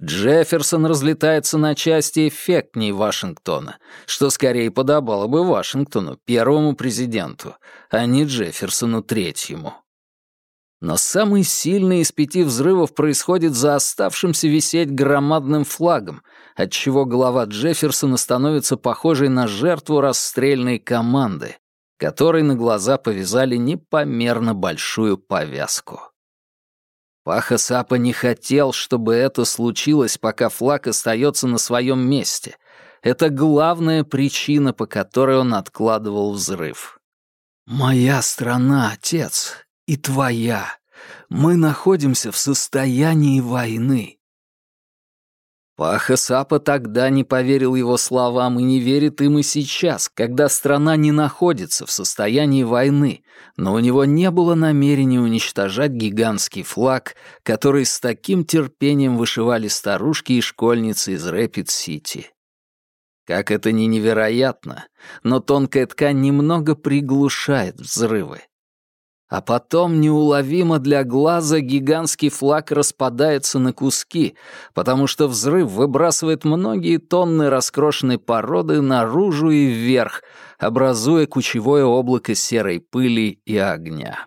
Джефферсон разлетается на части эффектней Вашингтона, что скорее подобало бы Вашингтону, первому президенту, а не Джефферсону, третьему. Но самый сильный из пяти взрывов происходит за оставшимся висеть громадным флагом, отчего голова Джефферсона становится похожей на жертву расстрельной команды, которой на глаза повязали непомерно большую повязку. Паха Сапа не хотел, чтобы это случилось, пока флаг остается на своем месте. Это главная причина, по которой он откладывал взрыв. «Моя страна, отец, и твоя. Мы находимся в состоянии войны. Паха Сапа тогда не поверил его словам и не верит им и сейчас, когда страна не находится в состоянии войны, но у него не было намерения уничтожать гигантский флаг, который с таким терпением вышивали старушки и школьницы из Рэпид-Сити. Как это ни невероятно, но тонкая ткань немного приглушает взрывы. А потом неуловимо для глаза гигантский флаг распадается на куски, потому что взрыв выбрасывает многие тонны раскрошенной породы наружу и вверх, образуя кучевое облако серой пыли и огня.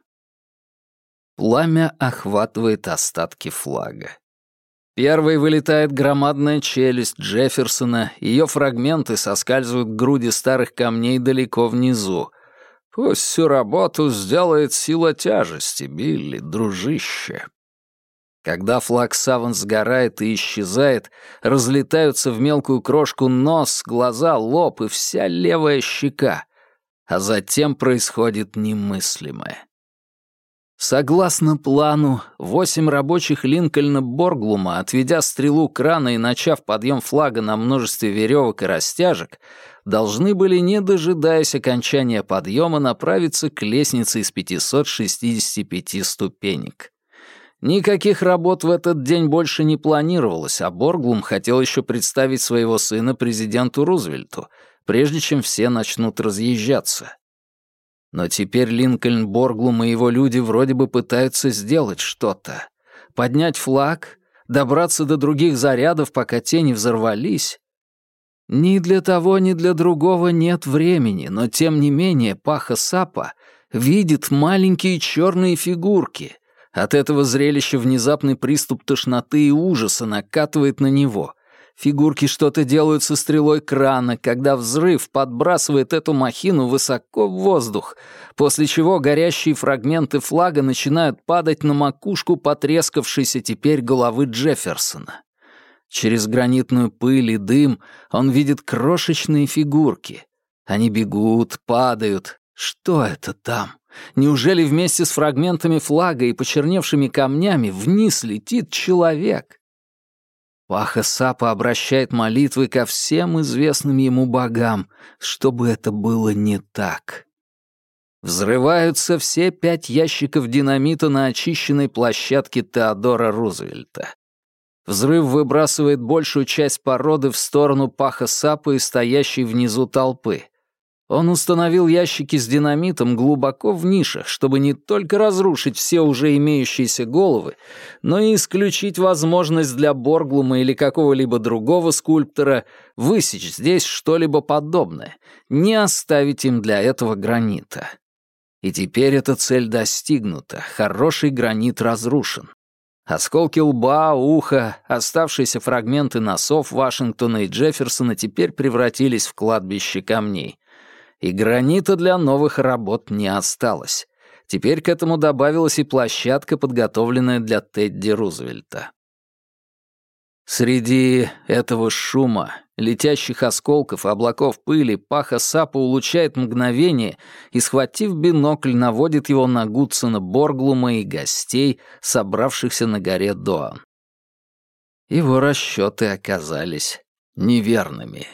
Пламя охватывает остатки флага. Первой вылетает громадная челюсть Джефферсона, ее фрагменты соскальзывают к груди старых камней далеко внизу — Пусть всю работу сделает сила тяжести, Билли, дружище. Когда флаг саван сгорает и исчезает, разлетаются в мелкую крошку нос, глаза, лоб и вся левая щека, а затем происходит немыслимое. Согласно плану, восемь рабочих Линкольна Борглума, отведя стрелу крана и начав подъем флага на множестве веревок и растяжек, должны были, не дожидаясь окончания подъема, направиться к лестнице из 565 ступенек. Никаких работ в этот день больше не планировалось, а Борглум хотел еще представить своего сына президенту Рузвельту, прежде чем все начнут разъезжаться. Но теперь Линкольн Борглум и его люди вроде бы пытаются сделать что-то. Поднять флаг, добраться до других зарядов, пока те не взорвались. Ни для того, ни для другого нет времени, но тем не менее Паха Сапа видит маленькие черные фигурки. От этого зрелища внезапный приступ тошноты и ужаса накатывает на него — Фигурки что-то делают со стрелой крана, когда взрыв подбрасывает эту махину высоко в воздух, после чего горящие фрагменты флага начинают падать на макушку потрескавшейся теперь головы Джефферсона. Через гранитную пыль и дым он видит крошечные фигурки. Они бегут, падают. Что это там? Неужели вместе с фрагментами флага и почерневшими камнями вниз летит человек? Паха Сапа обращает молитвы ко всем известным ему богам, чтобы это было не так. Взрываются все пять ящиков динамита на очищенной площадке Теодора Рузвельта. Взрыв выбрасывает большую часть породы в сторону Паха Сапа и стоящей внизу толпы. Он установил ящики с динамитом глубоко в нишах, чтобы не только разрушить все уже имеющиеся головы, но и исключить возможность для Борглума или какого-либо другого скульптора высечь здесь что-либо подобное, не оставить им для этого гранита. И теперь эта цель достигнута, хороший гранит разрушен. Осколки лба, уха, оставшиеся фрагменты носов Вашингтона и Джефферсона теперь превратились в кладбище камней. И гранита для новых работ не осталось. Теперь к этому добавилась и площадка, подготовленная для Тедди Рузвельта. Среди этого шума, летящих осколков облаков пыли Паха Сапа улучшает мгновение и, схватив бинокль, наводит его на Гудсона Борглума и гостей, собравшихся на горе Доан. Его расчеты оказались неверными.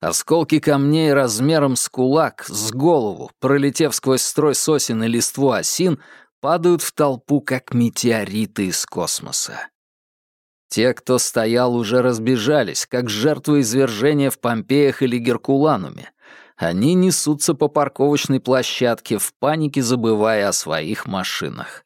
Осколки камней размером с кулак, с голову, пролетев сквозь строй сосен и листву осин, падают в толпу, как метеориты из космоса. Те, кто стоял, уже разбежались, как жертвы извержения в Помпеях или Геркулануме. Они несутся по парковочной площадке, в панике забывая о своих машинах.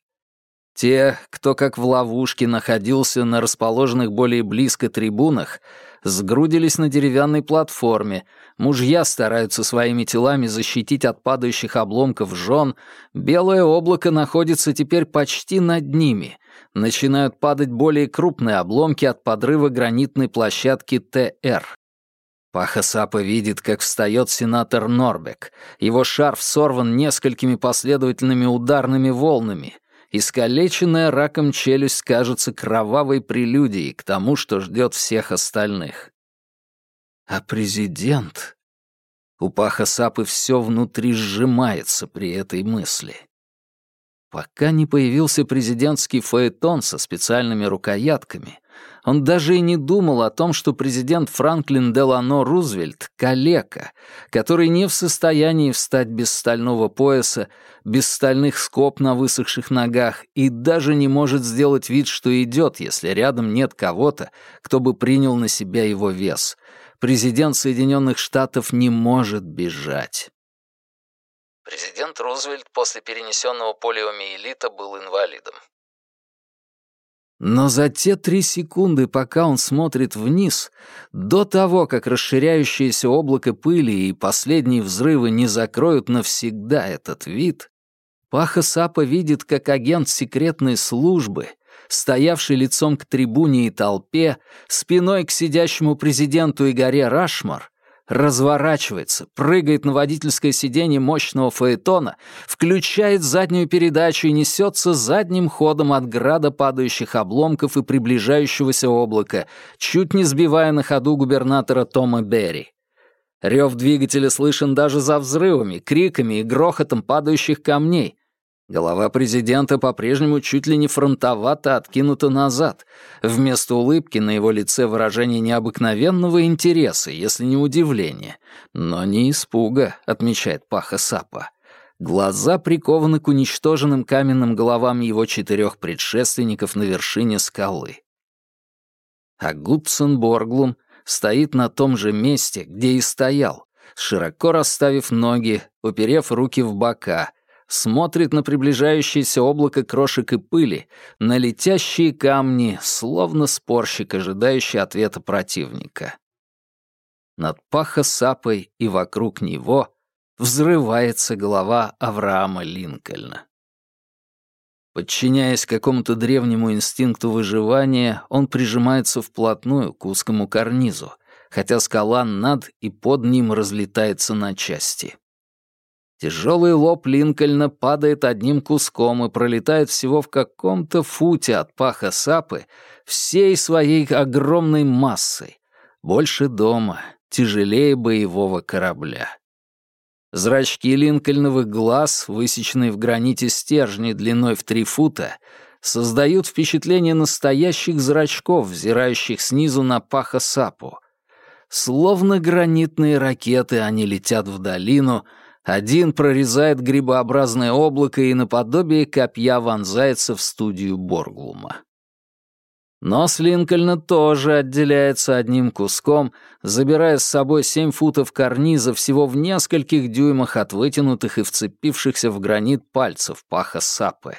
Те, кто как в ловушке находился на расположенных более близко трибунах, сгрудились на деревянной платформе, мужья стараются своими телами защитить от падающих обломков жен, белое облако находится теперь почти над ними, начинают падать более крупные обломки от подрыва гранитной площадки ТР. Паха Сапа видит, как встает сенатор Норбек. Его шарф сорван несколькими последовательными ударными волнами. Искалеченная раком челюсть кажется кровавой прелюдией к тому, что ждет всех остальных. А президент... У Паха Сапы все внутри сжимается при этой мысли. Пока не появился президентский фаэтон со специальными рукоятками, он даже и не думал о том, что президент Франклин Делано Рузвельт — калека, который не в состоянии встать без стального пояса, без стальных скоб на высохших ногах и даже не может сделать вид, что идет, если рядом нет кого-то, кто бы принял на себя его вес. Президент Соединенных Штатов не может бежать. Президент Рузвельт после перенесенного полиомиелита был инвалидом. Но за те три секунды, пока он смотрит вниз, до того, как расширяющееся облако пыли и последние взрывы не закроют навсегда этот вид, Паха Сапа видит, как агент секретной службы, стоявший лицом к трибуне и толпе, спиной к сидящему президенту и горе Рашмар, разворачивается, прыгает на водительское сиденье мощного фаэтона, включает заднюю передачу и несется задним ходом от града падающих обломков и приближающегося облака, чуть не сбивая на ходу губернатора Тома Берри. Рев двигателя слышен даже за взрывами, криками и грохотом падающих камней, Голова президента по-прежнему чуть ли не фронтовато откинута назад. Вместо улыбки на его лице выражение необыкновенного интереса, если не удивления. Но не испуга, отмечает Паха Сапа. Глаза прикованы к уничтоженным каменным головам его четырех предшественников на вершине скалы. А Гудсон Борглум стоит на том же месте, где и стоял, широко расставив ноги, уперев руки в бока — смотрит на приближающееся облако крошек и пыли, на летящие камни, словно спорщик, ожидающий ответа противника. Над Паха-Сапой и вокруг него взрывается голова Авраама Линкольна. Подчиняясь какому-то древнему инстинкту выживания, он прижимается вплотную к узкому карнизу, хотя скала над и под ним разлетается на части. Тяжелый лоб Линкольна падает одним куском и пролетает всего в каком-то футе от паха сапы всей своей огромной массой. Больше дома, тяжелее боевого корабля. Зрачки Линкольновых глаз, высеченные в граните стержни длиной в три фута, создают впечатление настоящих зрачков, взирающих снизу на паха сапу. Словно гранитные ракеты они летят в долину — один прорезает грибообразное облако и наподобие копья вонзается в студию Борглума. Нос Линкольна тоже отделяется одним куском, забирая с собой семь футов карниза всего в нескольких дюймах от вытянутых и вцепившихся в гранит пальцев паха сапы.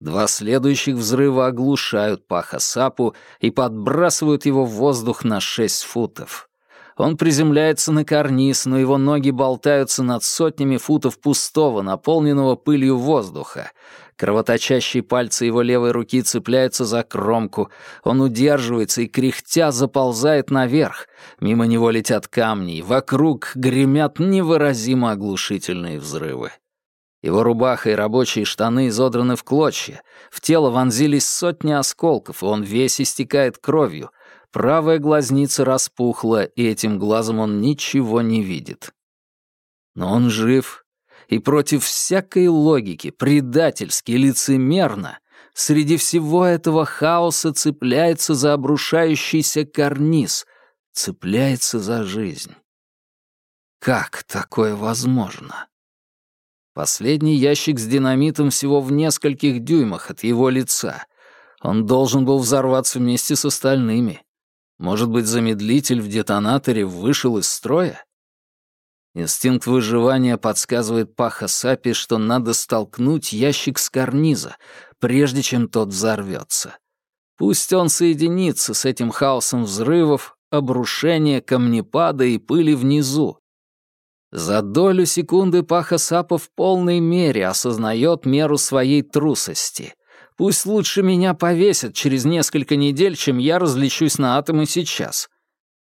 Два следующих взрыва оглушают паха сапу и подбрасывают его в воздух на шесть футов. Он приземляется на карниз, но его ноги болтаются над сотнями футов пустого, наполненного пылью воздуха. Кровоточащие пальцы его левой руки цепляются за кромку. Он удерживается и, кряхтя, заползает наверх. Мимо него летят камни, вокруг гремят невыразимо оглушительные взрывы. Его рубаха и рабочие штаны изодраны в клочья. В тело вонзились сотни осколков, и он весь истекает кровью. Правая глазница распухла, и этим глазом он ничего не видит. Но он жив, и против всякой логики, предательски, лицемерно, среди всего этого хаоса цепляется за обрушающийся карниз, цепляется за жизнь. Как такое возможно? Последний ящик с динамитом всего в нескольких дюймах от его лица. Он должен был взорваться вместе с остальными. Может быть, замедлитель в детонаторе вышел из строя? Инстинкт выживания подсказывает Паха Сапи, что надо столкнуть ящик с карниза, прежде чем тот взорвется. Пусть он соединится с этим хаосом взрывов, обрушения, камнепада и пыли внизу. За долю секунды Паха Сапа в полной мере осознает меру своей трусости. Пусть лучше меня повесят через несколько недель, чем я различусь на атомы сейчас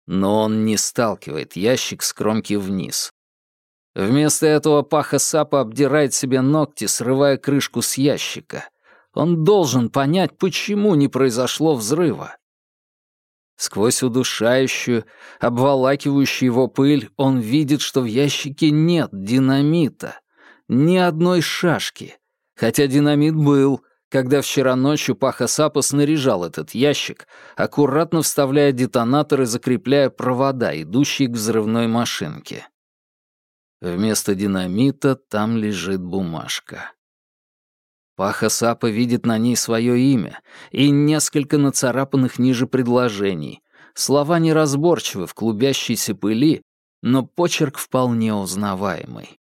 но он не сталкивает ящик с кромки вниз. Вместо этого Паха Сапа обдирает себе ногти, срывая крышку с ящика. Он должен понять, почему не произошло взрыва. Сквозь удушающую, обволакивающую его пыль, он видит, что в ящике нет динамита. Ни одной шашки. Хотя динамит был, когда вчера ночью Паха Сапа снаряжал этот ящик, аккуратно вставляя детонатор и закрепляя провода, идущие к взрывной машинке. Вместо динамита там лежит бумажка. Паха Сапа видит на ней свое имя и несколько нацарапанных ниже предложений. Слова неразборчивы в клубящейся пыли, но почерк вполне узнаваемый.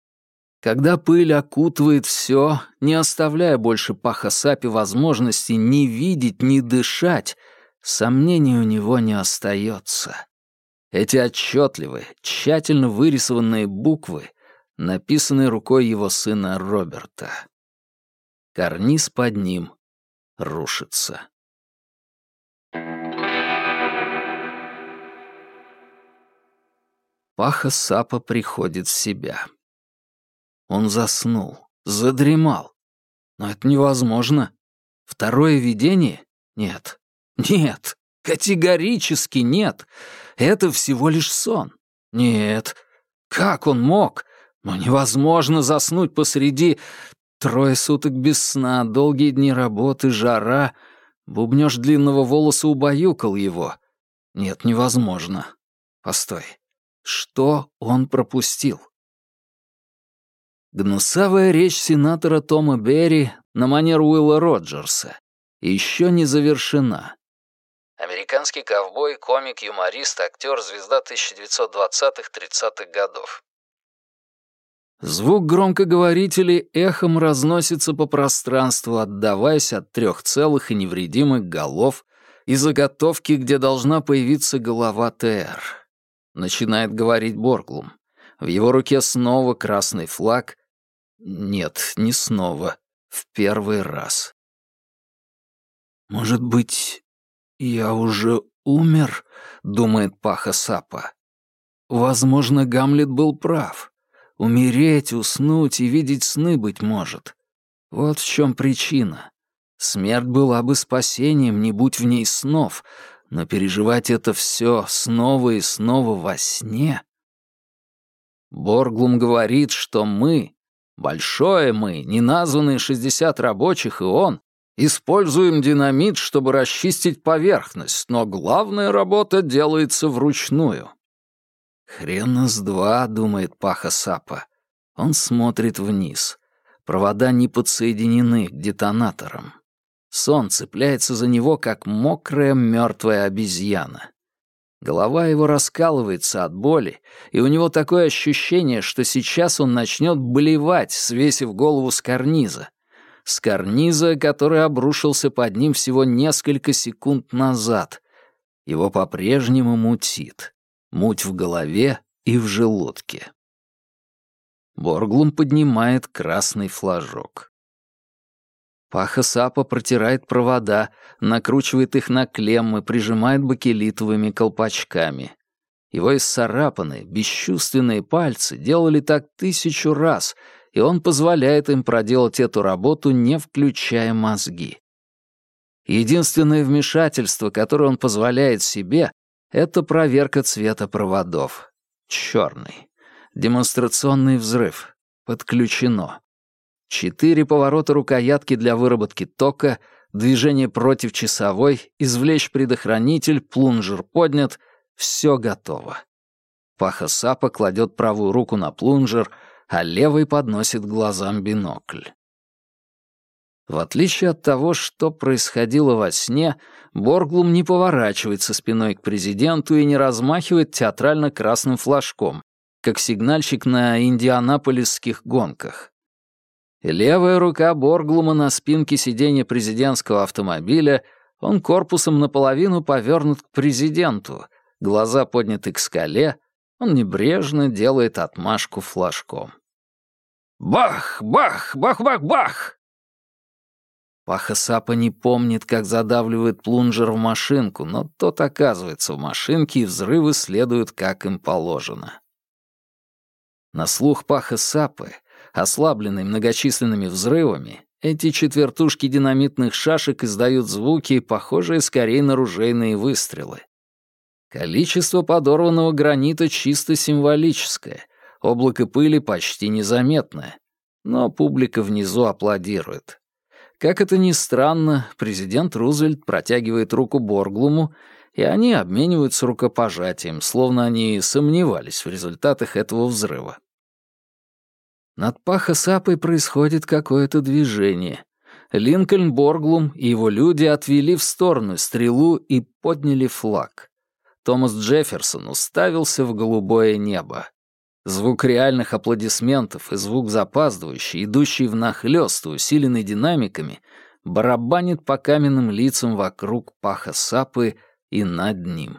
Когда пыль окутывает все, не оставляя больше паха возможности ни видеть, ни дышать, сомнений у него не остается. Эти отчетливые, тщательно вырисованные буквы написаны рукой его сына Роберта. Карниз под ним рушится. Паха Сапа приходит в себя. Он заснул, задремал. Но это невозможно. Второе видение? Нет. Нет. Категорически нет. Это всего лишь сон. Нет. Как он мог? Но невозможно заснуть посреди... Трое суток без сна, долгие дни работы, жара. Бубнёж длинного волоса убаюкал его. Нет, невозможно. Постой. Что он пропустил? Гнусавая речь сенатора Тома Берри на манер Уилла Роджерса еще не завершена. Американский ковбой, комик, юморист, актер, звезда 1920-30-х годов. Звук громкоговорителей эхом разносится по пространству, отдаваясь от трех целых и невредимых голов и заготовки, где должна появиться голова ТР. Начинает говорить Борглум. В его руке снова красный флаг, нет, не снова. В первый раз. «Может быть, я уже умер?» — думает Паха Сапа. «Возможно, Гамлет был прав. Умереть, уснуть и видеть сны, быть может. Вот в чем причина. Смерть была бы спасением, не будь в ней снов, но переживать это все снова и снова во сне...» Борглум говорит, что мы, Большое мы, неназванные 60 рабочих и он, используем динамит, чтобы расчистить поверхность, но главная работа делается вручную. Хрена с два, думает Паха Сапа. Он смотрит вниз. Провода не подсоединены к детонаторам. Сон цепляется за него, как мокрая мертвая обезьяна. Голова его раскалывается от боли, и у него такое ощущение, что сейчас он начнет блевать, свесив голову с карниза. С карниза, который обрушился под ним всего несколько секунд назад. Его по-прежнему мутит. муть в голове и в желудке. Борглум поднимает красный флажок. Паха Сапа протирает провода, накручивает их на клеммы, прижимает бакелитовыми колпачками. Его исцарапанные, бесчувственные пальцы делали так тысячу раз, и он позволяет им проделать эту работу, не включая мозги. Единственное вмешательство, которое он позволяет себе, это проверка цвета проводов. Черный. Демонстрационный взрыв. Подключено. Четыре поворота рукоятки для выработки тока, движение против часовой, извлечь предохранитель, плунжер поднят — все готово. Паха Сапа кладет правую руку на плунжер, а левый подносит глазам бинокль. В отличие от того, что происходило во сне, Борглум не поворачивается спиной к президенту и не размахивает театрально красным флажком, как сигнальщик на индианаполисских гонках. Левая рука Борглума на спинке сиденья президентского автомобиля, он корпусом наполовину повернут к президенту, глаза подняты к скале, он небрежно делает отмашку флажком. Бах! Бах! Бах-бах-бах! Паха Сапа не помнит, как задавливает плунжер в машинку, но тот оказывается в машинке, и взрывы следуют, как им положено. На слух Паха Сапы Ослабленные многочисленными взрывами, эти четвертушки динамитных шашек издают звуки, похожие скорее на ружейные выстрелы. Количество подорванного гранита чисто символическое, облако пыли почти незаметное, но публика внизу аплодирует. Как это ни странно, президент Рузвельт протягивает руку Борглуму, и они обмениваются рукопожатием, словно они сомневались в результатах этого взрыва. Над Паха-Сапой происходит какое-то движение. Линкольн Борглум и его люди отвели в сторону стрелу и подняли флаг. Томас Джефферсон уставился в голубое небо. Звук реальных аплодисментов и звук запаздывающий, идущий внахлёст усиленный динамиками, барабанит по каменным лицам вокруг паха Сапы и над ним.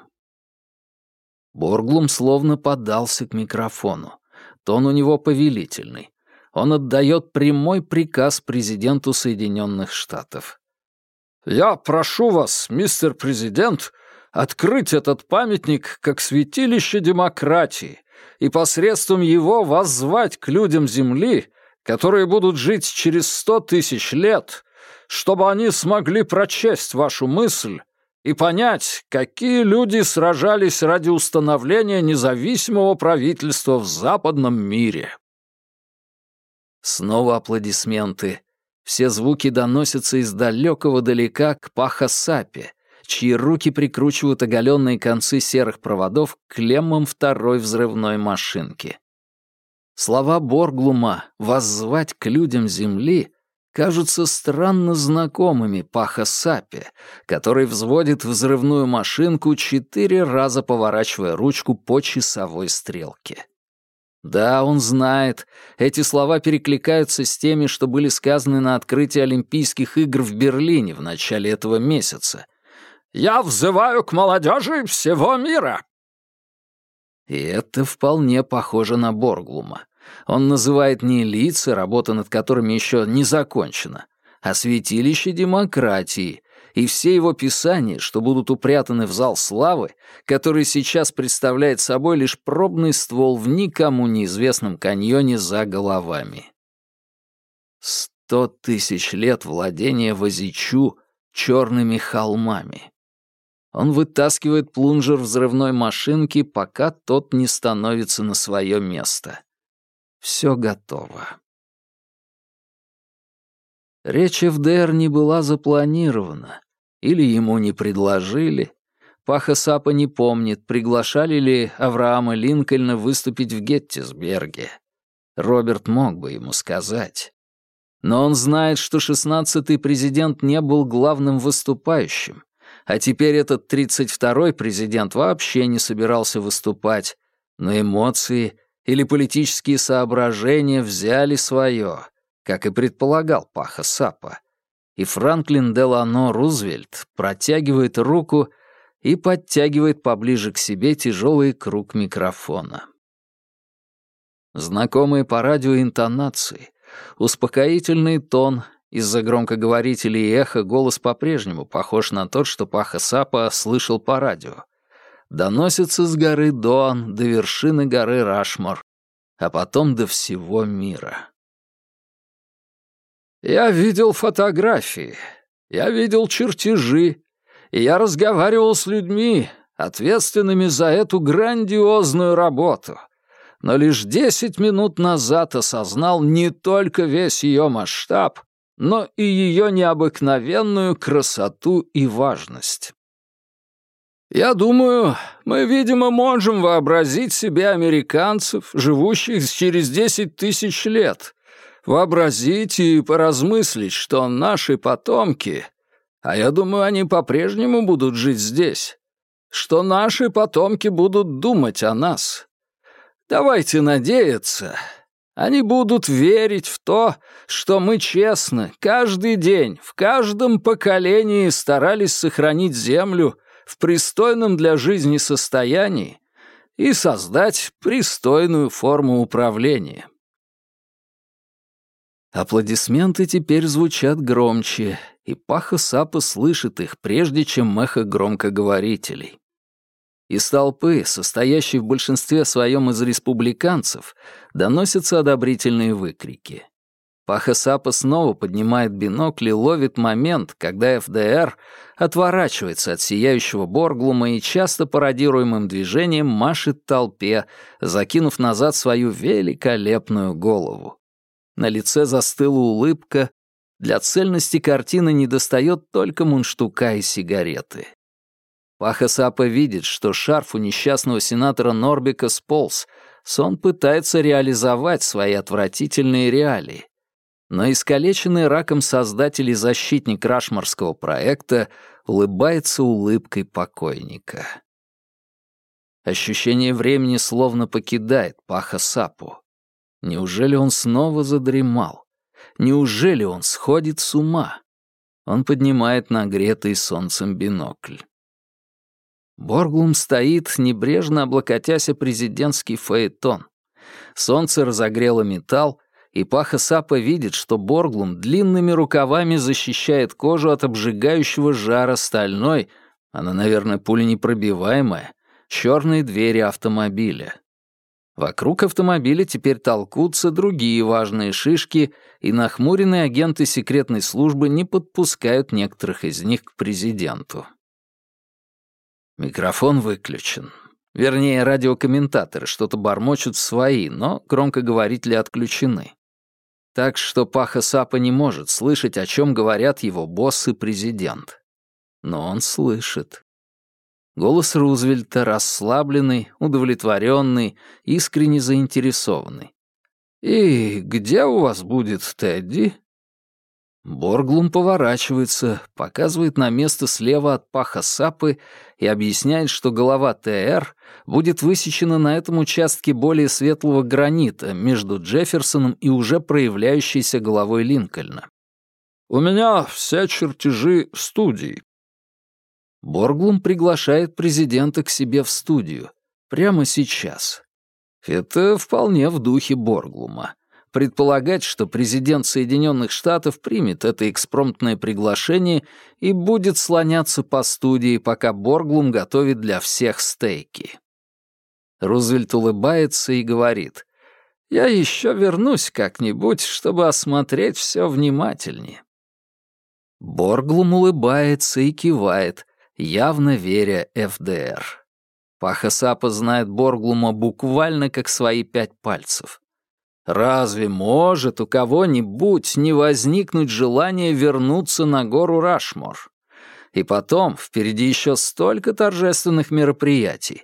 Борглум словно подался к микрофону. Тон у него повелительный. Он отдает прямой приказ президенту Соединенных Штатов. «Я прошу вас, мистер президент, открыть этот памятник как святилище демократии и посредством его воззвать к людям Земли, которые будут жить через сто тысяч лет, чтобы они смогли прочесть вашу мысль и понять, какие люди сражались ради установления независимого правительства в западном мире. Снова аплодисменты. Все звуки доносятся из далекого далека к Пахасапе, чьи руки прикручивают оголенные концы серых проводов к клеммам второй взрывной машинки. Слова Борглума «воззвать к людям Земли» кажутся странно знакомыми Паха Сапе, который взводит взрывную машинку четыре раза поворачивая ручку по часовой стрелке. Да, он знает, эти слова перекликаются с теми, что были сказаны на открытии Олимпийских игр в Берлине в начале этого месяца. «Я взываю к молодежи всего мира!» И это вполне похоже на Борглума. Он называет не лица, работа над которыми еще не закончена, а святилище демократии, и все его писания, что будут упрятаны в зал славы, который сейчас представляет собой лишь пробный ствол в никому неизвестном каньоне за головами. Сто тысяч лет владения Вазичу черными холмами. Он вытаскивает плунжер взрывной машинки, пока тот не становится на свое место. Все готово. Речь ФДР не была запланирована. Или ему не предложили. Паха Сапа не помнит, приглашали ли Авраама Линкольна выступить в Геттисберге. Роберт мог бы ему сказать. Но он знает, что шестнадцатый президент не был главным выступающим, а теперь этот тридцать второй президент вообще не собирался выступать, но эмоции или политические соображения взяли свое, как и предполагал Паха Сапа. И Франклин Делано Рузвельт протягивает руку и подтягивает поближе к себе тяжелый круг микрофона. Знакомые по радио интонации, успокоительный тон, из-за громкоговорителей и эха голос по-прежнему похож на тот, что Паха Сапа слышал по радио. Доносится с горы Дон до вершины горы Рашмор, а потом до всего мира. «Я видел фотографии, я видел чертежи, и я разговаривал с людьми, ответственными за эту грандиозную работу, но лишь десять минут назад осознал не только весь ее масштаб, но и ее необыкновенную красоту и важность. Я думаю, мы, видимо, можем вообразить себе американцев, живущих через десять тысяч лет, вообразить и поразмыслить, что наши потомки, а я думаю, они по-прежнему будут жить здесь, что наши потомки будут думать о нас. Давайте надеяться, они будут верить в то, что мы честно, каждый день, в каждом поколении старались сохранить Землю в пристойном для жизни состоянии и создать пристойную форму управления. Аплодисменты теперь звучат громче, и Паха Сапа слышит их, прежде чем эхо громкоговорителей. Из толпы, состоящей в большинстве своем из республиканцев, доносятся одобрительные выкрики. Паха Сапа снова поднимает бинокль и ловит момент, когда ФДР отворачивается от сияющего Борглума и часто пародируемым движением машет толпе, закинув назад свою великолепную голову. На лице застыла улыбка. Для цельности картины недостает только мундштука и сигареты. Паха Сапа видит, что шарф у несчастного сенатора Норбика сполз, сон пытается реализовать свои отвратительные реалии. Но искалеченный раком создатель и защитник рашмарского проекта улыбается улыбкой покойника. Ощущение времени словно покидает Паха Сапу. Неужели он снова задремал? Неужели он сходит с ума? Он поднимает нагретый солнцем бинокль. Борглум стоит, небрежно облокотясь о президентский фаэтон. Солнце разогрело металл, и Паха Сапа видит, что Борглум длинными рукавами защищает кожу от обжигающего жара стальной, она, наверное, пуленепробиваемая, черной двери автомобиля. Вокруг автомобиля теперь толкутся другие важные шишки, и нахмуренные агенты секретной службы не подпускают некоторых из них к президенту. Микрофон выключен. Вернее, радиокомментаторы что-то бормочут свои, но громкоговорители отключены. Так что Паха Сапа не может слышать, о чем говорят его босс и президент. Но он слышит. Голос Рузвельта расслабленный, удовлетворенный, искренне заинтересованный. «И где у вас будет Тедди?» Борглум поворачивается, показывает на место слева от паха Сапы и объясняет, что голова ТР будет высечена на этом участке более светлого гранита между Джефферсоном и уже проявляющейся головой Линкольна. «У меня все чертежи в студии». Борглум приглашает президента к себе в студию. Прямо сейчас. Это вполне в духе Борглума предполагать, что президент Соединенных Штатов примет это экспромтное приглашение и будет слоняться по студии, пока Борглум готовит для всех стейки. Рузвельт улыбается и говорит, «Я еще вернусь как-нибудь, чтобы осмотреть все внимательнее». Борглум улыбается и кивает, явно веря ФДР. Паха Сапа знает Борглума буквально как свои пять пальцев. Разве может у кого-нибудь не возникнуть желание вернуться на гору Рашмор? И потом, впереди еще столько торжественных мероприятий.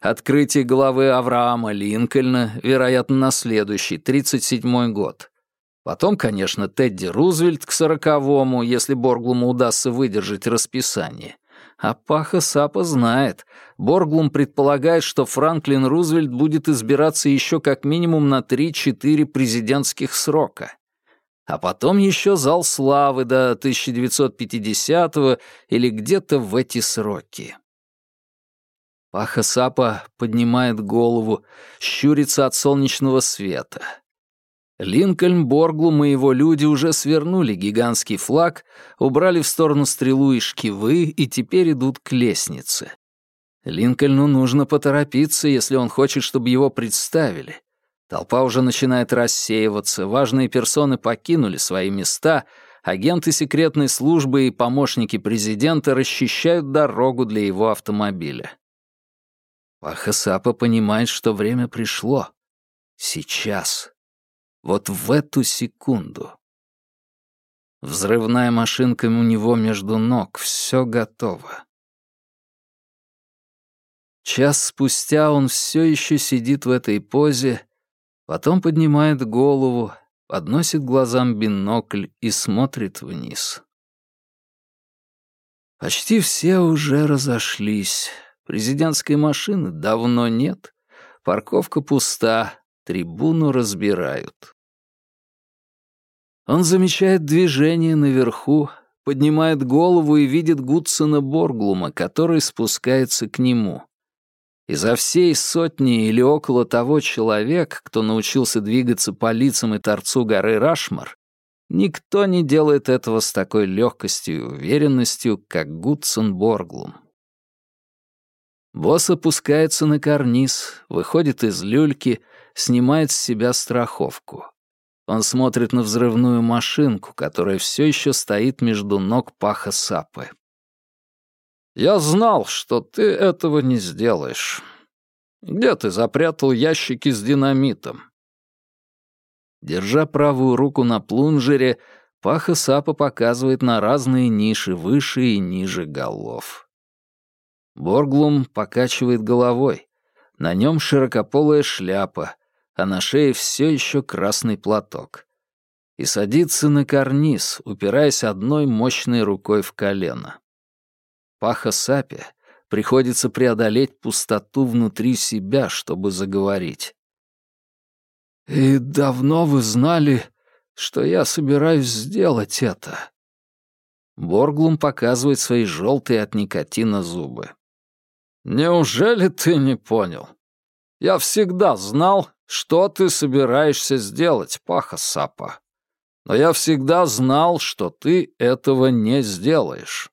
Открытие главы Авраама Линкольна, вероятно, на следующий, 37-й год. Потом, конечно, Тедди Рузвельт к сороковому, если Борглуму удастся выдержать расписание. А Паха Сапа знает. Борглум предполагает, что Франклин Рузвельт будет избираться еще как минимум на 3-4 президентских срока. А потом еще зал славы до 1950-го или где-то в эти сроки. Паха Сапа поднимает голову, щурится от солнечного света. Линкольн, Борглум и его люди уже свернули гигантский флаг, убрали в сторону стрелу и шкивы и теперь идут к лестнице. Линкольну нужно поторопиться, если он хочет, чтобы его представили. Толпа уже начинает рассеиваться, важные персоны покинули свои места, агенты секретной службы и помощники президента расчищают дорогу для его автомобиля. Пахасапа понимает, что время пришло. Сейчас. Вот в эту секунду. Взрывная машинка у него между ног, все готово. Час спустя он все еще сидит в этой позе, потом поднимает голову, подносит глазам бинокль и смотрит вниз. Почти все уже разошлись. Президентской машины давно нет, парковка пуста, трибуну разбирают. Он замечает движение наверху, поднимает голову и видит Гудсона Борглума, который спускается к нему. Изо всей сотни или около того человек, кто научился двигаться по лицам и торцу горы Рашмар, никто не делает этого с такой легкостью и уверенностью, как Гудсон Борглум. Босс опускается на карниз, выходит из люльки, снимает с себя страховку. Он смотрит на взрывную машинку, которая все еще стоит между ног паха Сапы. Я знал, что ты этого не сделаешь. Где ты запрятал ящики с динамитом?» Держа правую руку на плунжере, Паха Сапа показывает на разные ниши выше и ниже голов. Борглум покачивает головой. На нем широкополая шляпа, а на шее все еще красный платок. И садится на карниз, упираясь одной мощной рукой в колено. Паха Сапе приходится преодолеть пустоту внутри себя, чтобы заговорить. «И давно вы знали, что я собираюсь сделать это?» Борглум показывает свои желтые от никотина зубы. «Неужели ты не понял? Я всегда знал, что ты собираешься сделать, Паха Сапа. Но я всегда знал, что ты этого не сделаешь».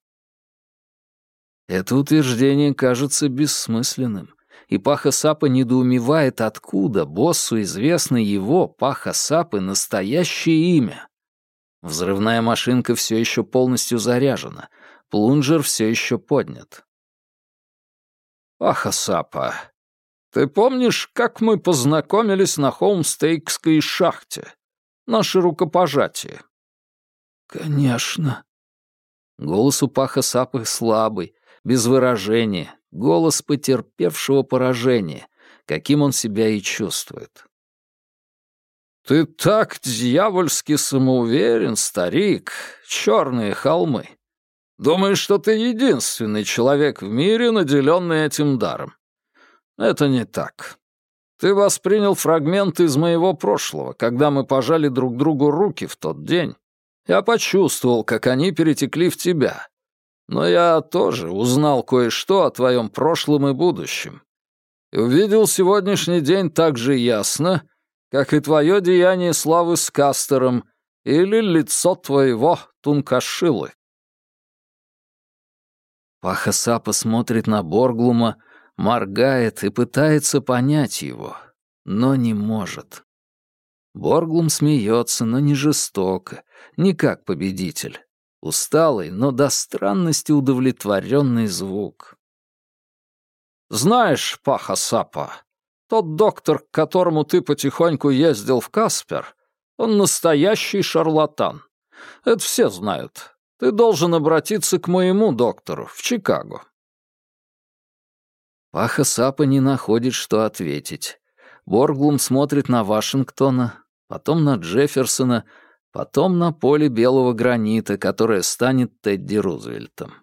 Это утверждение кажется бессмысленным, и Паха Сапа недоумевает, откуда боссу известно его, Паха Сапы, настоящее имя. Взрывная машинка все еще полностью заряжена, плунжер все еще поднят. «Паха Сапа, ты помнишь, как мы познакомились на Холмстейкской шахте? Наше рукопожатие?» «Конечно». Голос у Паха Сапы слабый, без выражения, голос потерпевшего поражение, каким он себя и чувствует. «Ты так дьявольски самоуверен, старик, черные холмы. Думаешь, что ты единственный человек в мире, наделенный этим даром. Это не так. Ты воспринял фрагменты из моего прошлого, когда мы пожали друг другу руки в тот день. Я почувствовал, как они перетекли в тебя, но я тоже узнал кое-что о твоем прошлом и будущем. И увидел сегодняшний день так же ясно, как и твое деяние славы с Кастером или лицо твоего Тункашилы. Пахасапа смотрит на Борглума, моргает и пытается понять его, но не может. Борглум смеется, но не жестоко, не как победитель усталый, но до странности удовлетворенный звук. «Знаешь, Паха Сапа, тот доктор, к которому ты потихоньку ездил в Каспер, он настоящий шарлатан. Это все знают. Ты должен обратиться к моему доктору в Чикаго». Паха Сапа не находит, что ответить. Борглум смотрит на Вашингтона, потом на Джефферсона, потом на поле белого гранита, которое станет Тедди Рузвельтом.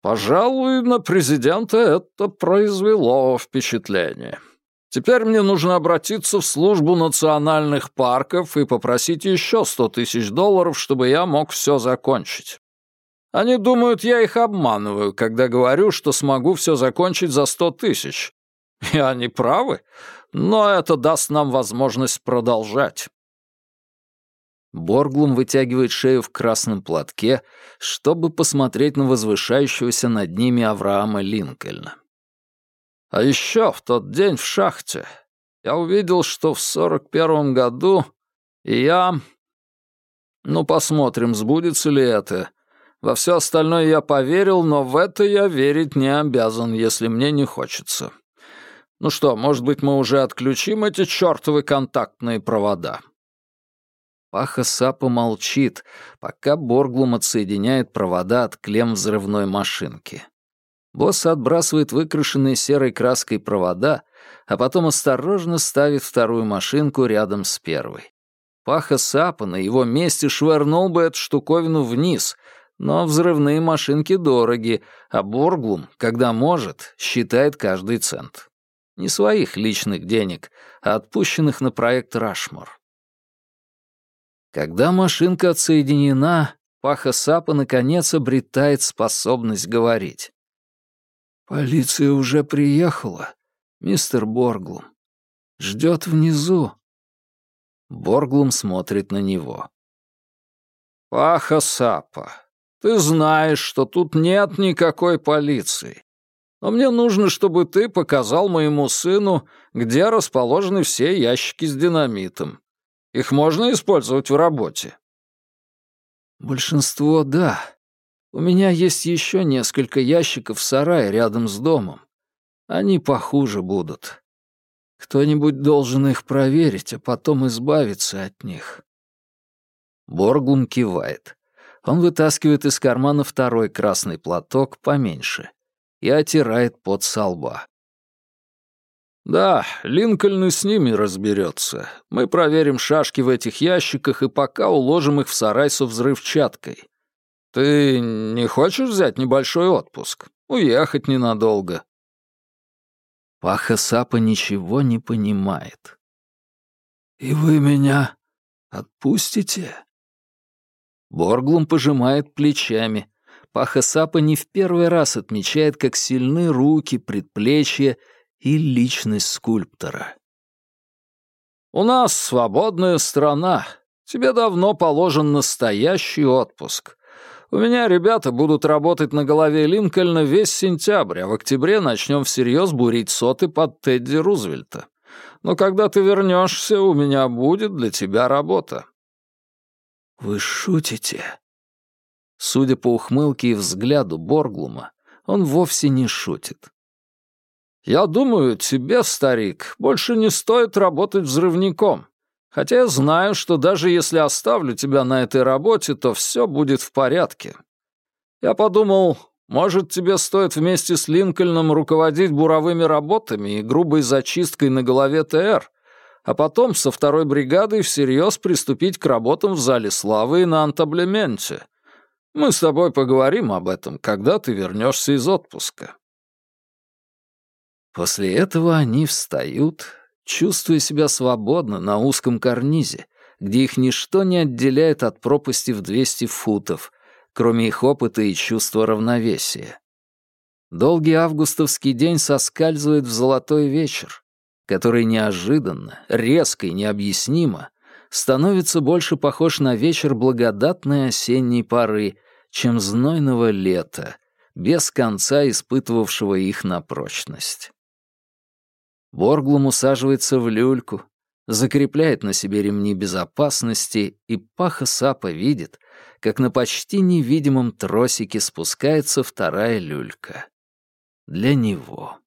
«Пожалуй, на президента это произвело впечатление. Теперь мне нужно обратиться в службу национальных парков и попросить еще сто тысяч долларов, чтобы я мог все закончить.
Они думают, я их обманываю, когда говорю, что смогу все закончить за сто тысяч. И они правы, но это даст нам возможность продолжать.
Борглум вытягивает шею в красном платке, чтобы посмотреть на возвышающегося над ними Авраама Линкольна.
А еще в тот день в шахте я увидел, что в сорок первом году я... Ну, посмотрим, сбудется ли это. Во все остальное я поверил, но в это я верить не обязан, если мне не хочется. Ну что, может быть, мы уже отключим эти чертовы контактные провода?»
Паха Сапа молчит, пока Борглум отсоединяет провода от клем взрывной машинки. Босс отбрасывает выкрашенные серой краской провода, а потом осторожно ставит вторую машинку рядом с первой. Паха Сапа на его месте швырнул бы эту штуковину вниз, но взрывные машинки дороги, а Борглум, когда может, считает каждый цент. Не своих личных денег, а отпущенных на проект «Рашмор». Когда машинка отсоединена, Паха Сапа наконец обретает способность говорить. «Полиция уже приехала, мистер Борглум. Ждет внизу». Борглум смотрит на него.
«Паха Сапа, ты знаешь, что тут нет никакой полиции. Но мне нужно, чтобы ты показал моему сыну, где расположены все ящики с динамитом. Их можно использовать в работе?»
«Большинство — да. У меня есть еще несколько ящиков в сарае рядом с домом. Они похуже будут. Кто-нибудь должен их проверить, а потом избавиться от них». Борглум кивает. Он вытаскивает из кармана второй красный платок поменьше и отирает пот со лба.
«Да, Линкольн и с ними разберется. Мы проверим шашки в этих ящиках и пока уложим их в сарай со взрывчаткой. Ты не хочешь взять небольшой отпуск? Уехать ненадолго?»
Паха Сапа ничего не понимает.
«И вы меня отпустите?»
Борглум пожимает плечами. Паха Сапа не в первый раз отмечает, как сильны руки, предплечья и личность скульптора.
«У нас свободная страна. Тебе давно положен настоящий отпуск. У меня ребята будут работать на голове Линкольна весь сентябрь, а в октябре начнем всерьез бурить соты под Тедди Рузвельта. Но когда ты вернешься, у меня будет для тебя работа».
«Вы шутите?» Судя по ухмылке и взгляду Борглума, он вовсе не шутит.
Я думаю, тебе, старик, больше не стоит работать взрывником. Хотя я знаю, что даже если оставлю тебя на этой работе, то все будет в порядке. Я подумал, может, тебе стоит вместе с Линкольном руководить буровыми работами и грубой зачисткой на голове ТР, а потом со второй бригадой всерьез приступить к работам в Зале Славы и на Антаблементе. Мы с тобой поговорим об этом, когда ты вернешься из отпуска.
После этого они встают, чувствуя себя свободно на узком карнизе, где их ничто не отделяет от пропасти в 200 футов, кроме их опыта и чувства равновесия. Долгий августовский день соскальзывает в золотой вечер, который неожиданно, резко и необъяснимо становится больше похож на вечер благодатной осенней поры, чем знойного лета, без конца испытывавшего их на прочность. Борглум усаживается в люльку, закрепляет на себе ремни безопасности, и Паха Сапа видит, как на почти невидимом тросике спускается вторая люлька. Для него.